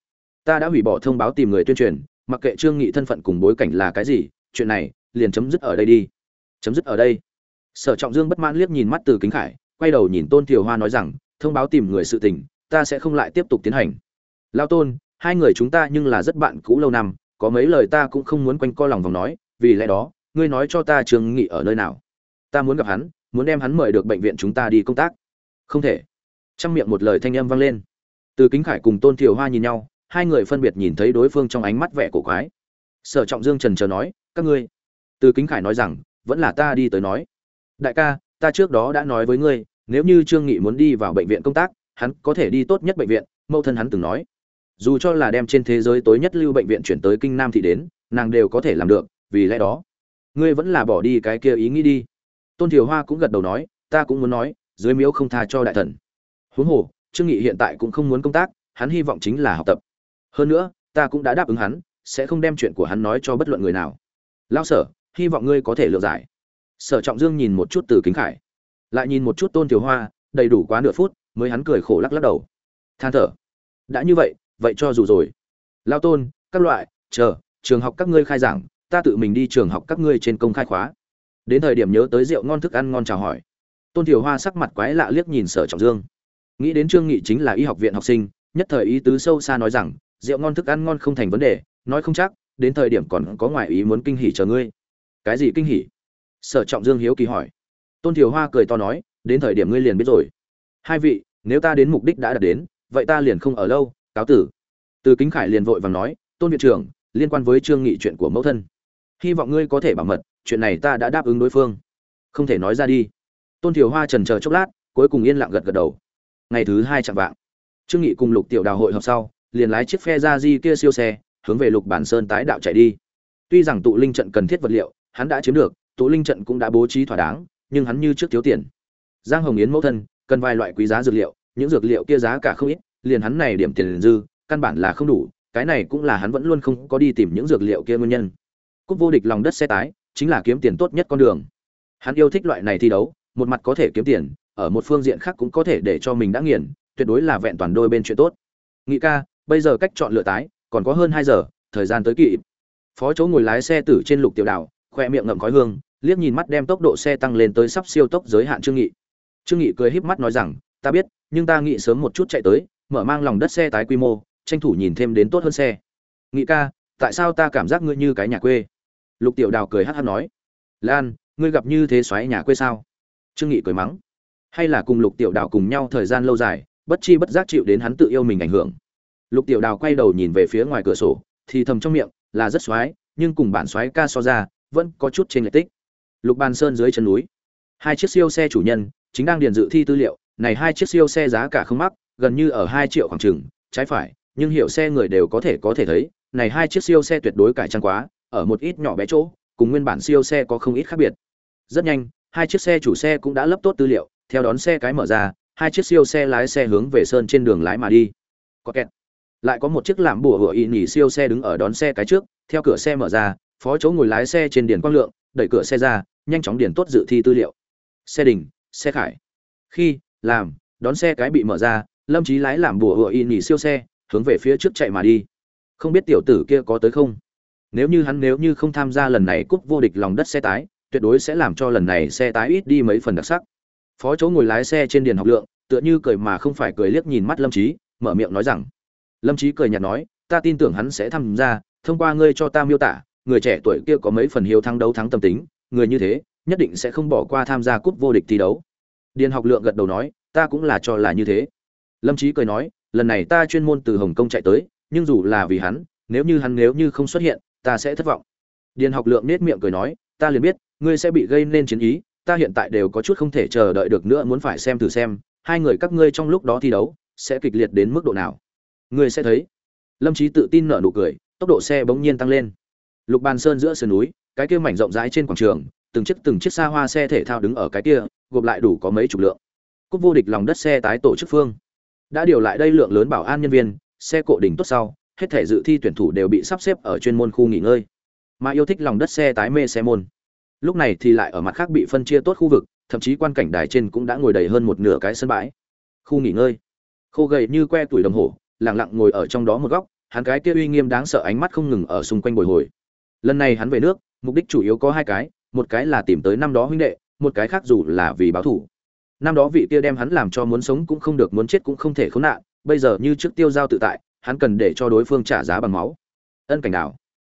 Ta đã hủy bỏ thông báo tìm người tuyên truyền, mặc kệ trương nghị thân phận cùng bối cảnh là cái gì, chuyện này liền chấm dứt ở đây đi. Chấm dứt ở đây sở trọng dương bất mãn liếc nhìn mắt từ kính khải, quay đầu nhìn tôn thiều hoa nói rằng, thông báo tìm người sự tình, ta sẽ không lại tiếp tục tiến hành. Lao tôn, hai người chúng ta nhưng là rất bạn cũ lâu năm, có mấy lời ta cũng không muốn quanh co lòng vòng nói, vì lẽ đó, ngươi nói cho ta trường nghị ở nơi nào. Ta muốn gặp hắn, muốn đem hắn mời được bệnh viện chúng ta đi công tác. Không thể. Trong miệng một lời thanh âm vang lên. Từ kính khải cùng tôn thiều hoa nhìn nhau, hai người phân biệt nhìn thấy đối phương trong ánh mắt vẻ cổ quái. Sở trọng dương trần trờ nói, các ngươi. Từ kính khải nói rằng, vẫn là ta đi tới nói đại ca, ta trước đó đã nói với ngươi, nếu như trương nghị muốn đi vào bệnh viện công tác, hắn có thể đi tốt nhất bệnh viện. Mẫu thân hắn từng nói. Dù cho là đem trên thế giới tối nhất lưu bệnh viện chuyển tới kinh nam thị đến, nàng đều có thể làm được, vì lẽ đó, ngươi vẫn là bỏ đi cái kia ý nghĩ đi. Tôn thiều hoa cũng gật đầu nói, ta cũng muốn nói, dưới miếu không tha cho đại thần. Huống hồ, trương nghị hiện tại cũng không muốn công tác, hắn hy vọng chính là học tập. Hơn nữa, ta cũng đã đáp ứng hắn, sẽ không đem chuyện của hắn nói cho bất luận người nào. Lao sở, hy vọng ngươi có thể lựa giải sở trọng dương nhìn một chút từ kính khải, lại nhìn một chút tôn thiều hoa, đầy đủ quá nửa phút mới hắn cười khổ lắc lắc đầu. Than thở, đã như vậy vậy cho dù rồi. Lao tôn, các loại, chờ, trường học các ngươi khai giảng, ta tự mình đi trường học các ngươi trên công khai khóa. Đến thời điểm nhớ tới rượu ngon thức ăn ngon chào hỏi, tôn thiều hoa sắc mặt quái lạ liếc nhìn sở trọng dương. Nghĩ đến trương nghị chính là y học viện học sinh, nhất thời ý tứ sâu xa nói rằng, rượu ngon thức ăn ngon không thành vấn đề, nói không chắc, đến thời điểm còn có ngoại ý muốn kinh hỉ chờ ngươi. Cái gì kinh hỉ? Sở trọng dương hiếu kỳ hỏi. Tôn thiều hoa cười to nói, đến thời điểm ngươi liền biết rồi. Hai vị, nếu ta đến mục đích đã đạt đến, vậy ta liền không ở lâu, cáo tử. Từ kính khải liền vội vàng nói, tôn viện trưởng, liên quan với trương nghị chuyện của mẫu thân. Hy vọng ngươi có thể bảo mật, chuyện này ta đã đáp ứng đối phương. Không thể nói ra đi. Tôn thiều hoa trần chờ chốc lát, cuối cùng yên lặng gật gật đầu. Ngày thứ hai chạm vạng trương nghị cùng lục tiểu đào hội họp sau, liền lái chiếc phe ra di kia siêu xe, hướng về lục bản sơn tái đạo chạy đi. Tuy rằng tụ linh trận cần thiết vật liệu, hắn đã chiếm được tụ linh trận cũng đã bố trí thỏa đáng, nhưng hắn như trước thiếu tiền. Giang hồng yến mẫu thân, cần vài loại quý giá dược liệu, những dược liệu kia giá cả không ít, liền hắn này điểm tiền dư, căn bản là không đủ, cái này cũng là hắn vẫn luôn không có đi tìm những dược liệu kia nguyên nhân. Cúp vô địch lòng đất xe tái, chính là kiếm tiền tốt nhất con đường. Hắn yêu thích loại này thi đấu, một mặt có thể kiếm tiền, ở một phương diện khác cũng có thể để cho mình đã nghiền, tuyệt đối là vẹn toàn đôi bên chuyện tốt. Nghị ca, bây giờ cách chọn lựa tái, còn có hơn hai giờ, thời gian tới kỵ phó chỗ ngồi lái xe tử trên lục tiểu đảo khoe miệng ngậm khói hương, liếc nhìn mắt đem tốc độ xe tăng lên tới sắp siêu tốc giới hạn trương nghị. Trương nghị cười híp mắt nói rằng, ta biết, nhưng ta nghĩ sớm một chút chạy tới, mở mang lòng đất xe tái quy mô, tranh thủ nhìn thêm đến tốt hơn xe. Nghị ca, tại sao ta cảm giác ngươi như cái nhà quê? Lục tiểu đào cười hát hát nói. Lan, ngươi gặp như thế xoáy nhà quê sao? Trương nghị cười mắng. Hay là cùng lục tiểu đào cùng nhau thời gian lâu dài, bất chi bất giác chịu đến hắn tự yêu mình ảnh hưởng. Lục tiểu đào quay đầu nhìn về phía ngoài cửa sổ, thì thầm trong miệng, là rất xoáy, nhưng cùng bản xoáy ca so ra vẫn có chút trên lệch tích. Lục bàn sơn dưới chân núi. Hai chiếc siêu xe chủ nhân, chính đang điền dự thi tư liệu, này hai chiếc siêu xe giá cả không mắc, gần như ở hai triệu khoảng chừng, trái phải, nhưng hiểu xe người đều có thể có thể thấy, này hai chiếc siêu xe tuyệt đối cải trang quá, ở một ít nhỏ bé chỗ, cùng nguyên bản siêu xe có không ít khác biệt. Rất nhanh, hai chiếc xe chủ xe cũng đã lấp tốt tư liệu, theo đón xe cái mở ra, hai chiếc siêu xe lái xe hướng về sơn trên đường lái mà đi. Có kẹt. Lại có một chiếc làm bùa hựa y nhỉ siêu xe đứng ở đón xe cái trước, theo cửa xe mở ra phó chỗ ngồi lái xe trên điền quang lượng, đẩy cửa xe ra, nhanh chóng điền tốt dự thi tư liệu. Xe đình, xe khải. Khi, làm, đón xe cái bị mở ra, lâm trí lái làm bùa hựa y nhỉ siêu xe, hướng về phía trước chạy mà đi. Không biết tiểu tử kia có tới không? Nếu như hắn nếu như không tham gia lần này cúp vô địch lòng đất xe tái, tuyệt đối sẽ làm cho lần này xe tái ít đi mấy phần đặc sắc. Phó chỗ ngồi lái xe trên điền học lượng, tựa như cười mà không phải cười liếc nhìn mắt lâm trí mở miệng nói rằng. Lâm trí cười nhạt nói, ta tin tưởng hắn sẽ tham gia, thông qua ngươi cho ta miêu tả người trẻ tuổi kia có mấy phần hiếu thắng đấu thắng tâm tính, người như thế, nhất định sẽ không bỏ qua tham gia cúp vô địch thi đấu. Điền học lượng gật đầu nói, ta cũng là cho là như thế. Lâm Chí cười nói, lần này ta chuyên môn từ hồng kông chạy tới, nhưng dù là vì hắn, nếu như hắn nếu như không xuất hiện, ta sẽ thất vọng. Điền học lượng nét miệng cười nói, ta liền biết, ngươi sẽ bị gây nên chiến ý, ta hiện tại đều có chút không thể chờ đợi được nữa muốn phải xem thử xem, hai người các ngươi trong lúc đó thi đấu, sẽ kịch liệt đến mức độ nào. Ngươi sẽ thấy. Lâm Chí tự tin nở nụ cười, tốc độ xe bỗng nhiên tăng lên lục bàn sơn giữa sườn núi, cái kia mảnh rộng rãi trên quảng trường, từng chiếc từng chiếc xa hoa xe thể thao đứng ở cái kia, gộp lại đủ có mấy chục lượng. Cúp vô địch lòng đất xe tái tổ chức phương. Đã điều lại đây lượng lớn bảo an nhân viên, xe cộ đỉnh tốt sau, hết thể dự thi tuyển thủ đều bị sắp xếp ở chuyên môn khu nghỉ ngơi. Mà yêu thích lòng đất xe tái mê xe môn. Lúc này thì lại ở mặt khác bị phân chia tốt khu vực, thậm chí quan cảnh đài trên cũng đã ngồi đầy hơn một nửa cái sân bãi. Khu nghỉ ngơi. Khô gầy như que tuổi đồng hồ lẳng lặng ngồi ở trong đó một góc, hắn cái kia uy nghiêm đáng sợ ánh mắt không ngừng ở xung quanh bồi hồi lần này hắn về nước, mục đích chủ yếu có hai cái, một cái là tìm tới năm đó huynh đệ, một cái khác dù là vì báo thủ năm đó vị kia đem hắn làm cho muốn sống cũng không được, muốn chết cũng không thể khốn nạn, bây giờ như trước tiêu giao tự tại, hắn cần để cho đối phương trả giá bằng máu. Ân cảnh đảo,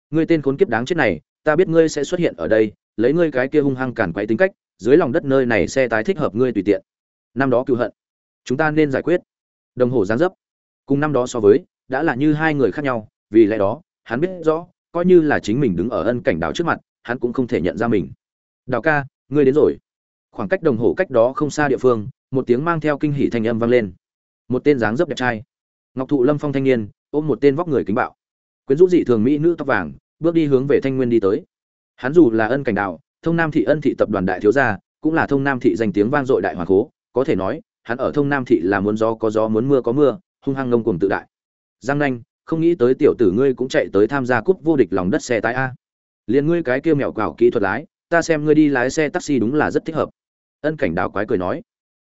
ngươi tên khốn kiếp đáng chết này, ta biết ngươi sẽ xuất hiện ở đây, lấy ngươi cái kia hung hăng cản quấy tính cách, dưới lòng đất nơi này xe tái thích hợp ngươi tùy tiện. Năm đó cựu hận, chúng ta nên giải quyết. Đồng hồ giáng dấp. Cùng năm đó so với, đã là như hai người khác nhau, vì lẽ đó, hắn biết rõ coi như là chính mình đứng ở ân cảnh đảo trước mặt, hắn cũng không thể nhận ra mình. Đào ca, ngươi đến rồi. Khoảng cách đồng hồ cách đó không xa địa phương, một tiếng mang theo kinh hỉ thanh âm vang lên. Một tên dáng dấp đẹp trai. Ngọc thụ lâm phong thanh niên, ôm một tên vóc người kính bạo. Quyến rũ dị thường mỹ nữ tóc vàng, bước đi hướng về thanh nguyên đi tới. Hắn dù là ân cảnh đạo thông nam thị ân thị tập đoàn đại thiếu gia, cũng là thông nam thị danh tiếng vang dội đại hoàng cố, có thể nói, hắn ở thông nam thị là muốn gió có gió, muốn mưa có mưa, hung hăng ngông cuồng tự đại. Giang nanh không nghĩ tới tiểu tử ngươi cũng chạy tới tham gia cúp vô địch lòng đất xe tái a. Liền ngươi cái kia mèo cào kỹ thuật lái, ta xem ngươi đi lái xe taxi đúng là rất thích hợp. Ân cảnh đào quái cười nói.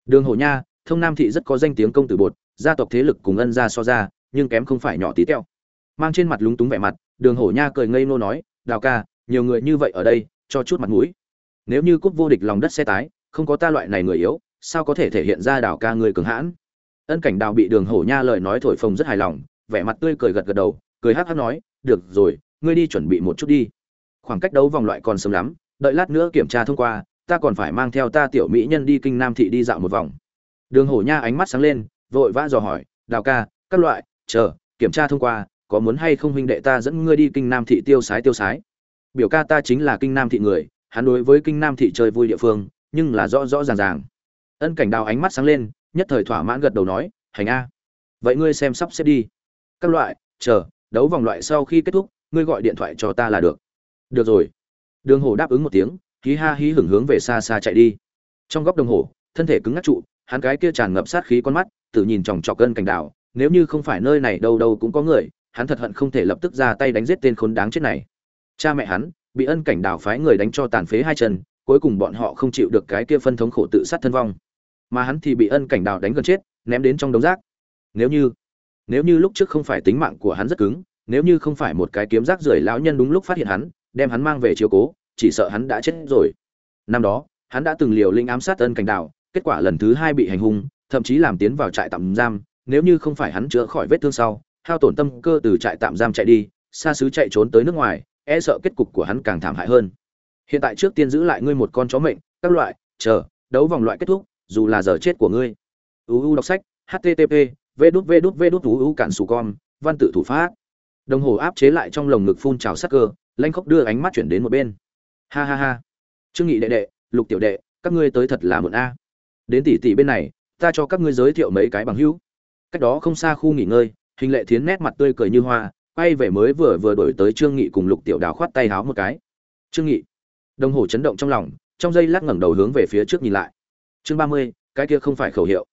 Đường hồ nha, thông nam thị rất có danh tiếng công tử bột, gia tộc thế lực cùng ân gia so ra, nhưng kém không phải nhỏ tí teo. Mang trên mặt lúng túng vẻ mặt, đường hổ nha cười ngây nô nói, đào ca, nhiều người như vậy ở đây, cho chút mặt mũi. Nếu như cúp vô địch lòng đất xe tái, không có ta loại này người yếu, sao có thể thể hiện ra đào ca người cường hãn? Ân cảnh đào bị đường hổ nha lời nói thổi phồng rất hài lòng vẻ mặt tươi cười gật gật đầu, cười hắc hắc nói, được rồi, ngươi đi chuẩn bị một chút đi. Khoảng cách đấu vòng loại còn sớm lắm, đợi lát nữa kiểm tra thông qua, ta còn phải mang theo ta tiểu mỹ nhân đi kinh nam thị đi dạo một vòng. Đường hổ nha ánh mắt sáng lên, vội vã dò hỏi, đào ca, các loại, chờ, kiểm tra thông qua, có muốn hay không huynh đệ ta dẫn ngươi đi kinh nam thị tiêu sái tiêu sái? Biểu ca ta chính là kinh nam thị người, hắn đối với kinh nam thị chơi vui địa phương, nhưng là rõ rõ ràng ràng. Ân cảnh đào ánh mắt sáng lên, nhất thời thỏa mãn gật đầu nói, hành a. Vậy ngươi xem sắp xếp đi các loại, chờ, đấu vòng loại sau khi kết thúc, ngươi gọi điện thoại cho ta là được. Được rồi. Đường hồ đáp ứng một tiếng, hí ha hí hưởng hướng về xa xa chạy đi. Trong góc đồng hồ thân thể cứng ngắc trụ, hắn cái kia tràn ngập sát khí con mắt, tự nhìn chòng chọc gân cảnh đảo. nếu như không phải nơi này đâu đâu cũng có người, hắn thật hận không thể lập tức ra tay đánh giết tên khốn đáng chết này. Cha mẹ hắn, bị ân cảnh đảo phái người đánh cho tàn phế hai chân, cuối cùng bọn họ không chịu được cái kia phân thống khổ tự sát thân vong. Mà hắn thì bị ân cảnh đào đánh gần chết, ném đến trong đống rác. Nếu như nếu như lúc trước không phải tính mạng của hắn rất cứng, nếu như không phải một cái kiếm rác rưởi lão nhân đúng lúc phát hiện hắn, đem hắn mang về chiếu cố, chỉ sợ hắn đã chết rồi. Năm đó, hắn đã từng liều linh ám sát ân cảnh đào kết quả lần thứ hai bị hành hung, thậm chí làm tiến vào trại tạm giam, nếu như không phải hắn chữa khỏi vết thương sau, hao tổn tâm cơ từ trại tạm giam chạy đi, xa xứ chạy trốn tới nước ngoài e sợ kết cục của hắn càng thảm hại hơn. Hiện tại trước tiên giữ lại ngươi một con chó mệnh, các loại, chờ, đấu vòng loại kết thúc, dù là giờ chết của ngươi. Uu đọc sách http vê đút vê đút vê đút uu cạn sù con văn tự thủ pháp. Đồng hồ áp chế lại trong lồng ngực phun trào sắc cơ, lanh khóc đưa ánh mắt chuyển đến một bên. Ha ha ha. Trương nghị đệ đệ, lục tiểu đệ, các ngươi tới thật là muộn a. Đến tỷ tỷ bên này, ta cho các ngươi giới thiệu mấy cái bằng hữu. Cách đó không xa khu nghỉ ngơi, hình lệ thiến nét mặt tươi cười như hoa, quay về mới vừa vừa đổi tới trương nghị cùng lục tiểu đào khoát tay háo một cái. Trương nghị, đồng hồ chấn động trong lòng, trong giây lát ngẩng đầu hướng về phía trước nhìn lại. Chương ba mươi, cái kia không phải khẩu hiệu.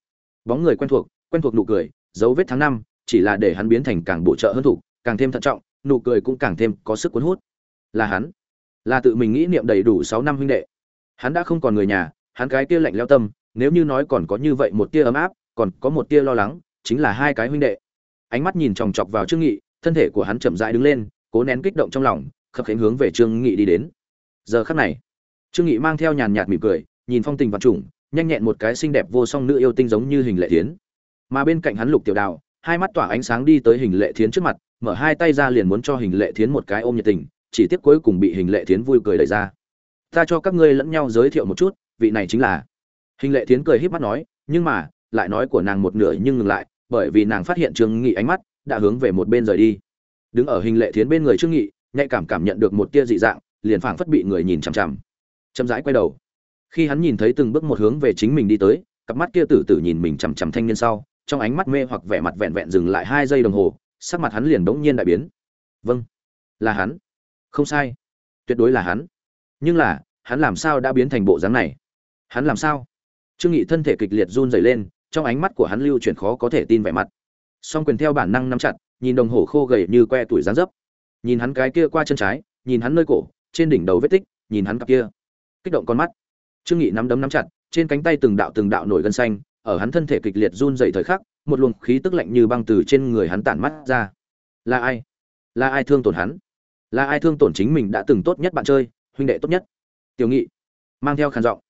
Bóng người quen thuộc quen thuộc nụ cười, dấu vết tháng năm, chỉ là để hắn biến thành càng bổ trợ hơn thủ, càng thêm thận trọng, nụ cười cũng càng thêm có sức cuốn hút. Là hắn, là tự mình nghĩ niệm đầy đủ sáu năm huynh đệ. Hắn đã không còn người nhà, hắn cái kia lạnh leo tâm, nếu như nói còn có như vậy một tia ấm áp, còn có một tia lo lắng, chính là hai cái huynh đệ. Ánh mắt nhìn chòng chọc vào trương nghị, thân thể của hắn chậm rãi đứng lên, cố nén kích động trong lòng, khập khiễng hướng về trương nghị đi đến. Giờ khắc này, trương nghị mang theo nhàn nhạt mỉm cười, nhìn phong tình vật trùng, nhanh nhẹn một cái xinh đẹp vô song nữ yêu tinh giống như hình lệ thiến mà bên cạnh hắn lục tiểu đào, hai mắt tỏa ánh sáng đi tới hình lệ thiến trước mặt, mở hai tay ra liền muốn cho hình lệ thiến một cái ôm nhiệt tình, chỉ tiếc cuối cùng bị hình lệ thiến vui cười đẩy ra. Ta cho các ngươi lẫn nhau giới thiệu một chút, vị này chính là hình lệ thiến cười híp mắt nói, nhưng mà, lại nói của nàng một nửa nhưng ngừng lại, bởi vì nàng phát hiện trương nghị ánh mắt đã hướng về một bên rời đi. Đứng ở hình lệ thiến bên người trương nghị, nhạy cảm cảm nhận được một tia dị dạng, liền phảng phất bị người nhìn chằm chằm. Chậm rãi quay đầu. Khi hắn nhìn thấy từng bước một hướng về chính mình đi tới, cặp mắt kia tử tử nhìn mình chằm chằm thanh niên sau trong ánh mắt mê hoặc vẻ mặt vẹn vẹn dừng lại hai giây đồng hồ, sắc mặt hắn liền bỗng nhiên đại biến. Vâng là hắn. Không sai. Tuyệt đối là hắn. Nhưng là, hắn làm sao đã biến thành bộ dáng này? Hắn làm sao? Trương nghị thân thể kịch liệt run rẩy lên, trong ánh mắt của hắn lưu chuyển khó có thể tin vẻ mặt. Song quyền theo bản năng nắm chặt, nhìn đồng hồ khô gầy như que tuổi dáng dấp. Nhìn hắn cái kia qua chân trái, nhìn hắn nơi cổ, trên đỉnh đầu vết tích, nhìn hắn cặp kia. Kích động con mắt. Trương nghị nắm đấm nắm chặt, trên cánh tay từng đạo từng đạo nổi gân xanh ở hắn thân thể kịch liệt run rẩy thời khắc, một luồng khí tức lạnh như băng từ trên người hắn tản mắt ra. Là ai? Là ai thương tổn hắn? Là ai thương tổn chính mình đã từng tốt nhất bạn chơi, huynh đệ tốt nhất? Tiểu nghị mang theo khàn giọng.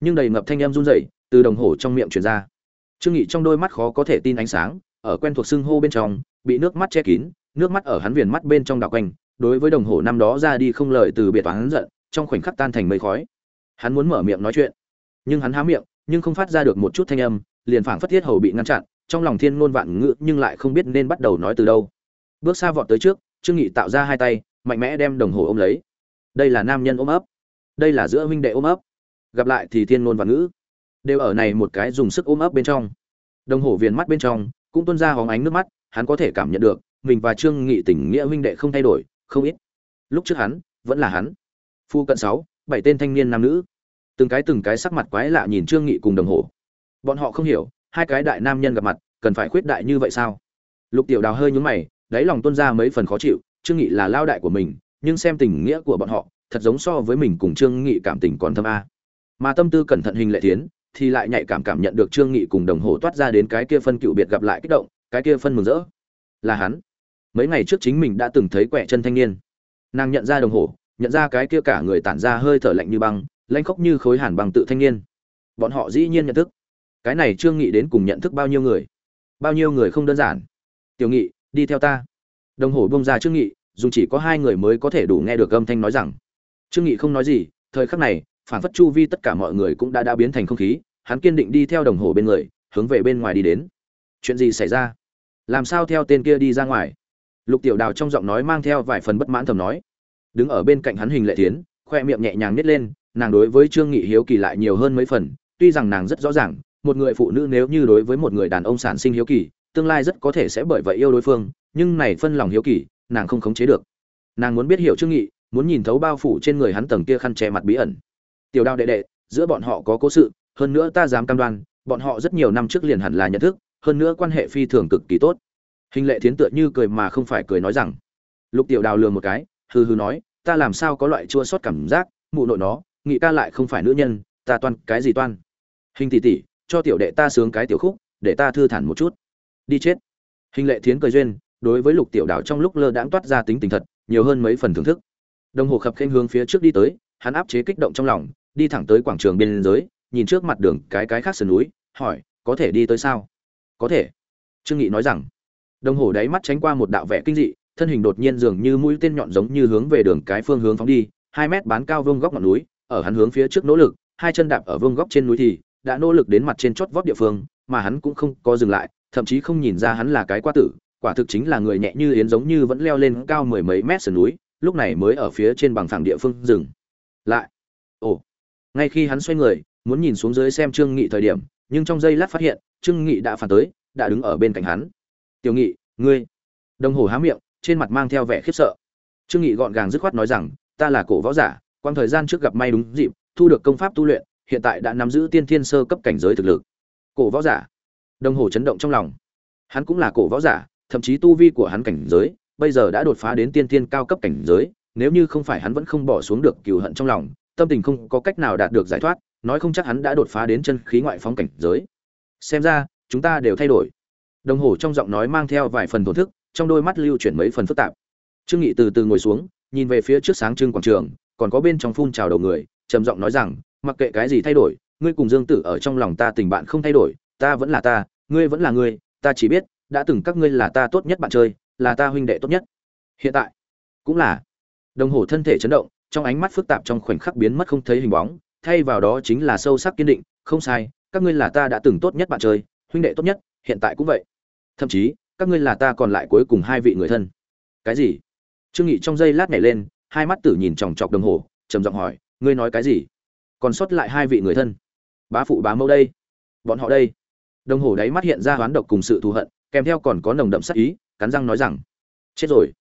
Nhưng đầy ngập thanh em run rẩy từ đồng hồ trong miệng truyền ra. Trương nghị trong đôi mắt khó có thể tin ánh sáng, ở quen thuộc xương hô bên trong, bị nước mắt che kín, nước mắt ở hắn viền mắt bên trong đảo quanh, đối với đồng hồ năm đó ra đi không lời từ biệt toán giận, trong khoảnh khắc tan thành mây khói. Hắn muốn mở miệng nói chuyện, nhưng hắn há miệng nhưng không phát ra được một chút thanh âm, liền phảng phất thiết hầu bị ngăn chặn, trong lòng thiên ngôn vạn ngữ nhưng lại không biết nên bắt đầu nói từ đâu. Bước xa vọt tới trước, trương nghị tạo ra hai tay, mạnh mẽ đem đồng hồ ôm lấy. Đây là nam nhân ôm ấp. Đây là giữa huynh đệ ôm ấp. Gặp lại thì thiên ngôn vạn ngữ. Đều ở này một cái dùng sức ôm ấp bên trong. Đồng hồ viền mắt bên trong, cũng tuôn ra hóng ánh nước mắt, hắn có thể cảm nhận được, mình và trương nghị tình nghĩa huynh đệ không thay đổi, không ít. Lúc trước hắn, vẫn là hắn. Phu cận sáu, bảy tên thanh niên nam nữ từng cái từng cái sắc mặt quái lạ nhìn trương nghị cùng đồng hồ bọn họ không hiểu, hai cái đại nam nhân gặp mặt, cần phải khuyết đại như vậy sao? Lục tiểu đào hơi nhướng mày, đáy lòng tuôn ra mấy phần khó chịu, trương nghị là lao đại của mình, nhưng xem tình nghĩa của bọn họ, thật giống so với mình cùng trương nghị cảm tình còn thâm a. Mà tâm tư cẩn thận hình lệ tiến thì lại nhạy cảm cảm nhận được trương nghị cùng đồng hồ toát ra đến cái kia phân cựu biệt gặp lại kích động, cái kia phân mừng rỡ. Là hắn. Mấy ngày trước chính mình đã từng thấy quẻ chân thanh niên. Nàng nhận ra đồng hồ nhận ra cái kia cả người tản ra hơi thở lạnh như băng lanh khóc như khối hàn bằng tự thanh niên. Bọn họ dĩ nhiên nhận thức. Cái này trương nghị đến cùng nhận thức bao nhiêu người? Bao nhiêu người không đơn giản? Tiểu nghị, đi theo ta. Đồng hồ bông ra trương nghị dùng chỉ có hai người mới có thể đủ nghe được âm thanh nói rằng. Trương nghị không nói gì, thời khắc này, phản phất chu vi tất cả mọi người cũng đã đã biến thành không khí, hắn kiên định đi theo đồng hồ bên người, hướng về bên ngoài đi đến. Chuyện gì xảy ra? Làm sao theo tên kia đi ra ngoài? Lục tiểu đào trong giọng nói mang theo vài phần bất mãn thầm nói. Đứng ở bên cạnh hắn hình lệ tiến khoe miệng nhẹ nhàng nít lên nàng đối với trương nghị hiếu kỳ lại nhiều hơn mấy phần, tuy rằng nàng rất rõ ràng, một người phụ nữ nếu như đối với một người đàn ông sản sinh hiếu kỳ, tương lai rất có thể sẽ bởi vậy yêu đối phương, nhưng này phân lòng hiếu kỳ, nàng không khống chế được. Nàng muốn biết hiểu trương nghị, muốn nhìn thấu bao phủ trên người hắn tầng kia khăn che mặt bí ẩn. Tiểu đao đệ đệ, giữa bọn họ có cố sự, hơn nữa ta dám cam đoan, bọn họ rất nhiều năm trước liền hẳn là nhận thức, hơn nữa quan hệ phi thường cực kỳ tốt. Hình lệ thiến tựa như cười mà không phải cười nói rằng, lục tiểu đào lừa một cái, hừ hừ nói, ta làm sao có loại chua xót cảm giác, mụ nội nó nghị ca lại không phải nữ nhân, ta toan, cái gì toan? Hình tỷ tỷ, cho tiểu đệ ta sướng cái tiểu khúc, để ta thư thản một chút. Đi chết. Hình lệ thiến cười duyên, đối với lục tiểu đảo trong lúc lơ đãng toát ra tính tình thật, nhiều hơn mấy phần thưởng thức. Đồng hồ khập khen hướng phía trước đi tới, hắn áp chế kích động trong lòng, đi thẳng tới quảng trường biên giới, nhìn trước mặt đường cái cái khác sườn núi, hỏi, có thể đi tới sao? Có thể. Trương nghị nói rằng. Đồng hồ đáy mắt tránh qua một đạo vẻ kinh dị, thân hình đột nhiên dường như mũi tên nhọn giống như hướng về đường cái phương hướng phóng đi, hai mét bán cao vương góc ngọn núi ở hắn hướng phía trước nỗ lực, hai chân đạp ở vương góc trên núi thì đã nỗ lực đến mặt trên chót vót địa phương, mà hắn cũng không có dừng lại, thậm chí không nhìn ra hắn là cái qua tử, quả thực chính là người nhẹ như yến giống như vẫn leo lên cao mười mấy mét sườn núi, lúc này mới ở phía trên bằng phẳng địa phương dừng lại. Ồ, ngay khi hắn xoay người, muốn nhìn xuống dưới xem trương nghị thời điểm, nhưng trong giây lát phát hiện, trương nghị đã phản tới, đã đứng ở bên cạnh hắn. Tiểu nghị, ngươi. Đồng hồ há miệng, trên mặt mang theo vẻ khiếp sợ. Trương nghị gọn gàng dứt khoát nói rằng, ta là cổ võ giả quang thời gian trước gặp may đúng dịp, thu được công pháp tu luyện, hiện tại đã nắm giữ tiên thiên sơ cấp cảnh giới thực lực. Cổ võ giả. Đồng hồ chấn động trong lòng. Hắn cũng là cổ võ giả, thậm chí tu vi của hắn cảnh giới, bây giờ đã đột phá đến tiên thiên cao cấp cảnh giới, nếu như không phải hắn vẫn không bỏ xuống được cừu hận trong lòng, tâm tình không có cách nào đạt được giải thoát, nói không chắc hắn đã đột phá đến chân khí ngoại phóng cảnh giới. Xem ra, chúng ta đều thay đổi. Đồng hồ trong giọng nói mang theo vài phần thổn thức, trong đôi mắt lưu chuyển mấy phần phức tạp. Trương nghị từ từ ngồi xuống, nhìn về phía trước sáng trưng quảng trường còn có bên trong phun trào đầu người, trầm giọng nói rằng, mặc kệ cái gì thay đổi, ngươi cùng dương tử ở trong lòng ta tình bạn không thay đổi, ta vẫn là ta, ngươi vẫn là ngươi, ta chỉ biết, đã từng các ngươi là ta tốt nhất bạn chơi, là ta huynh đệ tốt nhất. Hiện tại, cũng là, đồng hồ thân thể chấn động, trong ánh mắt phức tạp trong khoảnh khắc biến mất không thấy hình bóng, thay vào đó chính là sâu sắc kiên định, không sai, các ngươi là ta đã từng tốt nhất bạn chơi, huynh đệ tốt nhất, hiện tại cũng vậy. Thậm chí, các ngươi là ta còn lại cuối cùng hai vị người thân. Cái gì? Trương nghị trong giây lát nhảy lên hai mắt tử nhìn chòng chọc đồng hồ, trầm giọng hỏi, ngươi nói cái gì? Còn sót lại hai vị người thân. Bá phụ, bá mẫu đây. Bọn họ đây. Đồng hồ đáy mắt hiện ra hoán độc cùng sự thù hận, kèm theo còn có nồng đậm sát ý, cắn răng nói rằng, chết rồi.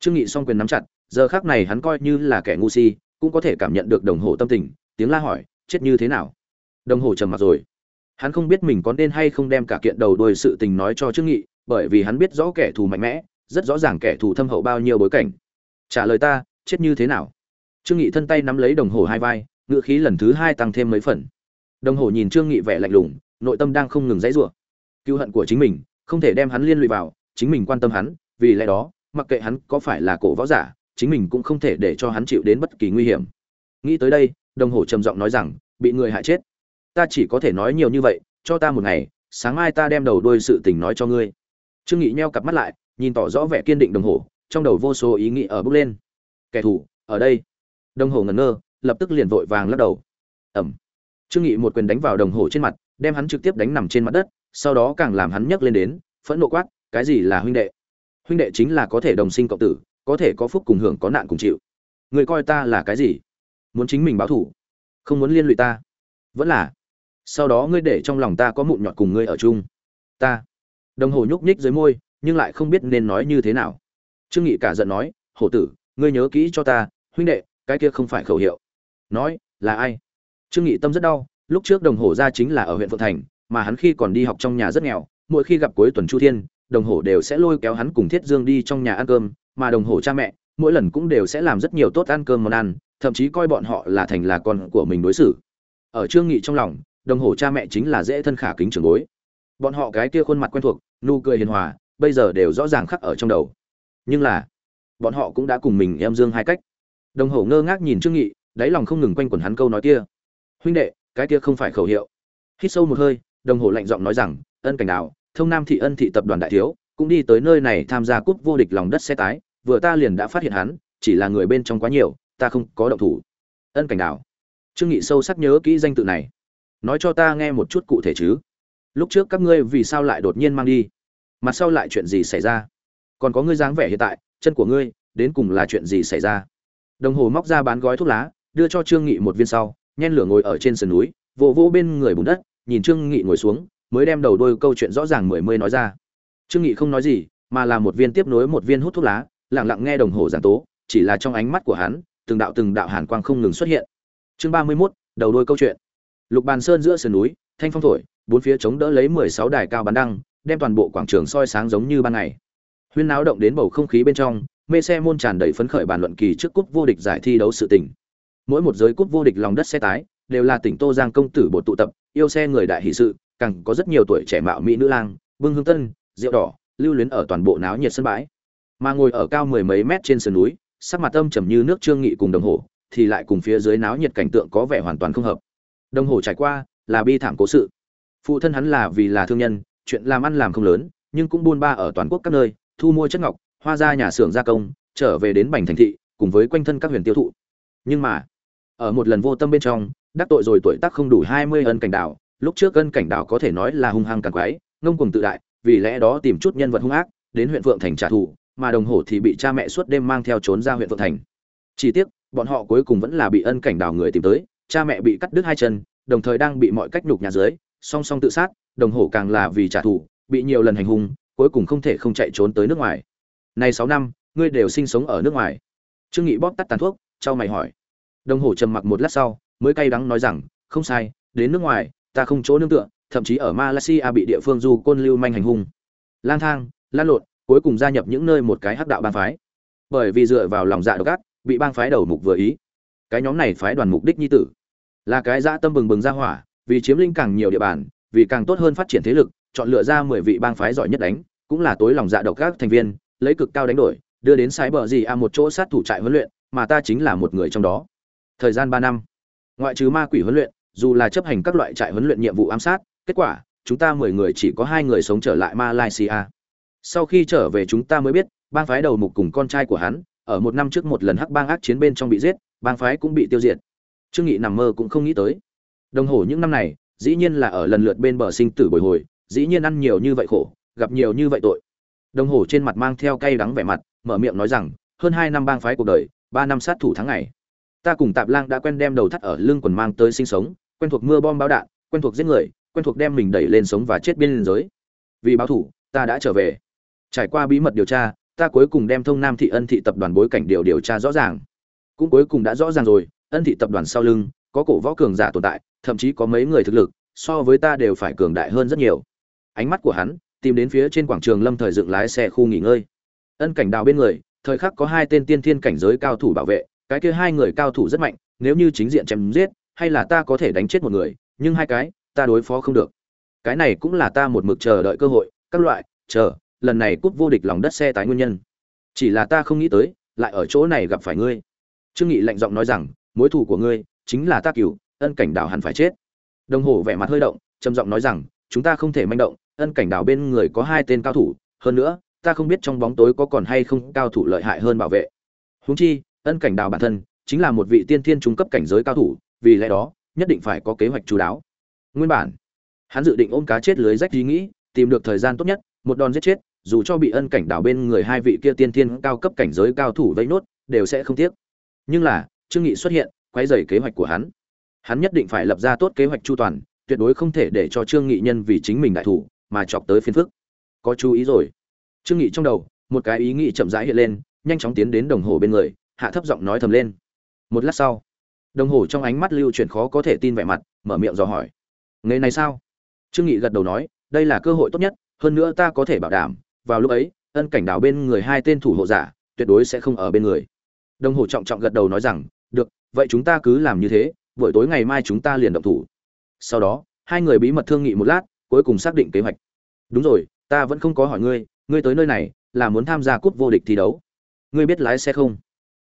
Trương nghị song quyền nắm chặt, giờ khắc này hắn coi như là kẻ ngu si, cũng có thể cảm nhận được đồng hồ tâm tình, tiếng la hỏi, chết như thế nào? Đồng hồ trầm mặt rồi. Hắn không biết mình có nên hay không đem cả kiện đầu đuôi sự tình nói cho trương nghị, bởi vì hắn biết rõ kẻ thù mạnh mẽ, rất rõ ràng kẻ thù thâm hậu bao nhiêu bối cảnh. Trả lời ta chết như thế nào? Trương nghị thân tay nắm lấy đồng hồ hai vai ngựa khí lần thứ hai tăng thêm mấy phần. Đồng hồ nhìn trương nghị vẻ lạnh lùng, nội tâm đang không ngừng dãy rủa. Cứu hận của chính mình, không thể đem hắn liên lụy vào, chính mình quan tâm hắn, vì lẽ đó, mặc kệ hắn có phải là cổ võ giả, chính mình cũng không thể để cho hắn chịu đến bất kỳ nguy hiểm. Nghĩ tới đây, đồng hồ trầm giọng nói rằng, bị người hại chết. Ta chỉ có thể nói nhiều như vậy, cho ta một ngày, sáng mai ta đem đầu đuôi sự tình nói cho ngươi. Trương nghị nheo cặp mắt lại, nhìn tỏ rõ vẻ kiên định đồng hồ, trong đầu vô số ý nghĩ ở bước lên kẻ thù, ở đây. Đồng hồ ngẩn ngơ, lập tức liền vội vàng lắc đầu. Ẩm. Trương nghị một quyền đánh vào đồng hồ trên mặt, đem hắn trực tiếp đánh nằm trên mặt đất, sau đó càng làm hắn nhấc lên đến, phẫn nộ quát, cái gì là huynh đệ? Huynh đệ chính là có thể đồng sinh cộng tử, có thể có phúc cùng hưởng có nạn cùng chịu. Người coi ta là cái gì? Muốn chính mình báo thủ không muốn liên lụy ta? Vẫn là, sau đó ngươi để trong lòng ta có mụn nhọt cùng ngươi ở chung. Ta. Đồng hồ nhúc nhích dưới môi, nhưng lại không biết nên nói như thế nào. Trương nghị cả giận nói, hổ tử ngươi nhớ kỹ cho ta, huynh đệ, cái kia không phải khẩu hiệu. Nói, là ai? Trương nghị tâm rất đau, lúc trước đồng hồ ra chính là ở huyện phượng thành, mà hắn khi còn đi học trong nhà rất nghèo, mỗi khi gặp cuối tuần chu thiên, đồng hồ đều sẽ lôi kéo hắn cùng thiết dương đi trong nhà ăn cơm, mà đồng hồ cha mẹ, mỗi lần cũng đều sẽ làm rất nhiều tốt ăn cơm món ăn, thậm chí coi bọn họ là thành là con của mình đối xử. Ở trương nghị trong lòng, đồng hồ cha mẹ chính là dễ thân khả kính trường bối. Bọn họ cái kia khuôn mặt quen thuộc, nụ cười hiền hòa, bây giờ đều rõ ràng khắc ở trong đầu. Nhưng là bọn họ cũng đã cùng mình em dương hai cách. Đồng hồ ngơ ngác nhìn trương nghị, đáy lòng không ngừng quanh quẩn hắn câu nói kia. Huynh đệ, cái kia không phải khẩu hiệu. Hít sâu một hơi, đồng hồ lạnh giọng nói rằng, ân cảnh đạo, thông nam thị ân thị tập đoàn đại thiếu, cũng đi tới nơi này tham gia cúp vô địch lòng đất xe tái, vừa ta liền đã phát hiện hắn, chỉ là người bên trong quá nhiều, ta không có động thủ. Ân cảnh đạo. Trương nghị sâu sắc nhớ kỹ danh tự này. Nói cho ta nghe một chút cụ thể chứ. Lúc trước các ngươi vì sao lại đột nhiên mang đi? Mặt sau lại chuyện gì xảy ra? Còn có ngươi dáng vẻ hiện tại chân của ngươi đến cùng là chuyện gì xảy ra? Đồng hồ móc ra bán gói thuốc lá đưa cho trương nghị một viên sau nhen lửa ngồi ở trên sườn núi vỗ vỗ bên người bùn đất nhìn trương nghị ngồi xuống mới đem đầu đôi câu chuyện rõ ràng mười mươi nói ra. Trương nghị không nói gì mà là một viên tiếp nối một viên hút thuốc lá lặng lặng nghe đồng hồ giảng tố chỉ là trong ánh mắt của hắn từng đạo từng đạo hàn quang không ngừng xuất hiện. Chương ba mươi 31, đầu đôi câu chuyện. Lục bàn sơn giữa sườn núi thanh phong thổi bốn phía chống đỡ lấy mười sáu đài cao bắn đăng đem toàn bộ quảng trường soi sáng giống như ban ngày huyên náo động đến bầu không khí bên trong, mê xe môn tràn đầy phấn khởi bàn luận kỳ trước cúp vô địch giải thi đấu sự tỉnh. mỗi một giới cúp vô địch lòng đất xe tái, đều là tỉnh tô giang công tử bộ tụ tập, yêu xe người đại hỷ sự, càng có rất nhiều tuổi trẻ mạo mỹ nữ lang bưng hương tân rượu đỏ, lưu luyến ở toàn bộ náo nhiệt sân bãi. Mà ngồi ở cao mười mấy mét trên sườn núi, sắc mặt âm trầm như nước trương nghị cùng đồng hồ, thì lại cùng phía dưới náo nhiệt cảnh tượng có vẻ hoàn toàn không hợp. Đồng hồ trải qua, là bi thảm cố sự. Phụ thân hắn là vì là thương nhân, chuyện làm ăn làm không lớn, nhưng cũng buôn ba ở toàn quốc các nơi thu mua chất ngọc hoa ra nhà xưởng gia công, trở về đến bành thành thị, cùng với quanh thân các huyền tiêu thụ. Nhưng mà, ở một lần vô tâm bên trong, đắc tội rồi tuổi tác không đủ hai mươi ân cảnh đảo lúc trước ân cảnh đảo có thể nói là hung hăng càng quái, ngông cuồng tự đại, vì lẽ đó tìm chút nhân vật hung ác, đến huyện vượng thành trả thù, mà đồng hồ thì bị cha mẹ suốt đêm mang theo trốn ra huyện vượng thành. Chỉ tiếc, bọn họ cuối cùng vẫn là bị ân cảnh đảo người tìm tới, cha mẹ bị cắt đứt hai chân, đồng thời đang bị mọi cách nhục nhà dưới, song song tự sát, đồng hồ càng là vì trả thù, bị nhiều lần hành hung cuối cùng không thể không chạy trốn tới nước ngoài. Này sáu năm, ngươi đều sinh sống ở nước ngoài. Trương nghị bóp tắt tàn thuốc, trao mày hỏi. Đồng hồ trầm mặc một lát sau, mới cay đắng nói rằng, không sai, đến nước ngoài, ta không chỗ nương tựa, thậm chí ở malaysia bị địa phương du côn lưu manh hành hung. Lang thang, lan lộn, cuối cùng gia nhập những nơi một cái hắc đạo bang phái. Bởi vì dựa vào lòng dạ độc ác, bị bang phái đầu mục vừa ý. Cái nhóm này phái đoàn mục đích nhi tử. Là cái dã tâm bừng bừng ra hỏa, vì chiếm lĩnh càng nhiều địa bàn, vì càng tốt hơn phát triển thế lực chọn lựa ra mười vị bang phái giỏi nhất đánh, cũng là tối lòng dạ độc các thành viên, lấy cực cao đánh đổi, đưa đến sái bờ gì a một chỗ sát thủ trại huấn luyện, mà ta chính là một người trong đó. Thời gian ba năm, ngoại trừ ma quỷ huấn luyện, dù là chấp hành các loại trại huấn luyện nhiệm vụ ám sát, kết quả, chúng ta mười người chỉ có hai người sống trở lại malaysia. Sau khi trở về chúng ta mới biết, bang phái đầu mục cùng con trai của hắn, ở một năm trước một lần hắc bang ác chiến bên trong bị giết, bang phái cũng bị tiêu diệt. Trương nghị nằm mơ cũng không nghĩ tới. Đồng hồ những năm này, dĩ nhiên là ở lần lượt bên bờ sinh tử bồi hồi dĩ nhiên ăn nhiều như vậy khổ, gặp nhiều như vậy tội. Đồng hồ trên mặt mang theo cay đắng vẻ mặt, mở miệng nói rằng, hơn hai năm bang phái cuộc đời, ba năm sát thủ tháng ngày. Ta cùng tạp lang đã quen đem đầu thắt ở lưng quần mang tới sinh sống, quen thuộc mưa bom báo đạn, quen thuộc giết người, quen thuộc đem mình đẩy lên sống và chết biên giới. Vì báo thủ, ta đã trở về. Trải qua bí mật điều tra, ta cuối cùng đem thông nam thị ân thị tập đoàn bối cảnh điều điều tra rõ ràng. Cũng cuối cùng đã rõ ràng rồi, ân thị tập đoàn sau lưng, có cổ võ cường giả tồn tại, thậm chí có mấy người thực lực, so với ta đều phải cường đại hơn rất nhiều ánh mắt của hắn tìm đến phía trên quảng trường lâm thời dựng lái xe khu nghỉ ngơi. Ân cảnh đào bên người, thời khắc có hai tên tiên thiên cảnh giới cao thủ bảo vệ, cái kia hai người cao thủ rất mạnh, nếu như chính diện chém giết, hay là ta có thể đánh chết một người, nhưng hai cái, ta đối phó không được. Cái này cũng là ta một mực chờ đợi cơ hội, các loại, chờ, lần này cúp vô địch lòng đất xe tái nguyên nhân. Chỉ là ta không nghĩ tới, lại ở chỗ này gặp phải ngươi. Trương nghị lạnh giọng nói rằng, mối thù của ngươi chính là ta cửu, ân cảnh đào hẳn phải chết. Đồng hồ vẻ mặt hơi động, trầm giọng nói rằng, chúng ta không thể manh động ân cảnh đào bên người có hai tên cao thủ, hơn nữa, ta không biết trong bóng tối có còn hay không cao thủ lợi hại hơn bảo vệ. Húng chi, ân cảnh đào bản thân chính là một vị tiên thiên trung cấp cảnh giới cao thủ, vì lẽ đó, nhất định phải có kế hoạch chú đáo. Nguyên bản, hắn dự định ôm cá chết lưới rách ý nghĩ, tìm được thời gian tốt nhất, một đòn giết chết, dù cho bị ân cảnh đảo bên người hai vị kia tiên thiên cao cấp cảnh giới cao thủ vây nốt, đều sẽ không tiếc. Nhưng là, trương nghị xuất hiện quay dày kế hoạch của hắn. Hắn nhất định phải lập ra tốt kế hoạch chu toàn, tuyệt đối không thể để cho trương nghị nhân vì chính mình đại thủ mà chọc tới phiền phức. Có chú ý rồi. Trương nghị trong đầu, một cái ý nghĩ chậm rãi hiện lên, nhanh chóng tiến đến đồng hồ bên người, hạ thấp giọng nói thầm lên. Một lát sau, đồng hồ trong ánh mắt lưu chuyển khó có thể tin vẻ mặt, mở miệng dò hỏi. Ngày này sao? Trương nghị gật đầu nói, đây là cơ hội tốt nhất, hơn nữa ta có thể bảo đảm, vào lúc ấy, ân cảnh đảo bên người hai tên thủ hộ giả, tuyệt đối sẽ không ở bên người. Đồng hồ trọng trọng gật đầu nói rằng, được, vậy chúng ta cứ làm như thế, buổi tối ngày mai chúng ta liền động thủ. Sau đó, hai người bí mật thương nghị một lát cuối cùng xác định kế hoạch. Đúng rồi, ta vẫn không có hỏi ngươi ngươi tới nơi này là muốn tham gia cúp vô địch thi đấu. Ngươi biết lái xe không?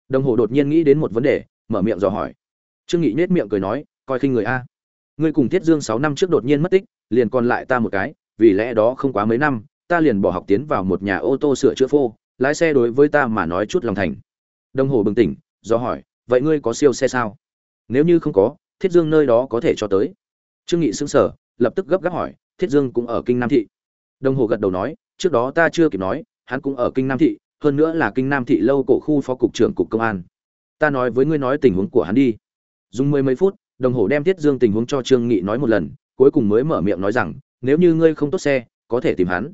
Đồng hồ đột nhiên nghĩ đến một vấn đề, mở miệng dò hỏi. Trương nghị nết miệng cười nói, coi khinh người a. Ngươi cùng thiết dương sáu năm trước đột nhiên mất tích, liền còn lại ta một cái, vì lẽ đó không quá mấy năm, ta liền bỏ học tiến vào một nhà ô tô sửa chữa phô, lái xe đối với ta mà nói chút lòng thành. Đồng hồ bừng tỉnh, do hỏi, vậy ngươi có siêu xe sao? Nếu như không có, thiết dương nơi đó có thể cho tới. Trương nghị sững sờ, lập tức gấp gáp hỏi thiết dương cũng ở kinh nam thị. Đồng hồ gật đầu nói, trước đó ta chưa kịp nói, hắn cũng ở kinh nam thị, hơn nữa là kinh nam thị lâu cổ khu phó cục trưởng cục công an. Ta nói với ngươi nói tình huống của hắn đi. Dùng mười mấy phút, đồng hồ đem thiết dương tình huống cho trương nghị nói một lần, cuối cùng mới mở miệng nói rằng, nếu như ngươi không tốt xe, có thể tìm hắn.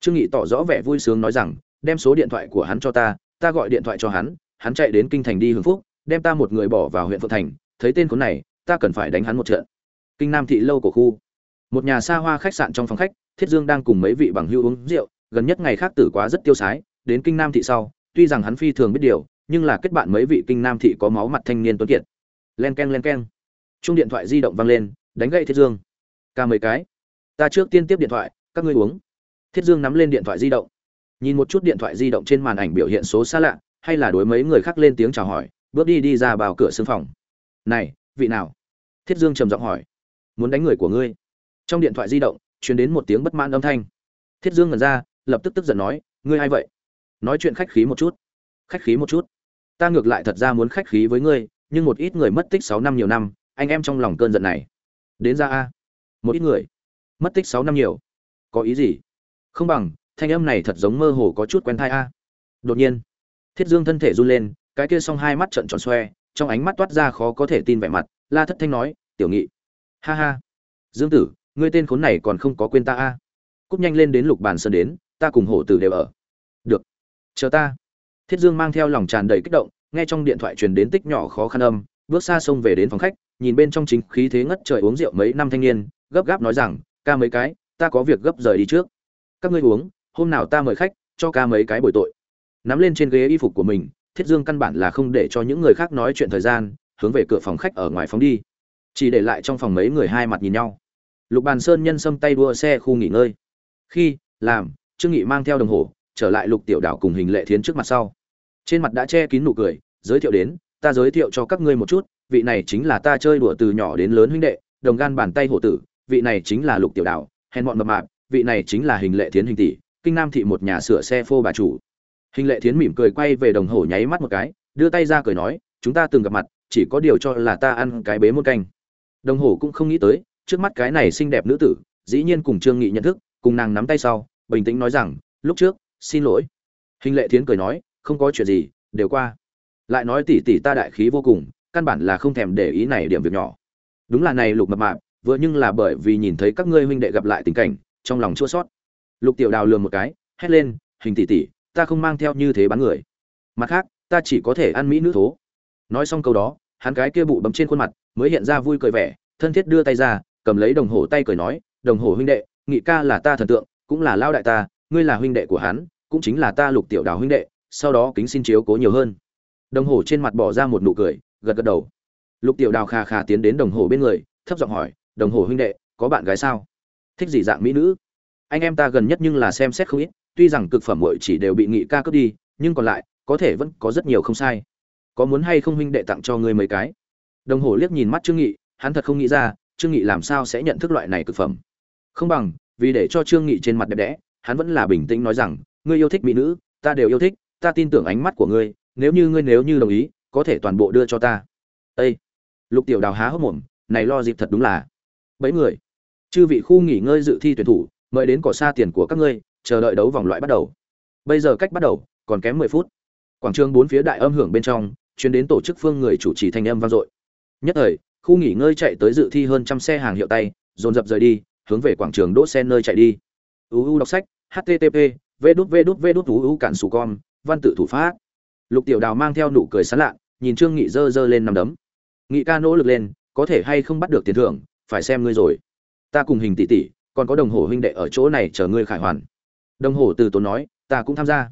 Trương nghị tỏ rõ vẻ vui sướng nói rằng, đem số điện thoại của hắn cho ta ta gọi điện thoại cho hắn hắn chạy đến kinh thành đi hưởng phúc, đem ta một người bỏ vào huyện phượng thành, thấy tên khốn này, ta cần phải đánh hắn một trận. Kinh nam thị lâu của khu một nhà xa hoa khách sạn trong phòng khách, thiết dương đang cùng mấy vị bằng hữu uống rượu, gần nhất ngày khác tử quá rất tiêu sái, đến kinh nam thị sau, tuy rằng hắn phi thường biết điều, nhưng là kết bạn mấy vị kinh nam thị có máu mặt thanh niên tuấn kiệt. Len ken len ken chung điện thoại di động vang lên, đánh gậy thiết dương. Ca mấy cái? Ta trước tiên tiếp điện thoại, các ngươi uống. Thiết dương nắm lên điện thoại di động. Nhìn một chút điện thoại di động trên màn ảnh biểu hiện số xa lạ, hay là đối mấy người khác lên tiếng chào hỏi, bước đi đi ra vào cửa xương phòng. Này, vị nào? Thiết dương trầm giọng hỏi. Muốn đánh người của ngươi trong điện thoại di động, truyền đến một tiếng bất mãn âm thanh. Thiết dương ngẩn ra, lập tức tức giận nói, ngươi ai vậy? Nói chuyện khách khí một chút. Khách khí một chút. Ta ngược lại thật ra muốn khách khí với ngươi, nhưng một ít người mất tích sáu năm nhiều năm, anh em trong lòng cơn giận này. Đến ra a. Một ít người mất tích sáu năm nhiều. Có ý gì? Không bằng, thanh âm này thật giống mơ hồ có chút quen thai a. Đột nhiên, thiết dương thân thể run lên, cái kia s hai mắt trận tròn xoe, trong ánh mắt toát ra khó có thể tin vẻ mặt, la thất thanh nói, tiểu nghị. Ha ha. Dương tử ngươi tên khốn này còn không có quên ta a. Cúp nhanh lên đến lục bàn sơn đến, ta cùng hổ tử đều ở. Được. Chờ ta. Thiết dương mang theo lòng tràn đầy kích động, nghe trong điện thoại truyền đến tích nhỏ khó khăn âm, bước xa sông về đến phòng khách, nhìn bên trong chính khí thế ngất trời uống rượu mấy năm thanh niên, gấp gáp nói rằng, ca mấy cái, ta có việc gấp rời đi trước. Các ngươi uống, hôm nào ta mời khách, cho ca mấy cái bồi tội. Nắm lên trên ghế y phục của mình, thiết dương căn bản là không để cho những người khác nói chuyện thời gian, hướng về cửa phòng khách ở ngoài phóng đi. Chỉ để lại trong phòng mấy người hai mặt nhìn nhau lục bàn sơn nhân xâm tay đua xe khu nghỉ ngơi. Khi, làm, trương nghị mang theo đồng hồ, trở lại lục tiểu đảo cùng hình lệ thiến trước mặt sau. Trên mặt đã che kín nụ cười, giới thiệu đến, ta giới thiệu cho các ngươi một chút, vị này chính là ta chơi đùa từ nhỏ đến lớn huynh đệ, đồng gan bàn tay hổ tử, vị này chính là lục tiểu đảo, hèn bọn mập mạp, vị này chính là hình lệ thiến hình tỷ, kinh nam thị một nhà sửa xe phô bà chủ. Hình lệ thiến mỉm cười quay về đồng hồ nháy mắt một cái, đưa tay ra cười nói, chúng ta từng gặp mặt, chỉ có điều cho là ta ăn cái bế một canh. Đồng hồ cũng không nghĩ tới trước mắt cái này xinh đẹp nữ tử, dĩ nhiên cùng trương nghị nhận thức, cùng nàng nắm tay sau, bình tĩnh nói rằng, lúc trước, xin lỗi. Hình lệ thiến cười nói, không có chuyện gì, đều qua. Lại nói tỷ tỷ ta đại khí vô cùng, căn bản là không thèm để ý này điểm việc nhỏ. Đúng là này lục mập mạp, vừa nhưng là bởi vì nhìn thấy các ngươi huynh đệ gặp lại tình cảnh, trong lòng chua sót lục tiểu đào lườm một cái, hét lên, hình tỷ tỷ, ta không mang theo như thế bán người. Mặt khác, ta chỉ có thể ăn mỹ nữ thố. Nói xong câu đó, hắn cái kia bụ bấm trên khuôn mặt, mới hiện ra vui cười vẻ, thân thiết đưa tay ra cầm lấy đồng hồ tay cười nói, đồng hồ huynh đệ, nghị ca là ta thần tượng, cũng là lao đại ta, ngươi là huynh đệ của hắn, cũng chính là ta lục tiểu đào huynh đệ, sau đó kính xin chiếu cố nhiều hơn. Đồng hồ trên mặt bỏ ra một nụ cười, gật gật đầu. Lục tiểu đào khà khà tiến đến đồng hồ bên người, thấp giọng hỏi, đồng hồ huynh đệ, có bạn gái sao? Thích gì dạng mỹ nữ? Anh em ta gần nhất nhưng là xem xét không ít, tuy rằng cực phẩm muội chỉ đều bị nghị ca cướp đi, nhưng còn lại, có thể vẫn có rất nhiều không sai. Có muốn hay không huynh đệ tặng cho ngươi mấy cái? Đồng hồ liếc nhìn mắt trương nghị, hắn thật không nghĩ ra trương nghị làm sao sẽ nhận thức loại này cực phẩm? Không bằng, vì để cho trương nghị trên mặt đẹp đẽ, hắn vẫn là bình tĩnh nói rằng, ngươi yêu thích mỹ nữ, ta đều yêu thích, ta tin tưởng ánh mắt của ngươi, nếu như ngươi nếu như đồng ý, có thể toàn bộ đưa cho ta. Ê! lục tiểu đào há hốc mồm, này lo dịp thật đúng là bấy người. Chư vị khu nghỉ ngơi dự thi tuyển thủ, mời đến cỏ xa tiền của các ngươi, chờ đợi đấu vòng loại bắt đầu. Bây giờ cách bắt đầu, còn kém mười phút. Quảng trường bốn phía đại âm hưởng bên trong, chuyến đến tổ chức phương người chủ trì thanh âm vang dội. Nhất thời khu nghỉ ngơi chạy tới dự thi hơn trăm xe hàng hiệu tay, dồn dập rời đi, hướng về quảng trường đỗ xe nơi chạy đi. Uu đọc sách http v đút v đút v đút uu cản sù con văn tự thủ pháp. Lục tiểu đào mang theo nụ cười sán lạ nhìn trương nghị dơ dơ lên nằm đấm. Nghị ca nỗ lực lên, có thể hay không bắt được tiền thưởng, phải xem ngươi rồi. Ta cùng hình tỷ tỷ, còn có đồng hồ huynh đệ ở chỗ này chờ ngươi khải hoàn. Đồng hồ từ tốn nói, ta cũng tham gia.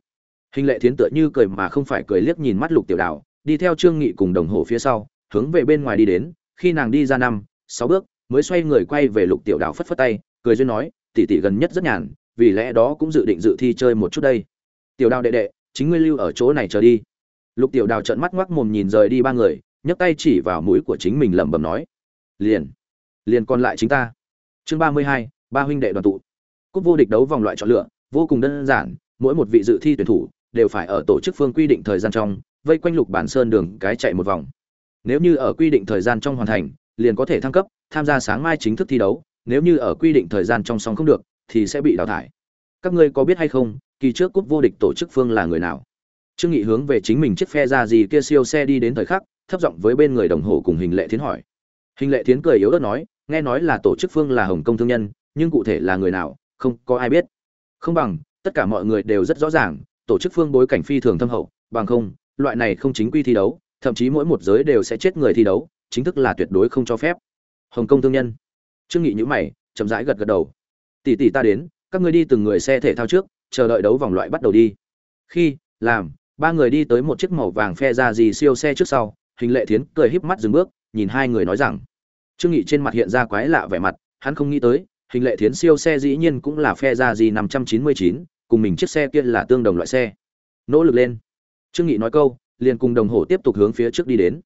Hình lệ thiến tựa như cười mà không phải cười liếc nhìn mắt lục tiểu đào, đi theo trương nghị cùng đồng hồ phía sau, hướng về bên ngoài đi đến khi nàng đi ra năm, sáu bước, mới xoay người quay về lục tiểu đào phất phất tay, cười duyên nói, tỷ tỷ gần nhất rất nhàn, vì lẽ đó cũng dự định dự thi chơi một chút đây. Tiểu đào đệ đệ, chính ngươi lưu ở chỗ này chờ đi. Lục tiểu đào trợn mắt ngoác mồm nhìn rời đi ba người, nhấc tay chỉ vào mũi của chính mình lẩm bẩm nói, liền liền còn lại chính ta. Chương ba mươi hai, ba huynh đệ đoàn tụ. Cúp vô địch đấu vòng loại chọn lựa, vô cùng đơn giản, mỗi một vị dự thi tuyển thủ đều phải ở tổ chức phương quy định thời gian trong, vây quanh lục bản sơn đường cái chạy một vòng nếu như ở quy định thời gian trong hoàn thành, liền có thể thăng cấp, tham gia sáng mai chính thức thi đấu. Nếu như ở quy định thời gian trong song không được, thì sẽ bị đào thải. Các ngươi có biết hay không, kỳ trước cúp vô địch tổ chức phương là người nào? Trương nghị hướng về chính mình chiếc phe ra gì kia siêu xe đi đến thời khắc, thấp giọng với bên người đồng hồ cùng hình lệ thiến hỏi. Hình lệ thiến cười yếu ớt nói, nghe nói là tổ chức phương là hồng công thương nhân, nhưng cụ thể là người nào, không có ai biết. Không bằng, tất cả mọi người đều rất rõ ràng, tổ chức phương bối cảnh phi thường thâm hậu, bằng không, loại này không chính quy thi đấu thậm chí mỗi một giới đều sẽ chết người thi đấu chính thức là tuyệt đối không cho phép. Hồng công thương nhân. Trương nghị nhữ mày chậm rãi gật gật đầu. Tỷ tỷ ta đến các ngươi đi từng người xe thể thao trước chờ đợi đấu vòng loại bắt đầu đi. Khi làm ba người đi tới một chiếc màu vàng phe ra gì siêu xe trước sau hình lệ thiến cười híp mắt dừng bước nhìn hai người nói rằng. Trương nghị trên mặt hiện ra quái lạ vẻ mặt hắn không nghĩ tới hình lệ thiến siêu xe dĩ nhiên cũng là phe ra gì 599, cùng mình chiếc xe kia là tương đồng loại xe. Nỗ lực lên. Trương nghị nói câu liền cùng đồng hồ tiếp tục hướng phía trước đi đến.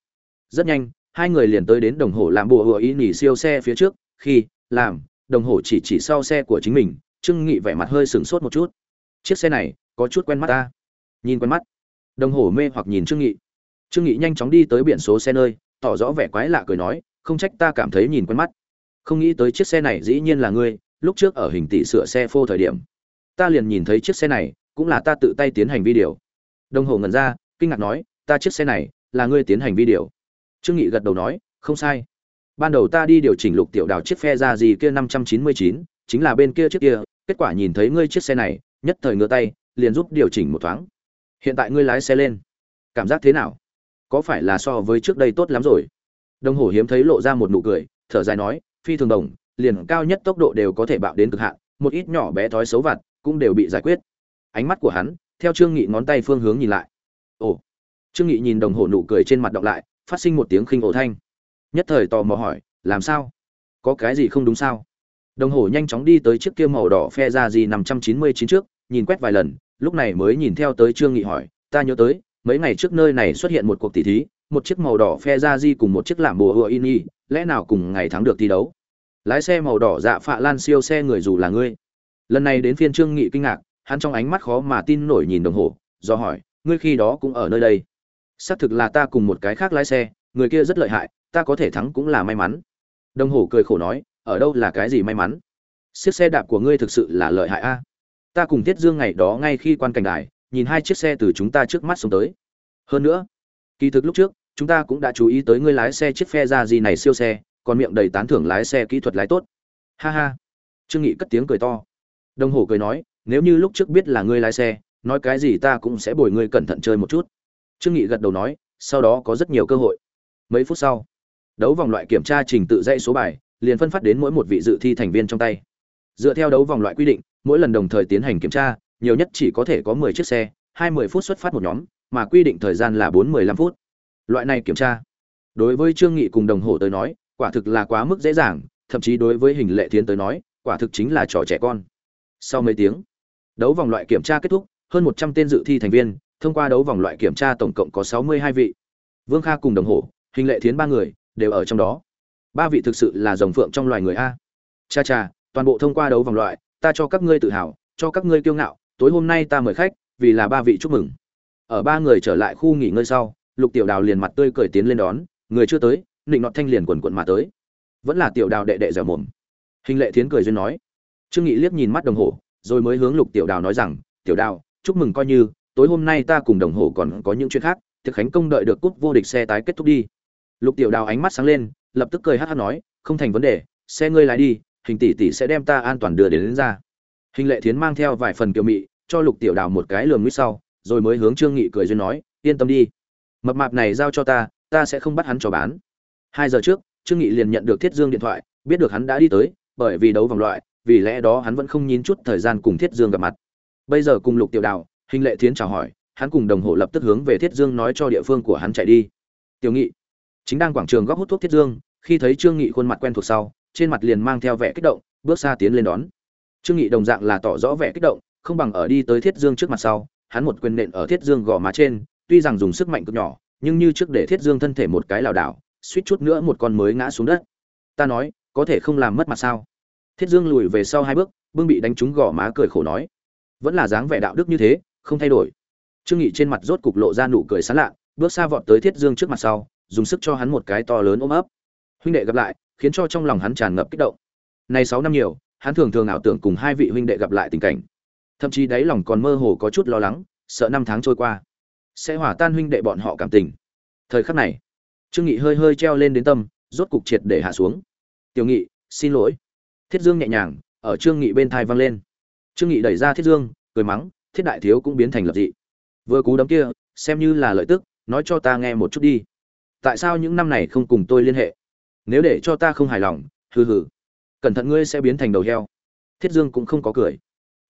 Rất nhanh, hai người liền tới đến đồng hồ làm bộ hựa ý nghỉ siêu xe phía trước, khi, làm, đồng hồ chỉ chỉ sau xe của chính mình, trương nghị vẻ mặt hơi sừng sốt một chút. Chiếc xe này, có chút quen mắt ta. Nhìn quen mắt. Đồng hồ mê hoặc nhìn trương nghị. Trương nghị nhanh chóng đi tới biển số xe nơi, tỏ rõ vẻ quái lạ cười nói, không trách ta cảm thấy nhìn quen mắt. Không nghĩ tới chiếc xe này dĩ nhiên là ngươi, lúc trước ở hình tỷ sửa xe phô thời điểm. Ta liền nhìn thấy chiếc xe này, cũng là ta tự tay tiến hành vi điều đồng hồ ngẩn ra kinh ngạc nói, ta chiếc xe này là ngươi tiến hành video trương nghị gật đầu nói, không sai. Ban đầu ta đi điều chỉnh lục tiểu đào chiếc phe ra gì kia năm trăm chín mươi chín, chính là bên kia chiếc kia, kết quả nhìn thấy ngươi chiếc xe này, nhất thời ngửa tay, liền giúp điều chỉnh một thoáng. Hiện tại ngươi lái xe lên. Cảm giác thế nào? Có phải là so với trước đây tốt lắm rồi? Đồng hồ hiếm thấy lộ ra một nụ cười, thở dài nói, phi thường đồng, liền cao nhất tốc độ đều có thể bạo đến cực hạn, một ít nhỏ bé thói xấu vặt cũng đều bị giải quyết. Ánh mắt của hắn, theo trương nghị ngón tay phương hướng nhìn lại ồ. Trương nghị nhìn đồng hồ nụ cười trên mặt đọc lại, phát sinh một tiếng khinh ổ thanh. Nhất thời tò mò hỏi, làm sao? Có cái gì không đúng sao? Đồng hồ nhanh chóng đi tới chiếc kia màu đỏ phe ra gì năm trăm chín mươi chín trước, nhìn quét vài lần, lúc này mới nhìn theo tới trương nghị hỏi, ta nhớ tới, mấy ngày trước nơi này xuất hiện một cuộc tỷ thí, một chiếc màu đỏ phe ra di cùng một chiếc làm bùa hựa in lẽ nào cùng ngày thắng được thi đấu? Lái xe màu đỏ dạ phạ lan siêu xe người dù là ngươi. Lần này đến phiên trương nghị kinh ngạc, hắn trong ánh mắt khó mà tin nổi nhìn đồng hồ, do hỏi ngươi khi đó cũng ở nơi đây. Xác thực là ta cùng một cái khác lái xe, người kia rất lợi hại, ta có thể thắng cũng là may mắn. Đồng hồ cười khổ nói, ở đâu là cái gì may mắn? Chiếc xe đạp của ngươi thực sự là lợi hại a. Ta cùng tiết dương ngày đó ngay khi quan cảnh đài, nhìn hai chiếc xe từ chúng ta trước mắt xuống tới. Hơn nữa, kỳ thực lúc trước, chúng ta cũng đã chú ý tới ngươi lái xe chiếc phe ra gì này siêu xe, còn miệng đầy tán thưởng lái xe kỹ thuật lái tốt. Ha ha. Trương nghị cất tiếng cười to. Đồng hồ cười nói, nếu như lúc trước biết là ngươi lái xe nói cái gì ta cũng sẽ bồi ngươi cẩn thận chơi một chút. Trương nghị gật đầu nói, sau đó có rất nhiều cơ hội. Mấy phút sau, đấu vòng loại kiểm tra trình tự dãy số bài liền phân phát đến mỗi một vị dự thi thành viên trong tay. Dựa theo đấu vòng loại quy định, mỗi lần đồng thời tiến hành kiểm tra, nhiều nhất chỉ có thể có 10 chiếc xe 20 phút xuất phát một nhóm, mà quy định thời gian là 4-15 phút. Loại này kiểm tra, đối với trương nghị cùng đồng hồ tới nói, quả thực là quá mức dễ dàng, thậm chí đối với hình lệ thiến tới nói, quả thực chính là trò trẻ con. Sau mấy tiếng, đấu vòng loại kiểm tra kết thúc hơn 100 tên dự thi thành viên, thông qua đấu vòng loại kiểm tra tổng cộng có 62 vị. Vương kha cùng đồng hồ, hình lệ thiến ba người, đều ở trong đó. Ba vị thực sự là rồng phượng trong loài người a. Cha cha, toàn bộ thông qua đấu vòng loại, ta cho các ngươi tự hào, cho các ngươi kiêu ngạo, tối hôm nay ta mời khách, vì là ba vị chúc mừng. Ở ba người trở lại khu nghỉ ngơi sau, lục tiểu đào liền mặt tươi cười tiến lên đón, người chưa tới định nọt thanh liền quần quần mà tới. Vẫn là tiểu đào đệ đệ dẻo mồm. Hình lệ thiến cười duyên nói. Trương nghị liếc nhìn mắt đồng hồ, rồi mới hướng lục tiểu đào nói rằng, tiểu đào chúc mừng coi như tối hôm nay ta cùng đồng hồ còn có những chuyện khác thực khánh công đợi được cúp vô địch xe tái kết thúc đi. Lục tiểu đào ánh mắt sáng lên lập tức cười hát hát nói không thành vấn đề xe ngươi lái đi hình tỷ tỷ sẽ đem ta an toàn đưa đến, đến ra. Hình lệ thiến mang theo vài phần kiều mị cho lục tiểu đào một cái lườm mũi sau rồi mới hướng trương nghị cười duyên nói yên tâm đi. Mập mạp này giao cho ta ta sẽ không bắt hắn cho bán. Hai giờ trước trương nghị liền nhận được thiết dương điện thoại biết được hắn đã đi tới bởi vì đấu vòng loại vì lẽ đó hắn vẫn không nhín chút thời gian cùng thiết dương gặp mặt bây giờ cùng lục tiểu đào, hình lệ thiến chào hỏi, hắn cùng đồng hồ lập tức hướng về thiết dương nói cho địa phương của hắn chạy đi. Tiểu nghị, chính đang quảng trường góc hút thuốc thiết dương, khi thấy trương nghị khuôn mặt quen thuộc sau, trên mặt liền mang theo vẻ kích động, bước xa tiến lên đón. Trương nghị đồng dạng là tỏ rõ vẻ kích động, không bằng ở đi tới thiết dương trước mặt sau, hắn một quyền nện ở thiết dương gò má trên, tuy rằng dùng sức mạnh cực nhỏ, nhưng như trước để thiết dương thân thể một cái lảo đảo, suýt chút nữa một con mới ngã xuống đất. Ta nói, có thể không làm mất mặt sao? Thiết dương lùi về sau hai bước, bưng bị đánh trúng gò má cười khổ nói vẫn là dáng vẻ đạo đức như thế, không thay đổi. Trương nghị trên mặt rốt cục lộ ra nụ cười sán lạ, bước xa vọt tới thiết dương trước mặt sau, dùng sức cho hắn một cái to lớn ôm ấp. Huynh đệ gặp lại, khiến cho trong lòng hắn tràn ngập kích động. Này sáu năm nhiều, hắn thường thường ảo tưởng cùng hai vị huynh đệ gặp lại tình cảnh. Thậm chí đáy lòng còn mơ hồ có chút lo lắng, sợ năm tháng trôi qua, sẽ hỏa tan huynh đệ bọn họ cảm tình. Thời khắc này, trương nghị hơi hơi treo lên đến tâm, rốt cục triệt để hạ xuống. Tiểu nghị, xin lỗi. Thiết dương nhẹ nhàng, ở trương nghị bên thai vang lên trương nghị đẩy ra thiết dương, cười mắng, thiết đại thiếu cũng biến thành lập dị. Vừa cú đấm kia, xem như là lợi tức, nói cho ta nghe một chút đi. Tại sao những năm này không cùng tôi liên hệ? Nếu để cho ta không hài lòng, hừ hừ. Cẩn thận ngươi sẽ biến thành đầu heo. Thiết dương cũng không có cười.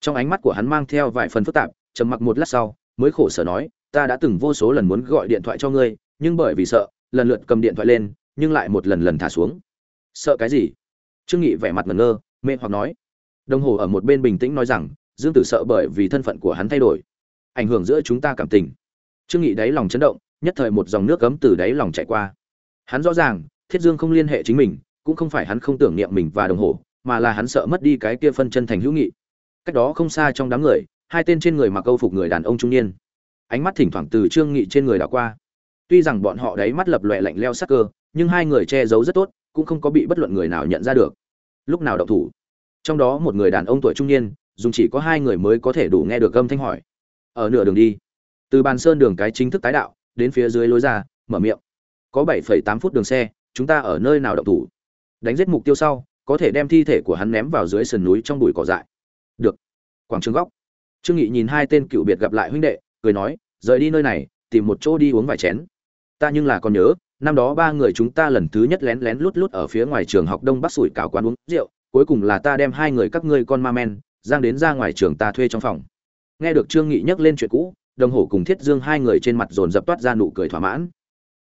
Trong ánh mắt của hắn mang theo vài phần phức tạp, trầm mặc một lát sau, mới khổ sở nói, ta đã từng vô số lần muốn gọi điện thoại cho ngươi, nhưng bởi vì sợ, lần lượt cầm điện thoại lên, nhưng lại một lần lần thả xuống. Sợ cái gì? Trương nghị vẻ mặt ngẩn ngơ, mê hoặc nói đồng hồ ở một bên bình tĩnh nói rằng, dương tử sợ bởi vì thân phận của hắn thay đổi. Ảnh hưởng giữa chúng ta cảm tình. Trương nghị đáy lòng chấn động, nhất thời một dòng nước cấm từ đáy lòng chảy qua. Hắn rõ ràng, thiết dương không liên hệ chính mình, cũng không phải hắn không tưởng niệm mình và đồng hồ, mà là hắn sợ mất đi cái kia phân chân thành hữu nghị. Cách đó không xa trong đám người, hai tên trên người mặc câu phục người đàn ông trung niên. Ánh mắt thỉnh thoảng từ trương nghị trên người đảo qua. Tuy rằng bọn họ đấy mắt lập loè lạnh leo sắc cơ, nhưng hai người che giấu rất tốt, cũng không có bị bất luận người nào nhận ra được. Lúc nào động thủ? Trong đó một người đàn ông tuổi trung niên dùng chỉ có hai người mới có thể đủ nghe được âm thanh hỏi. Ở nửa đường đi từ bàn sơn đường cái chính thức tái đạo đến phía dưới lối ra mở miệng. Có 7,8 phút đường xe chúng ta ở nơi nào động thủ? Đánh giết mục tiêu sau có thể đem thi thể của hắn ném vào dưới sườn núi trong bụi cỏ dại. Được. Quảng trường góc. Trương nghị nhìn hai tên cựu biệt gặp lại huynh đệ cười nói rời đi nơi này tìm một chỗ đi uống vài chén. Ta nhưng là còn nhớ năm đó ba người chúng ta lần thứ nhất lén lén lút lút ở phía ngoài trường học đông bắc sủi cảo quán uống rượu cuối cùng là ta đem hai người các ngươi con ma men, giang đến ra ngoài trường ta thuê trong phòng. Nghe được trương nghị nhắc lên chuyện cũ, đồng hồ cùng thiết dương hai người trên mặt dồn dập toát ra nụ cười thỏa mãn.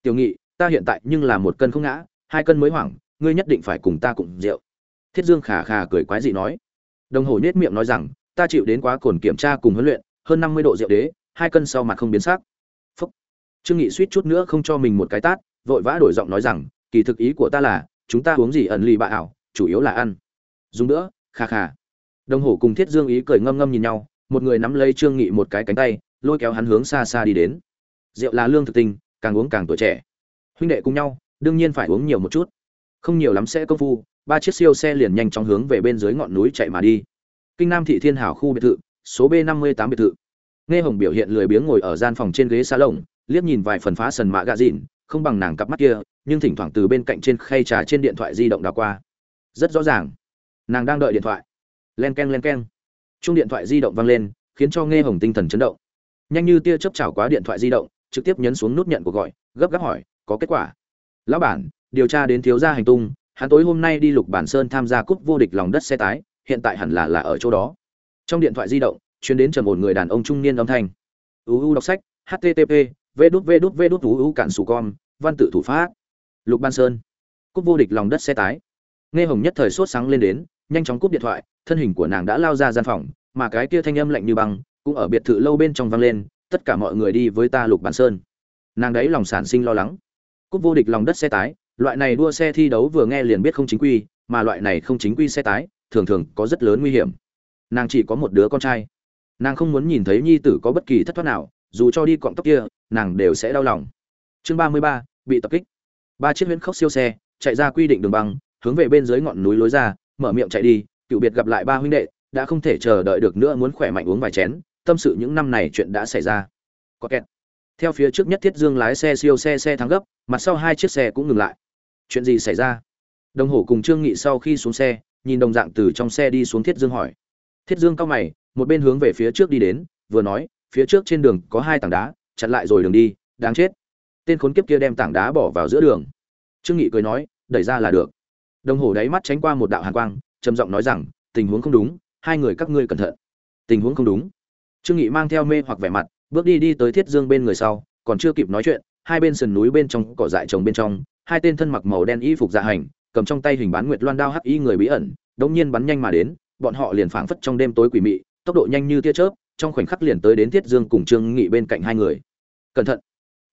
Tiểu nghị, ta hiện tại nhưng là một cân không ngã, hai cân mới hoảng, ngươi nhất định phải cùng ta cùng rượu. Thiết dương khà khà cười quái dị nói. Đồng hồ nhếch miệng nói rằng, ta chịu đến quá cồn kiểm tra cùng huấn luyện, hơn năm mươi độ rượu đế, hai cân sau mặt không biến sắc. Phúc. Trương nghị suýt chút nữa không cho mình một cái tát, vội vã đổi giọng nói rằng, kỳ thực ý của ta là, chúng ta uống gì ẩn lì bạ ảo, chủ yếu là ăn dùng nữa, kha kha. Đồng hồ cùng thiết dương ý cười ngâm ngâm nhìn nhau, một người nắm lấy trương nghị một cái cánh tay, lôi kéo hắn hướng xa xa đi đến. Rượu là lương thực tinh càng uống càng tuổi trẻ. Huynh đệ cùng nhau, đương nhiên phải uống nhiều một chút. Không nhiều lắm sẽ công phu, ba chiếc siêu xe liền nhanh chóng hướng về bên dưới ngọn núi chạy mà đi. Kinh nam thị thiên hảo khu biệt thự, số b năm mươi tám biệt thự. Nghe hồng biểu hiện lười biếng ngồi ở gian phòng trên ghế xa lồng liếc nhìn vài phần phá sần mạ gạ dịn không bằng nàng cặp mắt kia, nhưng thỉnh thoảng từ bên cạnh trên khay trà trên điện thoại di động đào qua. Rất rõ ràng nàng đang đợi điện thoại. Len k e n len k e n chung điện thoại di động vang lên, khiến cho nghe hồng tinh thần chấn động. Nhanh như tia chớp chảo quá điện thoại di động, trực tiếp nhấn xuống nút nhận cuộc gọi, gấp gáp hỏi, có kết quả? Lão bản, điều tra đến thiếu gia hành tung, hắn tối hôm nay đi lục bản sơn tham gia cúp vô địch lòng đất xe tái, hiện tại hẳn là là ở chỗ đó. Trong điện thoại di động chuyến đến trầm một người đàn ông trung niên âm thanh. Uu đọc sách http v đút v đút v đút uu cản sù con, văn tự thủ pháp. Lục ban sơn, cúp vô địch lòng đất xe tái. Nghe hồng nhất thời sốt sáng lên đến nhanh chóng cúp điện thoại, thân hình của nàng đã lao ra gian phòng, mà cái kia thanh âm lạnh như băng cũng ở biệt thự lâu bên trong vang lên, tất cả mọi người đi với ta, lục bản sơn. Nàng đấy lòng sản sinh lo lắng. Cúp vô địch lòng đất xe tái, loại này đua xe thi đấu vừa nghe liền biết không chính quy, mà loại này không chính quy xe tái, thường thường có rất lớn nguy hiểm. Nàng chỉ có một đứa con trai. Nàng không muốn nhìn thấy nhi tử có bất kỳ thất thoát nào, dù cho đi cọng tóc kia, nàng đều sẽ đau lòng. Chương ba mươi ba, bị tập kích. Ba chiếc huyễn khốc siêu xe, chạy ra quy định đường băng, hướng về bên dưới ngọn núi lối ra mở miệng chạy đi, cựu biệt gặp lại ba huynh đệ, đã không thể chờ đợi được nữa muốn khỏe mạnh uống vài chén, tâm sự những năm này chuyện đã xảy ra. Có kẹt. Theo phía trước nhất thiết dương lái xe siêu xe xe thắng gấp, mặt sau hai chiếc xe cũng ngừng lại. Chuyện gì xảy ra? Đồng hồ cùng trương nghị sau khi xuống xe, nhìn đồng dạng từ trong xe đi xuống thiết dương hỏi. Thiết dương cao mày, một bên hướng về phía trước đi đến, vừa nói, phía trước trên đường có hai tảng đá, chặn lại rồi đường đi, đáng chết. Tên khốn kiếp kia đem tảng đá bỏ vào giữa đường. Trương nghị cười nói, đẩy ra là được đồng hồ đáy mắt tránh qua một đạo hàn quang, trầm giọng nói rằng, tình huống không đúng, hai người các ngươi cẩn thận. Tình huống không đúng. Trương nghị mang theo mê hoặc vẻ mặt, bước đi đi tới thiết dương bên người sau, còn chưa kịp nói chuyện, hai bên sườn núi bên trong, cỏ dại trồng bên trong, hai tên thân mặc màu đen y phục dạ hành, cầm trong tay hình bán nguyệt loan đao hắc y người bí ẩn, đống nhiên bắn nhanh mà đến, bọn họ liền phảng phất trong đêm tối quỷ mị, tốc độ nhanh như tia chớp, trong khoảnh khắc liền tới đến thiết dương cùng trương nghị bên cạnh hai người. Cẩn thận.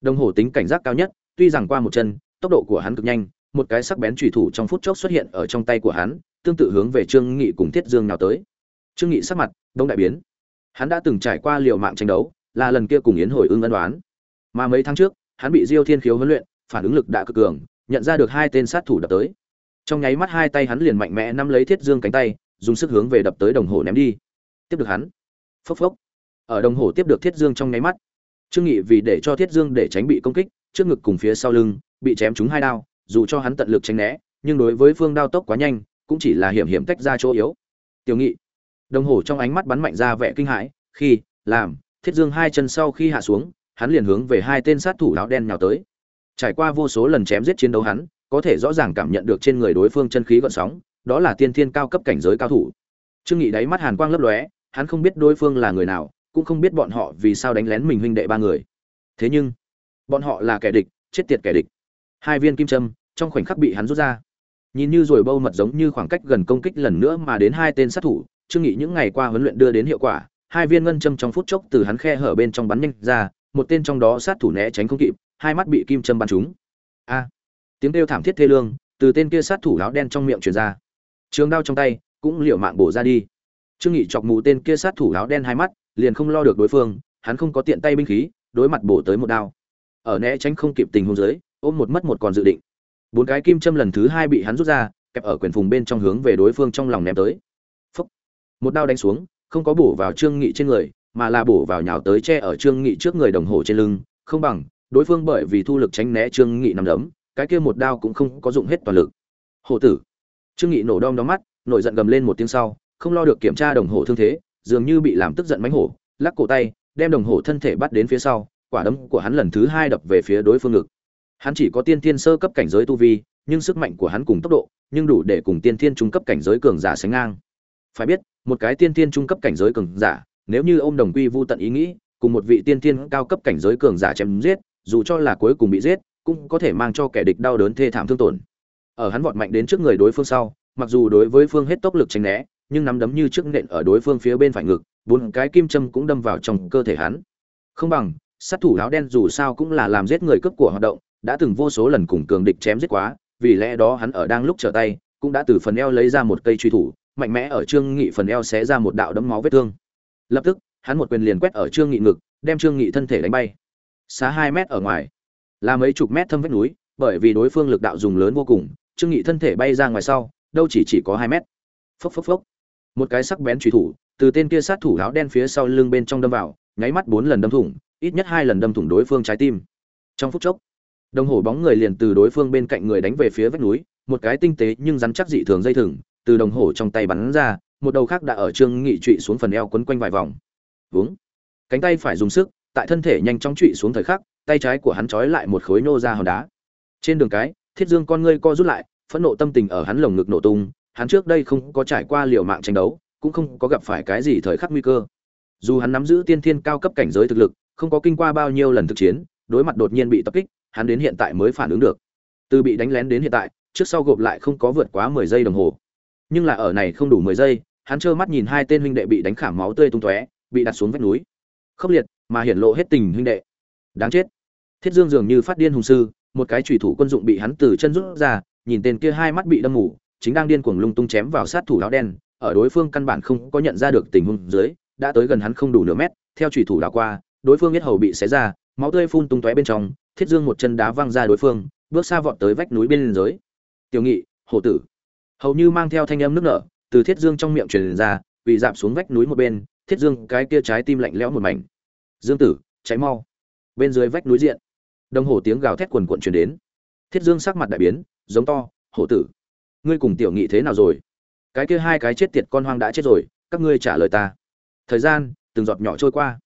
Đồng hồ tính cảnh giác cao nhất, tuy rằng qua một chân, tốc độ của hắn cực nhanh một cái sắc bén chủy thủ trong phút chốc xuất hiện ở trong tay của hắn, tương tự hướng về trương nghị cùng thiết dương nào tới. Trương nghị sắc mặt, đông đại biến. Hắn đã từng trải qua liều mạng tranh đấu, là lần kia cùng yến hồi ưng ân đoán mà mấy tháng trước, hắn bị diêu thiên khiếu huấn luyện, phản ứng lực đã cực cường, nhận ra được hai tên sát thủ đập tới. Trong nháy mắt hai tay hắn liền mạnh mẽ nắm lấy thiết dương cánh tay, dùng sức hướng về đập tới đồng hồ ném đi. Tiếp được hắn. Phốc phốc. Ở đồng hồ tiếp được thiết dương trong nháy mắt, trương nghị vì để cho thiết dương để tránh bị công kích, trước ngực cùng phía sau lưng, bị chém trúng hai đao dù cho hắn tận lực tránh né, nhưng đối với phương đao tốc quá nhanh, cũng chỉ là hiểm hiểm tách ra chỗ yếu. Tiểu nghị, đồng hồ trong ánh mắt bắn mạnh ra vẻ kinh hãi, khi, làm, thiết dương hai chân sau khi hạ xuống, hắn liền hướng về hai tên sát thủ áo đen nhào tới. Trải qua vô số lần chém giết chiến đấu hắn, có thể rõ ràng cảm nhận được trên người đối phương chân khí gợn sóng, đó là tiên thiên cao cấp cảnh giới cao thủ. Trương nghị đáy mắt hàn quang lấp lóe, hắn không biết đối phương là người nào, cũng không biết bọn họ vì sao đánh lén mình huynh đệ ba người. Thế nhưng, bọn họ là kẻ địch, chết tiệt kẻ địch. Hai viên kim châm trong khoảnh khắc bị hắn rút ra. Nhìn như rồi bâu mật giống như khoảng cách gần công kích lần nữa mà đến hai tên sát thủ, trương nghị những ngày qua huấn luyện đưa đến hiệu quả, hai viên ngân châm trong phút chốc từ hắn khe hở bên trong bắn nhanh ra, một tên trong đó sát thủ né tránh không kịp, hai mắt bị kim châm bắn trúng. A! Tiếng kêu thảm thiết thê lương từ tên kia sát thủ áo đen trong miệng truyền ra. Trường đao trong tay cũng liều mạng bổ ra đi. Trương nghị chọc mù tên kia sát thủ áo đen hai mắt, liền không lo được đối phương, hắn không có tiện tay binh khí, đối mặt bổ tới một đao. Ở né tránh không kịp tình huống dưới, ôm một mất một còn dự định bốn cái kim châm lần thứ hai bị hắn rút ra, kẹp ở quyền phùng bên trong hướng về đối phương trong lòng ném tới. Phúc. một đao đánh xuống, không có bổ vào trương nghị trên người, mà là bổ vào nhào tới che ở trương nghị trước người đồng hồ trên lưng, không bằng, đối phương bởi vì thu lực tránh né trương nghị nằm đấm, cái kia một đao cũng không có dụng hết toàn lực. Hổ tử. Trương nghị nổ đom đóm mắt, nổi giận gầm lên một tiếng sau, không lo được kiểm tra đồng hồ thương thế, dường như bị làm tức giận mánh hổ, lắc cổ tay, đem đồng hồ thân thể bắt đến phía sau, quả đấm của hắn lần thứ hai đập về phía đối phương ngực hắn chỉ có tiên thiên sơ cấp cảnh giới tu vi, nhưng sức mạnh của hắn cùng tốc độ, nhưng đủ để cùng tiên thiên trung cấp cảnh giới cường giả sánh ngang. Phải biết, một cái tiên thiên trung cấp cảnh giới cường giả, nếu như ôm đồng quy vu tận ý nghĩ, cùng một vị tiên thiên cao cấp cảnh giới cường giả chém giết, dù cho là cuối cùng bị giết, cũng có thể mang cho kẻ địch đau đớn thê thảm thương tổn. Ở hắn vọt mạnh đến trước người đối phương sau, mặc dù đối với phương hết tốc lực tránh né, nhưng nắm đấm như trước nện ở đối phương phía bên phải ngực, bốn cái kim châm cũng đâm vào trong cơ thể hắn. Không bằng, sát thủ áo đen dù sao cũng là làm giết người cướp của hoạt động đã từng vô số lần cùng cường địch chém giết quá, vì lẽ đó hắn ở đang lúc trở tay, cũng đã từ phần eo lấy ra một cây truy thủ, mạnh mẽ ở trương nghị phần eo xé ra một đạo đấm máu vết thương. Lập tức, hắn một quyền liền quét ở trương nghị ngực, đem trương nghị thân thể đánh bay. Xá hai mét ở ngoài, là mấy chục mét thâm vách núi, bởi vì đối phương lực đạo dùng lớn vô cùng, trương nghị thân thể bay ra ngoài sau, đâu chỉ chỉ có hai mét. Phốc phốc phốc. Một cái sắc bén truy thủ, từ tên kia sát thủ áo đen phía sau lưng bên trong đâm vào, nháy mắt bốn lần đâm thủng, ít nhất hai lần đâm thủng đối phương trái tim. Trong phút chốc đồng hồ bóng người liền từ đối phương bên cạnh người đánh về phía vách núi, một cái tinh tế nhưng rắn chắc dị thường dây thừng, từ đồng hồ trong tay bắn ra, một đầu khác đã ở trương nghị trụy xuống phần eo quấn quanh vài vòng. Vướng cánh tay phải dùng sức, tại thân thể nhanh chóng trụy xuống thời khắc, tay trái của hắn trói lại một khối nô ra hòn đá. Trên đường cái, thiết dương con ngươi co rút lại, phẫn nộ tâm tình ở hắn lồng ngực nổ tung, hắn trước đây không có trải qua liều mạng tranh đấu, cũng không có gặp phải cái gì thời khắc nguy cơ. Dù hắn nắm giữ tiên thiên cao cấp cảnh giới thực lực, không có kinh qua bao nhiêu lần thực chiến, đối mặt đột nhiên bị tập kích hắn đến hiện tại mới phản ứng được. Từ bị đánh lén đến hiện tại, trước sau gộp lại không có vượt quá mười giây đồng hồ. Nhưng là ở này không đủ mười giây, hắn trơ mắt nhìn hai tên huynh đệ bị đánh khảm máu tươi tung tóe, bị đặt xuống vách núi. Khốc liệt, mà hiển lộ hết tình huynh đệ. Đáng chết. Thiết dương dường như phát điên hùng sư, một cái chủy thủ quân dụng bị hắn từ chân rút ra, nhìn tên kia hai mắt bị đâm ngủ chính đang điên cuồng lung tung chém vào sát thủ áo đen, ở đối phương căn bản không có nhận ra được tình huống dưới, đã tới gần hắn không đủ nửa mét, theo chủy thủ đảo qua, đối phương biết hầu bị xé ra, máu tươi phun tung tóe bên trong thiết dương một chân đá văng ra đối phương, bước xa vọt tới vách núi bên dưới. Tiểu nghị, hổ tử. Hầu như mang theo thanh âm nước nở, từ thiết dương trong miệng truyền ra vì dạp xuống vách núi một bên, thiết dương cái kia trái tim lạnh lẽo một mảnh. Dương tử cháy mau. Bên dưới vách núi diện, đồng hồ tiếng gào thét quần quận truyền đến. Thiết dương sắc mặt đại biến, giống to, hổ tử, ngươi cùng tiểu nghị thế nào rồi? Cái kia hai cái chết tiệt con hoang đã chết rồi, các ngươi trả lời ta. Thời gian, từng giọt nhỏ trôi qua.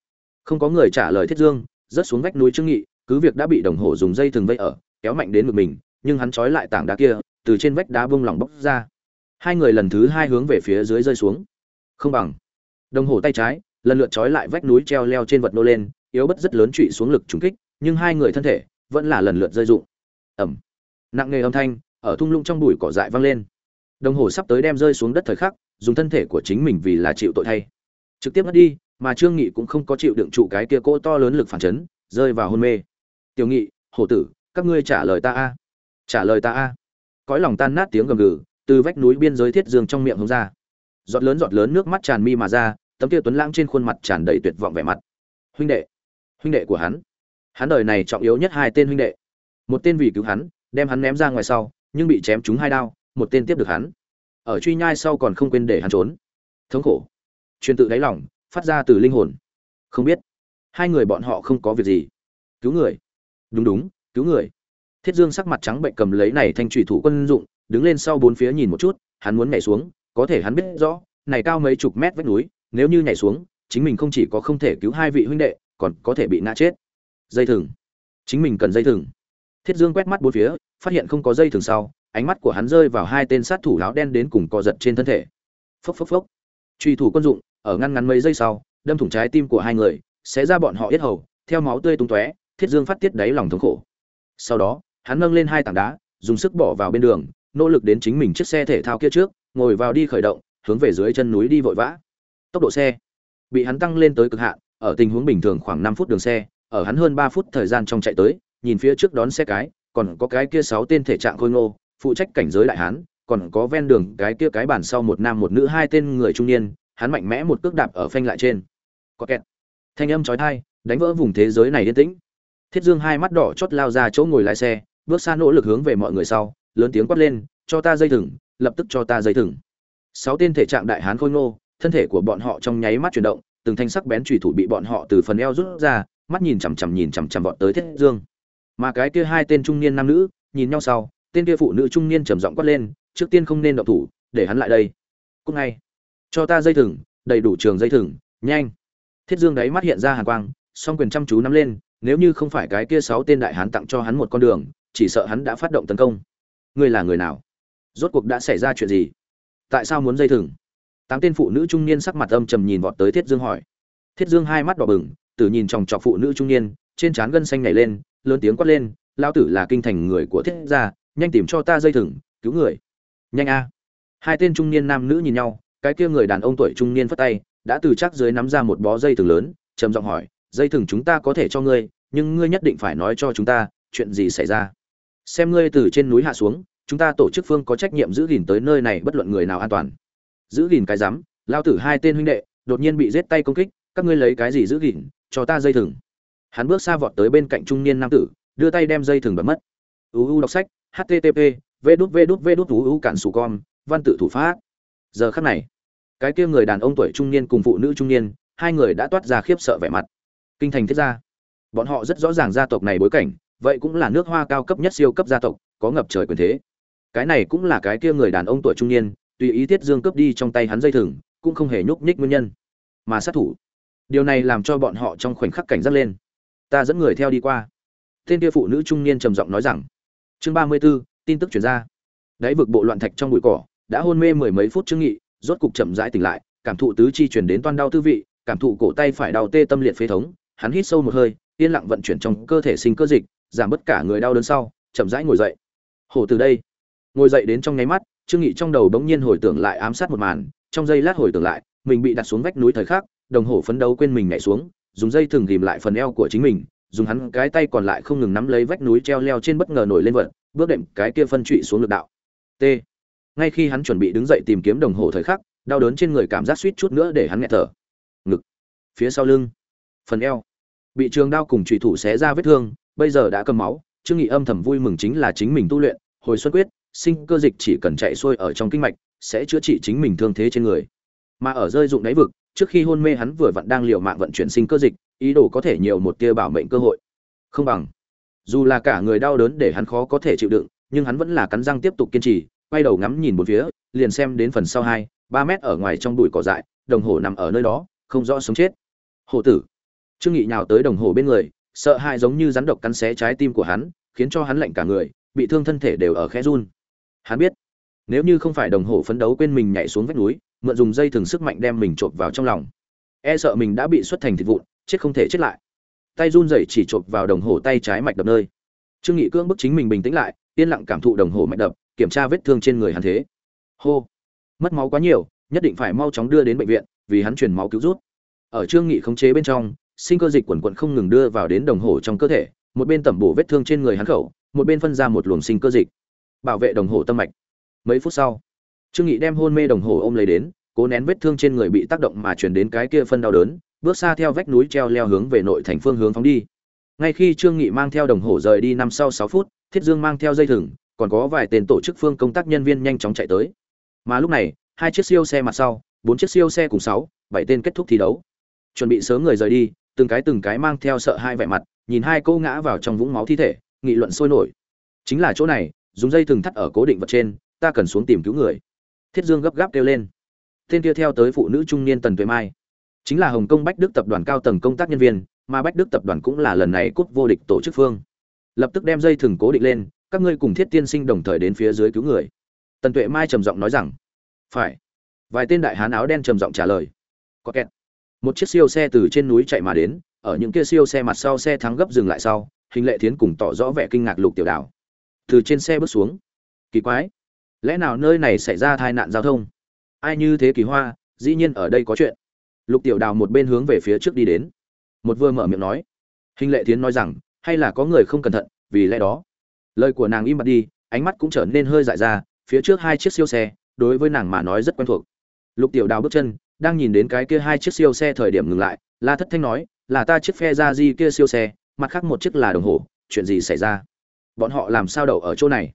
Không có người trả lời thiết dương, rớt xuống vách núi trương nghị cứ việc đã bị đồng hồ dùng dây thừng vây ở, kéo mạnh đến ngực mình, nhưng hắn trói lại tảng đá kia, từ trên vách đá bông lỏng bốc ra. Hai người lần thứ hai hướng về phía dưới rơi xuống. Không bằng. Đồng hồ tay trái, lần lượt trói lại vách núi treo leo trên vật nô lên, yếu bất rất lớn trụy xuống lực trúng kích, nhưng hai người thân thể vẫn là lần lượt rơi rụng. Ẩm nặng nề âm thanh, ở thung lũng trong bụi cỏ dại vang lên. Đồng hồ sắp tới đem rơi xuống đất thời khắc, dùng thân thể của chính mình vì là chịu tội thay. Trực tiếp mất đi, mà trương nghị cũng không có chịu đựng trụ cái kia cỗ to lớn lực phản chấn, rơi vào hôn mê tiểu nghị, hổ tử, các ngươi trả lời ta a. Trả lời ta a. Cõi lòng tan nát tiếng gầm gừ, từ vách núi biên giới thiết dương trong miệng hướng ra. Giọt lớn giọt lớn nước mắt tràn mi mà ra, tấm kia tuấn lãng trên khuôn mặt tràn đầy tuyệt vọng vẻ mặt. Huynh đệ huynh đệ của hắn. Hắn đời này trọng yếu nhất hai tên huynh đệ. Một tên vì cứu hắn, đem hắn ném ra ngoài sau, nhưng bị chém trúng hai đao, một tên tiếp được hắn. Ở truy nhai sau còn không quên để hắn trốn. Thống khổ. Truyền tự đáy lòng, phát ra từ linh hồn. Không biết, hai người bọn họ không có việc gì. Cứu người đúng đúng, cứu người. Thiết dương sắc mặt trắng bệnh cầm lấy này thanh trùy thủ quân dụng, đứng lên sau bốn phía nhìn một chút, hắn muốn nhảy xuống, có thể hắn biết rõ, này cao mấy chục mét vách núi, nếu như nhảy xuống, chính mình không chỉ có không thể cứu hai vị huynh đệ, còn có thể bị ngã chết. Dây thừng. Chính mình cần dây thừng. Thiết dương quét mắt bốn phía, phát hiện không có dây thừng sau, ánh mắt của hắn rơi vào hai tên sát thủ áo đen đến cùng co giật trên thân thể. Phốc phốc phốc. Truy thủ quân dụng, ở ngăn ngắn mấy giây sau, đâm thủng trái tim của hai người sẽ ra bọn họ yết hầu, theo máu tươi tung tóe thiết dương phát tiết đáy lòng thống khổ. Sau đó, hắn nâng lên hai tảng đá, dùng sức bỏ vào bên đường, nỗ lực đến chính mình chiếc xe thể thao kia trước, ngồi vào đi khởi động, hướng về dưới chân núi đi vội vã. Tốc độ xe bị hắn tăng lên tới cực hạn, ở tình huống bình thường khoảng năm phút đường xe, ở hắn hơn ba phút thời gian trong chạy tới, nhìn phía trước đón xe cái, còn có cái kia sáu tên thể trạng khôi ngô, phụ trách cảnh giới đại hán, còn có ven đường cái kia cái bản sau một nam một nữ hai tên người trung niên, hắn mạnh mẽ một cước đạp ở phanh lại trên. Có kẹt. Thanh âm chói tai, đánh vỡ vùng thế giới này yên tĩnh thiết dương hai mắt đỏ chót lao ra chỗ ngồi lái xe, bước xa nỗ lực hướng về mọi người sau, lớn tiếng quát lên, cho ta dây thừng, lập tức cho ta dây thừng. Sáu tên thể trạng đại hán khôi ngô, thân thể của bọn họ trong nháy mắt chuyển động, từng thanh sắc bén chủy thủ bị bọn họ từ phần eo rút ra, mắt nhìn chằm chằm nhìn chằm chằm vọt tới thiết dương. Mà cái kia hai tên trung niên nam nữ, nhìn nhau sau, tên kia phụ nữ trung niên trầm giọng quát lên, trước tiên không nên động thủ, để hắn lại đây. Cúc ngay. Cho ta dây thừng, đầy đủ trường dây thừng, nhanh. Thiết dương đáy mắt hiện ra hàn quang, song quyền chăm chú nắm lên nếu như không phải cái kia sáu tên đại hán tặng cho hắn một con đường, chỉ sợ hắn đã phát động tấn công. Ngươi là người nào? Rốt cuộc đã xảy ra chuyện gì? Tại sao muốn dây thừng? Tám tên phụ nữ trung niên sắc mặt âm trầm nhìn vọt tới thiết dương hỏi. Thiết dương hai mắt đỏ bừng tử nhìn chòng chọc phụ nữ trung niên, trên trán gân xanh nhảy lên, lớn tiếng quát lên lao tử là kinh thành người của thiết gia, nhanh tìm cho ta dây thừng, cứu người. Nhanh a. Hai tên trung niên nam nữ nhìn nhau, cái kia người đàn ông tuổi trung niên phất tay, đã từ chắc dưới nắm ra một bó dây thừng lớn, trầm giọng hỏi dây thừng chúng ta có thể cho ngươi, nhưng ngươi nhất định phải nói cho chúng ta, chuyện gì xảy ra. Xem ngươi từ trên núi hạ xuống, chúng ta tổ chức phương có trách nhiệm giữ gìn tới nơi này bất luận người nào an toàn. Giữ gìn cái rắm lao tử hai tên huynh đệ, đột nhiên bị giết tay công kích, các ngươi lấy cái gì giữ gìn, cho ta dây thừng. Hắn bước xa vọt tới bên cạnh trung niên nam tử, đưa tay đem dây thừng bật mất. Uu đọc sách http v đút v đút v đút uu cản sù con, văn tự thủ pháp. Giờ khắc này, cái kia người đàn ông tuổi trung niên cùng phụ nữ trung niên, hai người đã toát ra khiếp sợ vẻ mặt kinh thành thiết gia. Bọn họ rất rõ ràng gia tộc này bối cảnh vậy cũng là nước hoa cao cấp nhất siêu cấp gia tộc có ngập trời quyền thế. Cái này cũng là cái kia người đàn ông tuổi trung niên tùy ý tiết dương cướp đi trong tay hắn dây thừng cũng không hề nhúc nhích nguyên nhân. Mà sát thủ. Điều này làm cho bọn họ trong khoảnh khắc cảnh giác lên. Ta dẫn người theo đi qua. Tên kia phụ nữ trung niên trầm giọng nói rằng. Chương ba mươi 34, tin tức chuyển ra. Đáy vực bộ loạn thạch trong bụi cỏ đã hôn mê mười mấy phút trước nghị rốt cục chậm rãi tỉnh lại cảm thụ tứ chi chuyển đến toan đau tư vị cảm thụ cổ tay phải đau tê tâm liệt phế thống hắn hít sâu một hơi, yên lặng vận chuyển trong cơ thể sinh cơ dịch, giảm bớt cả người đau đớn sau, chậm rãi ngồi dậy. Hổ từ đây. Ngồi dậy đến trong nháy mắt, trương nghị trong đầu bỗng nhiên hồi tưởng lại ám sát một màn, trong giây lát hồi tưởng lại, mình bị đặt xuống vách núi thời khắc, đồng hồ phấn đấu quên mình nhảy xuống, dùng dây thừng ghìm lại phần eo của chính mình, dùng hắn cái tay còn lại không ngừng nắm lấy vách núi treo leo trên bất ngờ nổi lên vật, bước đệm cái kia phân trụy xuống lực đạo. T. Ngay khi hắn chuẩn bị đứng dậy tìm kiếm đồng hồ thời khắc, đau đớn trên người cảm giác suýt chút nữa để hắn nghẹt thở. Ngực. Phía sau lưng phần eo. Bị trường đao cùng trụy thủ xé ra vết thương, bây giờ đã cầm máu, trương nghị âm thầm vui mừng chính là chính mình tu luyện, hồi xuân quyết, sinh cơ dịch chỉ cần chạy xuôi ở trong kinh mạch, sẽ chữa trị chính mình thương thế trên người. Mà ở rơi dụng đáy vực, trước khi hôn mê hắn vừa vặn đang liều mạng vận chuyển sinh cơ dịch, ý đồ có thể nhiều một tia bảo mệnh cơ hội. Không bằng. Dù là cả người đau đớn để hắn khó có thể chịu đựng, nhưng hắn vẫn là cắn răng tiếp tục kiên trì, quay đầu ngắm nhìn một phía, liền xem đến phần sau hai, ba mét ở ngoài trong bụi cỏ dại, đồng hồ nằm ở nơi đó, không rõ sống chết. Hổ tử trương nghị nhào tới đồng hồ bên người, sợ hãi giống như rắn độc cắn xé trái tim của hắn, khiến cho hắn lạnh cả người, bị thương thân thể đều ở khẽ run. Hắn biết, nếu như không phải đồng hồ phấn đấu quên mình nhảy xuống vách núi, mượn dùng dây thường sức mạnh đem mình chộp vào trong lòng. E sợ mình đã bị xuất thành thịt vụn, chết không thể chết lại. Tay run rẩy chỉ chộp vào đồng hồ tay trái mạch đập nơi. Trương nghị cương bức chính mình bình tĩnh lại, yên lặng cảm thụ đồng hồ mạch đập, kiểm tra vết thương trên người hắn thế. Hô. Mất máu quá nhiều, nhất định phải mau chóng đưa đến bệnh viện, vì hắn truyền máu cứu rút. Ở trương nghị khống chế bên trong sinh cơ dịch quần quần không ngừng đưa vào đến đồng hồ trong cơ thể, một bên tẩm bổ vết thương trên người hắn khẩu, một bên phân ra một luồng sinh cơ dịch. Bảo vệ đồng hồ tâm mạch. Mấy phút sau, trương nghị đem hôn mê đồng hồ ôm lấy đến, cố nén vết thương trên người bị tác động mà truyền đến cái kia phân đau đớn, bước xa theo vách núi treo leo hướng về nội thành phương hướng phóng đi. Ngay khi trương nghị mang theo đồng hồ rời đi năm sau sáu phút, thiết dương mang theo dây thừng, còn có vài tên tổ chức phương công tác nhân viên nhanh chóng chạy tới. Mà lúc này, hai chiếc siêu xe mặt sau, bốn chiếc siêu xe cùng sáu, bảy tên kết thúc thi đấu. Chuẩn bị sớm người rời đi từng cái từng cái mang theo sợ hai vẻ mặt, nhìn hai cô ngã vào trong vũng máu thi thể, nghị luận sôi nổi. Chính là chỗ này, dùng dây thừng thắt ở cố định vật trên, ta cần xuống tìm cứu người. Thiết dương gấp gáp kêu lên. Tên kia theo tới phụ nữ trung niên tần tuệ mai. Chính là hồng kông bách đức tập đoàn cao tầng công tác nhân viên, mà bách đức tập đoàn cũng là lần này cúp vô địch tổ chức phương. Lập tức đem dây thừng cố định lên, các ngươi cùng thiết tiên sinh đồng thời đến phía dưới cứu người. Tần tuệ mai trầm giọng nói rằng, phải. Vài tên đại hán áo đen trầm giọng trả lời, có kẹt một chiếc siêu xe từ trên núi chạy mà đến, ở những kia siêu xe mặt sau xe thắng gấp dừng lại sau, hình lệ thiến cùng tỏ rõ vẻ kinh ngạc lục tiểu đảo. Từ trên xe bước xuống. Kỳ quái. Lẽ nào nơi này xảy ra tai nạn giao thông? Ai như thế kỳ hoa, dĩ nhiên ở đây có chuyện. Lục tiểu đào một bên hướng về phía trước đi đến. Một vừa mở miệng nói. Hình lệ thiến nói rằng, hay là có người không cẩn thận, vì lẽ đó. Lời của nàng im bặt đi, ánh mắt cũng trở nên hơi dại ra, phía trước hai chiếc siêu xe, đối với nàng mà nói rất quen thuộc. Lục tiểu đào bước chân đang nhìn đến cái kia hai chiếc siêu xe thời điểm ngừng lại, la thất thanh nói, là ta chiếc phe ra di kia siêu xe, mặt khác một chiếc là đồng hồ, chuyện gì xảy ra? Bọn họ làm sao đậu ở chỗ này?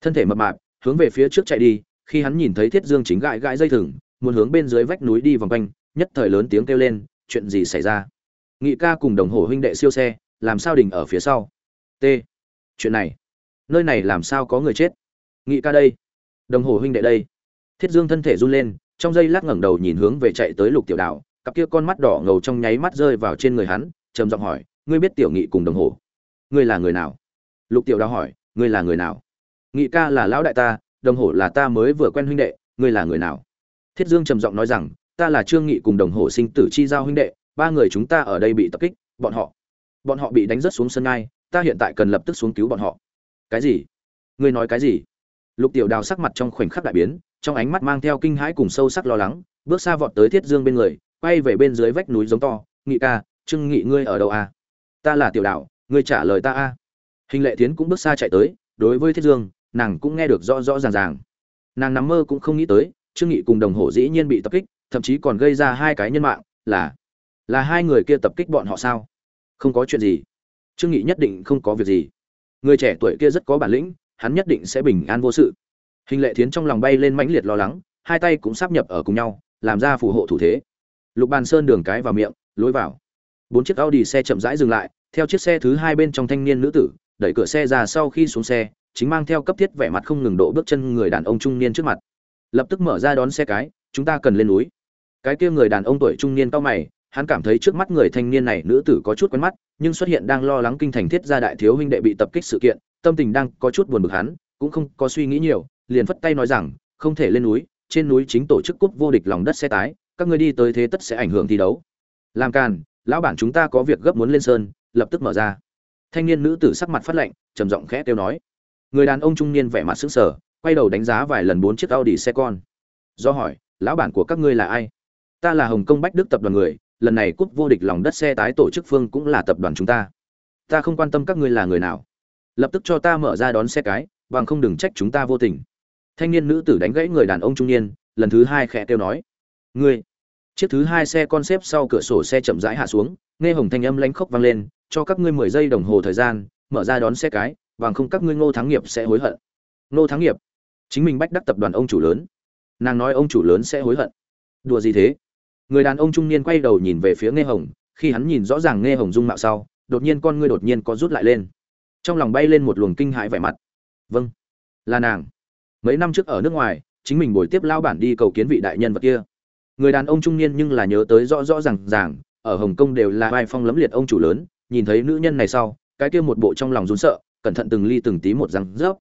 Thân thể mập mạp, hướng về phía trước chạy đi, khi hắn nhìn thấy thiết dương chính gãi gãi dây thừng, muốn hướng bên dưới vách núi đi vòng quanh, nhất thời lớn tiếng kêu lên, chuyện gì xảy ra? Nghị ca cùng đồng hồ huynh đệ siêu xe, làm sao đình ở phía sau? T, chuyện này, nơi này làm sao có người chết? Nghị ca đây, đồng hồ huynh đệ đây. Thiết dương thân thể run lên trong giây lát ngẩng đầu nhìn hướng về chạy tới lục tiểu đạo cặp kia con mắt đỏ ngầu trong nháy mắt rơi vào trên người hắn trầm giọng hỏi ngươi biết tiểu nghị cùng đồng hồ? Ngươi là người nào? Lục tiểu đào hỏi ngươi là người nào? Nghị ca là lão đại ta đồng hồ là ta mới vừa quen huynh đệ ngươi là người nào? Thiết dương trầm giọng nói rằng ta là trương nghị cùng đồng hồ sinh tử chi giao huynh đệ ba người chúng ta ở đây bị tập kích bọn họ bọn họ bị đánh rất xuống sân ngay, ta hiện tại cần lập tức xuống cứu bọn họ. Cái gì? Ngươi nói cái gì? Lục tiểu đào sắc mặt trong khoảnh khắc đại biến trong ánh mắt mang theo kinh hãi cùng sâu sắc lo lắng, bước xa vọt tới thiết dương bên người, quay về bên dưới vách núi giống to, nghị ca, trương nghị ngươi ở đâu à? ta là tiểu đạo, ngươi trả lời ta a. À? hình lệ tiến cũng bước xa chạy tới, đối với thiết dương, nàng cũng nghe được rõ rõ ràng ràng. Nàng nằm mơ cũng không nghĩ tới, trương nghị cùng đồng hồ dĩ nhiên bị tập kích, thậm chí còn gây ra hai cái nhân mạng, là là hai người kia tập kích bọn họ sao? Không có chuyện gì. Trương nghị nhất định không có việc gì. Người trẻ tuổi kia rất có bản lĩnh, hắn nhất định sẽ bình an vô sự hình lệ thiến trong lòng bay lên mãnh liệt lo lắng, hai tay cũng sắp nhập ở cùng nhau, làm ra phù hộ thủ thế. Lục bàn sơn đường cái vào miệng, lối vào. Bốn chiếc audi xe chậm rãi dừng lại, theo chiếc xe thứ hai bên trong thanh niên nữ tử, đẩy cửa xe ra sau khi xuống xe, chính mang theo cấp thiết vẻ mặt không ngừng độ bước chân người đàn ông trung niên trước mặt. Lập tức mở ra đón xe cái, chúng ta cần lên núi. Cái kia người đàn ông tuổi trung niên cao mày, hắn cảm thấy trước mắt người thanh niên này nữ tử có chút quen mắt, nhưng xuất hiện đang lo lắng kinh thành thiết gia đại thiếu huynh đệ bị tập kích sự kiện, tâm tình đang có chút buồn bực hắn, cũng không có suy nghĩ nhiều liền phất tay nói rằng, không thể lên núi, trên núi chính tổ chức cúp vô địch lòng đất xe tái, các ngươi đi tới thế tất sẽ ảnh hưởng thi đấu. Làm càn, lão bản chúng ta có việc gấp muốn lên sơn, lập tức mở ra. Thanh niên nữ tử sắc mặt phát lạnh, trầm giọng khẽ kêu nói. Người đàn ông trung niên vẻ mặt sững sờ, quay đầu đánh giá vài lần bốn chiếc audi xe con. Do hỏi, lão bản của các ngươi là ai? Ta là hồng kông bách đức tập đoàn người, lần này cúp vô địch lòng đất xe tái tổ chức phương cũng là tập đoàn chúng ta. Ta không quan tâm các ngươi là người nào. Lập tức cho ta mở ra đón xe cái, bằng không đừng trách chúng ta vô tình thanh niên nữ tử đánh gãy người đàn ông trung niên, lần thứ hai khẽ kêu nói, ngươi! Chiếc thứ hai xe con xếp sau cửa sổ xe chậm rãi hạ xuống, nghe hồng thanh âm lanh khốc vang lên, cho các ngươi mười giây đồng hồ thời gian, mở ra đón xe cái, bằng không các ngươi ngô thắng nghiệp sẽ hối hận. Ngô thắng nghiệp, chính mình bách đắc tập đoàn ông chủ lớn. Nàng nói ông chủ lớn sẽ hối hận. Đùa gì thế? Người đàn ông trung niên quay đầu nhìn về phía nghe hồng, khi hắn nhìn rõ ràng nghe hồng dung mạo sau, đột nhiên con ngươi đột nhiên có rút lại lên. Trong lòng bay lên một luồng kinh hãi vẻ mặt. Vâng là nàng mấy năm trước ở nước ngoài chính mình buổi tiếp lao bản đi cầu kiến vị đại nhân vật kia. Người đàn ông trung niên nhưng là nhớ tới rõ rõ rằng, ràng ở hồng kông đều là vai phong lấm liệt ông chủ lớn nhìn thấy nữ nhân này sau cái kia một bộ trong lòng rún sợ cẩn thận từng ly từng tí một răng rớp.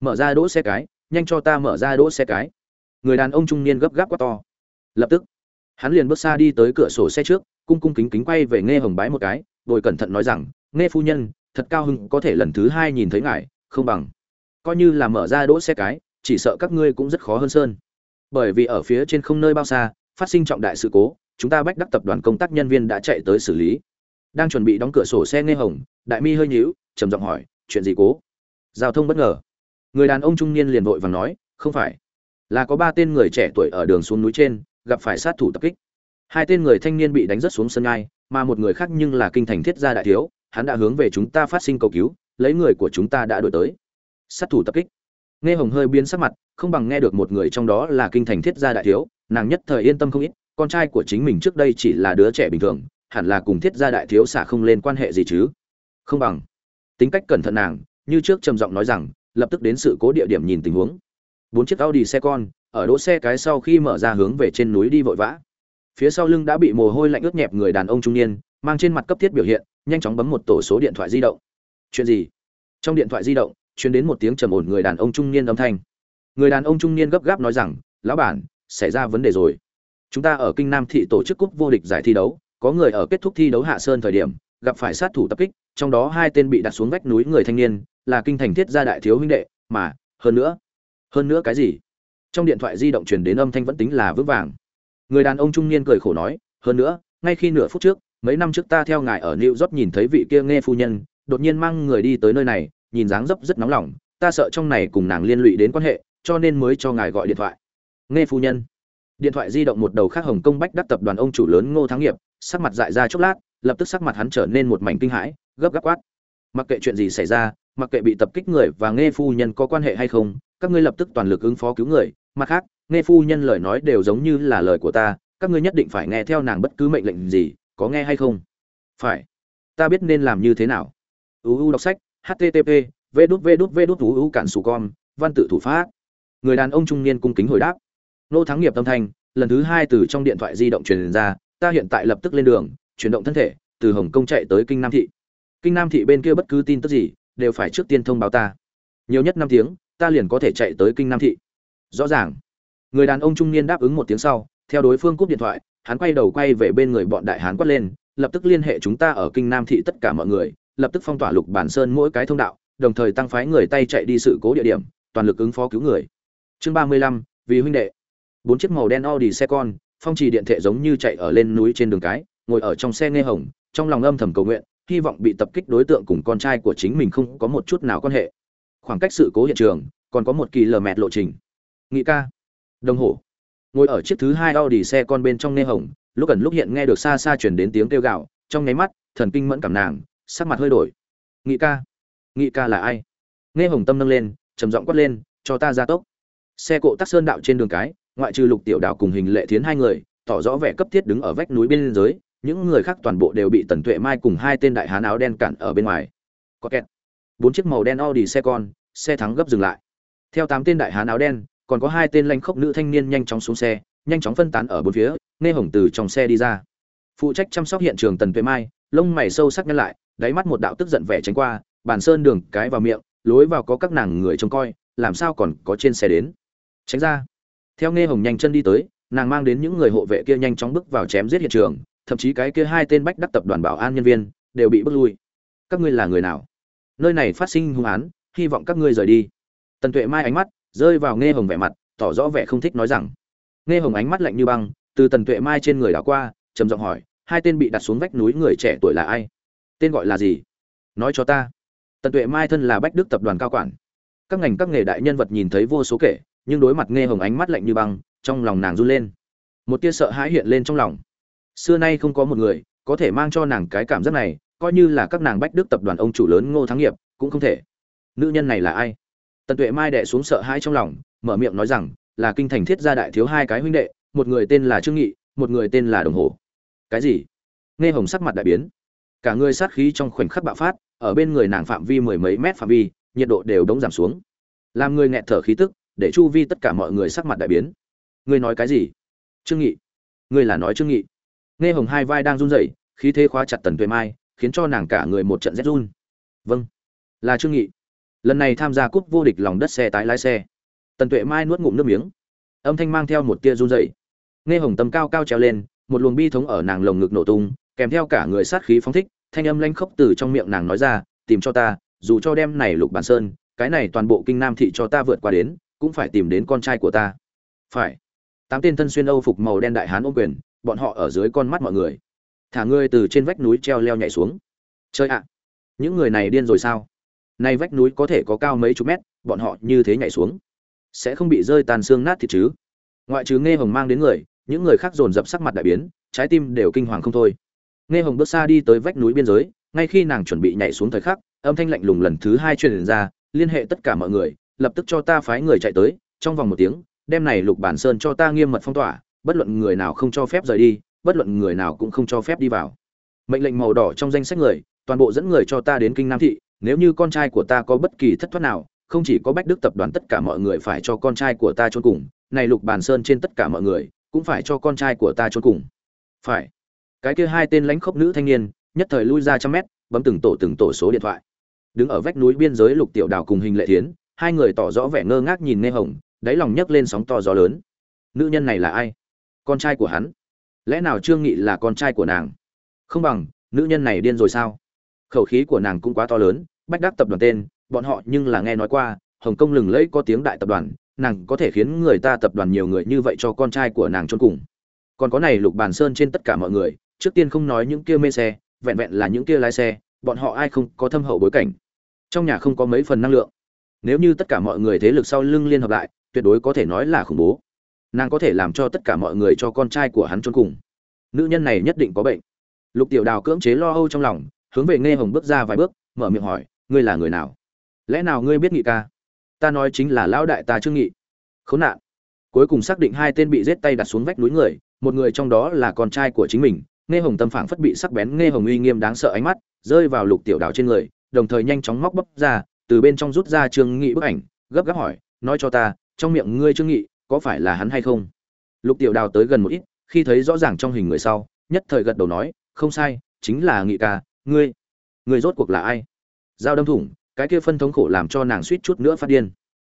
Mở ra đỗ xe cái nhanh cho ta mở ra đỗ xe cái. Người đàn ông trung niên gấp gáp quá to. Lập tức hắn liền bước xa đi tới cửa sổ xe trước cung cung kính kính quay về nghe hồng bái một cái rồi cẩn thận nói rằng nghe phu nhân thật cao hưng có thể lần thứ hai nhìn thấy ngài không bằng. Coi như là mở ra đỗ xe cái chỉ sợ các ngươi cũng rất khó hơn sơn. Bởi vì ở phía trên không nơi bao xa, phát sinh trọng đại sự cố, chúng ta bách đắc tập đoàn công tác nhân viên đã chạy tới xử lý. Đang chuẩn bị đóng cửa sổ xe nghe hồng, đại mi hơi nhíu, trầm giọng hỏi, chuyện gì cố? Giao thông bất ngờ. Người đàn ông trung niên liền vội vàng nói, không phải. Là có ba tên người trẻ tuổi ở đường xuống núi trên, gặp phải sát thủ tập kích. Hai tên người thanh niên bị đánh rất xuống sân ngai mà một người khác nhưng là kinh thành thiết gia đại thiếu, hắn đã hướng về chúng ta phát sinh cầu cứu, lấy người của chúng ta đã đổi tới. Sát thủ tập kích nghe hồng hơi biến sắc mặt, không bằng nghe được một người trong đó là kinh thành thiết gia đại thiếu, nàng nhất thời yên tâm không ít, con trai của chính mình trước đây chỉ là đứa trẻ bình thường, hẳn là cùng thiết gia đại thiếu xả không lên quan hệ gì chứ? Không bằng. Tính cách cẩn thận nàng, như trước trầm giọng nói rằng, lập tức đến sự cố địa điểm nhìn tình huống. Bốn chiếc audi xe con, ở đỗ xe cái sau khi mở ra hướng về trên núi đi vội vã. Phía sau lưng đã bị mồ hôi lạnh ướt nhẹp người đàn ông trung niên, mang trên mặt cấp thiết biểu hiện, nhanh chóng bấm một tổ số điện thoại di động. Chuyện gì? Trong điện thoại di động truyền đến một tiếng trầm ổn người đàn ông trung niên âm thanh. Người đàn ông trung niên gấp gáp nói rằng, lão bản, xảy ra vấn đề rồi. Chúng ta ở kinh nam thị tổ chức cúp vô địch giải thi đấu, có người ở kết thúc thi đấu hạ sơn thời điểm, gặp phải sát thủ tập kích, trong đó hai tên bị đặt xuống vách núi người thanh niên, là kinh thành thiết gia đại thiếu huynh đệ, mà, hơn nữa hơn nữa cái gì? Trong điện thoại di động truyền đến âm thanh vẫn tính là vững vàng. Người đàn ông trung niên cười khổ nói, hơn nữa, ngay khi nửa phút trước, mấy năm trước ta theo ngài ở new york nhìn thấy vị kia nghe phu nhân, đột nhiên mang người đi tới nơi này nhìn dáng dấp rất nóng lòng, ta sợ trong này cùng nàng liên lụy đến quan hệ, cho nên mới cho ngài gọi điện thoại. Nghe phu nhân. Điện thoại di động một đầu khác hồng công bách đắc tập đoàn ông chủ lớn ngô thắng nghiệp, sắc mặt dại ra chốc lát, lập tức sắc mặt hắn trở nên một mảnh kinh hãi, gấp gáp quát. Mặc kệ chuyện gì xảy ra, mặc kệ bị tập kích người và nghe phu nhân có quan hệ hay không, các ngươi lập tức toàn lực ứng phó cứu người. Mặt khác, nghe phu nhân lời nói đều giống như là lời của ta, các ngươi nhất định phải nghe theo nàng bất cứ mệnh lệnh gì, có nghe hay không? Phải. Ta biết nên làm như thế nào. Uu đọc sách http v đút v đút v đút uu cản sù con văn tự thủ pháp. Người đàn ông trung niên cung kính hồi đáp. Nô thắng nghiệp tâm thanh, lần thứ hai từ trong điện thoại di động truyền ra, ta hiện tại lập tức lên đường, chuyển động thân thể, từ hồng kông chạy tới kinh nam thị. Kinh nam thị bên kia bất cứ tin tức gì, đều phải trước tiên thông báo ta. Nhiều nhất năm tiếng, ta liền có thể chạy tới kinh nam thị. Rõ ràng. Người đàn ông trung niên đáp ứng một tiếng sau, theo đối phương cúp điện thoại, hắn quay đầu quay về bên người bọn đại hán quát lên, lập tức liên hệ chúng ta ở kinh nam thị tất cả mọi người lập tức phong tỏa lục bản sơn mỗi cái thông đạo, đồng thời tăng phái người tay chạy đi sự cố địa điểm, toàn lực ứng phó cứu người. Chương ba mươi lăm, vì huynh đệ. Bốn chiếc màu đen audi xe con, phong trì điện thệ giống như chạy ở lên núi trên đường cái, ngồi ở trong xe nghe hồng, trong lòng âm thầm cầu nguyện, hy vọng bị tập kích đối tượng cùng con trai của chính mình không có một chút nào quan hệ. Khoảng cách sự cố hiện trường, còn có một kỳ lờ mẹt lộ trình. Nghị ca. Đồng hồ. Ngồi ở chiếc thứ hai audi xe con bên trong nghe hồng, lúc gần lúc hiện nghe được xa xa chuyển đến tiếng kêu gạo trong nháy mắt, thần kinh mẫn cảm nàng sắc mặt hơi đổi. Nghị ca. Nghị ca là ai? Nghe hồng tâm nâng lên, trầm giọng quát lên, cho ta ra tốc. Xe cộ tắc sơn đạo trên đường cái, ngoại trừ lục tiểu đạo cùng hình lệ thiến hai người, tỏ rõ vẻ cấp thiết đứng ở vách núi bên dưới những người khác toàn bộ đều bị tần tuệ mai cùng hai tên đại hán áo đen cản ở bên ngoài. Có kẹt. Bốn chiếc màu đen audi xe con, xe thắng gấp dừng lại. Theo tám tên đại hán áo đen, còn có hai tên lanh khốc nữ thanh niên nhanh chóng xuống xe, nhanh chóng phân tán ở bốn phía, nghe hồng từ trong xe đi ra. Phụ trách chăm sóc hiện trường tần tuệ mai, lông mày sâu sắc nhăn lại đáy mắt một đạo tức giận vẻ tránh qua, bàn sơn đường cái vào miệng, lối vào có các nàng người trông coi, làm sao còn có trên xe đến. Tránh ra. Theo nghe hồng nhanh chân đi tới, nàng mang đến những người hộ vệ kia nhanh chóng bước vào chém giết hiện trường, thậm chí cái kia hai tên bách đắc tập đoàn bảo an nhân viên, đều bị bước lui. Các ngươi là người nào? Nơi này phát sinh hung án, hy vọng các ngươi rời đi. Tần tuệ mai ánh mắt rơi vào nghe hồng vẻ mặt, tỏ rõ vẻ không thích nói rằng. Nghe hồng ánh mắt lạnh như băng, từ tần tuệ mai trên người đảo qua, trầm giọng hỏi, hai tên bị đặt xuống vách núi người trẻ tuổi là ai? Tên gọi là gì? Nói cho ta. Tần tuệ mai thân là bách đức tập đoàn cao quản. Các ngành các nghề đại nhân vật nhìn thấy vô số kể, nhưng đối mặt nghe hồng ánh mắt lạnh như băng, trong lòng nàng run lên. Một tia sợ hãi hiện lên trong lòng. Xưa nay không có một người có thể mang cho nàng cái cảm giác này, coi như là các nàng bách đức tập đoàn ông chủ lớn ngô thắng nghiệp, cũng không thể. Nữ nhân này là ai? Tần tuệ mai đệ xuống sợ hãi trong lòng, mở miệng nói rằng, là kinh thành thiết gia đại thiếu hai cái huynh đệ, một người tên là trương nghị, một người tên là đồng hồ. Cái gì? Nghe hồng sắc mặt đại biến cả người sát khí trong khoảnh khắc bạo phát, ở bên người nàng phạm vi mười mấy mét phạm vi, nhiệt độ đều đống giảm xuống. Làm người nghẹt thở khí tức, để chu vi tất cả mọi người sắc mặt đại biến. Ngươi nói cái gì? Trương nghị. Ngươi là nói trương nghị. Nghe hồng hai vai đang run rẩy, khí thế khóa chặt tần tuệ mai, khiến cho nàng cả người một trận rét run. Vâng. Là trương nghị. Lần này tham gia cúp vô địch lòng đất xe tái lái xe. Tần tuệ mai nuốt ngụm nước miếng. Âm thanh mang theo một tia run rẩy. Nghe hồng tầm cao cao treo lên, một luồng bi thống ở nàng lồng ngực nổ tung kèm theo cả người sát khí phóng thích, thanh âm lanh khốc từ trong miệng nàng nói ra, tìm cho ta, dù cho đem này lục bản sơn, cái này toàn bộ kinh nam thị cho ta vượt qua đến, cũng phải tìm đến con trai của ta. Phải. Tám tên thân xuyên âu phục màu đen đại hán ôm quyền, bọn họ ở dưới con mắt mọi người. Thả ngươi từ trên vách núi treo leo nhảy xuống. Chơi ạ, những người này điên rồi sao? Nay vách núi có thể có cao mấy chục mét, bọn họ như thế nhảy xuống, sẽ không bị rơi tàn xương nát thịt chứ? Ngoại trừ nghe hồng mang đến người, những người khác dồn dập sắc mặt đại biến, trái tim đều kinh hoàng không thôi nghe hồng bước xa đi tới vách núi biên giới, ngay khi nàng chuẩn bị nhảy xuống thời khắc, âm thanh lạnh lùng lần thứ hai truyền ra, liên hệ tất cả mọi người, lập tức cho ta phái người chạy tới. Trong vòng một tiếng, đem này lục bản sơn cho ta nghiêm mật phong tỏa, bất luận người nào không cho phép rời đi, bất luận người nào cũng không cho phép đi vào. Mệnh lệnh màu đỏ trong danh sách người, toàn bộ dẫn người cho ta đến kinh nam thị, nếu như con trai của ta có bất kỳ thất thoát nào, không chỉ có bách đức tập đoàn tất cả mọi người phải cho con trai của ta trốn cùng, này lục bàn sơn trên tất cả mọi người cũng phải cho con trai của ta trốn cùng. Phải cái kia hai tên lãnh khốc nữ thanh niên, nhất thời lui ra trăm mét, bấm từng tổ từng tổ số điện thoại. Đứng ở vách núi biên giới lục tiểu đào cùng hình lệ thiến, hai người tỏ rõ vẻ ngơ ngác nhìn nghe hồng, đáy lòng nhấc lên sóng to gió lớn. Nữ nhân này là ai? Con trai của hắn. Lẽ nào trương nghị là con trai của nàng? Không bằng, nữ nhân này điên rồi sao? Khẩu khí của nàng cũng quá to lớn, bách đắc tập đoàn tên, bọn họ nhưng là nghe nói qua, hồng kông lừng lẫy có tiếng đại tập đoàn, nàng có thể khiến người ta tập đoàn nhiều người như vậy cho con trai của nàng chôn cùng. Còn có này lục bàn sơn trên tất cả mọi người trước tiên không nói những kia mê xe, vẹn vẹn là những kia lái xe, bọn họ ai không có thâm hậu bối cảnh. Trong nhà không có mấy phần năng lượng. Nếu như tất cả mọi người thế lực sau lưng liên hợp lại, tuyệt đối có thể nói là khủng bố. Nàng có thể làm cho tất cả mọi người cho con trai của hắn trốn cùng. Nữ nhân này nhất định có bệnh. Lục tiểu đào cưỡng chế lo âu trong lòng, hướng về nghe hồng bước ra vài bước, mở miệng hỏi, ngươi là người nào? Lẽ nào ngươi biết nghị ca? Ta nói chính là lão đại ta trương nghị. Khốn nạn. Cuối cùng xác định hai tên bị giết tay đặt xuống vách núi người, một người trong đó là con trai của chính mình nghe hồng tâm phảng phất bị sắc bén nghe hồng uy nghiêm đáng sợ ánh mắt, rơi vào lục tiểu đào trên người, đồng thời nhanh chóng móc bắp ra, từ bên trong rút ra trương nghị bức ảnh, gấp gáp hỏi, nói cho ta, trong miệng ngươi trương nghị, có phải là hắn hay không? Lục tiểu đào tới gần một ít, khi thấy rõ ràng trong hình người sau, nhất thời gật đầu nói, không sai, chính là nghị ca, ngươi ngươi rốt cuộc là ai? Giao đâm thủng, cái kia phân thống khổ làm cho nàng suýt chút nữa phát điên.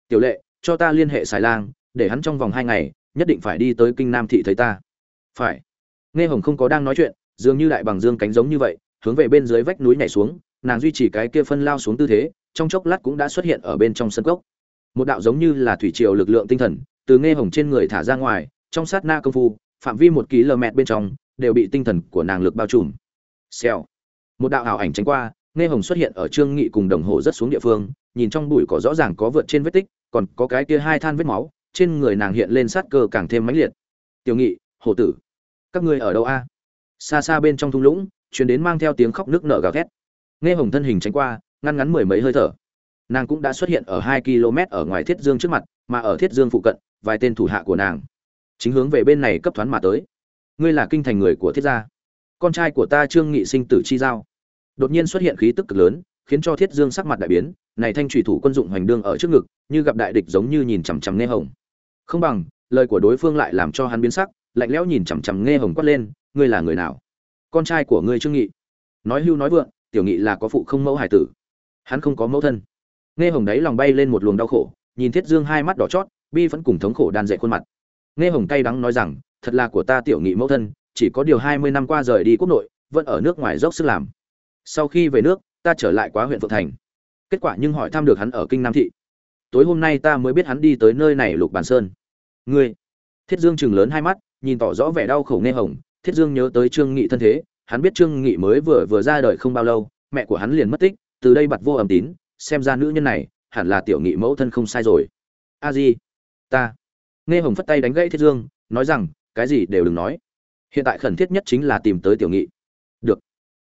Tiểu lệ, cho ta liên hệ xài lang, để hắn trong vòng hai ngày, nhất định phải đi tới kinh nam thị thấy ta. Phải nghe hồng không có đang nói chuyện, dường như đại bằng dương cánh giống như vậy, hướng về bên dưới vách núi nhảy xuống, nàng duy trì cái kia phân lao xuống tư thế, trong chốc lát cũng đã xuất hiện ở bên trong sân cốc. Một đạo giống như là thủy triều lực lượng tinh thần, từ nghe hồng trên người thả ra ngoài, trong sát na công phu, phạm vi một ký lờ mẹt bên trong, đều bị tinh thần của nàng lực bao trùm. Xèo. Một đạo ảo ảnh tránh qua, nghe hồng xuất hiện ở trương nghị cùng đồng hồ rất xuống địa phương, nhìn trong bụi cỏ rõ ràng có vượt trên vết tích, còn có cái kia hai than vết máu, trên người nàng hiện lên sát cơ càng thêm mãnh liệt. Tiểu nghị hồ tử các ngươi ở đâu a? Xa xa bên trong thung lũng, truyền đến mang theo tiếng khóc nước nở gào thét. Nghe hồng thân hình tránh qua, ngăn ngắn mười mấy hơi thở. Nàng cũng đã xuất hiện ở hai km ở ngoài thiết dương trước mặt, mà ở thiết dương phụ cận, vài tên thủ hạ của nàng. Chính hướng về bên này cấp thoán mà tới. Ngươi là kinh thành người của thiết gia. Con trai của ta trương nghị sinh tử chi giao. Đột nhiên xuất hiện khí tức cực lớn, khiến cho thiết dương sắc mặt đại biến, này thanh trùy thủ quân dụng hoành đương ở trước ngực, như gặp đại địch giống như nhìn chằm chằm nghe hồng. Không bằng, lời của đối phương lại làm cho hắn biến sắc lạnh lẽo nhìn chằm chằm nghe hồng quát lên, ngươi là người nào? Con trai của ngươi trương nghị. Nói hưu nói vượng, tiểu nghị là có phụ không mẫu hải tử. Hắn không có mẫu thân. Nghe hồng đấy lòng bay lên một luồng đau khổ, nhìn thiết dương hai mắt đỏ chót, bi vẫn cùng thống khổ đan dậy khuôn mặt. Nghe hồng cay đắng nói rằng, thật là của ta tiểu nghị mẫu thân, chỉ có điều hai mươi năm qua rời đi quốc nội, vẫn ở nước ngoài dốc sức làm. Sau khi về nước, ta trở lại quá huyện phượng thành. Kết quả nhưng hỏi thăm được hắn ở kinh nam thị. Tối hôm nay ta mới biết hắn đi tới nơi này lục bàn sơn. Ngươi? Thiết dương chừng lớn hai mắt nhìn tỏ rõ vẻ đau khổ nghe hồng, thiết dương nhớ tới trương nghị thân thế, hắn biết trương nghị mới vừa vừa ra đời không bao lâu, mẹ của hắn liền mất tích, từ đây bặt vô âm tín, xem ra nữ nhân này hẳn là tiểu nghị mẫu thân không sai rồi. A di, ta. Nghe hồng phất tay đánh gãy thiết dương, nói rằng, cái gì đều đừng nói. Hiện tại khẩn thiết nhất chính là tìm tới tiểu nghị. Được.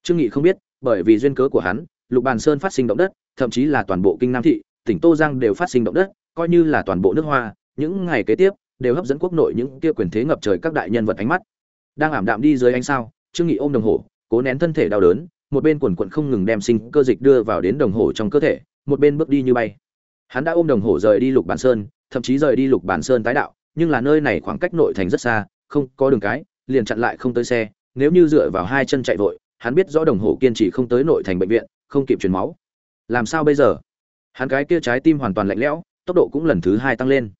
Trương nghị không biết, bởi vì duyên cớ của hắn, lục bàn sơn phát sinh động đất, thậm chí là toàn bộ kinh nam thị, tỉnh tô giang đều phát sinh động đất, coi như là toàn bộ nước hoa, những ngày kế tiếp đều hấp dẫn quốc nội những kia quyền thế ngập trời các đại nhân vật ánh mắt. Đang ảm đạm đi dưới ánh sao, trương nghị ôm đồng hồ, cố nén thân thể đau đớn, một bên quần quận không ngừng đem sinh cơ dịch đưa vào đến đồng hồ trong cơ thể, một bên bước đi như bay. Hắn đã ôm đồng hồ rời đi lục bản sơn, thậm chí rời đi lục bản sơn tái đạo, nhưng là nơi này khoảng cách nội thành rất xa, không có đường cái, liền chặn lại không tới xe, nếu như dựa vào hai chân chạy vội, hắn biết rõ đồng hồ kiên trì không tới nội thành bệnh viện, không kịp truyền máu. Làm sao bây giờ? Hắn cái kia trái tim hoàn toàn lạnh lẽo, tốc độ cũng lần thứ hai tăng lên.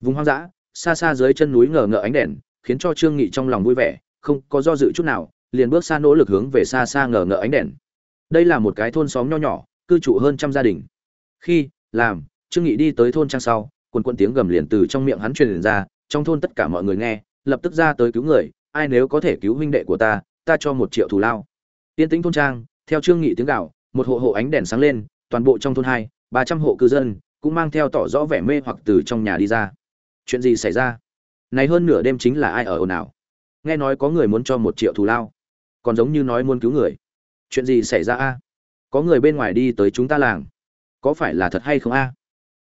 Vùng hoang dã xa xa dưới chân núi ngờ ngợ ánh đèn, khiến cho trương nghị trong lòng vui vẻ, không có do dự chút nào, liền bước xa nỗ lực hướng về xa xa ngờ ngợ ánh đèn. Đây là một cái thôn xóm nho nhỏ, cư trụ hơn trăm gia đình. Khi, làm, trương nghị đi tới thôn trang sau quần quần tiếng gầm liền từ trong miệng hắn truyền ra, trong thôn tất cả mọi người nghe, lập tức ra tới cứu người, ai nếu có thể cứu huynh đệ của ta ta cho một triệu thù lao. Tiên tĩnh thôn trang, theo trương nghị tiếng gạo một hộ hộ ánh đèn sáng lên, toàn bộ trong thôn hai, ba trăm hộ cư dân, cũng mang theo tỏ rõ vẻ mê hoặc từ trong nhà đi ra chuyện gì xảy ra? Này hơn nửa đêm chính là ai ở ồn ào? Nghe nói có người muốn cho một triệu thù lao. Còn giống như nói muốn cứu người. Chuyện gì xảy ra a? Có người bên ngoài đi tới chúng ta làng. Có phải là thật hay không a?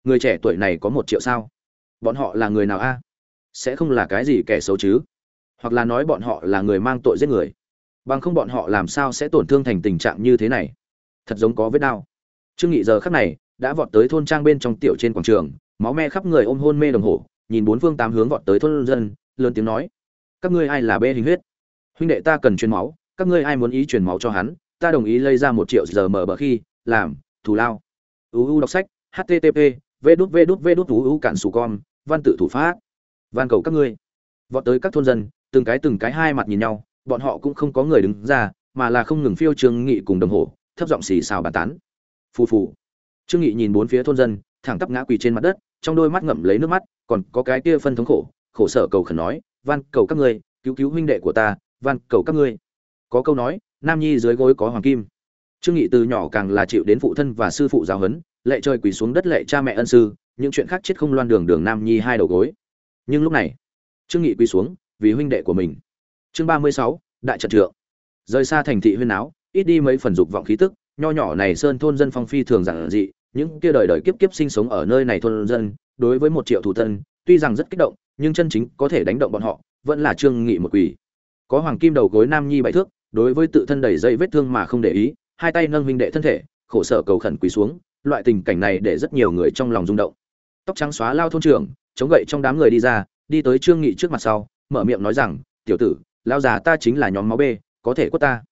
Người trẻ tuổi này có một triệu sao? Bọn họ là người nào a? Sẽ không là cái gì kẻ xấu chứ? Hoặc là nói bọn họ là người mang tội giết người? Bằng không bọn họ làm sao sẽ tổn thương thành tình trạng như thế này? Thật giống có vết đau. Trương nghị giờ khắc này đã vọt tới thôn trang bên trong tiểu trên quảng trường, máu me khắp người ôm hôn mê đồng hồ nhìn bốn phương tám hướng vọt tới thôn dân, lớn tiếng nói, các ngươi ai là bê hình huyết? Huynh đệ ta cần truyền máu, các ngươi ai muốn ý truyền máu cho hắn, ta đồng ý lấy ra một triệu giờ mở bờ khi, làm, thù lao. Uu đọc sách http v đút v đút đút uu cản sù con, văn tự thủ pháp. Van cầu các ngươi. Vọt tới các thôn dân, từng cái từng cái hai mặt nhìn nhau, bọn họ cũng không có người đứng ra, mà là không ngừng phiêu trương nghị cùng đồng hồ, thấp giọng xì xào bàn tán. Phù phù. Trương nghị nhìn bốn phía thôn dân, thẳng tắp ngã quỳ trên mặt đất trong đôi mắt ngậm lấy nước mắt, còn có cái kia phân thống khổ khổ sở cầu khẩn nói, van, cầu các ngươi, cứu cứu huynh đệ của ta, van, cầu các ngươi. Có câu nói, nam nhi dưới gối có hoàng kim. Trương nghị từ nhỏ càng là chịu đến phụ thân và sư phụ giáo huấn, lệ trời quỳ xuống đất lệ cha mẹ ân sư, những chuyện khác chết không loan đường đường nam nhi hai đầu gối. Nhưng lúc này, trương nghị quỳ xuống vì huynh đệ của mình. Chương ba mươi sáu, đại trận trượng. Rời xa thành thị huyên áo, ít đi mấy phần dục vọng khí tức, nho nhỏ này sơn thôn dân phong phi thường giản dị những kia đời đời kiếp kiếp sinh sống ở nơi này thôn dân, đối với một triệu thủ tân, tuy rằng rất kích động, nhưng chân chính có thể đánh động bọn họ, vẫn là trương nghị một quỷ. Có hoàng kim đầu gối nam nhi bảy thước, đối với tự thân đầy dây vết thương mà không để ý, hai tay nâng huynh đệ thân thể, khổ sở cầu khẩn quỳ xuống, loại tình cảnh này để rất nhiều người trong lòng rung động. Tóc trắng xóa lao thôn trưởng, chống gậy trong đám người đi ra, đi tới trương nghị trước mặt sau, mở miệng nói rằng, tiểu tử lão già ta chính là nhóm máu b có thể quất ta.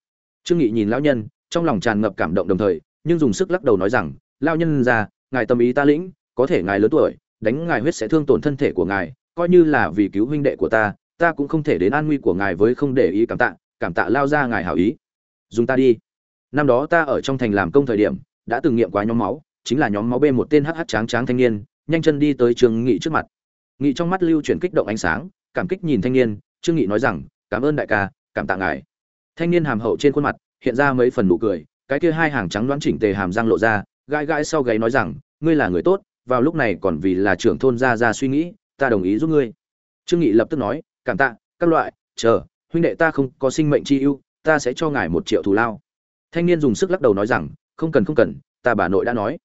Trương nghị nhìn lão nhân, trong lòng tràn ngập cảm động đồng thời, nhưng dùng sức lắc đầu nói rằng lão nhân già ngài tâm ý ta lĩnh, có thể ngài lớn tuổi, đánh ngài huyết sẽ thương tổn thân thể của ngài, coi như là vì cứu huynh đệ của ta ta cũng không thể đến an nguy của ngài với không để ý cảm tạ cảm tạ lao ra ngài hảo ý. Dùng ta đi. Năm đó ta ở trong thành làm công thời điểm, đã từng nghiệm quá nhóm máu, chính là nhóm máu b một tên hh tráng tráng thanh niên, nhanh chân đi tới trương nghị trước mặt. Nghị trong mắt lưu chuyển kích động ánh sáng, cảm kích nhìn thanh niên, trương nghị nói rằng, cảm ơn đại ca, cảm tạ ngài. Thanh niên hàm hậu trên khuôn mặt, hiện ra mấy phần nụ cười, cái kia hai hàng trắng đoán chỉnh tề hàm răng lộ ra gai gai sau gáy nói rằng, ngươi là người tốt, vào lúc này còn vì là trưởng thôn ra ra suy nghĩ, ta đồng ý giúp ngươi. Trương nghị lập tức nói, cảm tạ, các loại, chờ, huynh đệ ta không có sinh mệnh chi ưu, ta sẽ cho ngài một triệu thù lao. Thanh niên dùng sức lắc đầu nói rằng, không cần không cần, ta bà nội đã nói.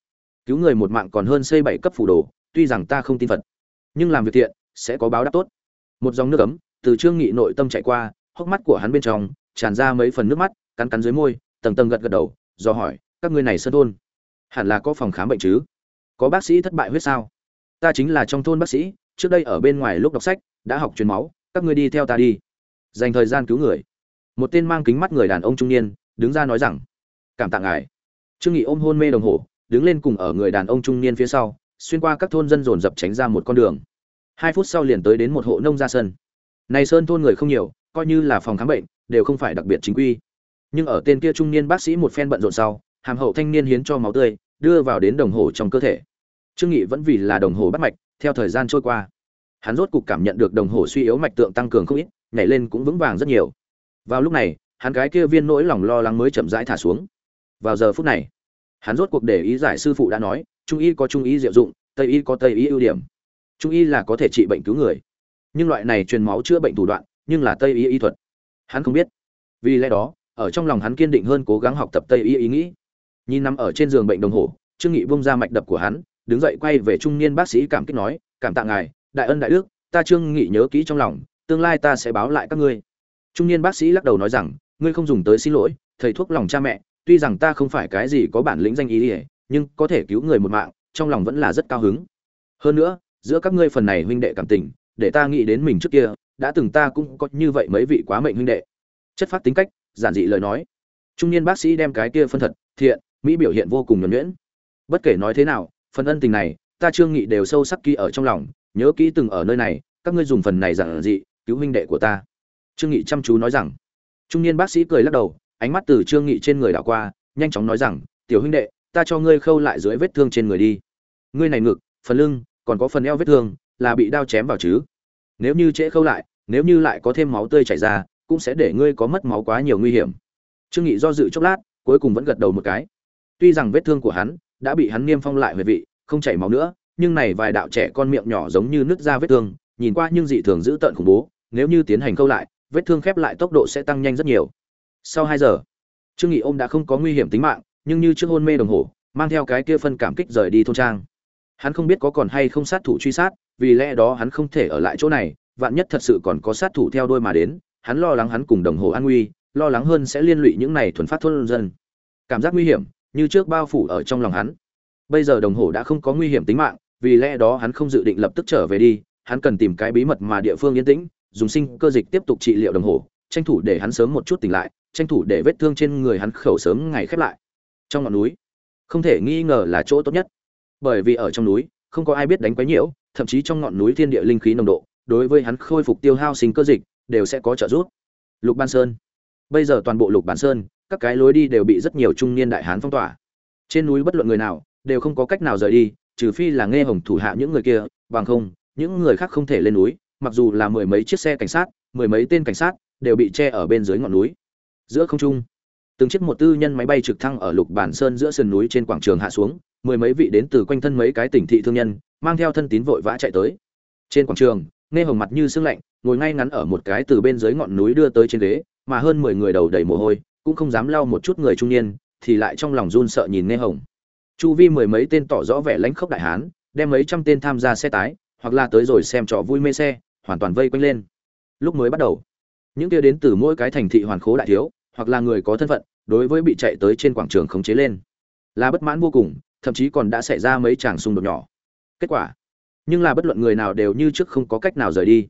Cứu người một mạng còn hơn xây bảy cấp phủ đồ, tuy rằng ta không tin phật, nhưng làm việc thiện, sẽ có báo đáp tốt. Một dòng nước ấm từ trương nghị nội tâm chạy qua, hốc mắt của hắn bên trong tràn ra mấy phần nước mắt, cắn cắn dưới môi, tầng tầng gật gật đầu, do hỏi, các ngươi này sơn thôn hẳn là có phòng khám bệnh chứ? Có bác sĩ thất bại huyết sao? Ta chính là trong thôn bác sĩ, trước đây ở bên ngoài lúc đọc sách, đã học truyền máu, các ngươi đi theo ta đi. Dành thời gian cứu người. Một tên mang kính mắt người đàn ông trung niên, đứng ra nói rằng, cảm tạ ngài. Trương nghị ôm hôn mê đồng hồ, đứng lên cùng ở người đàn ông trung niên phía sau, xuyên qua các thôn dân dồn dập tránh ra một con đường. Hai phút sau liền tới đến một hộ nông gia sân. Này sơn thôn người không nhiều, coi như là phòng khám bệnh, đều không phải đặc biệt chính quy. Nhưng ở tên kia trung niên bác sĩ một phen bận rộn sau, hàm hậu thanh niên hiến cho máu tươi đưa vào đến đồng hồ trong cơ thể. Trương nghị vẫn vì là đồng hồ bắt mạch, theo thời gian trôi qua, hắn rốt cục cảm nhận được đồng hồ suy yếu mạch tượng tăng cường không ít, nhảy lên cũng vững vàng rất nhiều. Vào lúc này, hắn cái kia viên nỗi lòng lo lắng mới chậm rãi thả xuống. Vào giờ phút này, hắn rốt cuộc để ý giải sư phụ đã nói, trung y có trung y diệu dụng, tây y có tây y ưu điểm. Trung y là có thể trị bệnh cứu người. Nhưng loại này truyền máu chữa bệnh thủ đoạn, nhưng là tây y y thuật. Hắn không biết. Vì lẽ đó, ở trong lòng hắn kiên định hơn cố gắng học tập tây y ý nghĩ nhìn nằm ở trên giường bệnh đồng hồ, trương nghị bung ra mạch đập của hắn, đứng dậy quay về trung niên bác sĩ cảm kích nói, cảm tạ ngài, đại ân đại đức, ta trương nghị nhớ kỹ trong lòng, tương lai ta sẽ báo lại các ngươi. Trung niên bác sĩ lắc đầu nói rằng, ngươi không dùng tới xin lỗi, thầy thuốc lòng cha mẹ, tuy rằng ta không phải cái gì có bản lĩnh danh ý ỉa nhưng có thể cứu người một mạng, trong lòng vẫn là rất cao hứng. Hơn nữa, giữa các ngươi phần này huynh đệ cảm tình, để ta nghĩ đến mình trước kia, đã từng ta cũng có như vậy mấy vị quá mệnh huynh đệ. Chất phát tính cách, giản dị lời nói. Trung niên bác sĩ đem cái kia phân thật, thiện mỹ biểu hiện vô cùng nhuẩn nhuyễn. Bất kể nói thế nào, phần ân tình này, ta trương nghị đều sâu sắc kỹ ở trong lòng, nhớ kỹ từng ở nơi này, các ngươi dùng phần này giản dị, cứu huynh đệ của ta. Trương nghị chăm chú nói rằng. Trung niên bác sĩ cười lắc đầu, ánh mắt từ trương nghị trên người đảo qua, nhanh chóng nói rằng, tiểu huynh đệ, ta cho ngươi khâu lại dưới vết thương trên người đi. Ngươi này ngực, phần lưng, còn có phần eo vết thương, là bị đao chém vào chứ. Nếu như trễ khâu lại, nếu như lại có thêm máu tươi chảy ra, cũng sẽ để ngươi có mất máu quá nhiều nguy hiểm. Trương nghị do dự chốc lát, cuối cùng vẫn gật đầu một cái tuy rằng vết thương của hắn đã bị hắn niêm phong lại về vị, không chảy máu nữa, nhưng này vài đạo trẻ con miệng nhỏ giống như nứt ra vết thương, nhìn qua nhưng dị thường giữ tợn khủng bố, nếu như tiến hành câu lại, vết thương khép lại tốc độ sẽ tăng nhanh rất nhiều. Sau hai giờ, trương nghị ôm đã không có nguy hiểm tính mạng, nhưng như trước hôn mê đồng hồ, mang theo cái kia phân cảm kích rời đi thôn trang. Hắn không biết có còn hay không sát thủ truy sát, vì lẽ đó hắn không thể ở lại chỗ này, vạn nhất thật sự còn có sát thủ theo đuôi mà đến, hắn lo lắng hắn cùng đồng hồ an nguy, lo lắng hơn sẽ liên lụy những này thuần phát thôn dân. Cảm giác nguy hiểm như trước bao phủ ở trong lòng hắn. Bây giờ đồng hồ đã không có nguy hiểm tính mạng, vì lẽ đó hắn không dự định lập tức trở về đi, hắn cần tìm cái bí mật mà địa phương yên tĩnh, dùng sinh cơ dịch tiếp tục trị liệu đồng hồ, tranh thủ để hắn sớm một chút tỉnh lại, tranh thủ để vết thương trên người hắn khẩu sớm ngày khép lại. Trong ngọn núi, không thể nghi ngờ là chỗ tốt nhất. Bởi vì ở trong núi, không có ai biết đánh quái nhiễu, thậm chí trong ngọn núi thiên địa linh khí nồng độ, đối với hắn khôi phục tiêu hao sinh cơ dịch, đều sẽ có trợ giúp. Lục ban sơn. Bây giờ toàn bộ lục bản sơn các cái lối đi đều bị rất nhiều trung niên đại hán phong tỏa. Trên núi bất luận người nào, đều không có cách nào rời đi, trừ phi là nghe hồng thủ hạ những người kia, bằng không, những người khác không thể lên núi, mặc dù là mười mấy chiếc xe cảnh sát, mười mấy tên cảnh sát, đều bị che ở bên dưới ngọn núi. Giữa không trung, từng chiếc một tư nhân máy bay trực thăng ở lục bản sơn giữa sườn núi trên quảng trường hạ xuống, mười mấy vị đến từ quanh thân mấy cái tỉnh thị thương nhân, mang theo thân tín vội vã chạy tới. Trên quảng trường, nghe hồng mặt như sương lạnh, ngồi ngay ngắn ở một cái từ bên dưới ngọn núi đưa tới trên ghế, mà hơn mười người đầu đầy mồ hôi cũng không dám lau một chút người trung niên, thì lại trong lòng run sợ nhìn nghe hồng. Chu vi mười mấy tên tỏ rõ vẻ lãnh khốc đại hán, đem mấy trăm tên tham gia xe tái, hoặc là tới rồi xem trò vui mê xe, hoàn toàn vây quanh lên. Lúc mới bắt đầu, những kia đến từ mỗi cái thành thị hoàn khố đại thiếu, hoặc là người có thân phận, đối với bị chạy tới trên quảng trường khống chế lên, là bất mãn vô cùng, thậm chí còn đã xảy ra mấy tràng xung đột nhỏ. Kết quả, nhưng là bất luận người nào đều như trước không có cách nào rời đi.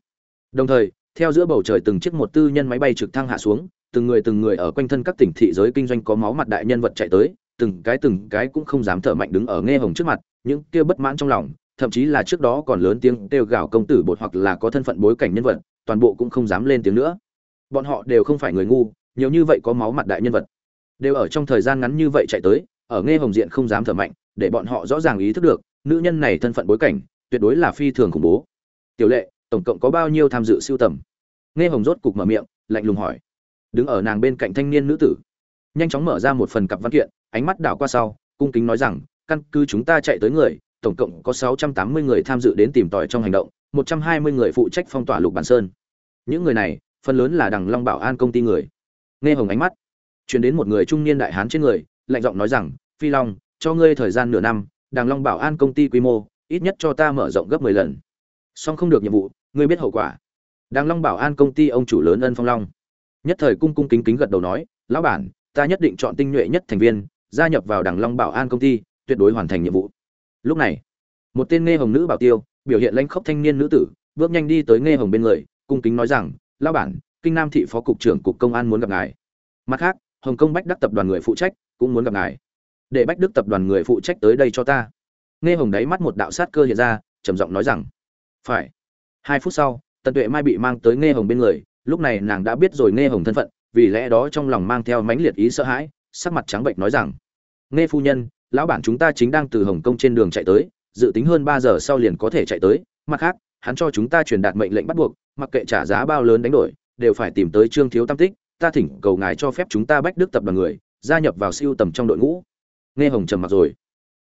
Đồng thời, theo giữa bầu trời từng chiếc một tư nhân máy bay trực thăng hạ xuống từng người từng người ở quanh thân các tỉnh thị giới kinh doanh có máu mặt đại nhân vật chạy tới, từng cái từng cái cũng không dám thở mạnh đứng ở nghe hồng trước mặt, những kia bất mãn trong lòng, thậm chí là trước đó còn lớn tiếng kêu gào công tử bột hoặc là có thân phận bối cảnh nhân vật, toàn bộ cũng không dám lên tiếng nữa. Bọn họ đều không phải người ngu, nhiều như vậy có máu mặt đại nhân vật. Đều ở trong thời gian ngắn như vậy chạy tới, ở nghe hồng diện không dám thở mạnh, để bọn họ rõ ràng ý thức được, nữ nhân này thân phận bối cảnh, tuyệt đối là phi thường khủng bố. Tiểu lệ, tổng cộng có bao nhiêu tham dự siêu tầm? Nghe hồng rốt cục mở miệng, lạnh lùng hỏi đứng ở nàng bên cạnh thanh niên nữ tử. Nhanh chóng mở ra một phần cặp văn kiện, ánh mắt đảo qua sau, cung kính nói rằng, căn cứ chúng ta chạy tới người, tổng cộng có 680 người tham dự đến tìm tòi trong hành động 120 người phụ trách phong tỏa lục bản sơn. Những người này, phần lớn là đằng long bảo an công ty người. Nghe hồng ánh mắt chuyển đến một người trung niên đại hán trên người, lạnh giọng nói rằng, phi long, cho ngươi thời gian nửa năm, đằng long bảo an công ty quy mô, ít nhất cho ta mở rộng gấp 10 lần. Song không được nhiệm vụ, ngươi biết hậu quả. Đằng long bảo an công ty ông chủ lớn ân phong long nhất thời cung cung kính kính gật đầu nói, lão bản, ta nhất định chọn tinh nhuệ nhất thành viên, gia nhập vào Đảng long bảo an công ty, tuyệt đối hoàn thành nhiệm vụ. Lúc này, một tên nghe hồng nữ bảo tiêu, biểu hiện lãnh khốc thanh niên nữ tử, bước nhanh đi tới nghe hồng bên người, cung kính nói rằng, lão bản, kinh nam thị phó cục trưởng cục công an muốn gặp ngài. Mặt khác, hồng kông bách đắc tập đoàn người phụ trách cũng muốn gặp ngài. Để bách đức tập đoàn người phụ trách tới đây cho ta. Nghe hồng đáy mắt một đạo sát cơ hiện ra, trầm giọng nói rằng, phải. Hai phút sau, tần tuệ mai bị mang tới nghe hồng bên người lúc này nàng đã biết rồi nghe hồng thân phận, vì lẽ đó trong lòng mang theo mãnh liệt ý sợ hãi, sắc mặt trắng bệnh nói rằng nghe phu nhân, lão bản chúng ta chính đang từ hồng kông trên đường chạy tới, dự tính hơn ba giờ sau liền có thể chạy tới, mặt khác, hắn cho chúng ta truyền đạt mệnh lệnh bắt buộc, mặc kệ trả giá bao lớn đánh đổi, đều phải tìm tới trương thiếu tam tích, ta thỉnh cầu ngài cho phép chúng ta bách đức tập đoàn người, gia nhập vào siêu tầm trong đội ngũ. Nghe hồng trầm mặc rồi.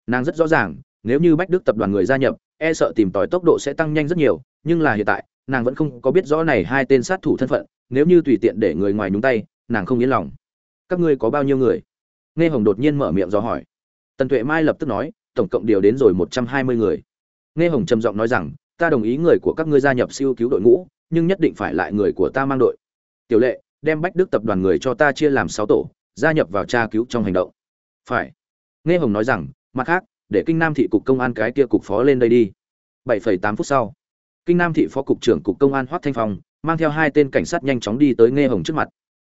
Nàng rất rõ ràng, nếu như bách đức tập đoàn người gia nhập e sợ tìm tòi tốc độ sẽ tăng nhanh rất nhiều, nhưng là hiện tại nàng vẫn không có biết rõ này hai tên sát thủ thân phận, nếu như tùy tiện để người ngoài nhúng tay, nàng không yên lòng. Các ngươi có bao nhiêu người? Nghe hồng đột nhiên mở miệng do hỏi. Tần tuệ mai lập tức nói, tổng cộng điều đến rồi một trăm hai mươi người. Nghe hồng trầm giọng nói rằng, ta đồng ý người của các ngươi gia nhập siêu cứu đội ngũ, nhưng nhất định phải lại người của ta mang đội. Tiểu lệ, đem bách đức tập đoàn người cho ta chia làm sáu tổ, gia nhập vào tra cứu trong hành động. Phải. Nghe hồng nói rằng, mặt khác, để kinh nam thị cục công an cái kia cục phó lên đây đi. Bảy phẩy tám phút sau kinh nam thị phó cục trưởng cục công an hoác thanh phong mang theo hai tên cảnh sát nhanh chóng đi tới nghe hồng trước mặt.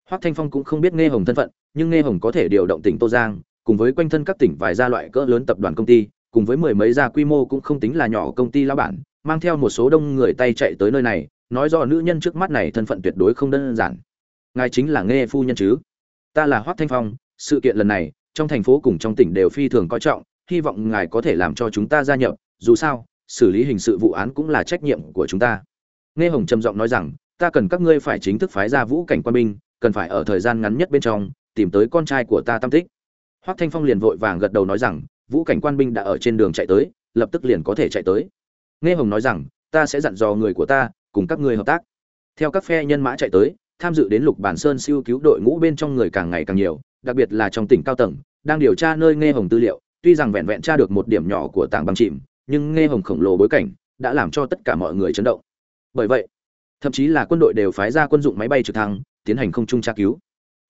Hoác thanh phong cũng không biết nghe hồng thân phận, nhưng nghe hồng có thể điều động tỉnh tô giang, cùng với quanh thân các tỉnh vài gia loại cỡ lớn tập đoàn công ty, cùng với mười mấy gia quy mô cũng không tính là nhỏ công ty lao bản, mang theo một số đông người tay chạy tới nơi này, nói rõ nữ nhân trước mắt này thân phận tuyệt đối không đơn giản. Ngài chính là nghe phu nhân chứ? Ta là hoác thanh phong, sự kiện lần này, trong thành phố cùng trong tỉnh đều phi thường coi trọng, hy vọng ngài có thể làm cho chúng ta gia nhập, dù sao xử lý hình sự vụ án cũng là trách nhiệm của chúng ta. Nghe hồng trầm giọng nói rằng, ta cần các ngươi phải chính thức phái ra vũ cảnh quan binh, cần phải ở thời gian ngắn nhất bên trong, tìm tới con trai của ta tam tích. Hoắc thanh phong liền vội vàng gật đầu nói rằng, vũ cảnh quan binh đã ở trên đường chạy tới, lập tức liền có thể chạy tới. Nghe hồng nói rằng, ta sẽ dặn dò người của ta, cùng các ngươi hợp tác. Theo các phe nhân mã chạy tới, tham dự đến lục bản sơn siêu cứu đội ngũ bên trong người càng ngày càng nhiều, đặc biệt là trong tỉnh cao tầng, đang điều tra nơi nghe hồng tư liệu, tuy rằng vẹn vẹn tra được một điểm nhỏ của tảng băng chìm nhưng nghe hồng khổng lồ bối cảnh, đã làm cho tất cả mọi người chấn động. Bởi vậy, thậm chí là quân đội đều phái ra quân dụng máy bay trực thăng, tiến hành không trung tra cứu.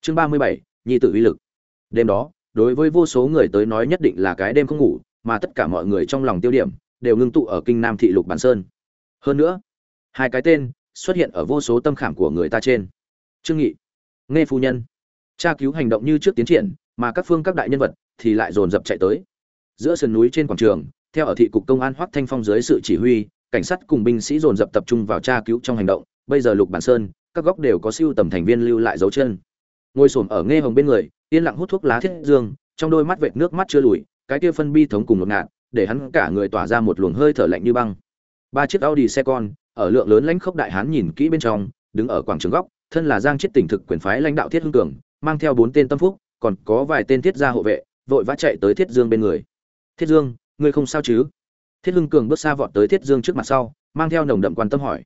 Chương ba mươi bảy, nhi tự uy lực. Đêm đó, đối với vô số người tới nói nhất định là cái đêm không ngủ, mà tất cả mọi người trong lòng tiêu điểm, đều ngưng tụ ở kinh nam thị lục bản sơn. Hơn nữa, hai cái tên xuất hiện ở vô số tâm khảm của người ta trên. Trương nghị nghe phu nhân. Tra cứu hành động như trước tiến triển, mà các phương các đại nhân vật thì lại dồn dập chạy tới. Giữa sườn núi trên quảng trường theo ở thị cục công an hoắc thanh phong dưới sự chỉ huy, cảnh sát cùng binh sĩ dồn dập tập trung vào tra cứu trong hành động. Bây giờ lục bản sơn, các góc đều có siêu tầm thành viên lưu lại dấu chân. Ngồi xổm ở nghe hồng bên người, yên lặng hút thuốc lá thiết dương, trong đôi mắt vệt nước mắt chưa lùi, cái kia phân bi thống cùng một ngạt, để hắn cả người tỏa ra một luồng hơi thở lạnh như băng. Ba chiếc audi xe con, ở lượng lớn lãnh khốc đại hán nhìn kỹ bên trong, đứng ở quảng trường góc, thân là giang chết tỉnh thực quyền phái lãnh đạo thiết hưng cường, mang theo bốn tên tâm phúc, còn có vài tên thiết gia hộ vệ, vội vã chạy tới thiết dương bên người. Thiết dương ngươi không sao chứ? Thiết hưng cường bước xa vọt tới thiết dương trước mặt sau, mang theo nồng đậm quan tâm hỏi.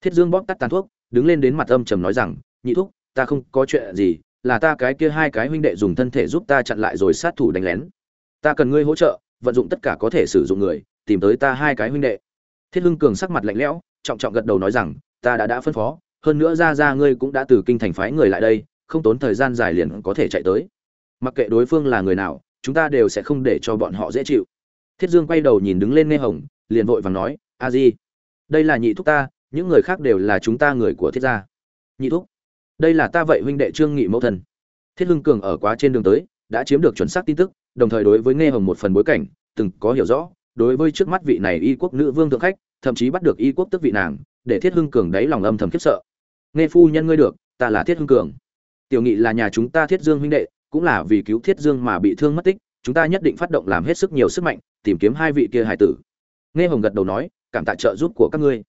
Thiết dương bóp tắt tàn thuốc, đứng lên đến mặt âm trầm nói rằng, nhị thúc, ta không có chuyện gì, là ta cái kia hai cái huynh đệ dùng thân thể giúp ta chặn lại rồi sát thủ đánh lén. Ta cần ngươi hỗ trợ, vận dụng tất cả có thể sử dụng người, tìm tới ta hai cái huynh đệ. Thiết hưng cường sắc mặt lạnh lẽo, trọng trọng gật đầu nói rằng, ta đã đã phân phó, hơn nữa ra ra ngươi cũng đã từ kinh thành phái người lại đây, không tốn thời gian dài liền có thể chạy tới. Mặc kệ đối phương là người nào, chúng ta đều sẽ không để cho bọn họ dễ chịu thiết dương quay đầu nhìn đứng lên nghe hồng, liền vội vàng nói, a di, đây là nhị thúc ta, những người khác đều là chúng ta người của thiết gia. Nhị thúc? Đây là ta vậy huynh đệ trương nghị mẫu thần. Thiết hưng cường ở quá trên đường tới, đã chiếm được chuẩn xác tin tức, đồng thời đối với nghe hồng một phần bối cảnh, từng có hiểu rõ, đối với trước mắt vị này y quốc nữ vương thượng khách, thậm chí bắt được y quốc tức vị nàng, để thiết hưng cường đáy lòng âm thầm khiếp sợ. Nghe phu nhân ngươi được, ta là thiết hưng cường. Tiểu nghị là nhà chúng ta thiết dương huynh đệ, cũng là vì cứu thiết dương mà bị thương mất tích, chúng ta nhất định phát động làm hết sức nhiều sức mạnh tìm kiếm hai vị kia hải tử. Nghe hồng gật đầu nói, cảm tạ trợ giúp của các ngươi.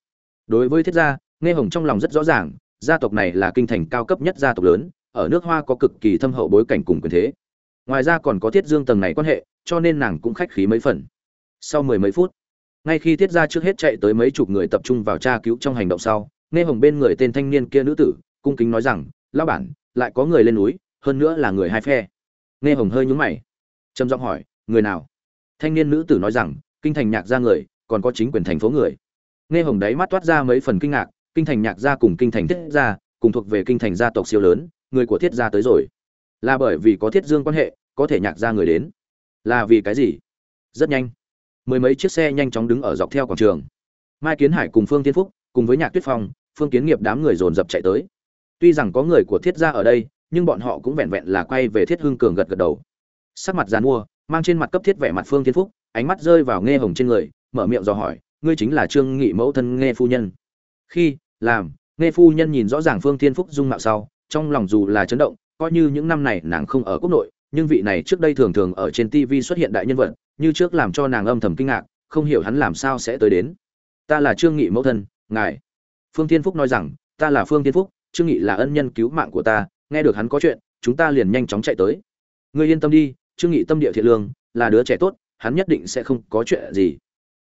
Đối với thiết gia, nghe hồng trong lòng rất rõ ràng, gia tộc này là kinh thành cao cấp nhất gia tộc lớn, ở nước hoa có cực kỳ thâm hậu bối cảnh cùng quyền thế. Ngoài ra còn có thiết dương tầng này quan hệ, cho nên nàng cũng khách khí mấy phần. Sau mười mấy phút, ngay khi thiết gia trước hết chạy tới mấy chục người tập trung vào tra cứu trong hành động sau, nghe hồng bên người tên thanh niên kia nữ tử, cung kính nói rằng, lão bản, lại có người lên núi, hơn nữa là người hai phe. Nghe hồng hơi nhúng mày, trầm giọng hỏi, người nào? Thanh niên nữ tử nói rằng, kinh thành nhạc gia người, còn có chính quyền thành phố người. Nghe hồng đáy mắt toát ra mấy phần kinh ngạc, kinh thành nhạc gia cùng kinh thành thiết gia, cùng thuộc về kinh thành gia tộc siêu lớn, người của thiết gia tới rồi. Là bởi vì có thiết dương quan hệ, có thể nhạc gia người đến. Là vì cái gì? Rất nhanh. Mười mấy chiếc xe nhanh chóng đứng ở dọc theo quảng trường. Mai kiến hải cùng phương tiên phúc, cùng với nhạc tuyết phong, phương kiến nghiệp đám người dồn dập chạy tới. Tuy rằng có người của thiết gia ở đây, nhưng bọn họ cũng vẹn vẹn là quay về thiết hưng cường gật gật đầu. Sắc mặt dàn mua mang trên mặt cấp thiết vẻ mặt phương Thiên phúc, ánh mắt rơi vào nghe hồng trên người, mở miệng dò hỏi, ngươi chính là trương nghị mẫu thân nghe phu nhân? Khi, làm. Nghe phu nhân nhìn rõ ràng phương Thiên phúc dung mạo sau, trong lòng dù là chấn động, coi như những năm này nàng không ở quốc nội, nhưng vị này trước đây thường thường ở trên tv xuất hiện đại nhân vật, như trước làm cho nàng âm thầm kinh ngạc, không hiểu hắn làm sao sẽ tới đến. Ta là trương nghị mẫu thân, ngài. Phương Thiên phúc nói rằng, ta là phương Thiên phúc, trương nghị là ân nhân cứu mạng của ta, nghe được hắn có chuyện, chúng ta liền nhanh chóng chạy tới. Ngươi yên tâm đi trương nghị tâm địa thiện lương, là đứa trẻ tốt, hắn nhất định sẽ không có chuyện gì.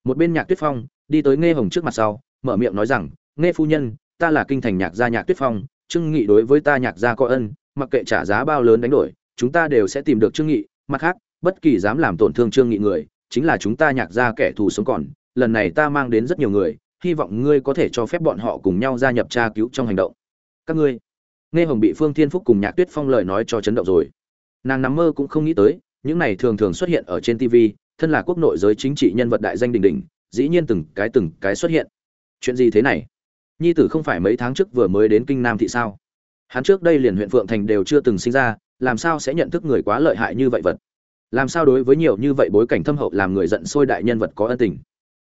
Một bên nhạc tuyết phong, đi tới nghe hồng trước mặt sau, mở miệng nói rằng nghe phu nhân, ta là kinh thành nhạc gia nhạc tuyết phong, trương nghị đối với ta nhạc gia có ân, mặc kệ trả giá bao lớn đánh đổi, chúng ta đều sẽ tìm được trương nghị, mặt khác, bất kỳ dám làm tổn thương trương nghị người, chính là chúng ta nhạc gia kẻ thù sống còn, lần này ta mang đến rất nhiều người, hy vọng ngươi có thể cho phép bọn họ cùng nhau gia nhập tra cứu trong hành động. Các ngươi? Nghe hồng bị phương thiên phúc cùng nhạc tuyết phong lời nói cho chấn động rồi nàng nằm mơ cũng không nghĩ tới, những này thường thường xuất hiện ở trên tv thân là quốc nội giới chính trị nhân vật đại danh đình đình dĩ nhiên từng cái từng cái xuất hiện. Chuyện gì thế này? Nhi tử không phải mấy tháng trước vừa mới đến kinh nam thị sao? Hắn trước đây liền huyện phượng thành đều chưa từng sinh ra, làm sao sẽ nhận thức người quá lợi hại như vậy vật? Làm sao đối với nhiều như vậy bối cảnh thâm hậu làm người giận sôi đại nhân vật có ân tình?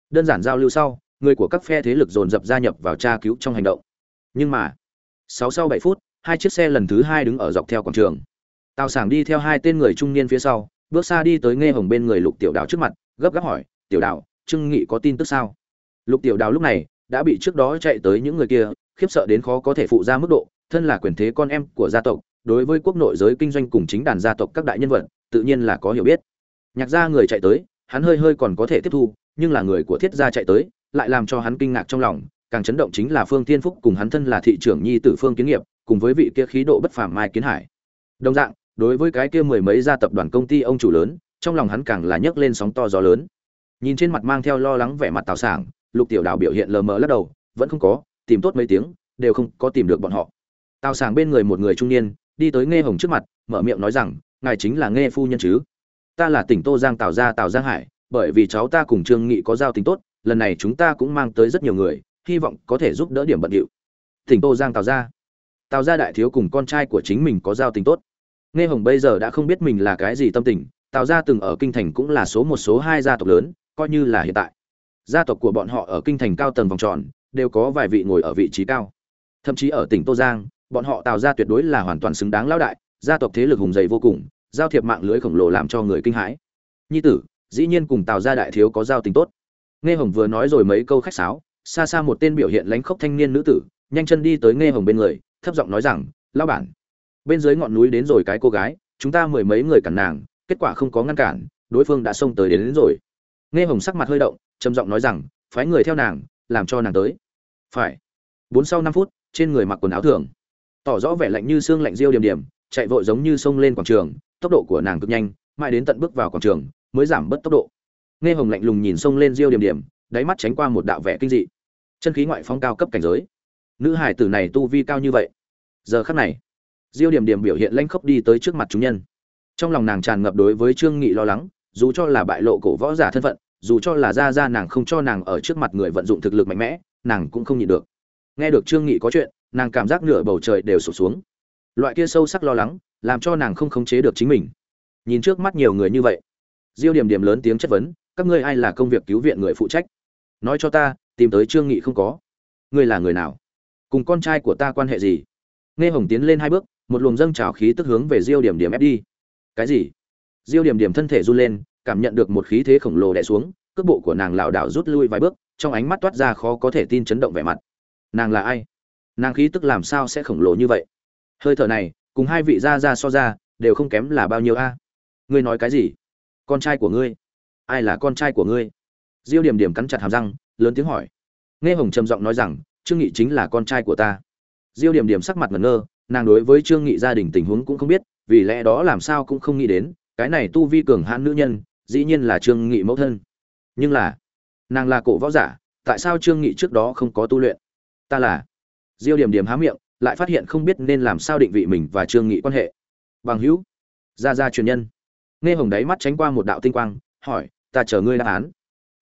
Đơn giản giao lưu sau, người của các phe thế lực dồn dập gia nhập vào tra cứu trong hành động. Nhưng mà, sáu sau bảy phút, hai chiếc xe lần thứ hai đứng ở dọc theo quảng trường tào sảng đi theo hai tên người trung niên phía sau, bước xa đi tới nghe hồng bên người lục tiểu đào trước mặt, gấp gáp hỏi, tiểu đào, trương nghị có tin tức sao? Lục tiểu đào lúc này đã bị trước đó chạy tới những người kia, khiếp sợ đến khó có thể phụ ra mức độ, thân là quyền thế con em của gia tộc, đối với quốc nội giới kinh doanh cùng chính đàn gia tộc các đại nhân vật, tự nhiên là có hiểu biết. Nhạc gia người chạy tới, hắn hơi hơi còn có thể tiếp thu, nhưng là người của thiết gia chạy tới, lại làm cho hắn kinh ngạc trong lòng, càng chấn động chính là phương tiên phúc cùng hắn thân là thị trưởng nhi tử phương kiến nghiệp, cùng với vị kia khí độ bất phàm mai kiến hải. Đồng dạng đối với cái kia mười mấy gia tập đoàn công ty, ông chủ lớn, trong lòng hắn càng là nhấc lên sóng to gió lớn. Nhìn trên mặt mang theo lo lắng vẻ mặt tào sảng, lục tiểu đào biểu hiện lờ mờ lắc đầu, vẫn không có, tìm tốt mấy tiếng, đều không có tìm được bọn họ. Tào sảng bên người một người trung niên, đi tới nghe hồng trước mặt, mở miệng nói rằng, ngài chính là nghe phu nhân chứ? Ta là tỉnh tô giang tào gia, tào giang hải, bởi vì cháu ta cùng trương nghị có giao tình tốt, lần này chúng ta cũng mang tới rất nhiều người, hy vọng có thể giúp đỡ điểm bận điệu. Tỉnh tô giang tào gia? Tào gia đại thiếu cùng con trai của chính mình có giao tình tốt nghe hồng bây giờ đã không biết mình là cái gì tâm tình, tào gia từng ở kinh thành cũng là số một, số hai gia tộc lớn, coi như là hiện tại. Gia tộc của bọn họ ở kinh thành cao tầng vòng tròn, đều có vài vị ngồi ở vị trí cao. Thậm chí ở tỉnh tô giang, bọn họ tào gia tuyệt đối là hoàn toàn xứng đáng lão đại, gia tộc thế lực hùng dày vô cùng, giao thiệp mạng lưới khổng lồ làm cho người kinh hãi. Nhi tử, dĩ nhiên cùng tào gia đại thiếu có giao tình tốt. Nghe hồng vừa nói rồi mấy câu khách sáo, xa xa một tên biểu hiện lánh khốc thanh niên nữ tử, nhanh chân đi tới nghe hồng bên người, thấp giọng nói rằng, lão bản bên dưới ngọn núi đến rồi cái cô gái chúng ta mười mấy người cản nàng kết quả không có ngăn cản đối phương đã xông tới đến, đến rồi. Nghe hồng sắc mặt hơi động trầm giọng nói rằng phái người theo nàng làm cho nàng tới. Phải. Bốn sau năm phút trên người mặc quần áo thường tỏ rõ vẻ lạnh như xương lạnh riêu điểm điểm chạy vội giống như xông lên quảng trường tốc độ của nàng cực nhanh mãi đến tận bước vào quảng trường mới giảm bớt tốc độ. Nghe hồng lạnh lùng nhìn xông lên riêu điểm điểm đáy mắt tránh qua một đạo vẻ kinh dị. Chân khí ngoại phong cao cấp cảnh giới. Nữ hải tử này tu vi cao như vậy. Giờ khắc này diêu điểm điểm biểu hiện lanh khốc đi tới trước mặt chúng nhân. Trong lòng nàng tràn ngập đối với trương nghị lo lắng, dù cho là bại lộ cổ võ giả thân phận, dù cho là ra ra nàng không cho nàng ở trước mặt người vận dụng thực lực mạnh mẽ, nàng cũng không nhịn được. Nghe được trương nghị có chuyện, nàng cảm giác nửa bầu trời đều sụp xuống. Loại kia sâu sắc lo lắng, làm cho nàng không khống chế được chính mình. Nhìn trước mắt nhiều người như vậy, diêu điểm điểm lớn tiếng chất vấn, các ngươi ai là công việc cứu viện người phụ trách? Nói cho ta, tìm tới trương nghị không có. Ngươi là người nào? Cùng con trai của ta quan hệ gì? Nghe hồng tiến lên hai bước một luồng dâng trào khí tức hướng về diêu điểm điểm ép đi. Cái gì? Diêu điểm điểm thân thể run lên, cảm nhận được một khí thế khổng lồ đè xuống, cước bộ của nàng lảo đảo rút lui vài bước, trong ánh mắt toát ra khó có thể tin chấn động vẻ mặt. Nàng là ai? Nàng khí tức làm sao sẽ khổng lồ như vậy? Hơi thở này, cùng hai vị gia gia so ra, đều không kém là bao nhiêu a? Ngươi nói cái gì? Con trai của ngươi. Ai là con trai của ngươi? Diêu điểm điểm cắn chặt hàm răng, lớn tiếng hỏi. Nghe hồng trầm giọng nói rằng, trương nghị chính là con trai của ta. Diêu điểm điểm sắc mặt ngẩn ngơ nàng đối với trương nghị gia đình tình huống cũng không biết, vì lẽ đó làm sao cũng không nghĩ đến, cái này tu vi cường hãn nữ nhân, dĩ nhiên là trương nghị mẫu thân. Nhưng là, nàng là cổ võ giả, tại sao trương nghị trước đó không có tu luyện? Ta là, diêu điểm điểm há miệng, lại phát hiện không biết nên làm sao định vị mình và trương nghị quan hệ. Bằng hữu, gia gia truyền nhân. Nghe hồng đáy mắt tránh qua một đạo tinh quang, hỏi, ta chờ ngươi đáp án.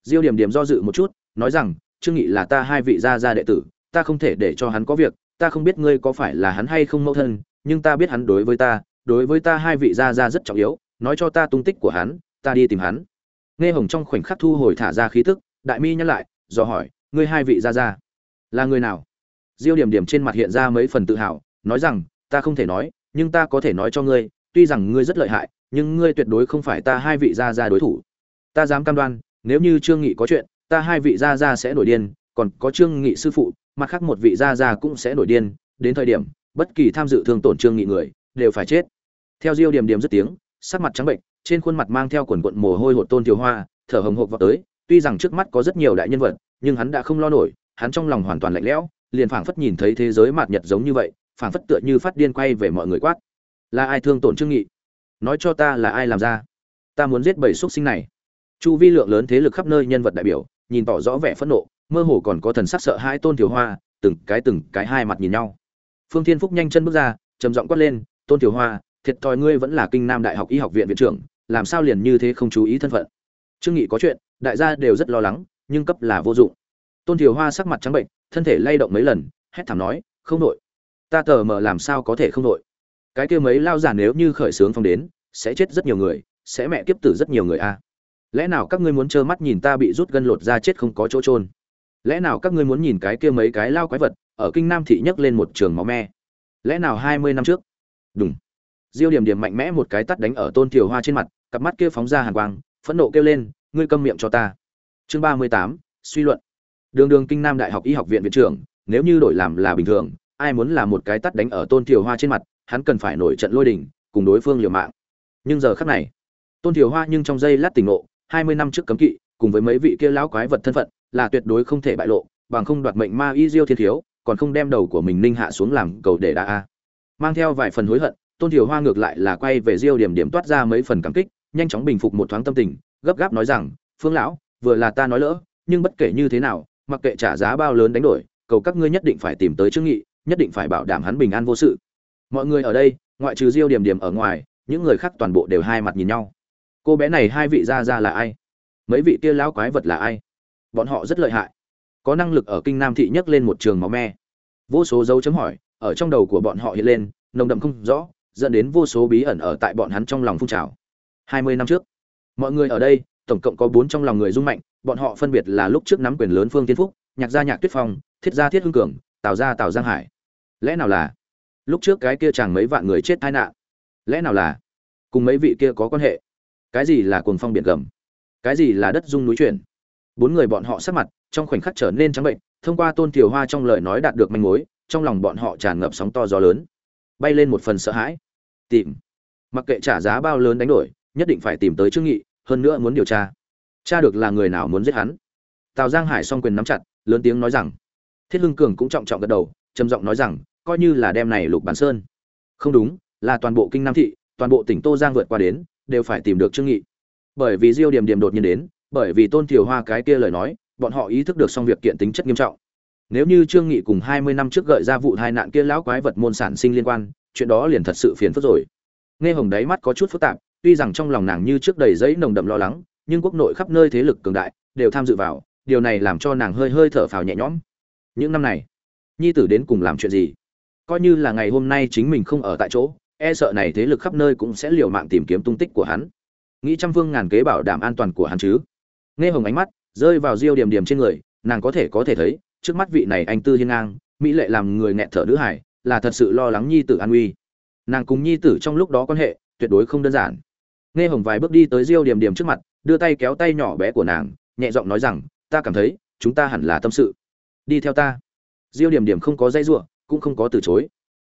Diêu điểm điểm do dự một chút, nói rằng, trương nghị là ta hai vị gia gia đệ tử, ta không thể để cho hắn có việc ta không biết ngươi có phải là hắn hay không mẫu thân, nhưng ta biết hắn đối với ta, đối với ta hai vị gia gia rất trọng yếu, nói cho ta tung tích của hắn, ta đi tìm hắn. Nghe hồng trong khoảnh khắc thu hồi thả ra khí tức, đại mi nhắc lại do hỏi, ngươi hai vị gia gia là người nào? Diêu điểm điểm trên mặt hiện ra mấy phần tự hào, nói rằng, ta không thể nói, nhưng ta có thể nói cho ngươi, tuy rằng ngươi rất lợi hại, nhưng ngươi tuyệt đối không phải ta hai vị gia gia đối thủ. Ta dám cam đoan, nếu như trương nghị có chuyện, ta hai vị gia gia sẽ nổi điên, còn có trương nghị sư phụ mặt khác một vị gia gia cũng sẽ nổi điên, đến thời điểm, bất kỳ tham dự thương tổn trương nghị người, đều phải chết. Theo diêu điểm điểm dứt tiếng, sắc mặt trắng bệnh, trên khuôn mặt mang theo quần quận mồ hôi hột tôn Tiểu hoa, thở hồng hộc vào tới, tuy rằng trước mắt có rất nhiều đại nhân vật, nhưng hắn đã không lo nổi, hắn trong lòng hoàn toàn lạnh lẽo, liền phảng phất nhìn thấy thế giới mạt nhật giống như vậy, phảng phất tựa như phát điên quay về mọi người quát. Là ai thương tổn trương nghị? Nói cho ta là ai làm ra? Ta muốn giết bảy xuất sinh này. Chu vi lượng lớn thế lực khắp nơi nhân vật đại biểu, nhìn tỏ rõ vẻ phẫn nộ mơ hồ còn có thần sắc sợ hãi tôn thiếu hoa, từng cái từng cái hai mặt nhìn nhau. Phương thiên phúc nhanh chân bước ra, trầm giọng quát lên, tôn thiếu hoa, thiệt thòi ngươi vẫn là kinh nam đại học y học viện viện trưởng, làm sao liền như thế không chú ý thân phận? Trương nghị có chuyện, đại gia đều rất lo lắng, nhưng cấp là vô dụng. Tôn thiếu hoa sắc mặt trắng bệnh, thân thể lay động mấy lần, hét thảm nói, không nội ta tờ mờ làm sao có thể không nội cái kia mấy lao giả nếu như khởi sướng phong đến, sẽ chết rất nhiều người, sẽ mẹ kiếp tử rất nhiều người a. Lẽ nào các ngươi muốn trơ mắt nhìn ta bị rút gân lột ra chết không có chỗ trôn lẽ nào các ngươi muốn nhìn cái kia mấy cái lao quái vật ở kinh nam thị nhấc lên một trường máu me? Lẽ nào hai mươi năm trước? Đúng diêu điểm điểm mạnh mẽ một cái tắt đánh ở tôn thiều hoa trên mặt, cặp mắt kia phóng ra hàn quang, phẫn nộ kêu lên, ngươi câm miệng cho ta. Chương ba mươi tám, suy luận. Đường đường kinh nam đại học y học viện viện trưởng, nếu như đổi làm là bình thường, ai muốn làm một cái tắt đánh ở tôn thiều hoa trên mặt, hắn cần phải nổi trận lôi đình, cùng đối phương liều mạng. Nhưng giờ khắc này, tôn thiều hoa nhưng trong giây lát tỉnh ngộ, hai mươi năm trước cấm kỵ, cùng với mấy vị kia lão quái vật thân phận là tuyệt đối không thể bại lộ, bằng không đoạt mệnh ma y diêu thiên thiếu, còn không đem đầu của mình ninh hạ xuống làm cầu để đa a. Mang theo vài phần hối hận, tôn thiều hoa ngược lại là quay về diêu điểm điểm toát ra mấy phần cảm kích, nhanh chóng bình phục một thoáng tâm tình, gấp gáp nói rằng, phương lão, vừa là ta nói lỡ, nhưng bất kể như thế nào, mặc kệ trả giá bao lớn đánh đổi, cầu các ngươi nhất định phải tìm tới trương nghị, nhất định phải bảo đảm hắn bình an vô sự. Mọi người ở đây, ngoại trừ diêu điểm điểm ở ngoài, những người khác toàn bộ đều hai mặt nhìn nhau. Cô bé này hai vị gia gia là ai? Mấy vị kia lão quái vật là ai? Bọn họ rất lợi hại. Có năng lực ở kinh nam thị nhấc lên một trường máu me. Vô số dấu chấm hỏi, ở trong đầu của bọn họ hiện lên, nồng đậm không rõ, dẫn đến vô số bí ẩn ở tại bọn hắn trong lòng phun trào. Hai mươi năm trước, mọi người ở đây, tổng cộng có bốn trong lòng người rung mạnh, bọn họ phân biệt là lúc trước nắm quyền lớn phương tiên phúc, nhạc gia nhạc tuyết phong, thiết gia thiết hưng cường, tào gia tào giang hải. Lẽ nào là lúc trước cái kia chàng mấy vạn người chết tai nạn? Lẽ nào là cùng mấy vị kia có quan hệ? Cái gì là cuồng phong biển gầm? Cái gì là đất dung núi chuyển? Bốn người bọn họ sắc mặt trong khoảnh khắc trở nên trắng bệnh, thông qua tôn thiều hoa trong lời nói đạt được manh mối, trong lòng bọn họ tràn ngập sóng to gió lớn. Bay lên một phần sợ hãi. Tìm. Mặc kệ trả giá bao lớn đánh đổi, nhất định phải tìm tới trương nghị, hơn nữa muốn điều tra. Tra được là người nào muốn giết hắn? Tào giang hải song quyền nắm chặt, lớn tiếng nói rằng. Thiết hưng cường cũng trọng trọng gật đầu, trầm giọng nói rằng, coi như là đem này lục bản sơn. Không đúng, là toàn bộ kinh nam thị, toàn bộ tỉnh tô giang vượt qua đến, đều phải tìm được trương nghị. Bởi vì diêu điểm điểm đột nhiên đến bởi vì tôn thiều hoa cái kia lời nói, bọn họ ý thức được xong việc kiện tính chất nghiêm trọng. Nếu như trương nghị cùng 20 năm trước gợi ra vụ tai nạn kia lão quái vật môn sản sinh liên quan, chuyện đó liền thật sự phiền phức rồi. Nghe hồng đáy mắt có chút phức tạp, tuy rằng trong lòng nàng như trước đầy giấy nồng đậm lo lắng, nhưng quốc nội khắp nơi thế lực cường đại, đều tham dự vào, điều này làm cho nàng hơi hơi thở phào nhẹ nhõm. Những năm này, nhi tử đến cùng làm chuyện gì? Coi như là ngày hôm nay chính mình không ở tại chỗ e sợ này thế lực khắp nơi cũng sẽ liều mạng tìm kiếm tung tích của hắn. Nghĩ trăm vương ngàn kế bảo đảm an toàn của hắn chứ nghe hồng ánh mắt rơi vào diêu điểm điểm trên người, nàng có thể có thể thấy, trước mắt vị này anh tư hiên ngang, mỹ lệ làm người nghẹn thở nữ hải, là thật sự lo lắng nhi tử an uy nàng cùng nhi tử trong lúc đó quan hệ, tuyệt đối không đơn giản. Nghe hồng vài bước đi tới diêu điểm điểm trước mặt, đưa tay kéo tay nhỏ bé của nàng, nhẹ giọng nói rằng, ta cảm thấy, chúng ta hẳn là tâm sự. Đi theo ta. Diêu điểm điểm không có dây giụa, cũng không có từ chối.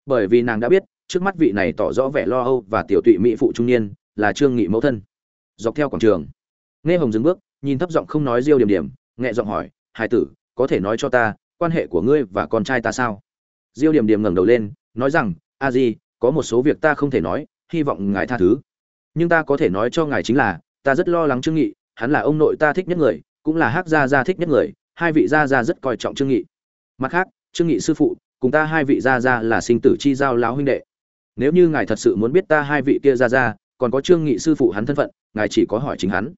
Bởi vì nàng đã biết, trước mắt vị này tỏ rõ vẻ lo âu và tiểu tụy mỹ phụ trung niên là trương nghị mẫu thân. Dọc theo quảng trường, nghe hồng dừng bước nhìn thấp giọng không nói diêu điểm điểm nhẹ giọng hỏi, hải tử, có thể nói cho ta, quan hệ của ngươi và con trai ta sao? Diêu điểm điểm ngẩng đầu lên, nói rằng, a di, có một số việc ta không thể nói, hy vọng ngài tha thứ. Nhưng ta có thể nói cho ngài chính là, ta rất lo lắng trương nghị, hắn là ông nội ta thích nhất người, cũng là hắc gia gia thích nhất người, hai vị gia gia rất coi trọng trương nghị. Mặt khác, trương nghị sư phụ, cùng ta hai vị gia gia là sinh tử chi giao láo huynh đệ. Nếu như ngài thật sự muốn biết ta hai vị kia gia gia, còn có trương nghị sư phụ hắn thân phận, ngài chỉ có hỏi chính hắn.